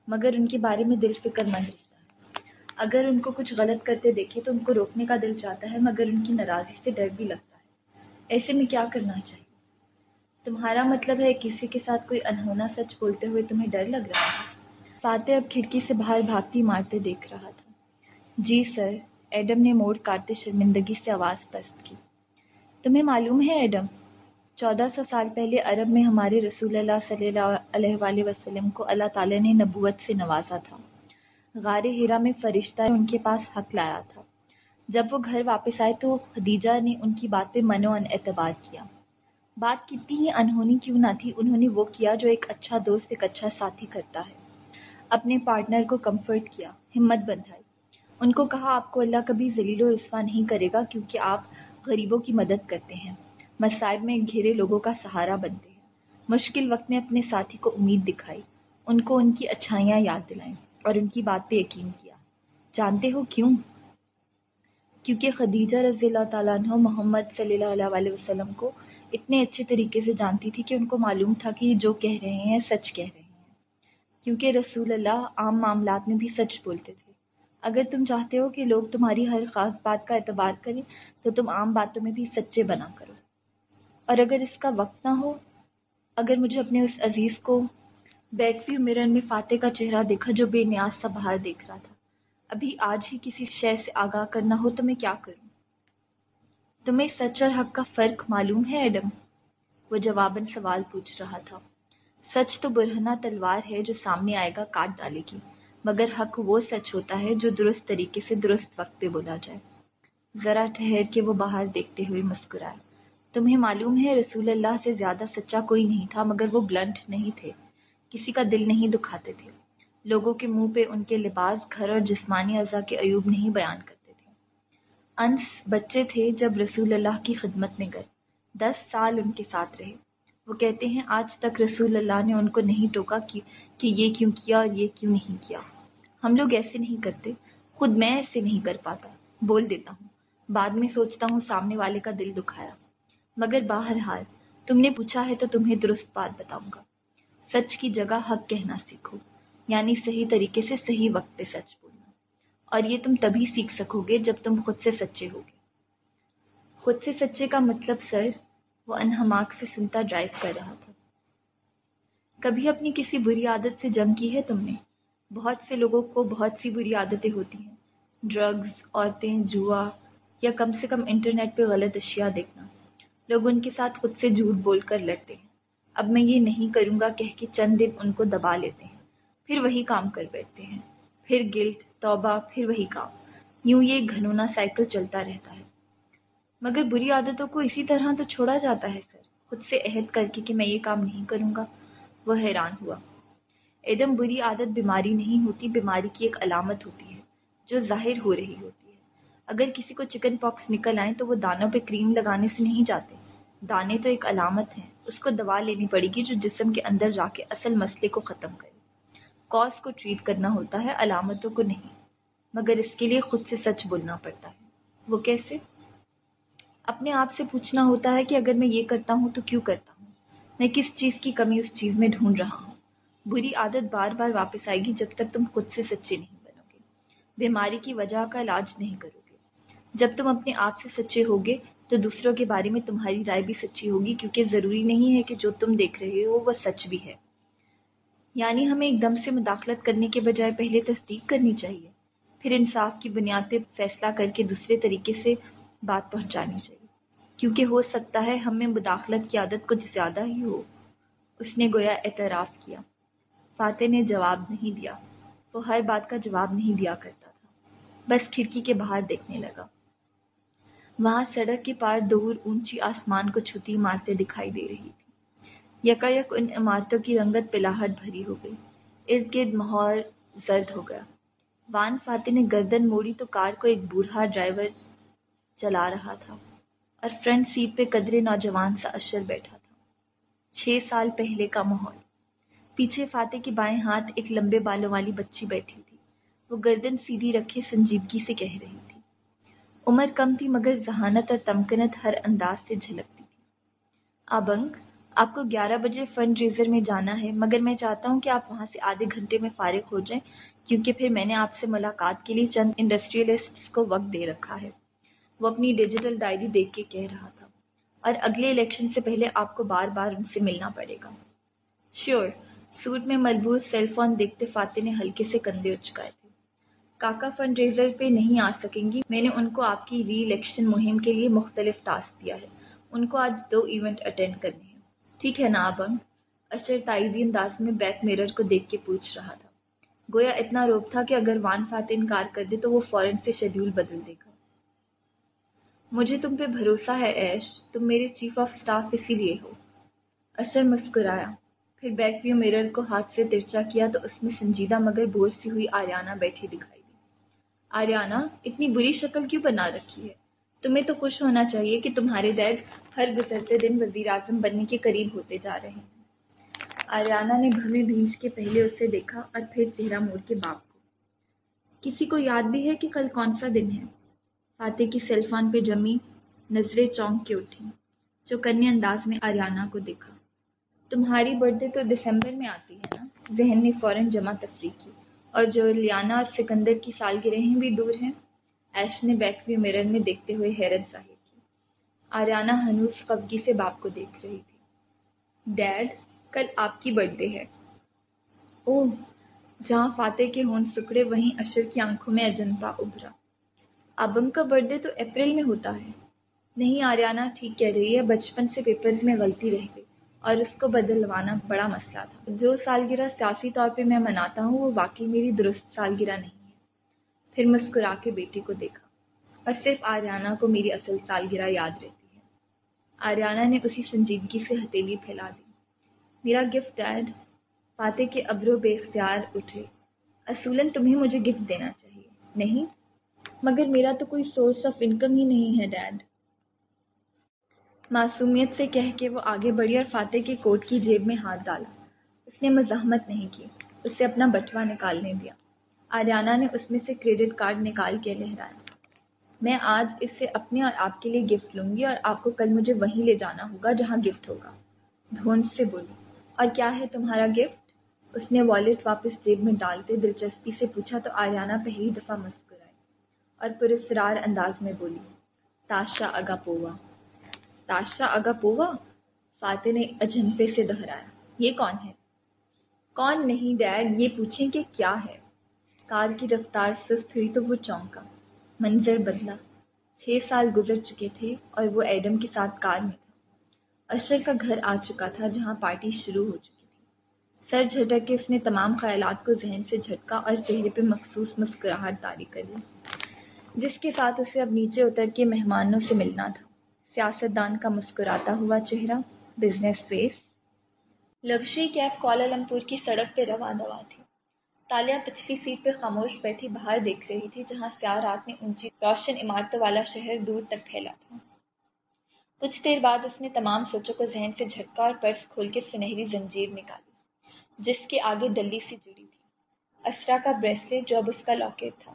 مگر ان کے بارے میں دل فکر مند اگر ان کو کچھ غلط کرتے دیکھے تو ان کو روکنے کا دل چاہتا ہے، مگر ان کی ناراضی سے ڈر بھی لگتا ہے۔ ایسے میں کیا کرنا چاہیے؟ تمہارا مطلب ہے کسی کے ساتھ کوئی انہونا سچ بولتے ہوئے تمہیں ڈر لگ رہا ہے؟ فاتح اب کھڑکی سے باہر بھاگتی مارتے دیکھ رہا تھا۔ جی سر، ایڈم نے موڑ کاٹتے شرمندگی سے آواز پست کی۔ تمہیں معلوم ہے ایڈم، چودہ سو سال پہلے عرب میں ہمارے رسول اللہ صلی اللہ علیہ وآلہ وسلم کو اللہ تعالیٰ نے نبوت سے نوازا تھا۔ غار ہیرا میں فرشتہ ان کے پاس حق لایا تھا۔ جب وہ گھر واپس آئے تو خدیجہ نے ان کی بات پہ من و ان اعتبار کیا۔ بات کتنی ہی انہونی کیوں نہ تھی، انہوں نے وہ کیا جو ایک اچھا دوست، ایک اچھا ساتھی کرتا ہے۔ اپنے پارٹنر کو کمفرٹ کیا، ہمت بندھائی۔ ان کو کہا، آپ کو اللہ کبھی ذلیل و رسوا نہیں کرے گا کیونکہ آپ غریبوں کی مدد کرتے ہیں۔ مصائب میں گھیرے لوگوں کا سہارا بنتے ہیں۔ مشکل وقت میں اپنے ساتھی کو امید دکھائی۔ ان کو ان کی اچھائیاں یاد دلائیں اور ان کی بات پہ یقین کیا۔ جانتے ہو کیوں؟ کیونکہ خدیجہ رضی اللہ تعالیٰ عنہ محمد صلی اللہ علیہ وسلم کو اتنے اچھے طریقے سے جانتی تھی کہ ان کو معلوم تھا کہ یہ جو کہہ رہے ہیں، سچ کہہ رہے ہیں۔ کیونکہ رسول اللہ عام معاملات میں بھی سچ بولتے تھے۔ اگر تم چاہتے ہو کہ لوگ تمہاری ہر خاص بات کا اعتبار کریں، تو تم عام باتوں میں بھی سچے بنا کرو۔ اور اگر اس کا وقت نہ ہو، اگر مجھے اپنے اس عزیز کو بیٹھوی میرن میں فاتح کا چہرہ دیکھا جو بے نیاز سا باہر دیکھ رہا تھا۔ ابھی آج ہی کسی شے سے آگاہ کرنا ہو تو میں کیا کروں؟ تمہیں سچ اور حق کا فرق معلوم ہے، ایڈم؟ وہ جواباً سوال پوچھ رہا تھا۔ سچ تو برہنا تلوار ہے جو سامنے آئے گا، کاٹ ڈالے گی۔ مگر حق وہ سچ ہوتا ہے جو درست طریقے سے درست وقت پہ بولا جائے۔ ذرا ٹھہر کے وہ باہر دیکھتے ہوئے مسکرائے۔ تمہیں معلوم ہے، رسول اللہ سے زیادہ سچا کوئی نہیں تھا، مگر وہ بلنٹ نہیں تھے۔ کسی کا دل نہیں دکھاتے تھے۔ لوگوں کے منہ پہ ان کے لباس، گھر اور جسمانی اعضاء کے عیوب نہیں بیان کرتے تھے۔ انس بچے تھے جب رسول اللہ کی خدمت میں گئے۔ دس سال ان کے ساتھ رہے۔ وہ کہتے ہیں، آج تک رسول اللہ نے ان کو نہیں ٹوکا کہ یہ کیوں کیا اور یہ کیوں نہیں کیا۔ ہم لوگ ایسے نہیں کرتے۔ خود میں ایسے نہیں کر پاتا۔ بول دیتا ہوں۔ بعد میں سوچتا ہوں، سامنے والے کا دل دکھایا۔ مگر بہرحال، تم نے پوچھا ہے تو تمہیں درست بات بتاؤں گا۔ سچ کی جگہ حق کہنا سیکھو یعنی صحیح طریقے سے صحیح وقت پہ سچ بولنا۔ اور یہ تم تبھی سیکھ سکو گے جب تم خود سے سچے ہوگے خود سے سچے کا مطلب سر وہ انہماک سے سنتا ڈرائیو کر رہا تھا۔ کبھی اپنی کسی بری عادت سے جنگ کی ہے تم نے؟ بہت سے لوگوں کو بہت سی بری عادتیں ہوتی ہیں۔ ڈرگز عورتیں، جوا، یا کم سے کم انٹرنیٹ پہ غلط اشیاء دیکھنا۔ لوگ ان کے ساتھ خود سے جھوٹ بول کر لڑتے ہیں۔ اب میں یہ نہیں کروں گا کہہ کے چند دن ان کو دبا لیتے ہیں۔ پھر وہی کام کر بیٹھتے ہیں۔ پھر گلٹ، توبہ، پھر وہی کام۔ یوں یہ گھنونا سائیکل چلتا رہتا ہے۔ مگر بری عادتوں کو اسی طرح تو چھوڑا جاتا ہے سر۔ خود سے عہد کر کے کہ میں یہ کام نہیں کروں گا۔ وہ حیران ہوا۔ ایڈم بری عادت بیماری نہیں ہوتی، بیماری کی ایک علامت ہوتی ہے جو ظاہر ہو رہی ہوتی ہے۔ اگر کسی کو چکن پاکس نکل آئیں تو وہ دانوں پہ کریم لگانے سے نہیں جاتے۔ دانے تو ایک علامت ہیں۔ اس کو دوا لینی پڑے گی جو جسم کے اندر جا کے اصل مسئلے کو ختم کرے۔ کاز کو ٹریٹ کرنا ہوتا ہے، علامتوں کو نہیں۔ مگر اس کے لیے خود سے سچ بولنا پڑتا ہے۔ وہ کیسے؟ اپنے آپ سے پوچھنا ہوتا ہے کہ اگر میں یہ کرتا ہوں تو کیوں کرتا ہوں؟ میں کس چیز کی کمی اس چیز میں ڈھونڈ رہا ہوں؟ بری عادت بار بار واپس آئے گی جب تک تم خود سے سچے نہیں بنو گے۔ بیماری کی وجہ کا علاج نہیں کرو گے۔ جب تم اپنے آپ سے سچے ہوگے تو دوسروں کے بارے میں تمہاری رائے بھی سچی ہوگی، کیونکہ ضروری نہیں ہے کہ جو تم دیکھ رہے ہو وہ سچ بھی ہے۔ یعنی ہمیں ایک دم سے مداخلت کرنے کے بجائے پہلے تصدیق کرنی چاہیے، پھر انصاف کی بنیاد پہ فیصلہ کر کے دوسرے طریقے سے بات پہنچانی چاہیے۔ کیونکہ ہو سکتا ہے ہم میں مداخلت کی عادت کچھ زیادہ ہی ہو۔ اس نے گویا اعتراف کیا۔ فاتح نے جواب نہیں دیا۔ وہ ہر بات کا جواب نہیں دیا کرتا تھا۔ بس کھڑکی کے باہر دیکھنے لگا۔ وہاں سڑک کے پار دور اونچی آسمان کو چھتی عمارتیں دکھائی دے رہی تھی یکا یک ان عمارتوں کی رنگت پلاہٹ بھری ہو گئی۔ ارد گرد ماحول زرد ہو گیا۔ وان فاتح نے گردن موڑی تو کار کو ایک بوڑھا ڈرائیور چلا رہا تھا اور فرنٹ سیٹ پہ قدرے نوجوان سا اشر بیٹھا تھا۔ چھ سال پہلے کا ماحول۔ پیچھے فاتح کے بائیں ہاتھ ایک لمبے بالوں والی بچی بیٹھی تھی۔ وہ گردن سیدھی رکھے سنجیدگی سے کہہ رہی تھی۔ عمر کم تھی مگر ذہانت اور تمکنت ہر انداز سے جھلکتی تھی۔ آبنگ، آپ کو گیارہ بجے فنڈ ریزر میں جانا ہے، مگر میں چاہتا ہوں کہ آپ وہاں سے آدھے گھنٹے میں فارغ ہو جائیں، کیونکہ پھر میں نے آپ سے ملاقات کے لیے چند انڈسٹریلسٹ کو وقت دے رکھا ہے۔ وہ اپنی ڈیجیٹل ڈائری دیکھ کے کہہ رہا تھا۔ اور اگلے الیکشن سے پہلے آپ کو بار بار ان سے ملنا پڑے گا۔ شیور، سوٹ میں ملبوس سیل فون دیکھتے فاتح نے ہلکے سے کندھے اچکائے۔ تھے کاکا فنڈ ریزر پہ نہیں آ سکیں گی۔ میں نے ان کو آپ کی ری الیکشن مہم کے لیے مختلف ٹاسک دیا ہے۔ ان کو آج دو ایونٹ اٹینڈ کرنے ہیں۔ ٹھیک ہے نا ابنگ اشر تائیدی انداز میں بیک میرر کو دیکھ کے پوچھ رہا تھا۔ گویا اتنا روپ تھا کہ اگر وان فاتح انکار کر دے تو وہ فوراً سے شیڈیول بدل دے گا۔ مجھے تم پہ بھروسہ ہے ایش، تم میرے چیف آف اسٹاف اسی لیے ہو۔ اشر مسکرایا۔ پھر بیک ویو میرر کو ہاتھ سے ترچا کیا تو اس میں سنجیدہ مگر بور سی ہوئی آریانہ بیٹھی دکھائی۔ آریانہ اتنی بری شکل کیوں بنا رکھی ہے؟ تمہیں تو خوش ہونا چاہیے کہ تمہارے ڈیڈ ہر گزرتے دن وزیر اعظم بننے کے قریب ہوتے جا رہے ہیں۔ آریانہ نے بھویں بھیج کے پہلے اسے دیکھا اور پھر چہرہ موڑ کے باپ کو۔ کسی کو یاد بھی ہے کہ کل کون سا دن ہے؟ فاتح کی سیل فون پہ جمی، نظریں چونک کے اٹھی چوکنی انداز میں آریانہ کو دیکھا۔ تمہاری برتھ ڈے تو دسمبر میں آتی ہے نا؟ ذہن نے فوراً جمع تفریح کی۔ اور جو لیانا اور سکندر کی سالگرہیں بھی دور ہیں ایش نے بیک وی مرر میں دیکھتے ہوئے حیرت ظاہر کی۔ آریانہ ہنوس فبگی سے باپ کو دیکھ رہی تھی۔ ڈیڈ، کل آپ کی برتھ ڈے ہے۔ اوہ، جہاں فاتح کے ہون سکڑے، وہیں اشر کی آنکھوں میں اجنتا ابھرا۔ ابم کا برتھ ڈے تو اپریل میں ہوتا ہے۔ نہیں آریانہ ٹھیک کہہ رہی ہے، بچپن سے پیپرز میں غلطی رہ گئی۔ اور اس کو بدلوانا بڑا مسئلہ تھا۔ جو سالگرہ سیاسی طور پہ میں مناتا ہوں، وہ واقعی میری درست سالگرہ نہیں ہے۔ پھر مسکرا کے بیٹی کو دیکھا۔ اور صرف آریانہ کو میری اصل سالگرہ یاد رہتی ہے۔ آریانہ نے اسی سنجیدگی سے ہتیلی پھیلا دی۔ میرا گفٹ ڈیڈ، فاتح کے ابرو بے اختیار اٹھے۔ اصولاً تمہیں مجھے گفٹ دینا چاہیے۔ نہیں، مگر میرا تو کوئی سورس آف انکم ہی نہیں ہے ڈیڈ۔ معصومیت سے کہہ کے وہ آگے بڑھی اور فاتح کے کوٹ کی جیب میں ہاتھ ڈالا۔ اس نے مزاحمت نہیں کی اسے اپنا بٹوا نکالنے دیا۔ آریانہ نے اس میں سے کریڈٹ کارڈ نکال کے لہرایا۔ میں آج اس سے اپنے اور آپ کے لیے گفٹ لوں گی اور آپ کو کل مجھے وہیں لے جانا ہوگا جہاں گفٹ ہوگا۔ دھون سے بولی اور کیا ہے تمہارا گفٹ؟ اس نے والیٹ واپس جیب میں ڈالتے دلچسپی سے پوچھا تو آریانہ پہلی دفعہ مسکرائی اور پرسرار انداز میں بولی، تاشا اگا پووا تاشا اگا پووا فاتح نے اجنپے سے دہرایا، یہ کون ہے؟ کون نہیں ڈیڈ یہ پوچھیں کہ کیا ہے؟ کار کی رفتار سست ہوئی تو وہ چونکا، منظر بدلا، چھ سال گزر چکے تھے اور وہ ایڈم کے ساتھ کار میں تھا۔ اشر کا گھر آ چکا تھا جہاں پارٹی شروع ہو چکی تھی۔ سر جھٹک کے اس نے تمام خیالات کو ذہن سے جھٹکا اور چہرے پہ مخصوص مسکراہٹ تاری کر لی جس کے ساتھ اسے اب نیچے اتر کے مہمانوں سے ملنا تھا۔ سیاستدان کا مسکراتا ہوا چہرہ business face luxury cab Kuala Lumpur کی سڑک پہ رواں دوا تھی۔ تالیہ پچھلی سیٹ پہ خاموش بیٹھی باہر دیکھ رہی تھی، جہاں سیاہ رات میں اونچی روشن عمارتوں والا شہر دور تک پھیلا تھا۔ کچھ دیر بعد اس نے تمام سوچوں کو ذہن سے جھٹکا اور پرس کھول کے سنہری زنجیر نکالی، جس کے آگے دلی سی جڑی تھی۔ اسرا کا بریسلیٹ جو اب اس کا لاکٹ تھا۔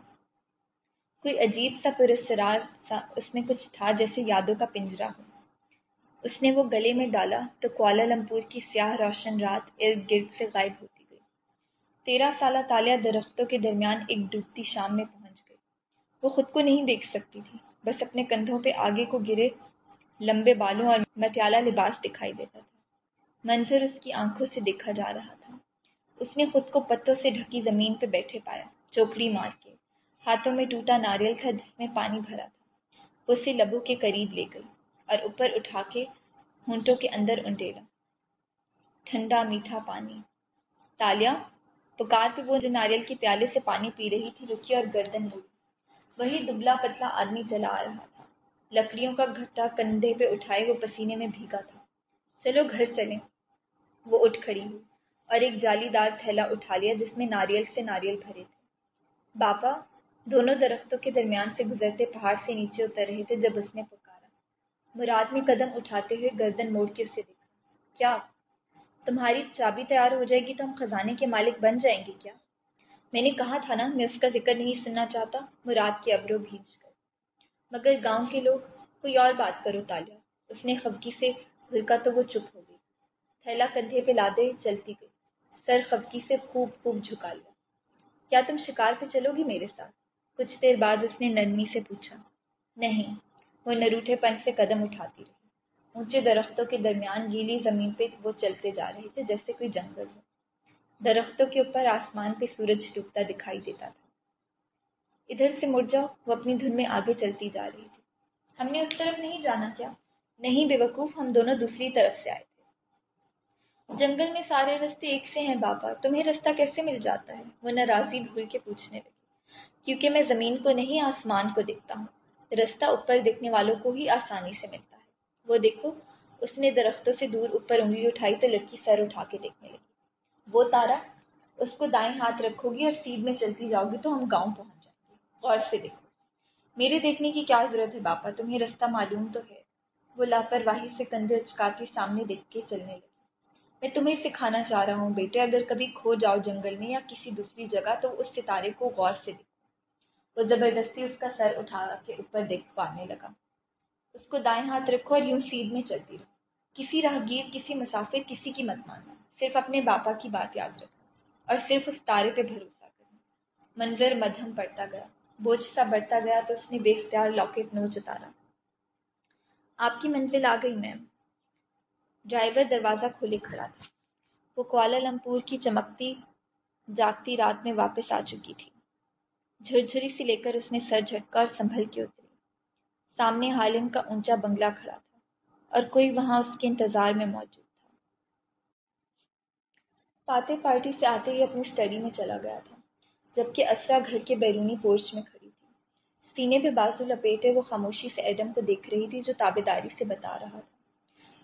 کوئی عجیب سا پرسرار سا اس میں کچھ تھا جیسے یادوں کا پنجرا ہو۔ اس نے وہ گلے میں ڈالا تو کوالا لمپور کی سیاہ روشن رات ارد گرد سے غائب ہوتی گئی۔ تیرہ سالہ تالیہ درختوں کے درمیان ایک ڈوبتی شام میں پہنچ گئی۔ وہ خود کو نہیں دیکھ سکتی تھی، بس اپنے کندھوں پہ آگے کو گرے لمبے بالوں اور مٹیالہ لباس دکھائی دیتا تھا۔ منظر اس کی آنکھوں سے دیکھا جا رہا تھا۔ اس نے خود کو پتوں سے ڈھکی زمین پہ بیٹھے پایا چوکڑی مار کے۔ ہاتھوں میں ٹوٹا ناریل تھا، جس میں پانی بھرا تھا۔ وہ اسے لبوں کے قریب لے گئی اور اوپر اٹھا کے ہونٹوں کے اندر انڈیلا۔ ٹھنڈا میٹھا پانی۔ تالیا، پکار پہ وہ جو ناریل کے پیالے سے پانی پی رہی تھی، رکی اور گردن موڑی وہی دبلا پتلا آدمی چلا آ رہا تھا۔ لکڑیوں کا گھٹا کندھے پہ اٹھائے وہ پسینے میں بھیگا تھا۔ چلو گھر چلیں۔ وہ اٹھ کھڑی ہوئی اور ایک جالی دار تھیلا اٹھا لیا، جس میں ناریل سے ناریل بھرے تھے۔ باپا دونوں درختوں کے درمیان سے گزرتے پہاڑ سے نیچے اتر رہے تھے جب اس نے پکارا۔ مراد میں قدم اٹھاتے ہوئے گردن موڑ کے اسے دیکھا۔ کیا؟ تمہاری چابی تیار ہو جائے گی تو ہم خزانے کے مالک بن جائیں گے کیا؟ میں نے کہا تھا نا، میں اس کا ذکر نہیں سننا چاہتا۔ مراد کے ابرو بھیج کر مگر گاؤں کے لوگ، کوئی اور بات کرو تالیا اس نے خبکی سے بھلکا تو وہ چپ ہو گئی۔ تھیلا کندھے پہ لادے چلتی گئی۔ سر خبکی سے خوب خوب جھکا لیا۔ کیا تم شکار پہ چلو گی میرے ساتھ؟ کچھ دیر بعد اس نے نرمی سے پوچھا، نہیں، وہ نروٹھے پن سے قدم اٹھاتی رہی۔ اونچے درختوں کے درمیان گیلی زمین پہ وہ چلتے جا رہے تھے جیسے کوئی جنگل ہو۔ درختوں کے اوپر آسمان پہ سورج ڈوبتا دکھائی دیتا تھا۔ ادھر سے مڑ جاؤ، وہ اپنی دھن میں آگے چلتی جا رہی تھی۔ ہم نے اس طرف نہیں جانا کیا۔ نہیں بے وقوف ہم دونوں دوسری طرف سے آئے تھے۔ جنگل میں سارے رستے ایک سے ہیں، بابا۔ تمہیں رستہ کیسے مل جاتا ہے؟ وہ ناراضی بھول کے پوچھنے لگی کیونکہ میں زمین کو نہیں، آسمان کو دیکھتا ہوں۔ رستہ اوپر دیکھنے والوں کو ہی آسانی سے ملتا ہے۔ وہ دیکھو، اس نے درختوں سے دور اوپر انگلی اٹھائی تو لڑکی سر اٹھا کے دیکھنے لگی۔ وہ تارا، اس کو دائیں ہاتھ رکھو گی اور سیدھ میں چلتی جاؤ گی تو ہم گاؤں پہنچ جائیں گے۔ غور سے دیکھو۔ میرے دیکھنے کی کیا ضرورت ہے باپا؟ تمہیں رستہ معلوم تو ہے۔ وہ لاپرواہی سے کندھے اچکاتی سامنے دیکھ کے چلنے لگی۔ میں تمہیں سکھانا چاہ رہا ہوں بیٹے، اگر کبھی کھو جاؤ جنگل میں یا کسی دوسری جگہ تو اس ستارے کو غور سے دیکھو۔ وہ زبردستی اس کا سر اٹھا کے اوپر دیکھ پانے لگا۔ اس کو دائیں ہاتھ رکھو اور یوں سیدھ میں چلتی رہو۔ کسی راہگیر، کسی مسافر، کسی کی مت ماننا۔ صرف اپنے باپا کی بات یاد رکھو اور صرف اس تارے پہ بھروسہ کرنا منظر مدھم پڑتا گیا۔ بوجھ سا بڑھتا گیا تو اس نے بے اختیار لاکٹ نوچ اتارا۔ آپ کی منزل آ گئی، میم۔ ڈرائیور دروازہ کھولے کھڑا تھا۔ وہ کوالا لمپور کی چمکتی، جاگتی رات میں واپس آ چکی تھی۔ جھرجھری سی لے کر اس نے سر جھٹکا اور سنبھل کے اتری۔ سامنے حالم کا اونچا بنگلہ کھڑا تھا اور کوئی وہاں اس کے انتظار میں موجود تھا۔ فاتح پارٹی سے آتے ہی اپنی اسٹڈی میں چلا گیا تھا، جبکہ اسرا گھر کے بیرونی پورچ میں کھڑی تھی۔ سینے پہ بازو لپیٹے وہ خاموشی سے ایڈم کو دیکھ رہی تھی جو تابے داری سے بتا رہا تھا۔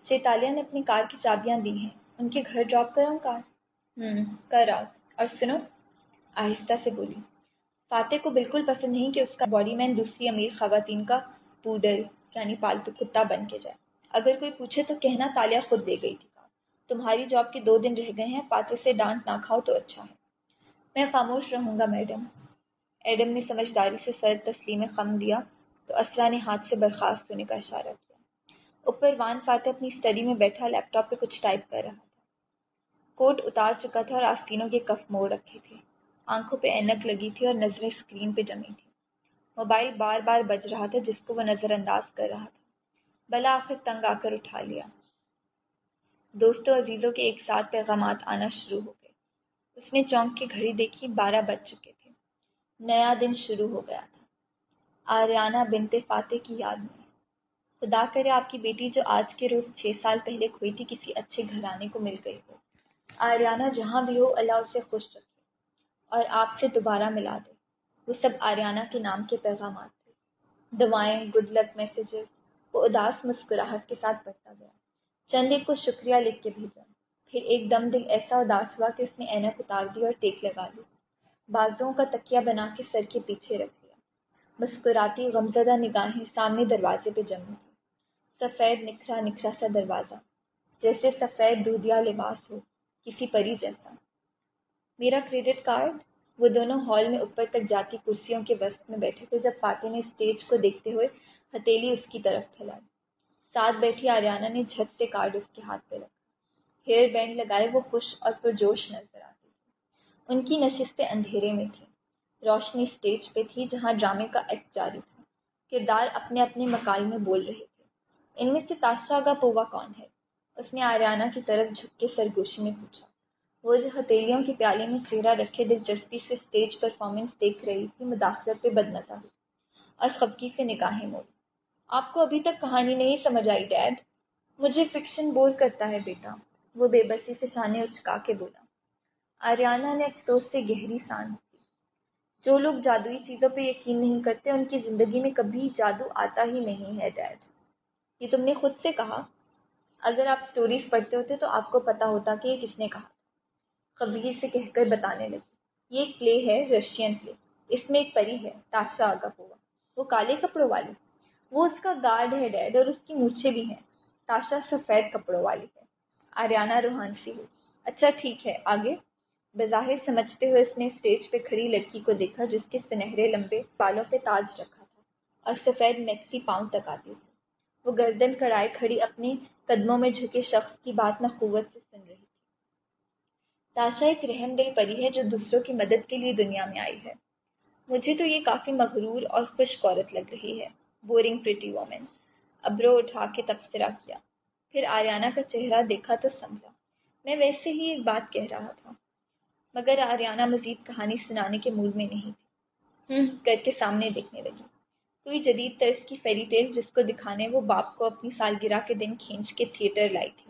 چیتالیہ نے اپنی کار کی چابیاں دی ہیں، ان کے گھر ڈراپ کراؤں کار؟ ہوں کر آؤ اور سنو، آہستہ سے بولی۔ فاتح کو بالکل پسند نہیں کہ اس کا باڈی مین دوسری امیر خواتین کا پوڈل یعنی پالتو کتا بن کے جائے۔ اگر کوئی پوچھے تو کہنا تالیہ خود دے گئی۔ تھی تمہاری جاب کے دو دن رہ گئے ہیں، فاتح سے ڈانٹ نہ کھاؤ تو اچھا ہے۔ میں خاموش رہوں گا، میڈم۔ ایڈم نے سمجھداری سے سر تسلیم خم دیا تو اسرا نے ہاتھ سے برخاست ہونے کا اشارہ کیا۔ اوپر وان فاتح اپنی اسٹڈی میں بیٹھا، لیپ ٹاپ پہ کچھ ٹائپ کر رہا تھا۔ کوٹ اتار چکا تھا اور آستینوں کے کف موڑ رکھے تھے۔ آنکھوں پہ اینک لگی تھی اور نظریں اسکرین پہ جمی تھی موبائل بار بار بج رہا تھا جس کو وہ نظر انداز کر رہا تھا۔ بلا آخر تنگ آ کر اٹھا لیا۔ دوستوں عزیزوں کے ایک ساتھ پیغامات آنا شروع ہو گئے۔ اس نے چونک کی گھڑی دیکھی، بارہ بج چکے تھے۔ نیا دن شروع ہو گیا تھا۔ آریانہ بنتے فاتح کی یاد میں۔ خدا کرے آپ کی بیٹی جو آج کے روز چھ سال پہلے کھوئی تھی، کسی اچھے گھرانے کو مل گئی ہو۔ آریانہ جہاں بھی ہو، اللہ اسے خوش رکھے۔ اور آپ سے دوبارہ ملا دے وہ سب آریانہ کے نام کے پیغامات تھے۔ دعائیں گڈ لک میسیجز وہ اداس مسکراہٹ کے ساتھ پڑھتا گیا۔ چند ایک کو شکریہ لکھ کے بھیجا۔ پھر ایک دم دل ایسا اداس ہوا کہ اس نے اینک اتار دی اور ٹیک لگا لی بازوؤں کا تکیا بنا کے سر کے پیچھے رکھ دیا۔ مسکراتی غمزدہ نگاہیں سامنے دروازے پہ جمی تھی سفید نکھرا نکھرا سا دروازہ، جیسے سفید دودھیا لباس ہو، کسی پری جیسا۔ میرا کریڈٹ کارڈ وہ دونوں ہال میں اوپر تک جاتی کرسیوں کے وسط میں بیٹھے تھے جب فاتح نے اسٹیج کو دیکھتے ہوئے ہتیلی اس کی طرف پھیلائی۔ ساتھ بیٹھی آریانہ نے جھٹ سے کارڈ اس کے ہاتھ پہ رکھا۔ ہیئر بینڈ لگائے وہ خوش اور پرجوش نظر آتی تھی ان کی نشستیں اندھیرے میں تھیں۔ روشنی اسٹیج پہ تھی جہاں ڈرامے کا ایکٹ جاری تھا۔ کردار اپنے اپنے مکال میں بول رہے تھے۔ ان میں سے تاشا کا پووا کون ہے؟ اس نے آریانہ کی طرف جھک کے سرگوشی میں پوچھا۔ وہ جو ہتھیلیوں کے پیالے میں چہرہ رکھے دلچسپی سے اسٹیج پرفارمنس دیکھ رہی تھی، مداخلت پہ بدنتا ہوئی اور خبکی سے نگاہیں موڑی آپ کو ابھی تک کہانی نہیں سمجھ آئی، ڈیڈ۔ مجھے فکشن بور کرتا ہے بیٹا۔ وہ بے بسی سے شانے اچکا کے بولا۔ آریانہ نے افسوس سے گہری سانس دی جو لوگ جادوئی چیزوں پہ یقین نہیں کرتے، ان کی زندگی میں کبھی جادو آتا ہی نہیں ہے، ڈیڈ۔ یہ تم نے خود سے کہا۔ اگر آپ اسٹوریز پڑھتے ہوتے تو آپ کو پتا ہوتا کہ یہ کس نے کہا۔ قبیر سے کہہ کر بتانے لگی۔ یہ ایک پلے ہے، رشین پلے۔ اس میں ایک پری ہے، تاشا آگا ہوا وہ کالے کپڑوں والی۔ وہ اس کا گارڈ ہے، ڈیڈ، اور اس کی مونچھیں بھی ہیں۔ تاشا سفید کپڑوں والی ہے۔ آریانہ روحانسی ہوئی اچھا ٹھیک ہے، آگے۔ بظاہر سمجھتے ہوئے اس نے اسٹیج پہ کھڑی لڑکی کو دیکھا، جس کے سنہرے لمبے بالوں پہ تاج رکھا تھا، اور سفید میکسی پاؤں تک آتی تھی۔ وہ گردن کڑائے کھڑی اپنی قدموں میں جھکے شخص کی بات نقوت سے سن رہی تاشا ایک رحم دل پری ہے جو دوسروں کی مدد کے لیے دنیا میں آئی ہے۔ مجھے تو یہ کافی مغرور اور خوش عورت لگ رہی ہے۔ بورنگ پریٹی وومن ابرو اٹھا کے تبصرہ کیا۔ پھر آریانہ کا چہرہ دیکھا تو سمجھا۔ میں ویسے ہی ایک بات کہہ رہا تھا، مگر آریانہ مزید کہانی سنانے کے موڈ میں نہیں تھی۔ ہوں کر کے سامنے دیکھنے لگی۔ کوئی جدید طرز کی فیری ٹیل جس کو دکھانے وہ باپ کو اپنی سالگرہ کے دن کھینچ کے تھیٹر لائی تھی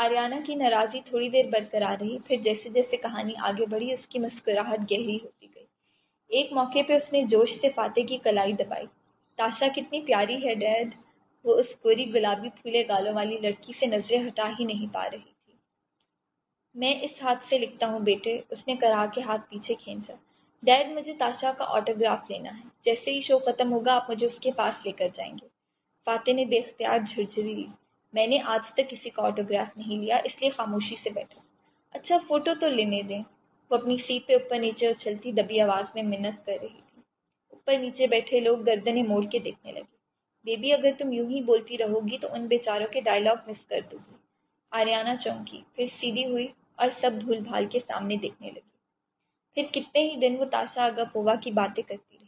آریانہ کی ناراضی تھوڑی دیر برقرار رہی، پھر جیسے جیسے کہانی آگے بڑھی، اس کی مسکراہٹ گہری ہوتی گئی۔ ایک موقع پہ اس نے جوش سے فاتح کی کلائی دبائی۔ تاشا کتنی پیاری ہے، ڈیڈ۔ وہ اس گوری گلابی پھولے گالوں والی لڑکی سے نظریں ہٹا ہی نہیں پا رہی تھی۔ میں اس ہاتھ سے لکھتا ہوں، بیٹے۔ اس نے کرا کے ہاتھ پیچھے کھینچا۔ ڈیڈ، مجھے تاشا کا آٹوگراف لینا ہے۔ جیسے ہی شو ختم ہوگا، آپ مجھے اس کے پاس لے کر جائیں گے۔ فاتح نے بے اختیار جھرجری لی میں نے آج تک کسی کا آٹوگراف نہیں لیا، اس لیے خاموشی سے بیٹھا۔ اچھا فوٹو تو لینے دیں۔ وہ اپنی سیٹ پہ اوپر نیچے اچھلتی دبی آواز میں منت کر رہی تھی۔ اوپر نیچے بیٹھے لوگ گردنیں موڑ کے دیکھنے لگے۔ بیبی، اگر تم یوں ہی بولتی رہو گی تو ان بیچاروں کے ڈائلاگ مس کر دو گی۔ آریانہ چونکی، پھر سیدھی ہوئی اور سب بھول بھال کے سامنے دیکھنے لگی پھر کتنے ہی دن وہ تاشا آگا پووا کی باتیں کرتی رہی۔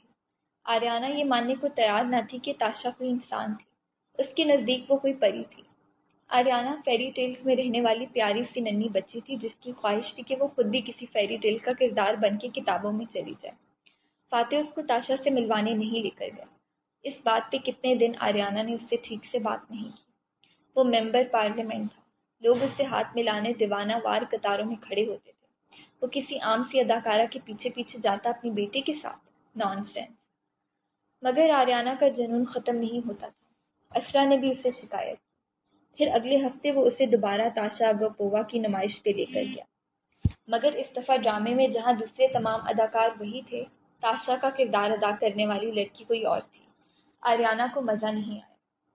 آریانہ یہ ماننے کو تیار نہ تھی کہ تاشا کوئی انسان تھی۔ اس کے نزدیک وہ کوئی پری تھی۔ آریانہ فیری ٹیلز میں رہنے والی پیاری سی ننی بچی تھی، جس کی خواہش تھی کہ وہ خود بھی کسی فیری ٹیل کا کردار بن کے کتابوں میں چلی جائے۔ فاتح اس کو تاشا سے ملوانے نہیں لے کر گیا اس بات پہ کتنے دن آریانہ نے اس سے ٹھیک سے بات نہیں کی۔ وہ ممبر پارلیمنٹ تھا۔ لوگ اس سے ہاتھ ملانے دیوانہ وار قطاروں میں کھڑے ہوتے تھے۔ وہ کسی عام سی اداکارہ کے پیچھے پیچھے جاتا اپنی بیٹی کے ساتھ۔ نان سینس مگر آریانہ کا جنون ختم نہیں ہوتا تھا۔ اسرا نے بھی اسے شکایت پھر اگلے ہفتے وہ اسے دوبارہ تاشا و کی نمائش پہ لے کر گیا۔ مگر اس دفعہ ڈرامے میں جہاں دوسرے تمام اداکار وہی تھے، تاشا کا کردار ادا کرنے والی لڑکی کوئی اور تھی۔ آریانہ کو مزہ نہیں آیا۔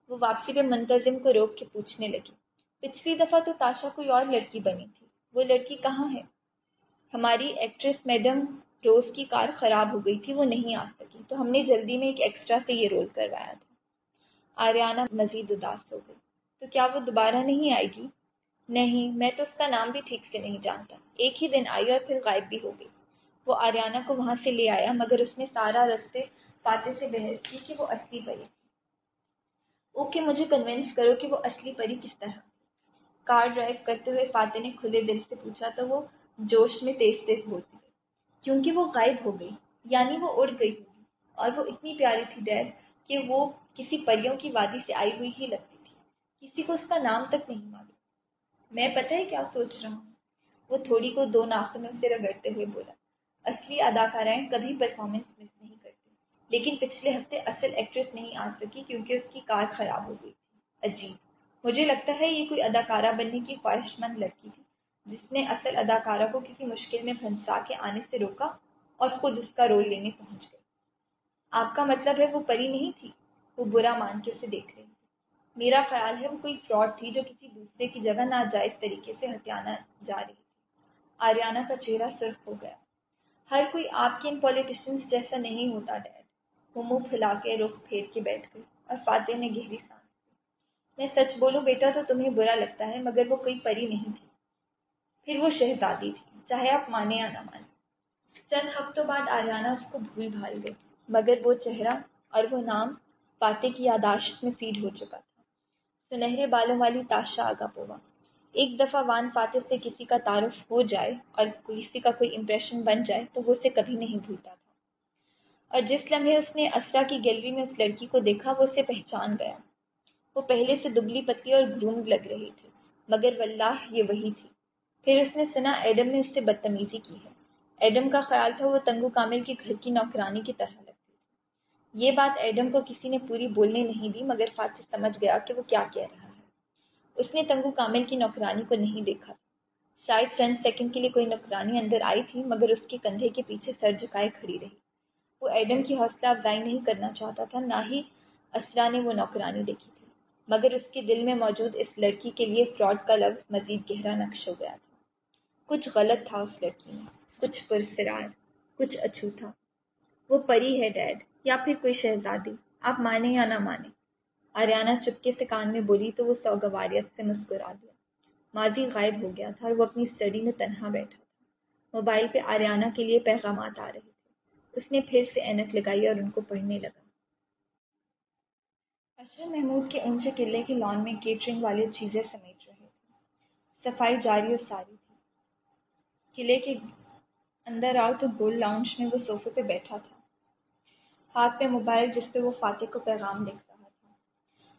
وہ واپسی پہ منتظم کو روک کے پوچھنے لگی، پچھلی دفعہ تو تاشا کوئی اور لڑکی بنی تھی؟ وہ لڑکی کہاں ہے؟ ہماری ایکٹریس میڈم روز کی کار خراب ہو گئی تھی، وہ نہیں آ سکی۔ تو ہم نے جلدی میں ایک ایکسٹرا سے یہ رول کروایا تھا۔ آریانہ مزید اداس ہو گئی۔ تو کیا وہ دوبارہ نہیں آئے گی؟ نہیں، میں تو اس کا نام بھی ٹھیک سے نہیں جانتا۔ ایک ہی دن آئی اور پھر غائب بھی ہو گئی۔ وہ آریانہ کو وہاں سے لے آیا، مگر اس نے سارا رستے فاتح سے بحث کی کہ وہ اصلی پری۔ اوکے، مجھے کنونس کرو کہ وہ اصلی پری کس طرح۔ کار ڈرائیو کرتے ہوئے فاتح نے کھلے دل سے پوچھا، تو وہ جوش میں تیز تیز بولتی گئی کیونکہ وہ غائب ہو گئی یعنی وہ اڑ گئی ہوگی۔ اور وہ اتنی پیاری تھی ڈیڈ، کہ وہ کسی پریوں کی وادی سے آئی ہوئی ہی لگتی۔ کسی کو اس کا نام تک نہیں معلوم۔ میں پتہ ہے کیا سوچ رہا ہوں؟ وہ تھوڑی کو دو ناخنوں سے رگڑتے ہوئے بولا، اصلی اداکارائیں کبھی پرفارمنس مس نہیں کرتی۔ لیکن پچھلے ہفتے اصل ایکٹریس نہیں آ سکی کیونکہ اس کی کار خراب ہو گئی تھی۔ عجیب۔ مجھے لگتا ہے یہ کوئی اداکارہ بننے کی خواہش مند لڑکی تھی، جس نے اصل اداکارہ کو کسی مشکل میں پھنسا کے آنے سے روکا اور خود اس کا رول لینے پہنچ گئی۔ آپ کا مطلب ہے وہ پری نہیں تھی، وہ برا مان کے اسے دیکھ رہی میرا خیال ہے وہ کوئی فراڈ تھی جو کسی دوسرے کی جگہ ناجائز طریقے سے ہتھیانا جا رہی تھی۔ آریانہ کا چہرہ سرخ ہو گیا۔ ہر کوئی آپ کے ان پولیٹیشینس جیسا نہیں ہوتا ڈیڈ وہ منہ پھیلا کے رخ پھیر کے بیٹھ گئی اور فاتح نے گہری سانس میں سچ بولوں، بیٹا تو تمہیں برا لگتا ہے، مگر وہ کوئی پری نہیں تھی۔ پھر وہ شہزادی تھی، چاہے آپ مانے یا نہ مانے۔ چند ہفتوں بعد آریانہ اس کو بھول بھال گئی، مگر وہ چہرہ اور وہ نام فاتح کی یاداشت میں فیڈ ہو چکا تھا۔ سنہرے بالوں والی تاشا آگا پوا۔ ایک دفعہ وان فاتح سے کسی کا تعارف ہو جائے اور کسی کا کوئی امپریشن بن جائے تو وہ اسے کبھی نہیں بھولتا تھا۔ اور جس لمحے اس نے اسرا کی گیلری میں اس لڑکی کو دیکھا، وہ اسے پہچان گیا۔ وہ پہلے سے دبلی پتلی اور گرومڈ لگ رہی تھی، مگر واللہ یہ وہی تھی۔ پھر اس نے سنا ایڈم نے اس سے بدتمیزی کی ہے۔ ایڈم کا خیال تھا وہ تنگو کامل کی گھر کی نوکرانی کی طرح۔ یہ بات ایڈم کو کسی نے پوری بولنے نہیں دی، مگر فاتح سمجھ گیا کہ وہ کیا کہہ رہا ہے۔ اس نے تنگو کامل کی نوکرانی کو نہیں دیکھا۔ شاید چند سیکنڈ کے لیے کوئی نوکرانی اندر آئی تھی، مگر اس کے کندھے کے پیچھے سر جھکائے کھڑی رہی۔ وہ ایڈم کی حوصلہ افزائی نہیں کرنا چاہتا تھا، نہ ہی اسرا نے وہ نوکرانی دیکھی تھی۔ مگر اس کے دل میں موجود اس لڑکی کے لیے فراڈ کا لفظ مزید گہرا نقش ہو گیا تھا۔ کچھ غلط تھا اس لڑکی میں، کچھ پرسرار کچھ اچھوتا۔ وہ پری ہے، ڈیڈ۔ یا پھر کوئی شہزادی، آپ مانیں یا نہ مانیں آریانہ چپکے سے کان میں بولی تو وہ سوگواریت سے مسکرا دیا۔ ماضی غائب ہو گیا تھا اور وہ اپنی اسٹڈی میں تنہا بیٹھا تھا۔ موبائل پہ آریانہ کے لیے پیغامات آ رہے تھے۔ اس نے پھر سے اینک لگائی اور ان کو پڑھنے لگا۔ اشر محمود کے اونچے قلعے کے لان میں کیٹرنگ والے چیزیں سمیٹ رہے تھے۔ صفائی جاری اور ساری تھی۔ قلعے کے اندر آؤ تو گول لاؤنج میں وہ صوفے پہ بیٹھا تھا۔ ہاتھ پہ موبائل جس پہ وہ فاتح کو پیغام لکھ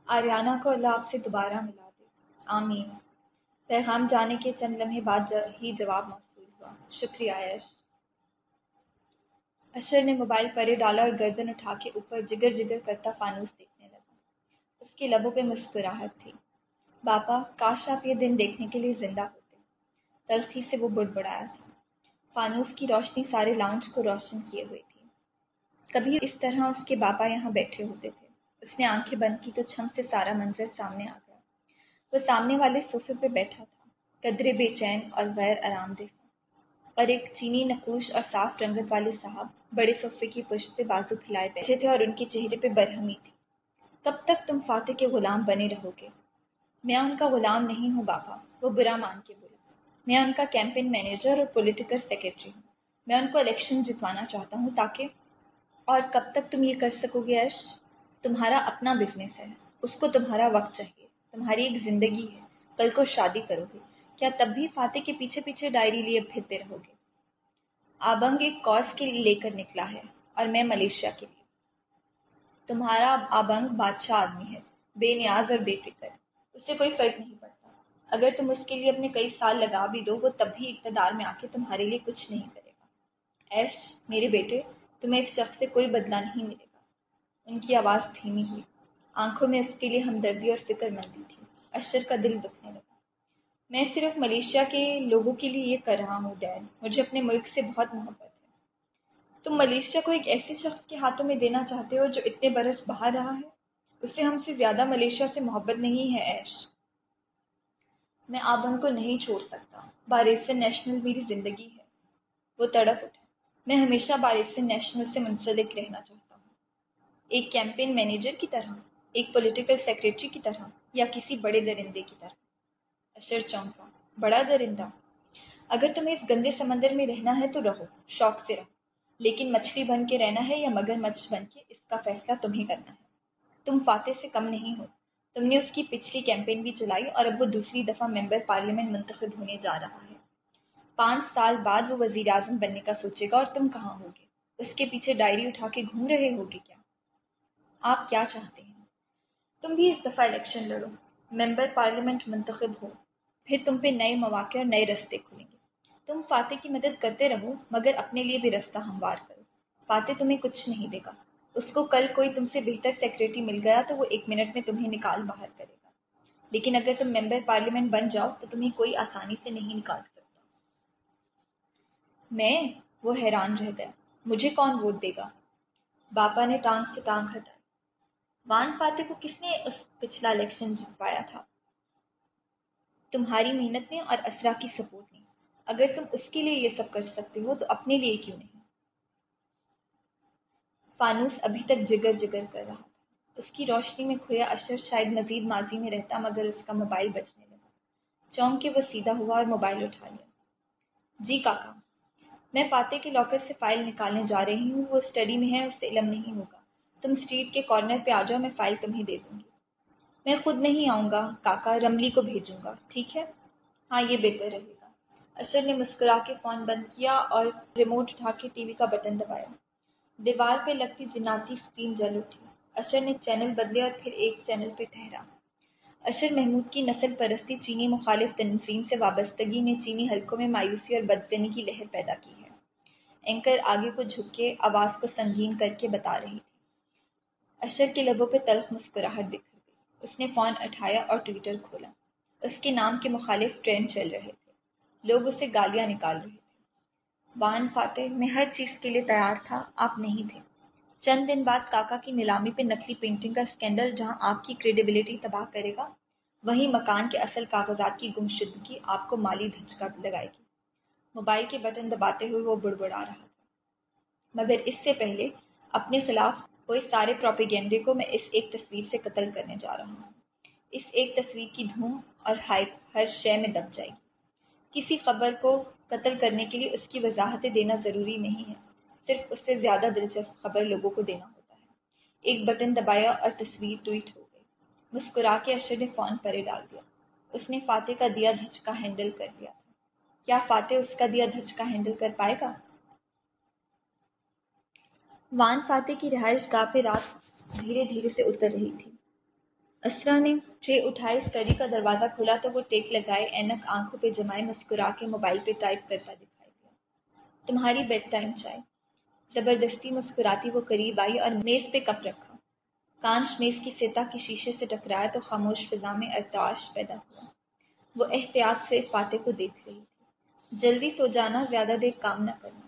آریانہ کو اللہ آپ سے دوبارہ ملا دے۔ آمین۔ پیغام جانے کے چند لمحے بعد ہی جواب موصول ہوا۔ شکریہ، عیش۔ اشر نے موبائل پرے ڈالا اور گردن اٹھا کے اوپر جگر جگر کرتا فانوس دیکھنے لگا۔ اس کے لبوں پہ مسکراہٹ تھی۔ باپا، کاش آپ یہ دن دیکھنے کے لیے زندہ ہوتے۔ تلخی سے وہ بڑ بڑایا تھا۔ فانوس کی روشنی سارے لاؤنج کو روشن کیے ہوئے تھی۔ کبھی اس طرح اس کے باپا یہاں بیٹھے ہوتے تھے۔ اس نے آنکھیں بند کی تو چھم سے سارا منظر سامنے آ گیا۔ وہ سامنے والے صوفے پہ بیٹھا تھا، قدرے بے چین اور غیر آرام دہ۔ اور ایک چینی نقوش اور صاف رنگت والے صاحب بڑے صوفے کی پشت پہ بازو کھلائے بیٹھے تھے اور ان کے چہرے پہ برہمی تھی۔ کب تک تم فاتح کے غلام بنے رہو گے۔ میں ان کا غلام نہیں ہوں بابا وہ برا مان کے بولا میں ان کا کیمپین مینیجر اور پولیٹیکل سیکرٹری ہوں۔ میں ان کو الیکشن جتوانا چاہتا ہوں تاکہ اور کب تک تم یہ کر سکو گے عرش؟ تمہارا اپنا بزنس ہے، اس کو تمہارا وقت چاہیے، تمہاری ایک زندگی ہے، کل کو شادی کرو گے۔ کیا تب بھی فاتح کے پیچھے پیچھے ڈائری لیے پھرتے رہو گے؟ آبنگ ایک کورس کے لیے لے کر نکلا ہے، اور میں ملیشیا کے لیے۔ تمہارا آبنگ بادشاہ آدمی ہے، بے نیاز اور بے فکر، اس سے کوئی فرق نہیں پڑتا۔ اگر تم اس کے لیے اپنے کئی سال لگا بھی دو، وہ تب بھی اقتدار میں آ کے تمہارے لیے کچھ نہیں کرے گا۔ ایش میرے بیٹے تمہیں اس شخص سے کوئی بدلہ نہیں ملے گا۔ ان کی آواز دھیمی ہوئی آنکھوں میں اس کے لیے ہمدردی اور فکر مندی تھی۔ اشر کا دل دکھنے لگا۔ میں صرف ملیشیا کے لوگوں کے لیے یہ کر رہا ہوں ڈیڈ مجھے اپنے ملک سے بہت محبت ہے۔ تم ملیشیا کو ایک ایسے شخص کے ہاتھوں میں دینا چاہتے ہو جو اتنے برس باہر رہا ہے؟ اسے ہم سے زیادہ ملیشیا سے محبت نہیں ہے، ایش۔ میں آبن کو نہیں چھوڑ سکتا۔ بارسن نیشنل میری زندگی ہے۔ وہ تڑپ اٹھا۔ میں ہمیشہ بارسن نیشنل سے منسلک رہنا چاہتا ہوں۔ ایک کیمپین مینیجر کی طرح، ایک پولیٹیکل سیکریٹری کی طرح یا کسی بڑے درندے کی طرح۔ اشر چونکا بڑا درندہ۔ اگر تمہیں اس گندے سمندر میں رہنا ہے تو رہو، شوق سے رہو۔ لیکن مچھلی بن کے رہنا ہے یا مگر مچھ بن کے، اس کا فیصلہ تمہیں کرنا ہے۔ تم فاتح سے کم نہیں ہو۔ تم نے اس کی پچھلی کیمپین بھی چلائی اور اب وہ دوسری دفعہ ممبر پارلیمنٹ منتخب ہونے جا رہا ہے۔ پانچ سال بعد وہ وزیر اعظم بننے کا سوچے گا اور تم کہاں ہوگے اس کے پیچھے ڈائری اٹھا کے گھوم رہے ہوگے کیا؟ آپ کیا چاہتے ہیں؟ تم بھی اس دفعہ الیکشن لڑو، ممبر پارلیمنٹ منتخب ہو، پھر تم پہ نئے مواقع اور نئے رستے کھلیں گے۔ تم فاتح کی مدد کرتے رہو، مگر اپنے لیے بھی رستہ ہموار کرو۔ فاتح تمہیں کچھ نہیں دے گا۔ اس کو کل کوئی تم سے بہتر سیکرٹری مل گیا تو وہ ایک منٹ میں تمہیں نکال باہر کرے گا۔ لیکن اگر تم ممبر پارلیمنٹ بن جاؤ تو تمہیں کوئی آسانی سے نہیں نکال سکتا۔ میں وہ حیران رہ گیا مجھے کون ووٹ دے گا؟ باپا نے ٹانگ سے ٹانگ ہٹائی۔ وان فاتح کو کس نے اس پچھلا الیکشن جتوایا تھا؟ تمہاری محنت نے اور اسرا کی سپورٹ نے۔ اگر تم اس کے لیے یہ سب کر سکتے ہو تو اپنے لیے کیوں نہیں؟ فانوس ابھی تک جگر جگر کر رہا تھا۔ اس کی روشنی میں کھویا اشر شاید مزید ماضی میں رہتا، مگر اس کا موبائل بچنے لگا۔ چونک کے وہ سیدھا ہوا اور موبائل اٹھا لیا۔ جی کاکا میں فاتح کے لاکر سے فائل نکالنے جا رہی ہوں، وہ اسٹڈی میں ہے، اس سے علم نہیں ہوگا۔ تم اسٹریٹ کے کارنر پہ آ جاؤ، میں فائل تمہیں دے دوں گی۔ میں خود نہیں آؤں گا، کاکا رملی کو بھیجوں گا، ٹھیک ہے؟ ہاں یہ بہتر رہے گا۔ اشر نے مسکرا کے فون بند کیا اور ریموٹ اٹھا کے ٹی وی کا بٹن دبایا۔ دیوار پہ لگتی جناتی اسکرین جل اٹھی۔ اشر نے چینل بدلے اور پھر ایک چینل پہ ٹھہرا۔ اشر محمود کی نسل پرستی چینی مخالف تنظیم سے وابستگی نے چینی حلقوں میں مایوسی اور بدزنی کی لہر پیدا کی ہے۔ اینکر آگے کو جھک کے آواز کو سنگین کر کے بتا رہی تھی۔ اشر کے لبوں پہ تلخ مسکراہٹ دکھ اس نے فون اٹھایا اور ٹویٹر کھولا۔ اس کے نام کے مخالف ٹرینڈ چل رہے تھے۔ لوگ اسے گالیاں نکال رہے تھے۔ وان فاتح میں ہر چیز کے لیے تیار تھا، آپ نہیں تھے۔ چند دن بعد کاکا کی نیلامی پہ نقلی پینٹنگ کا اسکینڈل جہاں آپ کی کریڈیبلٹی تباہ کرے گا، وہیں مکان کے اصل کاغذات کی گمشدگی آپ کو مالی دھچکا لگائے گی۔ موبائل کے بٹن دباتے ہوئے وہ بڑبڑا رہا تھا۔ مگر اس سے پہلے اپنے خلاف وہ اس سارے پروپیگینڈے کو میں اس ایک تصویر سے قتل کرنے جا رہا ہوں۔ اس ایک تصویر کی دھوم اور ہائپ ہر شے میں دب جائے گی۔ کسی خبر کو قتل کرنے کے لیے اس کی وضاحتیں دینا ضروری نہیں ہے۔ صرف اس سے زیادہ دلچسپ خبر لوگوں کو دینا ہوتا ہے۔ ایک بٹن دبایا اور تصویر ٹویٹ ہو گئی۔ مسکرا کے اشر نے فون پرے ڈال دیا۔ اس نے فاتح کا دیا دھچ کا ہینڈل کر دیا۔ تھا کیا فاتح اس کا دیا دھچ کا ہینڈل کر پائے گا؟ وان فاتح کی رہائش گاہ پہ رات دھیرے دھیرے سے اتر رہی تھی۔ اسرا نے ٹرے اٹھائے اسٹڈی کا دروازہ کھولا تو وہ ٹیک لگائے، اینک آنکھوں پہ جمائے، مسکرا کے موبائل پہ ٹائپ کرتا دکھائی دیا۔ تمہاری بیڈ ٹائم چائے۔ زبردستی مسکراتی وہ قریب آئی اور میز پہ کپ رکھا۔ کانچ میز کی سیتا کی شیشے سے ٹکرایا تو خاموش فضا میں ارتاش پیدا ہوا۔ وہ احتیاط سے فاتح کو دیکھ رہی تھی۔ جلدی سو جانا، زیادہ دیر کام نہ کرنا۔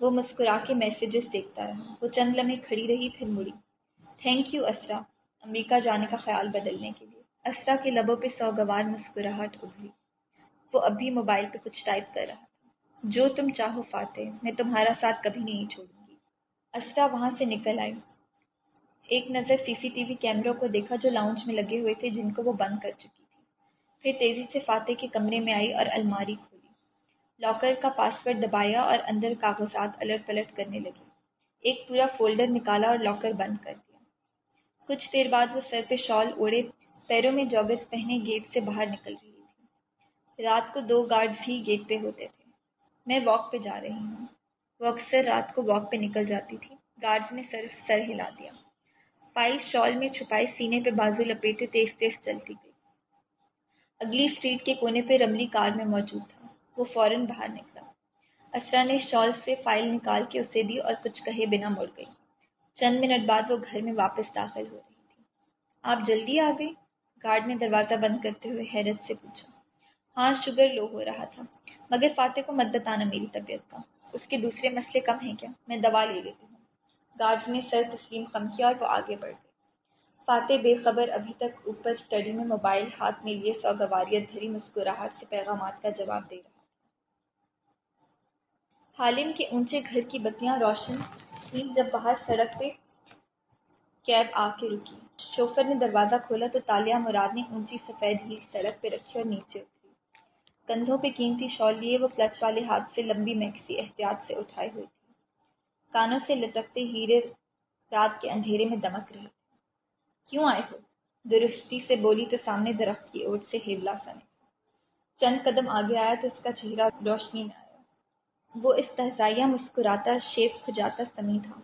وہ مسکرا کے میسیجز دیکھتا رہا۔ وہ چند لمحے کھڑی رہی، پھر مڑی۔ تھینک یو اسرا امریکہ جانے کا خیال بدلنے کے لیے۔ اسرا کے لبوں پہ سوگوار مسکراہٹ ابھری۔ وہ اب بھی موبائل پہ کچھ ٹائپ کر رہا تھا۔ جو تم چاہو فاتح، میں تمہارا ساتھ کبھی نہیں چھوڑوں گی۔ اسرا وہاں سے نکل آئی۔ ایک نظر سی سی ٹی وی کیمروں کو دیکھا جو لاؤنج میں لگے ہوئے تھے، جن کو وہ بند کر چکی۔ پھر تیزی سے فاتح کے کمرے میں آئی اور الماری کھولی۔ لاکر کا پاس ورڈ دبایا اور اندر کاغذات الٹ پلٹ کرنے لگی ایک پورا فولڈر نکالا اور لاکر بند کر دیا۔ کچھ دیر بعد وہ سر پہ شال اوڑے پیروں میں جوگس پہنے گیٹ سے باہر نکل رہی تھی۔ رات کو دو گارڈز ہی گیٹ پہ ہوتے تھے۔ میں واک پہ جا رہی ہوں۔ وہ اکثر رات کو واک پہ نکل جاتی تھی۔ گارڈ نے صرف سر ہلا دیا۔ فائل شال میں چھپائے سینے پہ بازو لپیٹے تیز تیز چلتی گئی۔ اگلی اسٹریٹ کے کونے پہ رملی کار میں موجود تھا۔ وہ فوراً باہر نکلا۔ اسرا نے شال سے فائل نکال کے اسے دی اور کچھ کہے بنا مڑ گئی۔ چند منٹ بعد وہ گھر میں واپس داخل ہو رہی تھی۔ آپ جلدی آ گئی گارڈ نے دروازہ بند کرتے ہوئے حیرت سے پوچھا۔ ہاں شوگر لو ہو رہا تھا، مگر فاتح کو مت بتانا میری طبیعت کا۔ اس کے دوسرے مسئلے کم ہیں کیا؟ میں دوا لے لیتی ہوں۔ گارڈ نے سر تسلیم خم کیا اور وہ آگے بڑھ گئے۔ فاتح بے خبر ابھی تک اوپر اسٹڈی میں موبائل ہاتھ میں لیے سوگواریت بھری مسکراہٹ سے پیغامات کا جواب دے رہا حالم کے اونچے گھر کی بتیاں روشن تھیں جب باہر سڑک پہ کیب آ کے رکی۔ شوفر نے دروازہ کھولا تو تالیہ مراد نے اونچی سفید ہیل سڑک پہ رکھی اور نیچے اتری۔ کندھوں پہ قیمتی شال لیے وہ کلچ والے ہاتھ سے لمبی میکسی احتیاط سے اٹھائے ہوئی تھی۔ کانوں سے لٹکتے ہیرے رات کے اندھیرے میں دمک رہے۔ کیوں آئے ہو؟ درستی سے بولی تو سامنے درخت کی اوٹ سے ہیبلا سنے۔ چند قدم آگے آیا تو اس کا چہرہ روشنی میں آیا۔ وہ استحزائیہ مسکراتا شیپ کھجاتا سمی تھا۔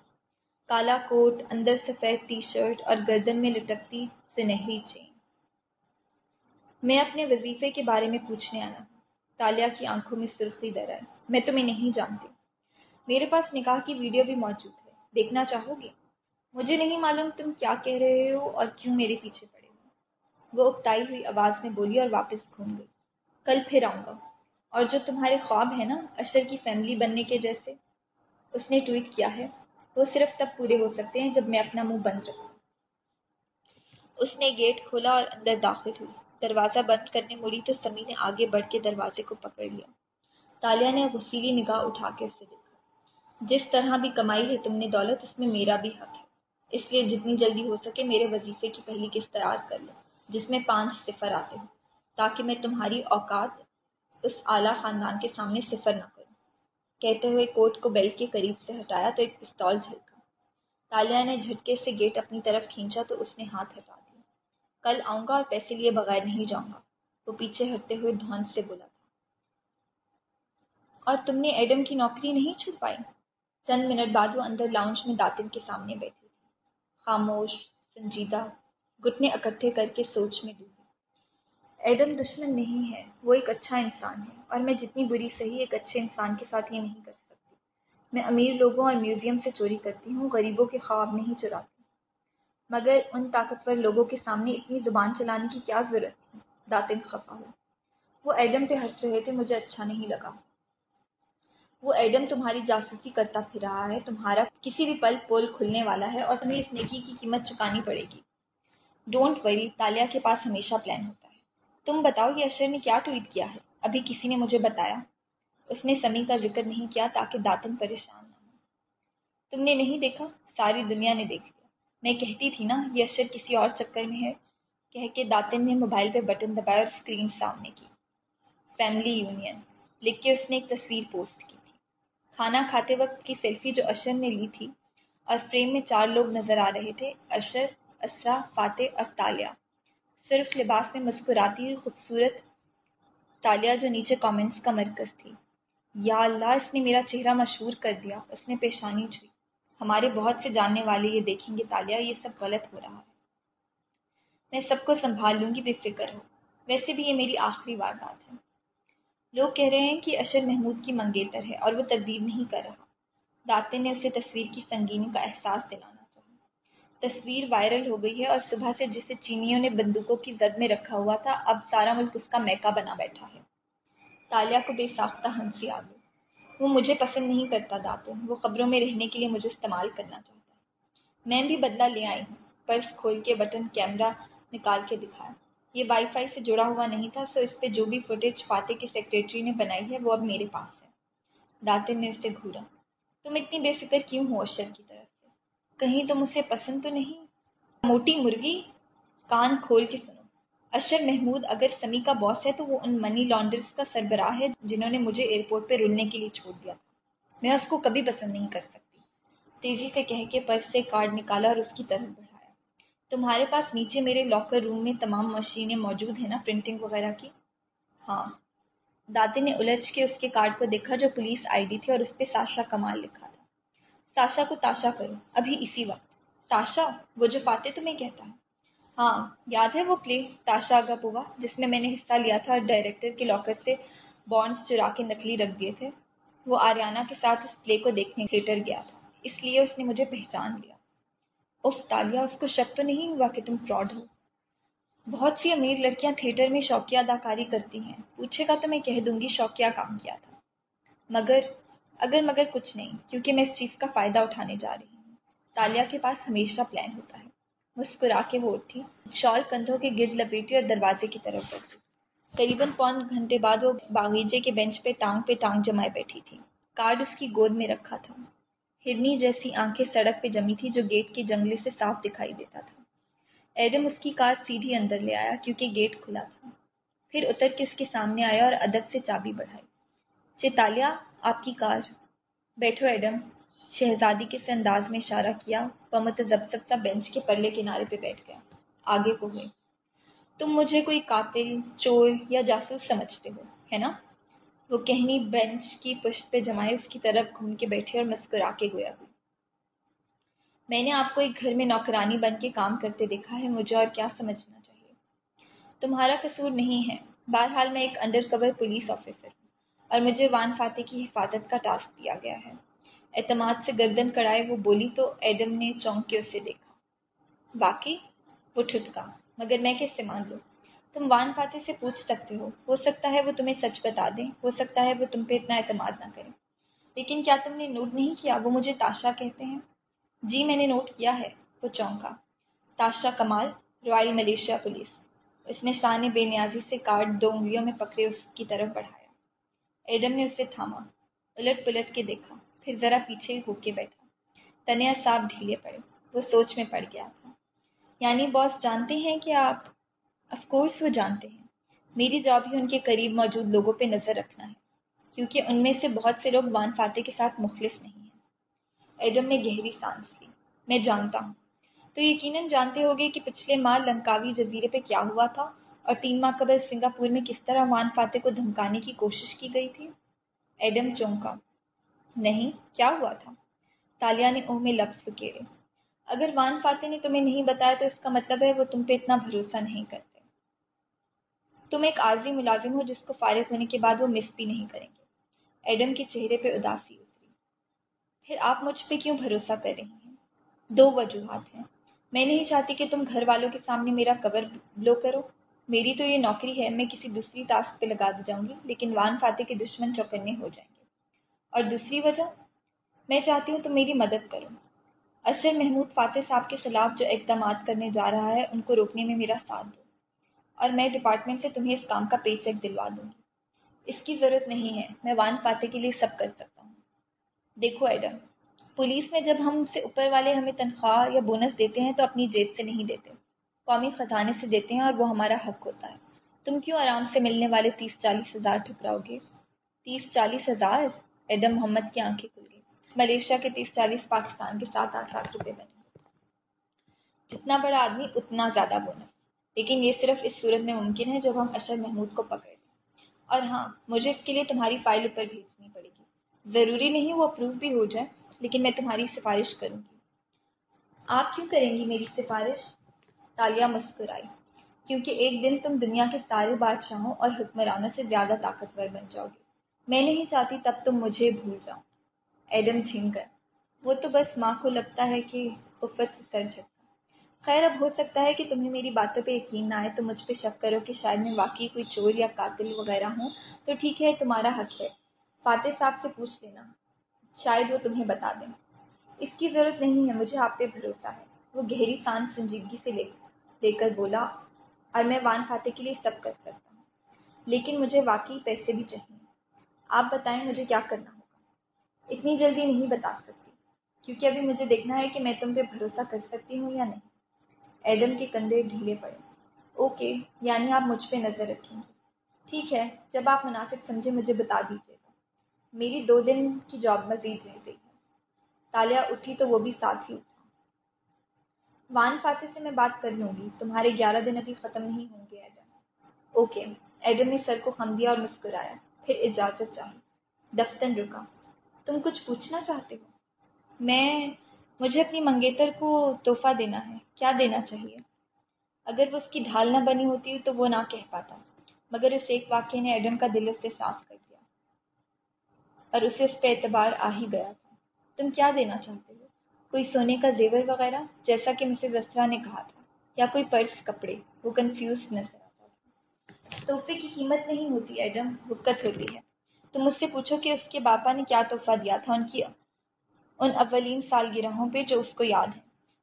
کالا کوٹ، اندر سفید ٹی شرٹ اور گردن میں لٹکتی سنہری چین۔ میں اپنے وظیفے کے بارے میں پوچھنے آنا ہوں تالیہ کی آنکھوں میں سرخی در میں تمہیں نہیں جانتی۔ میرے پاس نکاح کی ویڈیو بھی موجود ہے۔ دیکھنا چاہو گی مجھے نہیں معلوم تم کیا کہہ رہے ہو اور کیوں میرے پیچھے پڑے ہو۔ وہ اکتائی ہوئی آواز میں بولی اور واپس گھوم گئی۔ کل پھر آؤں گا۔ اور جو تمہارے خواب ہیں نا، اشر کی فیملی بننے کے جیسے۔ اس نے ٹویٹ کیا ہے، وہ صرف تب پورے ہو سکتے ہیں جب میں اپنا منہ بند رکھوں۔ اس نے گیٹ کھولا اور اندر داخل ہوئی۔ دروازہ بند کرنے مڑی تو سمی نے آگے بڑھ کے دروازے کو پکڑ لیا۔ تالیہ نے غسیلی نگاہ اٹھا کے اسے دیکھا۔ جس طرح بھی کمائی ہے تم نے دولت، اس میں میرا بھی حق ہے۔ اس لیے جتنی جلدی ہو سکے میرے وظیفے کی پہلی قسط تیار کر لو، جس میں پانچ صفر آتے ہوں، تاکہ میں تمہاری اوقات اس اعلیٰ خاندان کے سامنے صفر نہ کروں۔ کہتے ہوئے کوٹ کو بیلٹ کے قریب سے ہٹایا تو ایک پستول جھلکا۔ تالیہ نے جھٹکے سے گیٹ اپنی طرف کھینچا تو اس نے ہاتھ ہٹا دیا۔ کل آؤں گا اور پیسے لیے بغیر نہیں جاؤں گا، وہ پیچھے ہٹتے ہوئے دھون سے بولا تھا۔ اور تم نے ایڈم کی نوکری نہیں چھوڑ پائی؟ چند منٹ بعد وہ اندر لاؤنج میں داتن کے سامنے بیٹھی تھی خاموش، سنجیدہ، گھٹنے اکٹھے کر کے سوچ میں ڈوبی۔ ایڈم دشمن نہیں ہے، وہ ایک اچھا انسان ہے، اور میں جتنی بری، صحیح، ایک اچھے انسان کے ساتھ یہ نہیں کر سکتی۔ میں امیر لوگوں اور میوزیم سے چوری کرتی ہوں، غریبوں کے خواب نہیں چراتی۔ مگر ان طاقتور لوگوں کے سامنے اتنی زبان چلانے کی کیا ضرورت تھی؟ داتن خفا ہو وہ ایڈم پہ ہنس رہے تھے، مجھے اچھا نہیں لگا۔ وہ ایڈم تمہاری جاسوسی کرتا پھر رہا ہے، تمہارا کسی بھی پل پول کھلنے والا ہے اور تمہیں اس نیکی کی قیمت چکانی پڑے گی۔ ڈونٹ وری تالیہ کے پاس ہمیشہ پلان ہوتا ہے۔ تم بتاؤ یہ اشر نے کیا ٹویٹ کیا ہے؟ ابھی کسی نے مجھے بتایا۔ اس نے سمی کا ذکر نہیں کیا تاکہ داتن پریشان نہ ہو تم نے نہیں دیکھا؟ ساری دنیا نے دیکھ لیا۔ میں کہتی تھی نا، یہ اشر کسی اور چکر میں ہے۔ کہہ کے داتن نے موبائل پہ بٹن دبایا اور اسکرین سامنے کی۔ فیملی یونین لکھ کے اس نے ایک تصویر پوسٹ کی۔ کھانا کھاتے وقت کی سیلفی جو اشر نے لی تھی، اور فریم میں چار لوگ نظر آ رہے تھے، اشر اسرا فاتح اور تالیہ۔ صرف لباس میں مسکراتی ہوئی خوبصورت تالیہ جو نیچے کامنٹس کا مرکز تھی۔ یا اللہ، اس نے میرا چہرہ مشہور کر دیا، اس نے پیشانی چھوئی ہمارے بہت سے جاننے والے یہ دیکھیں گے، تالیہ، یہ سب غلط ہو رہا ہے۔ میں سب کو سنبھال لوں گی، بے فکر ہو۔ ویسے بھی یہ میری آخری واردات ہے لوگ کہہ رہے ہیں کہ اشر محمود کی منگیتر ہے اور وہ تبدیل نہیں کر رہا۔ داتے نے اسے تصویر کی سنگینی کا احساس دلانا تصویر وائرل ہو گئی ہے اور صبح سے جسے چینیوں نے بندوقوں کی زد میں رکھا ہوا تھا، اب سارا ملک اس کا میکا بنا بیٹھا ہے۔ تالیہ کو بے ساختہ ہنسی آ گئی۔ وہ مجھے پسند نہیں کرتا داتن وہ خبروں میں رہنے کے لیے مجھے استعمال کرنا چاہتا ہے۔ میں بھی بدلہ لے آئی ہوں، پرس کھول کے بٹن کیمرہ نکال کے دکھایا۔ یہ وائی فائی سے جڑا ہوا نہیں تھا سو اس پہ جو بھی فوٹیج فاتح کے سیکریٹری نے بنائی ہے، وہ اب میرے پاس ہے۔ داتن نے اسے گھورا۔ تم اتنی بے فکر کیوں ہو اشر کی طرف سے؟ کہیں تم اسے پسند تو نہیں؟ موٹی مرغی، کان کھول کے سنو۔ اشر محمود اگر سمی کا باس ہے تو وہ ان منی لانڈرز کا سربراہ ہے جنہوں نے مجھے ایئرپورٹ پہ رلنے کے لیے چھوڑ دیا۔ تھا میں اس کو کبھی پسند نہیں کر سکتی۔ تیزی سے کہہ کے پرس سے کارڈ نکالا اور اس کی طرف بڑھایا تمہارے پاس نیچے میرے لاکر روم میں تمام مشینیں موجود ہیں نا پرنٹنگ وغیرہ کی؟ ہاں۔ دادی نے الجھ کے اس کے کارڈ کو دیکھا جو پولیس آئی ڈی تھی اور اس پہ ساشا کمال لکھا تھا۔ ساشا کو تاشا کرو۔ ابھی اسی وقت۔ تاشا وہ جو پاتے تمہیں کہتا ہے۔ ہاں یاد ہے وہ پلے تاشا آگا پوا جس میں میں نے حصہ لیا تھا اور ڈائریکٹر کے لاکر سے بانڈس چرا کے نکلی رکھ دیے تھے؟ وہ آریانہ کے ساتھ اس پلے کو دیکھنے تھیٹر گیا تھا۔ اس لیے اس نے مجھے پہچان لیا۔ اف تالیہ اس کو شک تو نہیں ہوا کہ تم فراڈ ہو۔ بہت سی امیر لڑکیاں تھیٹر میں شوقیہ اداکاری کرتی ہیں۔ پوچھے گا تو میں کہہ دوں گی شوقیہ کام کیا تھا۔ مگر، اگر مگر کچھ نہیں، کیونکہ میں اس چیز کا فائدہ اٹھانے جا رہی ہوں۔ تالیہ کے پاس ہمیشہ پلان ہوتا ہے۔ مسکرا کے وہ اٹھی۔ شال کندھوں کے گرد لپیٹی اور دروازے کی طرف بڑھی قریباً پون گھنٹے بعد وہ باغیچے کے بینچ پہ ٹانگ پہ ٹانگ جمائے بیٹھی تھی۔ کارڈ اس کی گود میں رکھا تھا۔ ہرنی جیسی آنکھیں سڑک پہ جمی تھی جو گیٹ کے جنگلے سے صاف دکھائی دیتا تھا۔ ایڈم اس کی کار سیدھی اندر لے آیا کیونکہ گیٹ کھلا تھا۔ پھر اتر کے اس کے سامنے آیا اور ادب سے چابی بڑھائی۔ چیتالیہ آپ کی کار۔ بیٹھو ایڈم۔ شہزادی کے سے انداز میں اشارہ کیا، وہ متزبزب سا بینچ کے پرلے کنارے پہ بیٹھ گیا۔ آگے کو ہوئے تم مجھے کوئی قاتل، چور یا جاسوس سمجھتے ہو، ہے نا؟ وہ کہنی بینچ کی پشت پہ جمائے اس کی طرف گھوم کے بیٹھے اور مسکرا کے گویا۔ ہوئی میں نے آپ کو ایک گھر میں نوکرانی بن کے کام کرتے دیکھا ہے، مجھے اور کیا سمجھنا چاہیے؟ تمہارا قصور نہیں ہے۔ بہرحال میں ایک انڈر کور پولیس آفیسر ہوں اور مجھے وان فاتح کی حفاظت کا ٹاسک دیا گیا ہے۔ اعتماد سے گردن کڑائے وہ بولی تو ایڈم نے چونک کے اسے دیکھا۔ باقی وہ ٹھٹکا۔ مگر میں کس سے مان لوں؟ تم وان فاتح سے پوچھ سکتے ہو۔ ہو سکتا ہے وہ تمہیں سچ بتا دیں۔ ہو سکتا ہے وہ تم پہ اتنا اعتماد نہ کریں لیکن کیا تم نے نوٹ نہیں کیا وہ مجھے تاشا کہتے ہیں؟ جی میں نے نوٹ کیا ہے وہ چونکا۔ Tasha Kamal, royal Malaysia police. اس نے شاہ نے بے نیازی سے کارڈ دو انگلیوں میں پکڑے اس کی طرف بڑھایا۔ ایڈم نے اسے تھاما۔ الٹ پلٹ کے دیکھا۔ پھر ذرا پیچھے ہو کے بیٹھا۔ تنیا صاحب ڈھیلے پڑے۔ وہ سوچ میں پڑ گیا تھا۔ یعنی باس جانتے ہیں کہ آپ اف کورس وہ جانتے ہیں۔ میری جاب ہی ان کے قریب موجود لوگوں پہ نظر رکھنا ہے، کیونکہ ان میں سے بہت سے لوگ وان فاتح کے ساتھ مخلص نہیں ہیں۔ ایڈم نے گہری سانس لی۔ میں جانتا ہوں۔ تو یقیناً جانتے ہوگے کہ پچھلے ماہ لنکاوی جزیرے پہ کیا ہوا تھا اور تین ماہ قبل سنگاپور میں کس طرح وان فاتح کو دھمکانے کی کوشش کی گئی تھی۔ ایڈم چونکا۔ نہیں، کیا ہوا تھا؟ تالیہ نے اوہ میں لفظ کیے اگر وان فاتح نے تمہیں نہیں بتایا تو اس کا مطلب ہے وہ تم پہ اتنا بھروسہ نہیں کرتے تم ایک عارضی ملازم ہو جس کو فارغ ہونے کے بعد وہ مس بھی نہیں کریں گے۔ ایڈم کے چہرے پہ اداسی اتری۔ پھر آپ مجھ پہ کیوں بھروسہ کر رہی ہیں؟ دو وجوہات ہیں۔ میں نہیں چاہتی کہ تم گھر والوں کے سامنے میرا کور بلو کرو۔ میری تو یہ نوکری ہے، میں کسی دوسری ٹاسک پہ لگا دی جاؤں گی، لیکن وان فاتح کے دشمن چوکنے ہو جائیں گے۔ اور دوسری وجہ؟ میں چاہتی ہوں تم میری مدد کرو۔ اشر محمود فاتح صاحب کے خلاف جو اقدامات کرنے جا رہا ہے، ان کو روکنے میں میرا ساتھ دو۔ اور میں ڈپارٹمنٹ سے تمہیں اس کام کا پے چیک دلوا دوں۔ گی اس کی ضرورت نہیں ہے، میں وان فاتح کے لیے سب کر سکتا ہوں۔ دیکھو ایڈم پولیس میں جب ہم سے اوپر والے ہمیں تنخواہ یا بونس دیتے ہیں تو اپنی جیب سے نہیں دیتے۔ قومی خزانے سے دیتے ہیں اور وہ ہمارا حق ہوتا ہے۔ تم کیوں آرام سے ملنے والے تیس چالیس ہزار ٹھکراؤ گے؟ تیس چالیس ہزار؟ ایڈم محمد کی آنکھیں کھل گئی ملیشیا کے تیس چالیس، پاکستان کے سات آٹھ لاکھ روپے بنے۔ جتنا بڑا آدمی، اتنا زیادہ بونس لیکن یہ صرف اس صورت میں ممکن ہے جب ہم اشر محمود کو پکڑ لیں اور ہاں مجھے اس کے لیے تمہاری فائل اوپر بھیجنی پڑے گی۔ ضروری نہیں وہ اپروو بھی ہو جائے، لیکن میں تمہاری سفارش کروں گی۔ آپ کیوں کریں گی میری سفارش؟ تالیہ مسکرائی کیونکہ ایک دن تم دنیا کے سارے بادشاہوں اور حکمرانوں سے زیادہ طاقتور بن جاؤ گے۔ میں نہیں چاہتی تب تم مجھے بھول جاؤ۔ ایڈم جھن کر۔ وہ تو بس ماں کو لگتا ہے کہ افت سے سر جھکتا خیر، اب ہو سکتا ہے کہ تمہیں میری باتوں پہ یقین نہ آئے، تو مجھ پہ شک کرو کہ شاید میں واقعی کوئی چور یا قاتل وغیرہ ہوں۔ تو ٹھیک ہے، تمہارا حق ہے۔ فاتح صاحب سے پوچھ لینا۔ شاید وہ تمہیں بتا دیں۔ اس کی ضرورت نہیں ہے، مجھے آپ پہ بھروسہ ہے۔ وہ گہری سانس سنجیدگی سے لے لے کر بولا، اور میں وان فاتح کے لیے سب کر سکتا ہوں۔ لیکن مجھے واقعی پیسے بھی چاہیے۔ آپ بتائیں مجھے کیا کرنا ہوگا؟ اتنی جلدی نہیں بتا سکتی، کیونکہ ابھی مجھے دیکھنا ہے کہ میں تم پہ بھروسہ کر سکتی ہوں یا نہیں۔ ایڈم کے کندھے ڈھیلے پڑے۔ اوکے یعنی آپ مجھ پہ نظر رکھیں۔ گے ٹھیک ہے، جب آپ مناسب سمجھے مجھے بتا دیجیے گا۔ میری دو دن کی جاب مزید رہ گئی۔ ہے تالیہ اٹھی تو وہ بھی ساتھ ہی اٹھا۔ وان فاتح سے میں بات کر لوں گی۔ تمہارے گیارہ دن ابھی ختم نہیں ہوں گے، ایڈم۔ اوکے، ایڈم نے سر کو خم دیا اور مسکرایا۔ پھر اجازت چاہی۔ دفتن رکا۔ تم کچھ پوچھنا چاہتے ہو؟ میں مجھے اپنی منگیتر کو تحفہ دینا ہے، کیا دینا چاہیے؟ اگر وہ اس کی ڈھال نہ بنی ہوتی تو وہ نہ کہہ پاتا، مگر اس ایک واقعے نے ایڈم کا دل اس سے صاف کر دیا اور اسے اس پہ اعتبار آ ہی گیا تھا۔ تم کیا دینا چاہتے ہو؟ کوئی سونے کا زیور وغیرہ، جیسا کہ مسز اسرا نے کہا تھا، یا کوئی پرس کپڑے؟ وہ کنفیوز نظر آتا تھا۔ تحفے کی قیمت نہیں ہوتی ایڈم حکت ہوتی ہے۔ تم مجھ سے پوچھو کہ اس کے باپا نے کیا تحفہ دیا تھا، ان کی ان اولین سالگرہوں پہ جو اس کو یاد ہے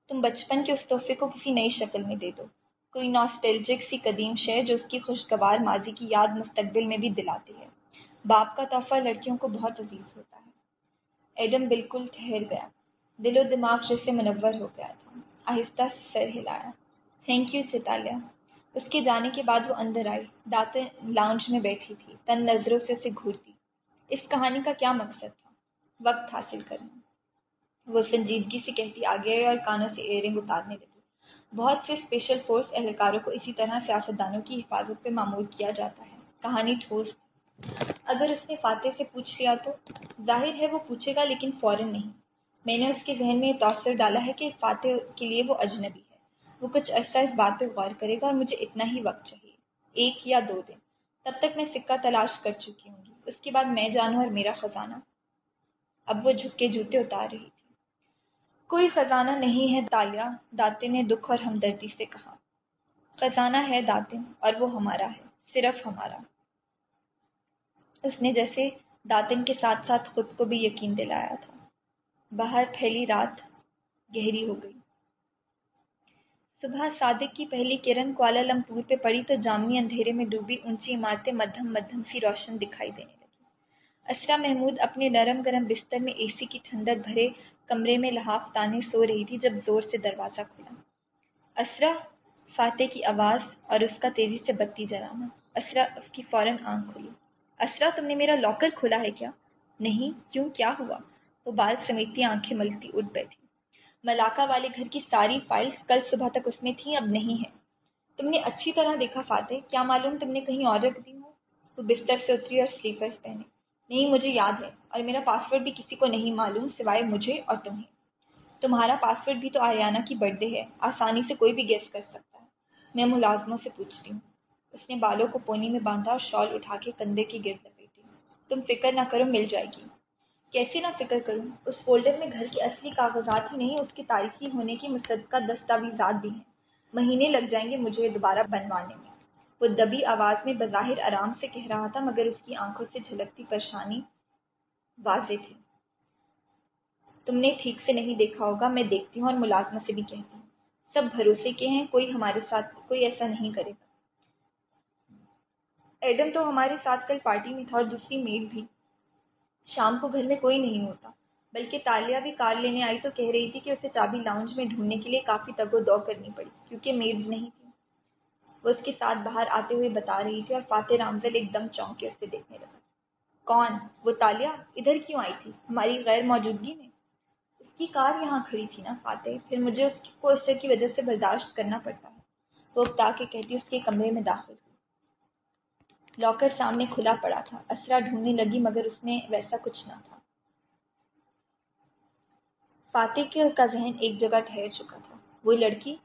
تم بچپن کے اس تحفے کو کسی نئی شکل میں دے دو۔ کوئی ناسٹیلجک سی قدیم شے جو اس کی خوشگوار ماضی کی یاد مستقبل میں بھی دلاتی ہے۔ باپ کا تحفہ لڑکیوں کو بہت عزیز ہوتا ہے۔ ایڈم بالکل ٹھہر گیا۔ دل و دماغ جیسے منور ہو گیا تھا۔ آہستہ سر ہلایا۔ تھینک یو چتالیہ اس کے جانے کے بعد وہ اندر آئی۔ داتیں لاؤنج میں بیٹھی تھی۔ تن نظروں سے اسے گھورتی۔ اس کہانی کا کیا مقصد تھا؟ وقت حاصل کرنا۔ وہ سنجیدگی سے کہتی آگے آئی اور کانوں سے ایئرنگ اتارنے لگی۔ بہت سے اسپیشل فورس اہلکاروں کو اسی طرح سیاستدانوں کی حفاظت پہ معمول کیا جاتا ہے۔ کہانی ٹھوس۔ اگر اس نے فاتح سے پوچھ لیا تو؟ ظاہر ہے وہ پوچھے گا لیکن فوراً نہیں۔ میں نے اس کے ذہن میں یہ تاثر ڈالا ہے کہ فاتح کے لیے وہ اجنبی ہے۔ وہ کچھ عرصہ اس بات پہ غور کرے گا اور مجھے اتنا ہی وقت چاہیے۔ ایک یا دو دن۔ تب تک میں سکہ تلاش کر چکی ہوں گی۔ اس کے بعد میں جانوں اور میرا خزانہ۔ اب وہ جھک کے جوتے اتار رہی تھی۔ کوئی خزانہ نہیں ہے تالیہ داتن نے دکھ اور ہمدردی سے کہا۔ خزانہ ہے داتن اور وہ ہمارا ہے، صرف ہمارا۔ اس نے جیسے داتن کے ساتھ ساتھ خود کو بھی یقین دلایا تھا۔ باہر پھیلی رات گہری ہو گئی۔ صبح صادق کی پہلی کرن کوالا لمپور پہ پڑی تو جامنی اندھیرے میں ڈوبی اونچی عمارتیں مدھم مدھم سی روشن دکھائی دینے لگی۔ اسرا محمود اپنے نرم گرم بستر میں اے سی کی ٹھنڈک بھرے کمرے میں لحاف تانے سو رہی تھی جب زور سے دروازہ کھلا اسرا فاتح کی آواز اور اس کا تیزی سے بتی جلانا اسرا اس کی فوراً آنکھ کھلی اسرا، تم نے میرا لاکر کھولا ہے کیا؟ نہیں، کیوں؟ کیا ہوا؟ وہ بال سمیٹتی آنکھیں ملتی اٹھ بیٹھی۔ ملاقہ والے گھر کی ساری فائلز کل صبح تک اس میں تھیں، اب نہیں ہے تم نے اچھی طرح دیکھا فاتح، کیا معلوم تم نے کہیں اور رکھ دی ہو وہ بستر سے اتری اور سلیپرز پہنے نہیں، مجھے یاد ہے۔ اور میرا پاسورڈ بھی کسی کو نہیں معلوم سوائے مجھے اور تمہیں۔ تمہارا پاسورڈ بھی تو آریانہ کی برتھ ڈے ہے۔ آسانی سے کوئی بھی گیس کر سکتا ہے۔ میں ملازموں سے پوچھتی ہوں۔ اس نے بالوں کو پونی میں باندھا اور شال اٹھا کے کندھے کی گرد لپیٹی تم فکر نہ کرو، مل جائے گی۔ کیسے نہ فکر کروں؟ اس فولڈر میں گھر کے اصلی کاغذات ہی نہیں، اس کی تاریخی ہونے کی مصدقہ دستاویزات بھی ہیں۔ مہینے لگ جائیں گے مجھے دوبارہ بنوانے میں۔ وہ دبی آواز میں بظاہر آرام سے کہہ رہا تھا مگر اس کی آنکھوں سے جھلکتی پریشانی واضح تھی۔ تم نے ٹھیک سے نہیں دیکھا ہوگا، میں دیکھتی ہوں اور ملازمہ سے بھی کہتی ہوں۔ سب بھروسے کے ہیں، کوئی ہمارے ساتھ، کوئی ایسا نہیں کرے گا۔ ایڈم تو ہمارے ساتھ کل پارٹی میں تھا اور دوسری میڈ بھی۔ شام کو گھر میں کوئی نہیں ہوتا، بلکہ تالیہ بھی کار لینے آئی تو کہہ رہی تھی کہ اسے چابی لاؤنج میں ڈھونڈنے کے لیے کافی تگ و دو کرنی پڑی، کیونکہ میڈ نہیں تھی۔ وہ اس کے ساتھ باہر آتے ہوئے بتا رہی تھی اور فاتح رامزل ایک دم چونک کے اسے دیکھنے لگا۔ کون؟ وہ تالیہ ادھر کیوں آئی تھی؟ ہماری غیر موجودگی میں۔ اس کی کار یہاں کھڑی تھی نا فاتح۔ پھر مجھے اس کو اشر کی وجہ سے برداشت کرنا پڑتا ہے۔ وہ اکتا کے کہتی اس کے کمرے میں داخل ہوئی۔ لاکر سامنے کھلا پڑا تھا۔ اسرا ڈھونڈنے لگی مگر اس میں ویسا کچھ نہ تھا۔ فاتح کا ذہن ایک جگہ ٹھہر چکا تھا۔ وہ لڑکی؟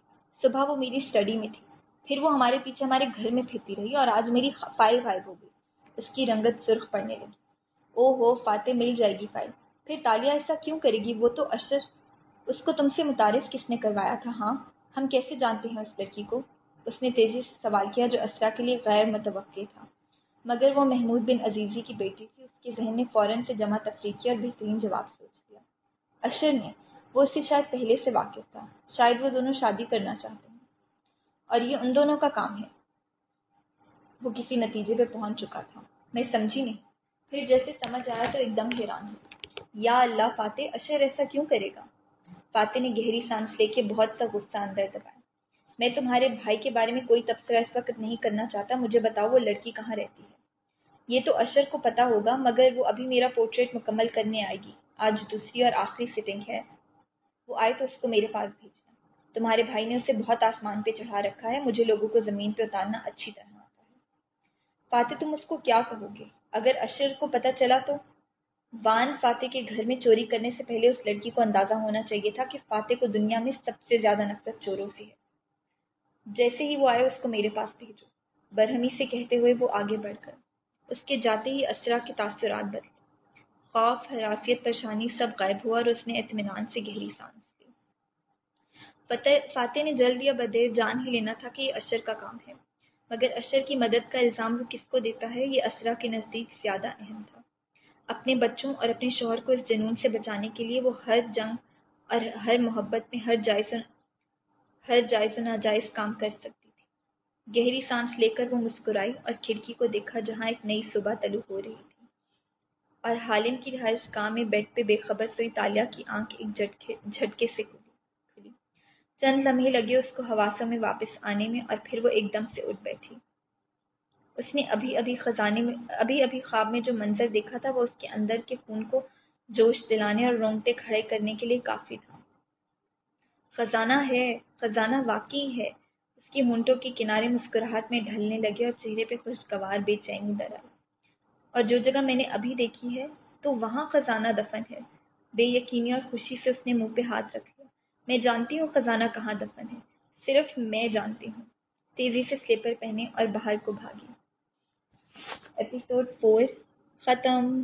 صبح وہ میری اسٹڈی میں تھی۔ پھر وہ ہمارے پیچھے ہمارے گھر میں پھرتی رہی اور آج میری فائل غائب ہو گئی۔ اس کی رنگت سرخ پڑنے لگی۔ او ہو فاتح مل جائے گی فائل پھر تالیہ ایسا کیوں کرے گی؟ وہ تو اشر اس کو تم سے متعارف کس نے کروایا تھا؟ ہاں ہم کیسے جانتے ہیں اس لڑکی کو؟ اس نے تیزی سے سوال کیا جو اسرا کے لیے غیر متوقع تھا۔ مگر وہ محمود بن عزیزی کی بیٹی تھی، اس کے ذہن نے فوراً سے جمع تفریح کیا اور بہترین جواب سوچ لیا۔ اشر نے، وہ اسے شاید پہلے سے واقف تھا۔ شاید وہ دونوں شادی کرنا چاہتے ہیں اور یہ ان دونوں کا کام ہے۔ وہ کسی نتیجے پہ پہنچ چکا تھا۔ میں سمجھی نہیں۔ پھر جیسے سمجھ آیا تو ایک دم حیران ہو یا اللہ فاتح اشر ایسا کیوں کرے گا؟ فاتح نے گہری سانس لے کے بہت سا غصہ اندر دبایا۔ میں تمہارے بھائی کے بارے میں کوئی تبصرہ اس وقت نہیں کرنا چاہتا۔ مجھے بتاؤ وہ لڑکی کہاں رہتی ہے۔ یہ تو اشر کو پتا ہوگا، مگر وہ ابھی میرا پورٹریٹ مکمل کرنے آئے گی۔ آج دوسری اور آخری سٹنگ ہے۔ وہ آئے تو اس کو میرے پاس بھیجنا تمہارے بھائی نے اسے بہت آسمان پہ چڑھا رکھا ہے، مجھے لوگوں کو زمین پہ اتارنا اچھی طرح آتا ہے۔ فاتح، تم اس کو کیا کہو گے؟ اگر اشر کو پتہ چلا تو؟ وان فاتح کے گھر میں چوری کرنے سے پہلے اس لڑکی کو اندازہ ہونا چاہیے تھا کہ فاتح کو دنیا میں سب سے زیادہ نفرت چوروں سے ہے۔ جیسے ہی وہ آئے، اس کو میرے پاس بھیجو۔ برہمی سے کہتے ہوئے وہ آگے بڑھ کر، اس کے جاتے ہی اسرا کے تاثرات بدلے خوف حراسیت پریشانی سب غائب ہوا اور اس نے اطمینان سے گہری سانس فاتح نے جلد یا بدیر جان ہی لینا تھا کہ یہ اشر کا کام ہے۔ مگر اشر کی مدد کا الزام وہ کس کو دیتا ہے، یہ اسرا کے نزدیک زیادہ اہم تھا۔ اپنے بچوں اور اپنے شوہر کو اس جنون سے بچانے کے لیے وہ ہر جنگ اور ہر محبت میں ہر جائز ہر جائز و ناجائز کام کر سکتی تھی۔ گہری سانس لے کر وہ مسکرائی اور کھڑکی کو دیکھا جہاں ایک نئی صبح طلوع ہو رہی تھی۔ اور حالم کی رہائش گاہ میں بیڈ پہ بے خبر سوئی تالیا کی آنکھ ایک جھٹکے جھٹکے سے کھلی چند لمحے لگے اس کو حواسوں میں واپس آنے میں اور پھر وہ ایک دم سے اٹھ بیٹھی۔ اس نے ابھی ابھی خزانے میں، ابھی ابھی خواب میں جو منظر دیکھا تھا وہ اس کے اندر کے خون کو جوش دلانے اور رونگٹے کھڑے کرنے کے لیے کافی تھا۔ خزانہ ہے، خزانہ واقعی ہے۔ اس کی ہونٹوں کے کنارے مسکراہٹ میں ڈھلنے لگے اور چہرے پہ خوشگوار بے چینی در آئی اور جو جگہ میں نے ابھی دیکھی ہے تو وہاں خزانہ دفن ہے۔ بے یقینی اور خوشی سے اس نے منہ پہ ہاتھ رکھ لیا میں جانتی ہوں خزانہ کہاں دفن ہے۔ صرف میں جانتی ہوں۔ تیزی سے سلیپر پہنے اور باہر کو بھاگی۔ ایپیسوڈ فور ختم۔